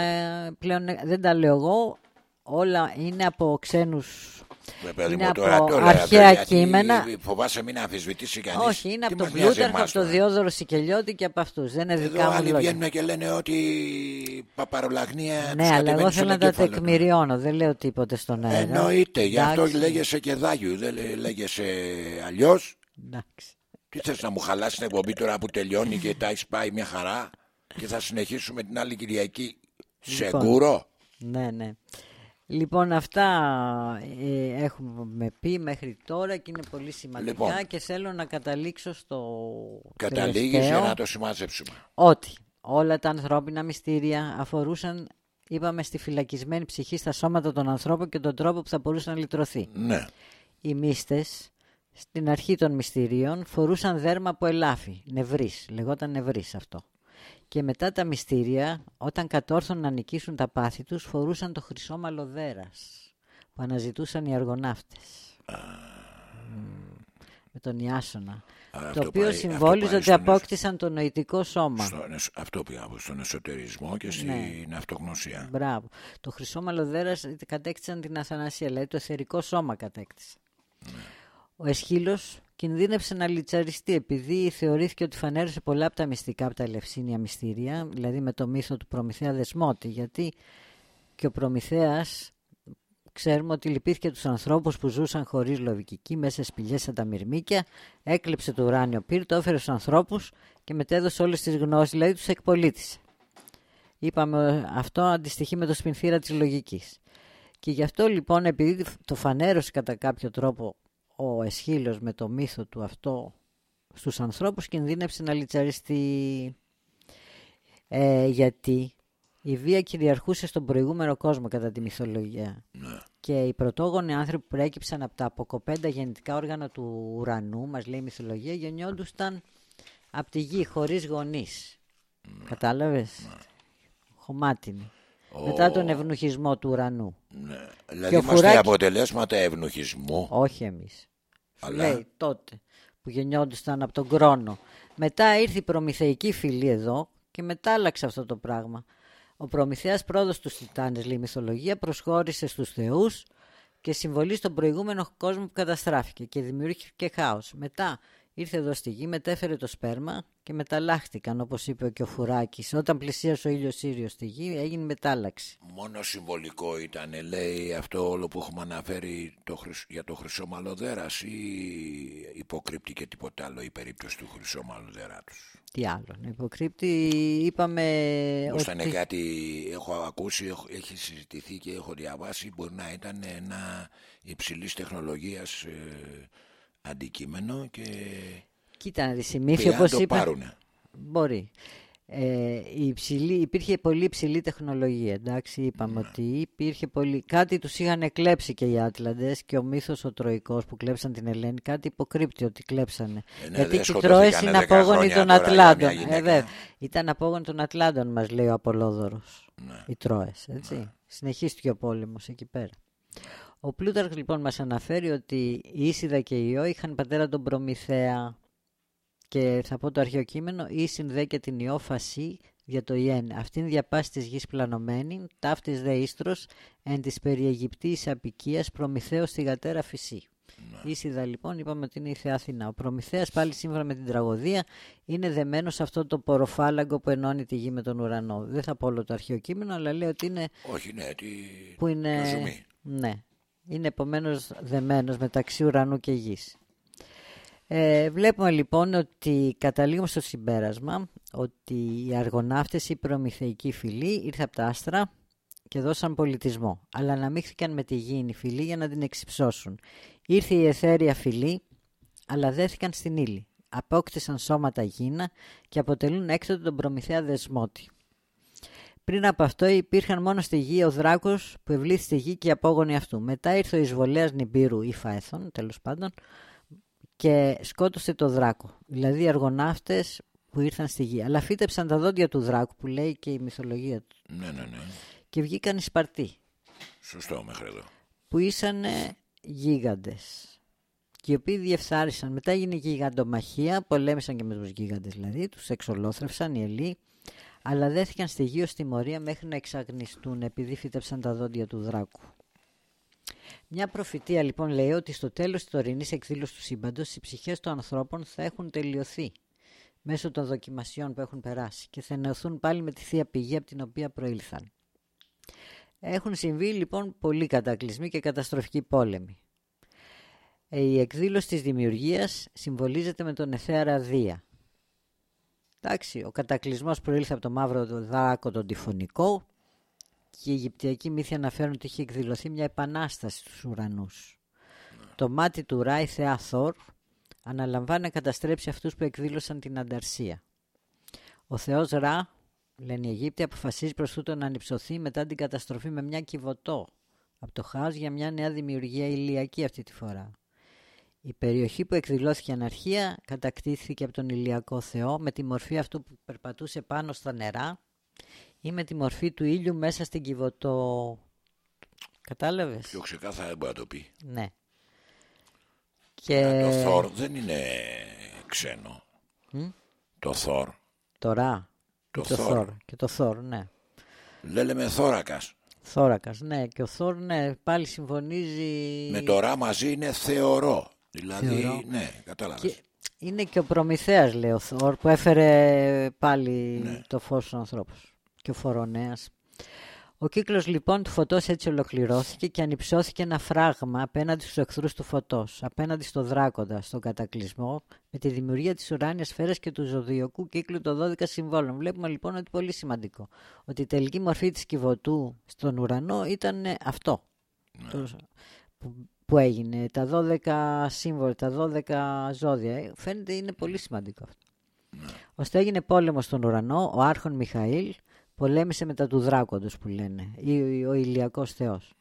πλέον δεν τα λέω εγώ, όλα είναι από ξένους Με παιδί Είναι μου, από τώρα το λέω, αρχαία γιατί κείμενα. Φοβάσαι μην αμφισβητήσει κανείς. Όχι, είναι Τι από τον μας νοιάζει Πλούταρχο, εμάς από τον τώρα. Διόδωρο Σικελιώτη και από αυτούς. Δεν είναι Εδώ δικά μου άλλοι λόγια. βγαίνουν και λένε ότι η παπαρολαγνία Ναι, τους αλλά κατεβαίνει εγώ στο θέλω να τα εγκέφαλο. τεκμηριώνω. Δεν λέω τίποτε στον αέρα. Εννοείται, γι' αυτό Εντάξει. λέγεσαι και δάγιου, δεν λέ- λέγεσαι αλλιώς. Εντάξει. Τι θες να μου χαλάσεις την εκπομπή τώρα που τελειώνει και τα έχεις πάει μια χαρά; Και θα συνεχίσουμε την άλλη Κυριακή. Λοιπόν. Σεγούρο. Ναι, ναι. Λοιπόν, αυτά ε, έχουμε πει μέχρι τώρα και είναι πολύ σημαντικά Λοιπόν. και θέλω να καταλήξω στο Καταλήγεις τελευταίο, για να το σημάζεψουμε. ότι όλα τα ανθρώπινα μυστήρια αφορούσαν, είπαμε, στη φυλακισμένη ψυχή στα σώματα των ανθρώπων και τον τρόπο που θα μπορούσε να λυτρωθεί. Ναι. Οι μύστες στην αρχή των μυστηρίων φορούσαν δέρμα από ελάφι, νευρής, λεγόταν νευρής αυτό. Και μετά τα μυστήρια, όταν κατόρθωναν να νικήσουν τα πάθη τους, φορούσαν το χρυσό μαλλοδέρας που αναζητούσαν οι αργοναύτες. Μμμ, Με τον Ιάσονα. Α, το αυτό οποίο πάει- συμβόλιζε αυτό ότι πάει στον εσω- απόκτησαν το νοητικό σώμα. Στον εσ- αυτό πήγα από στον εσωτερισμό και στην Ναι. αυτογνωσία. Μπράβο. Το χρυσό μαλλοδέρας κατέκτησαν την αθανασία, δηλαδή το εθερικό σώμα κατέκτησε. Ο Εσχύλος κινδύνευσε να λιτσαριστεί επειδή θεωρήθηκε ότι φανέρωσε πολλά από τα μυστικά από τα ελευσίνια μυστήρια, δηλαδή με το μύθο του Προμηθέα Δεσμότη, γιατί και ο Προμηθέας ξέρουμε ότι λυπήθηκε τους ανθρώπους που ζούσαν χωρίς λογική μέσα σε σπηλιές σαν τα μυρμήκια, έκλεψε το ουράνιο πύρ, το έφερε στους ανθρώπους και μετέδωσε όλες τις γνώσεις, δηλαδή τους εκπολίτησε. Είπαμε αυτό αντιστοιχεί με το σπινθήρα της λογικής. Και γι' αυτό λοιπόν επειδή το φανέρωσε κατά κάποιο τρόπο ο Εσχύλος με το μύθο του αυτό στους ανθρώπους κινδύνεψε να λιτσαριστεί ε, γιατί η βία κυριαρχούσε στον προηγούμενο κόσμο κατά τη μυθολογία και οι πρωτόγονοι άνθρωποι που προέκυψαν από τα αποκοπέντα γεννητικά όργανα του ουρανού μας λέει η μυθολογία γεννιόντουσαν από τη γη χωρίς γονείς. Κατάλαβες; Χωμάτινη. Μετά τον ευνοχισμό του ουρανού. Ναι. Και Δηλαδή ο είμαστε Φουράκη- αποτελέσματα ευνοχισμού. Όχι εμείς. Σου Αλλά- Λέει τότε που γεννιόντουσαν από τον κρόνο. Μετά ήρθε η προμηθεϊκή φυλή εδώ και μετά άλλαξε αυτό το πράγμα. Ο Προμηθέας πρόοδος τους Τιτάνες, λέει η μυθολογία, προσχώρησε στους θεούς και συμβολή στον προηγούμενο κόσμο που καταστράφηκε και δημιουργήθηκε χάος. Μετά ήρθε εδώ στη γη, μετέφερε το σπέρμα και μεταλλάχτηκαν, όπως είπε και ο Φουράκης. Όταν πλησίασε ο ήλιος Σύριος στη γη έγινε μετάλλαξη. Μόνο συμβολικό ήταν, λέει αυτό όλο που έχουμε αναφέρει το χρυσ- για το χρυσό μαλλοδέρας ή υποκρύπτει και τίποτα άλλο η περίπτωση του χρυσό μαλλοδέρα τους; Τι άλλο, να υποκρύπτει, είπαμε Πώς ήταν ότι... κάτι, έχω ακούσει, έχω, έχει συζητηθεί και έχω διαβάσει, μπορεί να ήταν ένα υψηλής τεχνολογίας ε, αντικείμενο και Κοίτα να δεις, η μύθη πήγαν να όπως το είπα... πάρουνε. Μπορεί. Ε, η υψηλή, υπήρχε πολύ υψηλή τεχνολογία, εντάξει, είπαμε Ναι. ότι υπήρχε πολύ... Κάτι τους είχαν κλέψει και οι Άτλαντες και ο μύθος ο Τροϊκός που κλέψαν την Ελένη, κάτι υποκρύπτει ότι κλέψανε. Ε, ναι, Γιατί δεν και οι σκοτώθηκαν Τρώες είναι 10 απόγονοι χρόνια των τώρα για Ατλάντων. μια γυναίκα. Ε, βέβαια. Ήταν απόγονοι των Ατλάντων, μας λέει ο Απολλόδωρος. Ναι. Οι Τρώες, έτσι. Συνεχίστηκε ο πόλεμος εκεί πέρα. Ο Πλούταρχος λοιπόν μας αναφέρει ότι η Ίσιδα και η Ιώ είχαν πατέρα τον Προμηθέα και θα πω το αρχαίο κείμενο ή συνδέ και την Ιώ φασί για το Ιέν. Αυτήν διαπάσει της γης πλανωμένη, ταύτης δε ίστρος, εν της περιαιγυπτής απικίας Προμηθέως στη γατέρα φυσή. Ναι. Ίσιδα λοιπόν είπαμε ότι είναι η Θεά Αθηνά. Ο Προμηθέας πάλι σύμφωνα με την τραγωδία είναι δεμένος σε αυτό το ποροφάλαγκο που ενώνει τη γη με τον ουρανό. Δεν θα πω όλο το αρχαίο κείμενο αλλά λέει ότι είναι Όχι, ναι, τι... που είναι, το ζουμί. ναι, είναι επομένως δεμένος μεταξύ ουρανού και γης. Ε, βλέπουμε λοιπόν ότι καταλήγουμε στο συμπέρασμα ότι οι αργοναύτες, η προμηθεϊκή φυλή ήρθε από τα άστρα και δώσαν πολιτισμό. Αλλά αναμίχθηκαν με τη γήινη φυλή για να την εξυψώσουν. Ήρθε η εθέρια φυλή, αλλά δέθηκαν στην ύλη. Απόκτησαν σώματα γήινα και αποτελούν έκτοτε τον προμηθέα δεσμότη. Πριν από αυτό υπήρχαν μόνο στη γη ο Δράκος που ευλήθη στη γη και οι απόγονοι αυτού. Μετά ήρθε ο εισβολέας Νιμπύρου ή Φαέθων, τέλος πάντων, και σκότωσε το Δράκο. Δηλαδή οι αργοναύτες που ήρθαν στη γη. Αλλά φύτεψαν τα δόντια του Δράκου που λέει και η μυθολογία του. Ναι, ναι, ναι. Και βγήκαν οι Σπαρτοί Σωστό μέχρι εδώ. που ήσαν γίγαντες και οι οποίοι διεφθάρισαν. Μετά έγινε γιγαντομαχία, πολέμησαν και με τους γίγαντες δηλαδή, τους εξολόθρευσαν οι Ελοί, αλλά δέθηκαν στη γη ως τιμωρία μέχρι να εξαγνιστούν επειδή φύτεψαν τα δόντια του δράκου. Μια προφητεία λοιπόν λέει ότι στο τέλος της τωρινής εκδήλωσης του σύμπαντος οι ψυχές των ανθρώπων θα έχουν τελειωθεί μέσω των δοκιμασιών που έχουν περάσει και θα ενωθούν πάλι με τη Θεία Πηγή από την οποία προήλθαν. Έχουν συμβεί λοιπόν πολλοί κατακλυσμοί και καταστροφικοί πόλεμοι. Ε, Η εκδήλωση της δημιουργίας συμβολίζεται με τον Εθέρα Δία. Εντάξει, ο κατακλυσμός προήλθε από το μαύρο δάκο τον τυφωνικό και οι Αιγυπτιακοί μύθοι αναφέρουν ότι είχε εκδηλωθεί μια επανάσταση στους ουρανούς. Το μάτι του Ράι Θεά Θόρ αναλαμβάνει να καταστρέψει αυτούς που εκδήλωσαν την ανταρσία. Ο Θεός Ρα, λένε οι Αιγύπτιοι, αποφασίζει προς τούτο να ανυψωθεί μετά την καταστροφή με μια κυβωτό από το χάος για μια νέα δημιουργία ηλιακή αυτή τη φορά. Η περιοχή που εκδηλώθηκε αναρχία κατακτήθηκε από τον ηλιακό Θεό με τη μορφή αυτού που περπατούσε πάνω στα νερά ή με τη μορφή του ήλιου μέσα στην κυβωτό. Κατάλαβες; Πιο ξεκάθαρα δεν μπορεί να το πει. Ναι. Ε, Το Και Θόρ δεν είναι ξένο. Το Θόρ. το Ρα. Το και το Θόρ. Θόρ. Και το Θόρ, ναι. Λέμε με θώρακας. Θώρακας, ναι. Και ο Θόρ, ναι, πάλι συμφωνίζει... Με το ρα μαζί είναι θεωρώ. Δηλαδή, Θεωρώ. ναι, κατάλαβες. Και είναι και ο Προμηθέας, λέει ο Θόρ, που έφερε πάλι Ναι. το φως στους ανθρώπους. Και ο Φορονέας. Ο κύκλος λοιπόν του φωτός έτσι ολοκληρώθηκε και ανυψώθηκε ένα φράγμα απέναντι στους εχθρούς του φωτός, απέναντι στο δράκοντα, στον κατακλυσμό, με τη δημιουργία της ουράνιας σφαίρας και του ζωδιακού κύκλου των 12 συμβόλων. Βλέπουμε λοιπόν ότι πολύ σημαντικό, ότι η τελική μορφή της κυβωτού στον ουρανό ήταν αυτό. Το- που, που έγινε, τα 12 σύμβολα, τα 12 ζώδια. Ε, Φαίνεται είναι πολύ σημαντικό αυτό. Ώστε έγινε πόλεμος στον ουρανό, ο Άρχον Μιχαήλ πολέμησε μετά του δράκοντος που λένε, ή ο ηλιακός θεός.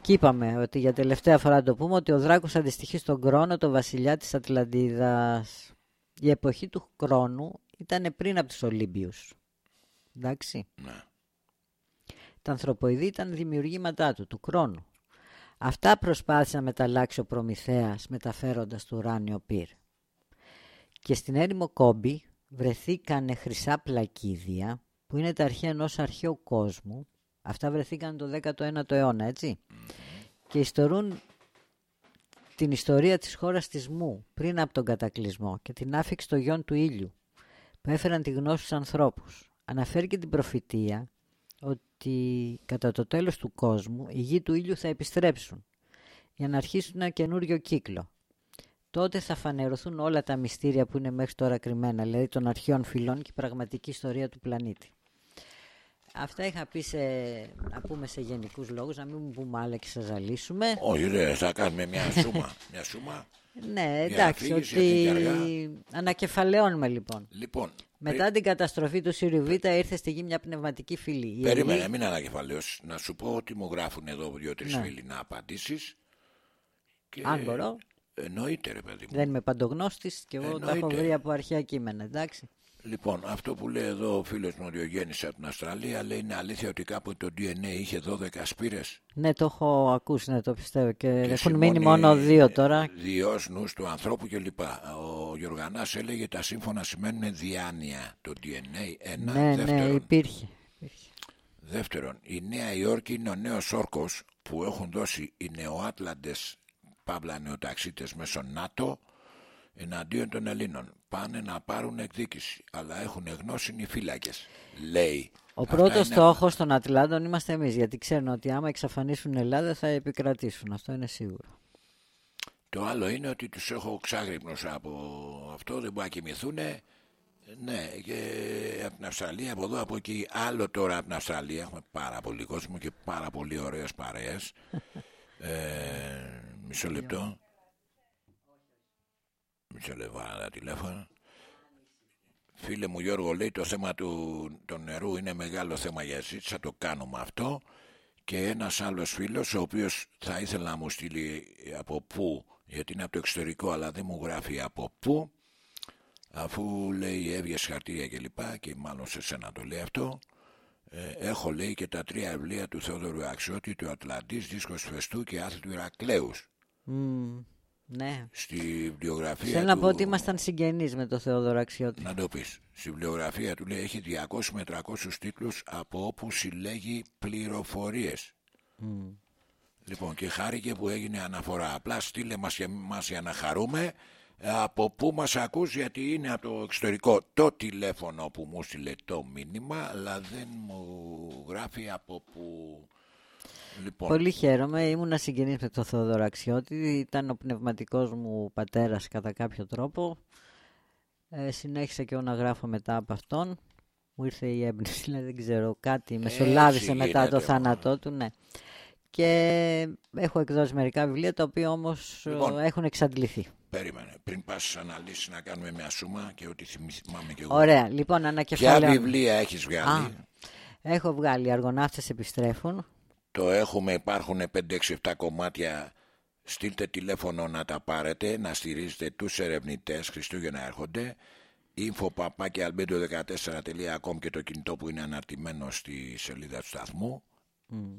Και είπαμε ότι για τελευταία φορά να το πούμε ότι ο δράκος αντιστοιχεί στον Κρόνο, το βασιλιά της Ατλαντίδας. η εποχή του χρόνου ήταν πριν από τους Ολύμπιους. Εντάξει. Ναι. Τα ανθρωποειδή ήταν δημιουργήματά του, του χρόνου. Αυτά προσπάθησε να μεταλλάξει ο Προμηθέας μεταφέροντας το ουράνιο πυρ. Και στην έρημο Κόμπη βρεθήκανε χρυσά πλακίδια που είναι τα αρχαία ενός αρχαίου κόσμου. Αυτά βρεθήκαν το 19ο αιώνα, έτσι. Και ιστορούν την ιστορία της χώρας της Μου πριν από τον κατακλυσμό και την άφηξη των γιών του ήλιου που έφεραν τη γνώση στους ανθρώπους. Αναφέρει και την προφητεία ότι κατά το τέλος του κόσμου οι γη του ήλιου θα επιστρέψουν για να αρχίσουν ένα καινούριο κύκλο. Τότε θα φανερωθούν όλα τα μυστήρια που είναι μέχρι τώρα κρυμμένα, δηλαδή των αρχαίων φυλών και η πραγματική ιστορία του πλανήτη. Αυτά είχα πει σε, να πούμε σε γενικούς λόγους, να μην πούμε άλλα και σας ζαλίσουμε. Όχι, ρε, θα κάνουμε μια σούμα. μια σούμα. Ναι, Για εντάξει, αφήγηση, ότι γιατί και αργά. ανακεφαλαιώνουμε λοιπόν. Λοιπόν, Μετά την καταστροφή του Σύριου Β ήρθε στη γη μια πνευματική φυλή. Η Περίμενε, Ελή- μην ανακεφαλαίως. Να σου πω ότι μου γράφουν εδώ δύο-τρεις Ναι. φίλοι να απαντήσεις. Αν μπορώ. Εννοείται, ρε παιδί μου. Δεν είμαι παντογνώστης και εγώ τα έχω Εννοείται. βρει από αρχαία κείμενα, εντάξει. Λοιπόν, αυτό που λέει εδώ ο φίλος μου ο Διογέννης από την Αυστραλία λέει είναι αλήθεια ότι κάποτε το DNA είχε 12 σπήρες. Ναι, το έχω ακούσει, ναι, το πιστεύω. Και, έχουν σημώνει μείνει μόνο δύο τώρα. Δύο νους του ανθρώπου κλπ. Ο Γιωργανάς έλεγε τα σύμφωνα σημαίνουν διάνοια. Το DNA ένα. Ναι, ναι, δεύτερον, υπήρχε. υπήρχε. δεύτερον, η Νέα Υόρκη είναι ο νέος όρκος που έχουν δώσει οι νεοάτλαντες παύλα νεοταξίτες μέσω ΝΑΤΟ εναντίον των Ελλήνων. Πάνε να πάρουν εκδίκηση, αλλά έχουν γνώση οι φύλακες. Λέει. Ο Αυτά πρώτος είναι- στόχος των Ατλάντων είμαστε εμείς. Γιατί ξέρουν ότι άμα εξαφανίσουν Ελλάδα θα επικρατήσουν. Αυτό είναι σίγουρο. Το άλλο είναι ότι τους έχω ξάγρυπνους από αυτό, δεν μπορεί να κοιμηθούν. Ναι, και από την Αυστραλία, από εδώ, από εκεί. Άλλο τώρα από την Αυστραλία. Έχουμε πάρα πολύ κόσμο και πάρα πολύ ωραίες παρέες. *laughs* ε, μισό λεπτό. Μισό λεπτό, ένα τηλέφωνο. Φίλε μου Γιώργο λέει το θέμα του, του νερού είναι μεγάλο θέμα για εσείς, θα το κάνουμε αυτό. Και ένας άλλος φίλος ο οποίος θα ήθελε να μου στείλει από πού γιατί είναι από το εξωτερικό αλλά δεν μου γράφει από πού αφού λέει έβγες χαρτία και λοιπά και μάλλον σε σένα το λέει αυτό. Ε, έχω λέει και τα τρία βιβλία του Θεόδωρου Αξιώτη του Ατλαντής, Δίσκος Φεστού και Άθλητου Ηρακλέους. Μμμ, ναι. στη βιβλιογραφία Θέλω να του... πω ότι ήμασταν συγγενείς με το Θεόδωρο Αξιώτη. Να το πεις. Στη βιβλιογραφία του λέει έχει 200 με 300 τίτλους από όπου συλλέγει πληροφορίες. Λοιπόν και χάρηκε που έγινε αναφορά. Απλά στείλε μας, και μας για να χαρούμε ε, από πού μας ακούς γιατί είναι από το εξωτερικό το τηλέφωνο που μου στείλε το μήνυμα αλλά δεν μου γράφει από πού. Λοιπόν, Πολύ χαίρομαι. Ήμουνα συγγενής με τον Θεόδωρο Αξιώτη. Ήταν ο πνευματικός μου πατέρας κατά κάποιο τρόπο. Ε, συνέχισα και εγώ να γράφω μετά από αυτόν. Μου ήρθε η έμπνευση, δηλαδή *laughs* δεν ξέρω, κάτι μεσολάβησε μετά γίνεται, το θάνατό του, ναι. Και έχω εκδώσει μερικά βιβλία, τα οποία όμως ε, Λοιπόν. έχουν εξαντληθεί. περίμενε. Πριν πας στις αναλύσεις να κάνουμε μια σούμα και ό,τι θυμάμαι και εγώ. Ωραία, λοιπόν, Ποια ανακεφαλαίω. βιβλία έχεις βγάλει; Α, έχω βγάλει «Αργοναύτες επιστρέφουν». Το έχουμε, υπάρχουν 5-6-7 κομμάτια. Στείλτε τηλέφωνο να τα πάρετε, να στηρίζετε τους ερευνητές, Χριστούγεννα έρχονται. info.albedo14.com και το κινητό που είναι αναρτημένο στη σελίδα του σταθμού.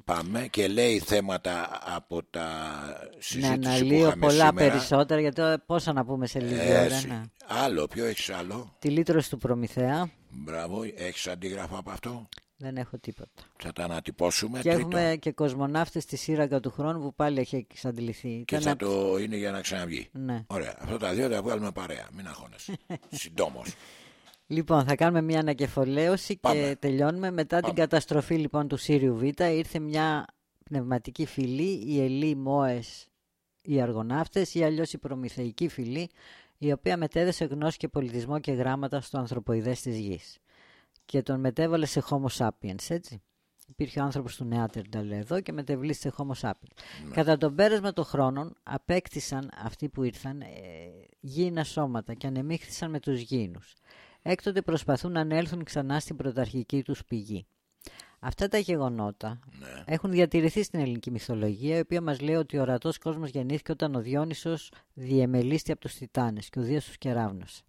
Πάμε και λέει θέματα από τα Να συζήτηση που αναλύω είχαμε πολλά σήμερα. περισσότερα, γιατί τώρα πόσα να πούμε σε λίγη ώρα. Έτσι. ναι. Άλλο, ποιο έχεις άλλο; Τη λύτρωση του Προμηθέα Μπράβο, έχεις αντίγραφο από αυτό; Δεν έχω τίποτα. Θα τα ανατυπώσουμε. Και Τρίτο. έχουμε και κοσμοναύτες στη σύραγγα του χρόνου που πάλι έχει εξαντληθεί. Και Ήταν θα απ' το είναι για να ξαναβγεί. Ναι. Ωραία. Αυτά τα δύο τα βγάλουμε παρέα. Μην αγχώνεσαι. *laughs* Συντόμως. Λοιπόν, θα κάνουμε μια ανακεφαλαίωση και Πάμε. τελειώνουμε. Μετά την καταστροφή λοιπόν του Σύριου Β ήρθε μια πνευματική φυλή, η Ελή Μόες, οι Αργοναύτες ή αλλιώς η Προμηθεϊκή φυλή, η οποία μετέδεσε γνώση και πολιτισμό και γράμματα στο ανθρωποειδές της γης. Και τον μετέβαλε σε Homo sapiens, έτσι. Υπήρχε ο άνθρωπος του Νεάτερνταλ εδώ και μετεβλήθηκε σε Homo sapiens. Κατά τον πέρασμα των χρόνων απέκτησαν αυτοί που ήρθαν ε, γήινα σώματα και ανεμίχθησαν με τους γήινους. Έκτοτε προσπαθούν να ανέλθουν ξανά στην πρωταρχική τους πηγή. Αυτά τα γεγονότα έχουν διατηρηθεί στην ελληνική μυθολογία, η οποία μας λέει ότι ο ορατός κόσμος γεννήθηκε όταν ο Διόνυσος διεμελίστη από τους Τιτάνες και ο Δίος τους κεράβνωσε.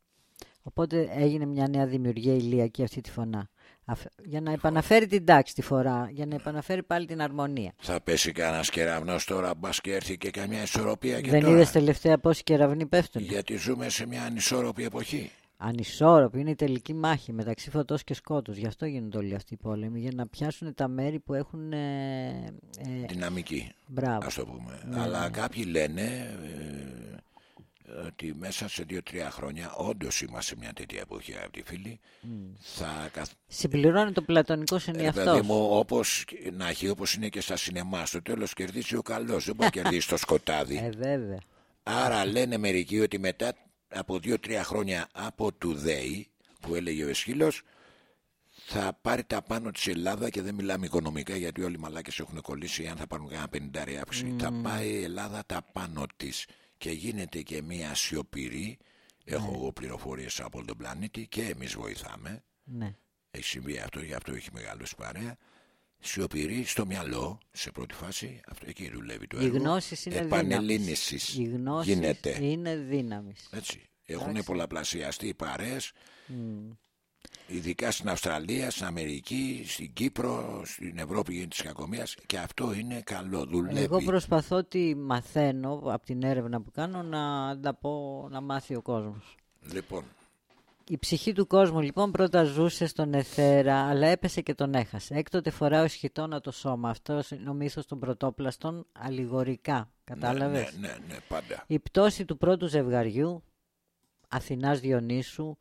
Οπότε έγινε μια νέα δημιουργία ηλιακή αυτή τη φωνά. Αφ- Για να επαναφέρει την τάξη τη φορά, για να επαναφέρει πάλι την αρμονία. Θα πέσει κανένας κεραυνός τώρα, μπας και έρθει και καμιά ισορροπία και Δεν τώρα. είδες τελευταία πόσοι κεραυνοί πέφτουν; Γιατί ζούμε σε μια ανισόρροπη εποχή. Ανισόρροπη είναι η τελική μάχη μεταξύ φωτός και σκότους. Γι' αυτό γίνονται όλοι αυτοί οι πόλεμοι. Για να πιάσουν τα μέρη που έχουν. Ε, ε, Δυναμική. μπράβο. Ας το πούμε. Ναι, Αλλά κάποιοι λένε ε, ότι μέσα σε δύο-τρία χρόνια, όντως είμαστε σε μια τέτοια εποχή, αγαπητοί φίλοι, θα καθ... Συμπληρώνει το πλατωνικό Ε, είναι παιδί αυτός. μου, όπως να έχει όπως είναι και στα σινεμά, στο τέλος κερδίσει ο καλός, δεν μπορεί να κερδίσει το *laughs* σκοτάδι. Ε, βέβαια. Άρα λένε μερικοί ότι μετά από δύο-τρία χρόνια από του ΔΕΗ, που έλεγε ο Εσχύλος, θα πάρει τα πάνω της Ελλάδα και δεν μιλάμε οικονομικά γιατί όλοι οι μαλάκες έχουν κολλήσει αν θα πάρουν κανένα πενιντάρι αύξηση. Θα πάει η Ελλάδα τα πάνω της και γίνεται και μια σιωπηρή, έχω εγώ πληροφορίες από όλο τον πλανήτη και εμείς βοηθάμε. Ναι. Έχει συμβεί αυτό, γι' αυτό έχει μεγάλο παρέα. Σιωπηρή στο μυαλό, σε πρώτη φάση, αυτό εκεί δουλεύει το Οι έργο. γνώσεις είναι Επανελλήνισης δύναμης. Οι γνώσεις γίνεται. είναι δύναμης. Έτσι. Έχουν πολλαπλασιαστεί οι παρέες, ειδικά στην Αυστραλία, στην Αμερική, στην Κύπρο, στην Ευρώπη γίνεται της κακομίας και αυτό είναι καλό, δουλεύει. Εγώ προσπαθώ ότι μαθαίνω από την έρευνα που κάνω να τα πω να μάθει ο κόσμος. Λοιπόν, Η ψυχή του κόσμου λοιπόν πρώτα ζούσε στον εθέρα, αλλά έπεσε και τον έχασε. Έκτοτε φοράει ο σχητώνα το σώμα. Αυτό είναι ο μύθος των πρωτόπλαστων αλληγορικά. Κατάλαβες; ναι, ναι, ναι, πάντα. Η πτώση του πρώτου ζευγαριού, Αθηνάς Διονύσου,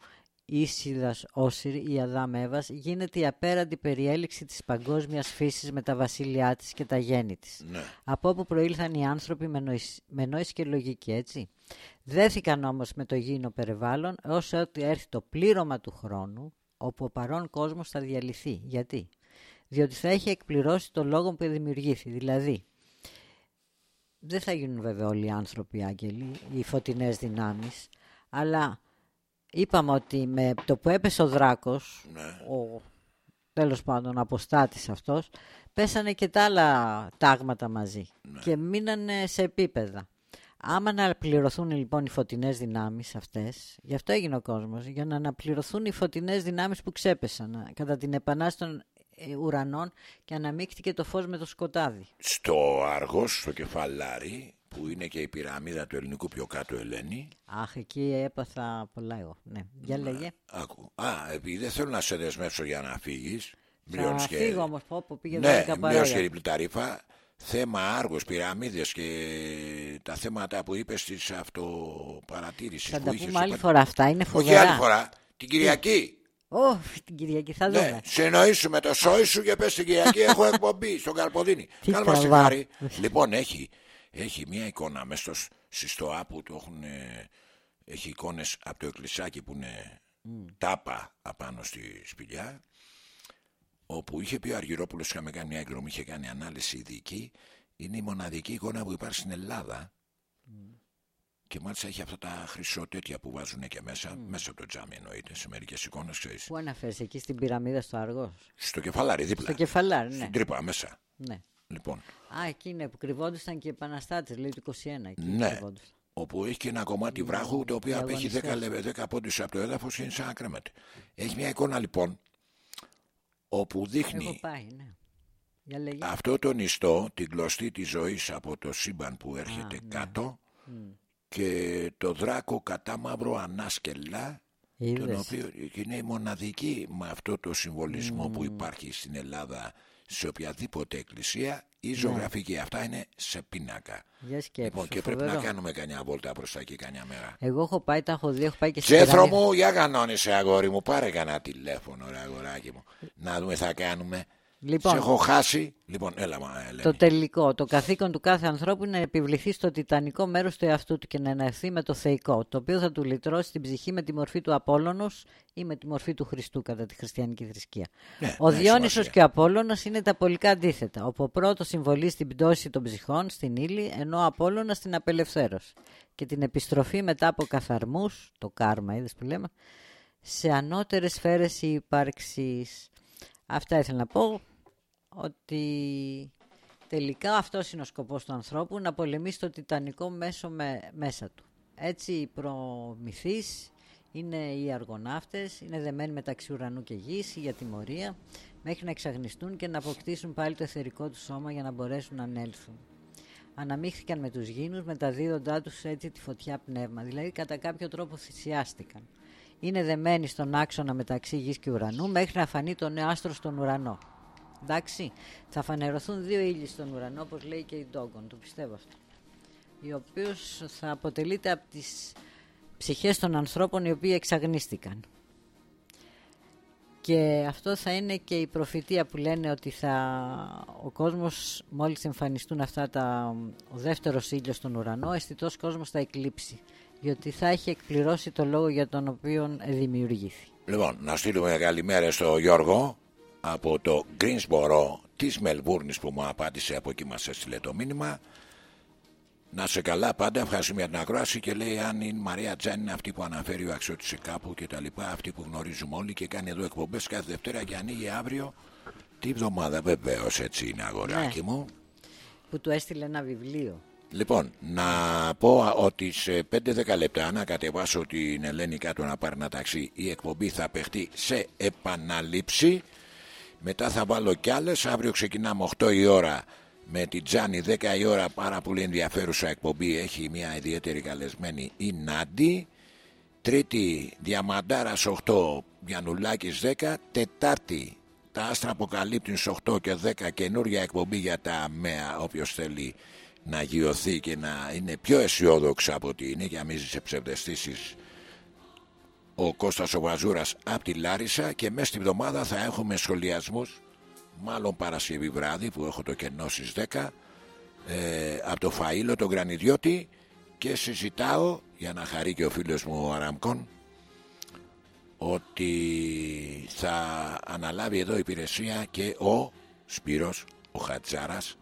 Ίσιδας Όσυρη, η Αδάμ Εύας, γίνεται η απέραντη περιέλιξη της παγκόσμιας φύσης με τα βασίλειά της και τα γέννη της. Ναι. Από όπου προήλθαν οι άνθρωποι με νόηση, με νόηση και λογική, έτσι. Δέθηκαν όμως με το γήινο περιβάλλον έως ότι έρθει το πλήρωμα του χρόνου, όπου ο παρόν κόσμος θα διαλυθεί. Γιατί; Διότι θα έχει εκπληρώσει το λόγο που δημιουργήθη. Δηλαδή, δεν θα γίνουν βέβαια όλοι οι άνθρωποι άγγελοι, οι φωτεινές δυνάμεις, αλλά είπαμε ότι με το που έπεσε ο δράκος, ο τέλος πάντων αποστάτης αυτός, πέσανε και τα άλλα τάγματα μαζί και μείνανε σε επίπεδα. Άμα να πληρωθούν λοιπόν οι φωτεινές δυνάμεις αυτές, γι' αυτό έγινε ο κόσμος, για να αναπληρωθούν οι φωτεινές δυνάμεις που ξέπεσαν κατά την επανάσταση των ε, ουρανών και αναμίχθηκε το φως με το σκοτάδι. Στο Άργος, στο κεφαλάρι, που είναι και η πυραμίδα του ελληνικού πιο κάτω Ελένη, Αχ, εκεί έπαθα πολλά εγώ. Ναι, για λέγε. Άκου. Α, επειδή δεν θέλω να σε δεσμεύσω για να φύγεις. Θα φύγω όμως, πω, πω, πήγε Ναι, 12 μειώσω και παράγια. την ταρήφα. Θέμα άργος, πυραμίδες και τα θέματα που είπες της αυτοπαρατήρησης Θα που τα είχες πούμε άλλη επαν- φορά αυτά, είναι Όχι φοβερά. άλλη φορά, την Κυριακή. Ω, την Κυριακή θα δούμε. Ναι, συνοήσου με το σόι σου και πες την Κυριακή έχω εκπομπή στον *laughs* Καρποδίνη. Τι Κάνε μας τη τραβά. χάρη. Λοιπόν, έχει, έχει μια εικόνα μέσα στο, στη στοά που το έχουν... ε, Έχει εικόνες από το εκκλησάκι που είναι τάπα απάνω στη σπηλιά όπου είχε πει ο Αργυρόπουλος είχαμε κάνει μια εκδρομή, είχε κάνει ανάλυση ειδική είναι η μοναδική εικόνα που υπάρχει στην Ελλάδα και μάλιστα έχει αυτά τα χρυσότέτια που βάζουν και μέσα, μέσα από το τζάμι εννοείται, σε μερικές εικόνες ξέρεις. Πού αναφέρεσαι, εκεί στην πυραμίδα στο Αργός; Στο κεφαλάρι δίπλα. Στο κεφαλάρι, ναι. Στην τρύπα μέσα. ναι. Λοιπόν, Α, εκεί είναι που κρυβόντουσαν και οι επαναστάτες, λέει το 21. Εκεί ναι. κρυβόντουσαν. Όπου έχει και ένα κομμάτι βράχου το οποίο οι απέχει 10, αγωνιστές. λε- 10 πόντους από το έδαφος και είναι σαν να κρέμεται. Έχει μια εικόνα λοιπόν όπου Έχω δείχνει πάει, ναι. Για λέγε. αυτό το νηστό, την κλωστή της ζωής από το σύμπαν που έρχεται ναι. κάτω και το δράκο κατά μαύρο ανάσκελα τον Είδες. οποίο και είναι η μοναδική με αυτό το συμβολισμό που υπάρχει στην Ελλάδα σε οποιαδήποτε εκκλησία η ζωγραφική αυτά είναι σε πίνακα. Για σκέψου. Λοιπόν, και πρέπει να φοβερό. κάνουμε κανιά βόλτα προς τα εκεί κανιά μέρα. Εγώ έχω πάει, τα έχω δει, έχω πάει και στην Τζέθρο πυραμίδα. μου, για κανόνισε αγόρι μου, πάρε κανένα τηλέφωνο, ρε αγοράκι μου. Να δούμε τι θα κάνουμε. Λοιπόν. Σε έχω χάσει. Λοιπόν, έλα, μα, Ελένη. Το τελικό. Το καθήκον του κάθε ανθρώπου είναι να επιβληθεί στο τιτανικό μέρος του εαυτού του και να εναευθεί με το θεϊκό, το οποίο θα του λυτρώσει την ψυχή με τη μορφή του Απόλλωνος ή με τη μορφή του Χριστού κατά τη χριστιανική θρησκεία. Ναι, ο ναι, Διόνυσος σημασία. και ο Απόλλωνας είναι τα πολικά αντίθετα. όπου Ο πρώτος συμβολεί στην πτώση των ψυχών στην ύλη, ενώ ο Απόλλωνας την απελευθέρωση και την επιστροφή μετά από καθαρμούς, το κάρμα είδες που λέμε, σε ανώτερες σφαίρες ύπαρξης. Αυτά ήθελα να πω ότι τελικά αυτός είναι ο σκοπός του ανθρώπου να πολεμήσει το τιτανικό μέσο με, μέσα του. Έτσι οι προμηθείς Είναι οι αργοναύτες, είναι δεμένοι μεταξύ ουρανού και γης για τιμωρία, μέχρι να εξαγνιστούν και να αποκτήσουν πάλι το εθερικό του σώμα για να μπορέσουν να ανέλθουν. Αναμίχθηκαν με τους γήνους, μεταδίδοντά τους έτσι τη φωτιά πνεύμα, δηλαδή κατά κάποιο τρόπο θυσιάστηκαν. Είναι δεμένοι στον άξονα μεταξύ γης και ουρανού μέχρι να φανεί το νέο άστρο στον ουρανό. Εντάξει, θα φανερωθούν δύο ήλιοι στον ουρανό, όπως λέει και η Ντόγκον, το πιστεύω αυτό. Ο οποίος θα αποτελείται από τις ψυχές των ανθρώπων οι οποίοι εξαγνίστηκαν. Και αυτό θα είναι και η προφητεία που λένε ότι θα, ο κόσμος μόλις εμφανιστούν αυτά τα, ο δεύτερος ήλιος στον ουρανό, αισθητός κόσμος θα εκλείψει. Γιατί θα έχει εκπληρώσει το λόγο για τον οποίο δημιουργήθη. Λοιπόν, να στείλουμε καλημέρα στο Γιώργο από το Greensboro της Μελβούρνης που μου απάντησε από εκεί μας έστειλε το μήνυμα. Να σε καλά πάντα, ευχαριστούμε για την ακρόαση και λέει αν η Μαρία Τζάν είναι αυτή που αναφέρει ο αξιώτης σε κάπου και τα λοιπά, αυτή που γνωρίζουμε όλοι και κάνει εδώ εκπομπές κάθε Δευτέρα και ανοίγει αύριο τη βδομάδα βεβαίως έτσι είναι αγοράκι μου. Που του έστειλε ένα βιβλίο. Λοιπόν, να πω ότι σε 5-10 λεπτά να κατεβάσω την Ελένη κάτω να πάρει ένα ταξί. Η εκπομπή θα παιχτεί σε επαναλήψη. Μετά θα βάλω κι άλλες. Αύριο ξεκινάμε 8 η ώρα με την Τζάνι 10 η ώρα. Πάρα πολύ ενδιαφέρουσα εκπομπή. Έχει μια ιδιαίτερη καλεσμένη η Νάντι. Τρίτη Διαμαντάρας 8 Γιαννουλάκης 10 Τετάρτη τα άστρα αποκαλύπτουν στις 8 και 10 καινούρια εκπομπή για τα ΑΜΕΑ όποιος θέλει να γιωθεί και να είναι πιο αισιόδοξα από ότι είναι για μην σε ψευδεστήσεις. Ο Κώστας ο Βαζούρας από τη Λάρισα και μέσα στη βδομάδα θα έχουμε σχολιασμούς μάλλον Παρασκευή βράδυ που έχω το κενό στις 10 ε, από το Φαΐλο τον Γρανιδιώτη και συζητάω για να χαρεί και ο φίλος μου ο Αραμκόν ότι θα αναλάβει εδώ υπηρεσία και ο Σπύρος ο Χατζάρας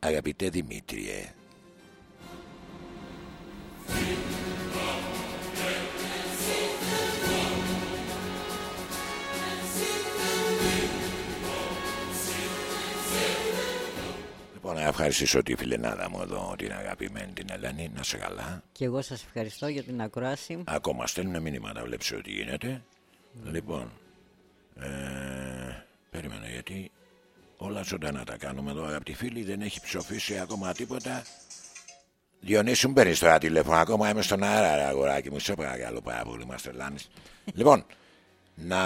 αγαπητέ Δημήτριε Λοιπόν, να ευχαριστήσω τη φιλενάδα μου εδώ, την αγαπημένη την Ελένη, να σε καλά. Και εγώ σας ευχαριστώ για την ακρόαση. Ακόμα στέλνουν μηνύματα, βλέπεις ότι γίνεται. Λοιπόν, ε, περίμενα γιατί όλα ζωντανά τα κάνουμε εδώ, αγαπητοί φίλοι, δεν έχει ψοφήσει ακόμα τίποτα. Διονύση μου παίρνεις τώρα τηλέφωνο, ακόμα είμαι στον αέρα, ρε, αγοράκι μου, σε παρακαλώ πάρα πολύ, μας τρελάνεις. λοιπόν, να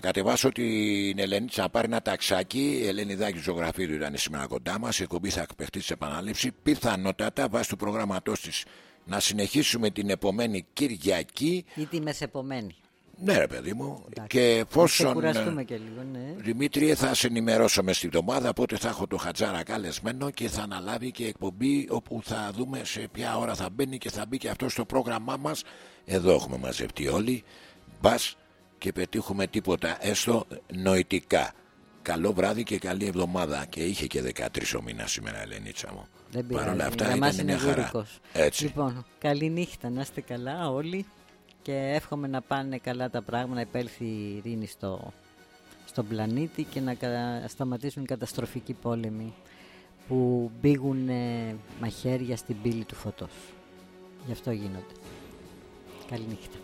κατεβάσω την Ελένη να πάρει ένα ταξάκι. Η Ελένη Δάκη ζωγραφίδου ήταν σήμερα κοντά μας. Η εκπομπή θα παιχτεί σε επανάληψη. Πιθανότατα βάσει του προγραμματό της να συνεχίσουμε την επομένη Κυριακή. Ή τη μεσεπομένη. Ναι, ρε παιδί μου. Εντάξει. Και Να εφόσον. ξεκουραστούμε και λίγο, ναι. Δημήτριε, θα σε ενημερώσω μες στη βδομάδα. Πότε θα έχω το Χατζάρα καλεσμένο και θα αναλάβει και εκπομπή όπου θα δούμε σε ποια ώρα θα μπαίνει και θα μπει και αυτό στο πρόγραμμά μας. Εδώ έχουμε μαζευτεί όλοι. Μπας και πετύχουμε τίποτα, έστω νοητικά. Καλό βράδυ και καλή εβδομάδα. Και είχε και 13 ο μήνας σήμερα, Ελενίτσα μου. Δεν Παρ' όλα πειράζει. αυτά Για μας ήταν είναι μια χαρά. γούρικος. Έτσι. Λοιπόν, καλή νύχτα, να είστε καλά όλοι και εύχομαι να πάνε καλά τα πράγματα, να επέλθει η ειρήνη στο, στον πλανήτη και να κα- σταματήσουν οι καταστροφικοί πόλεμοι που μπήγουν ε, μαχαίρια στην πύλη του φωτός. Γι' αυτό γίνονται. Καλή νύχτα.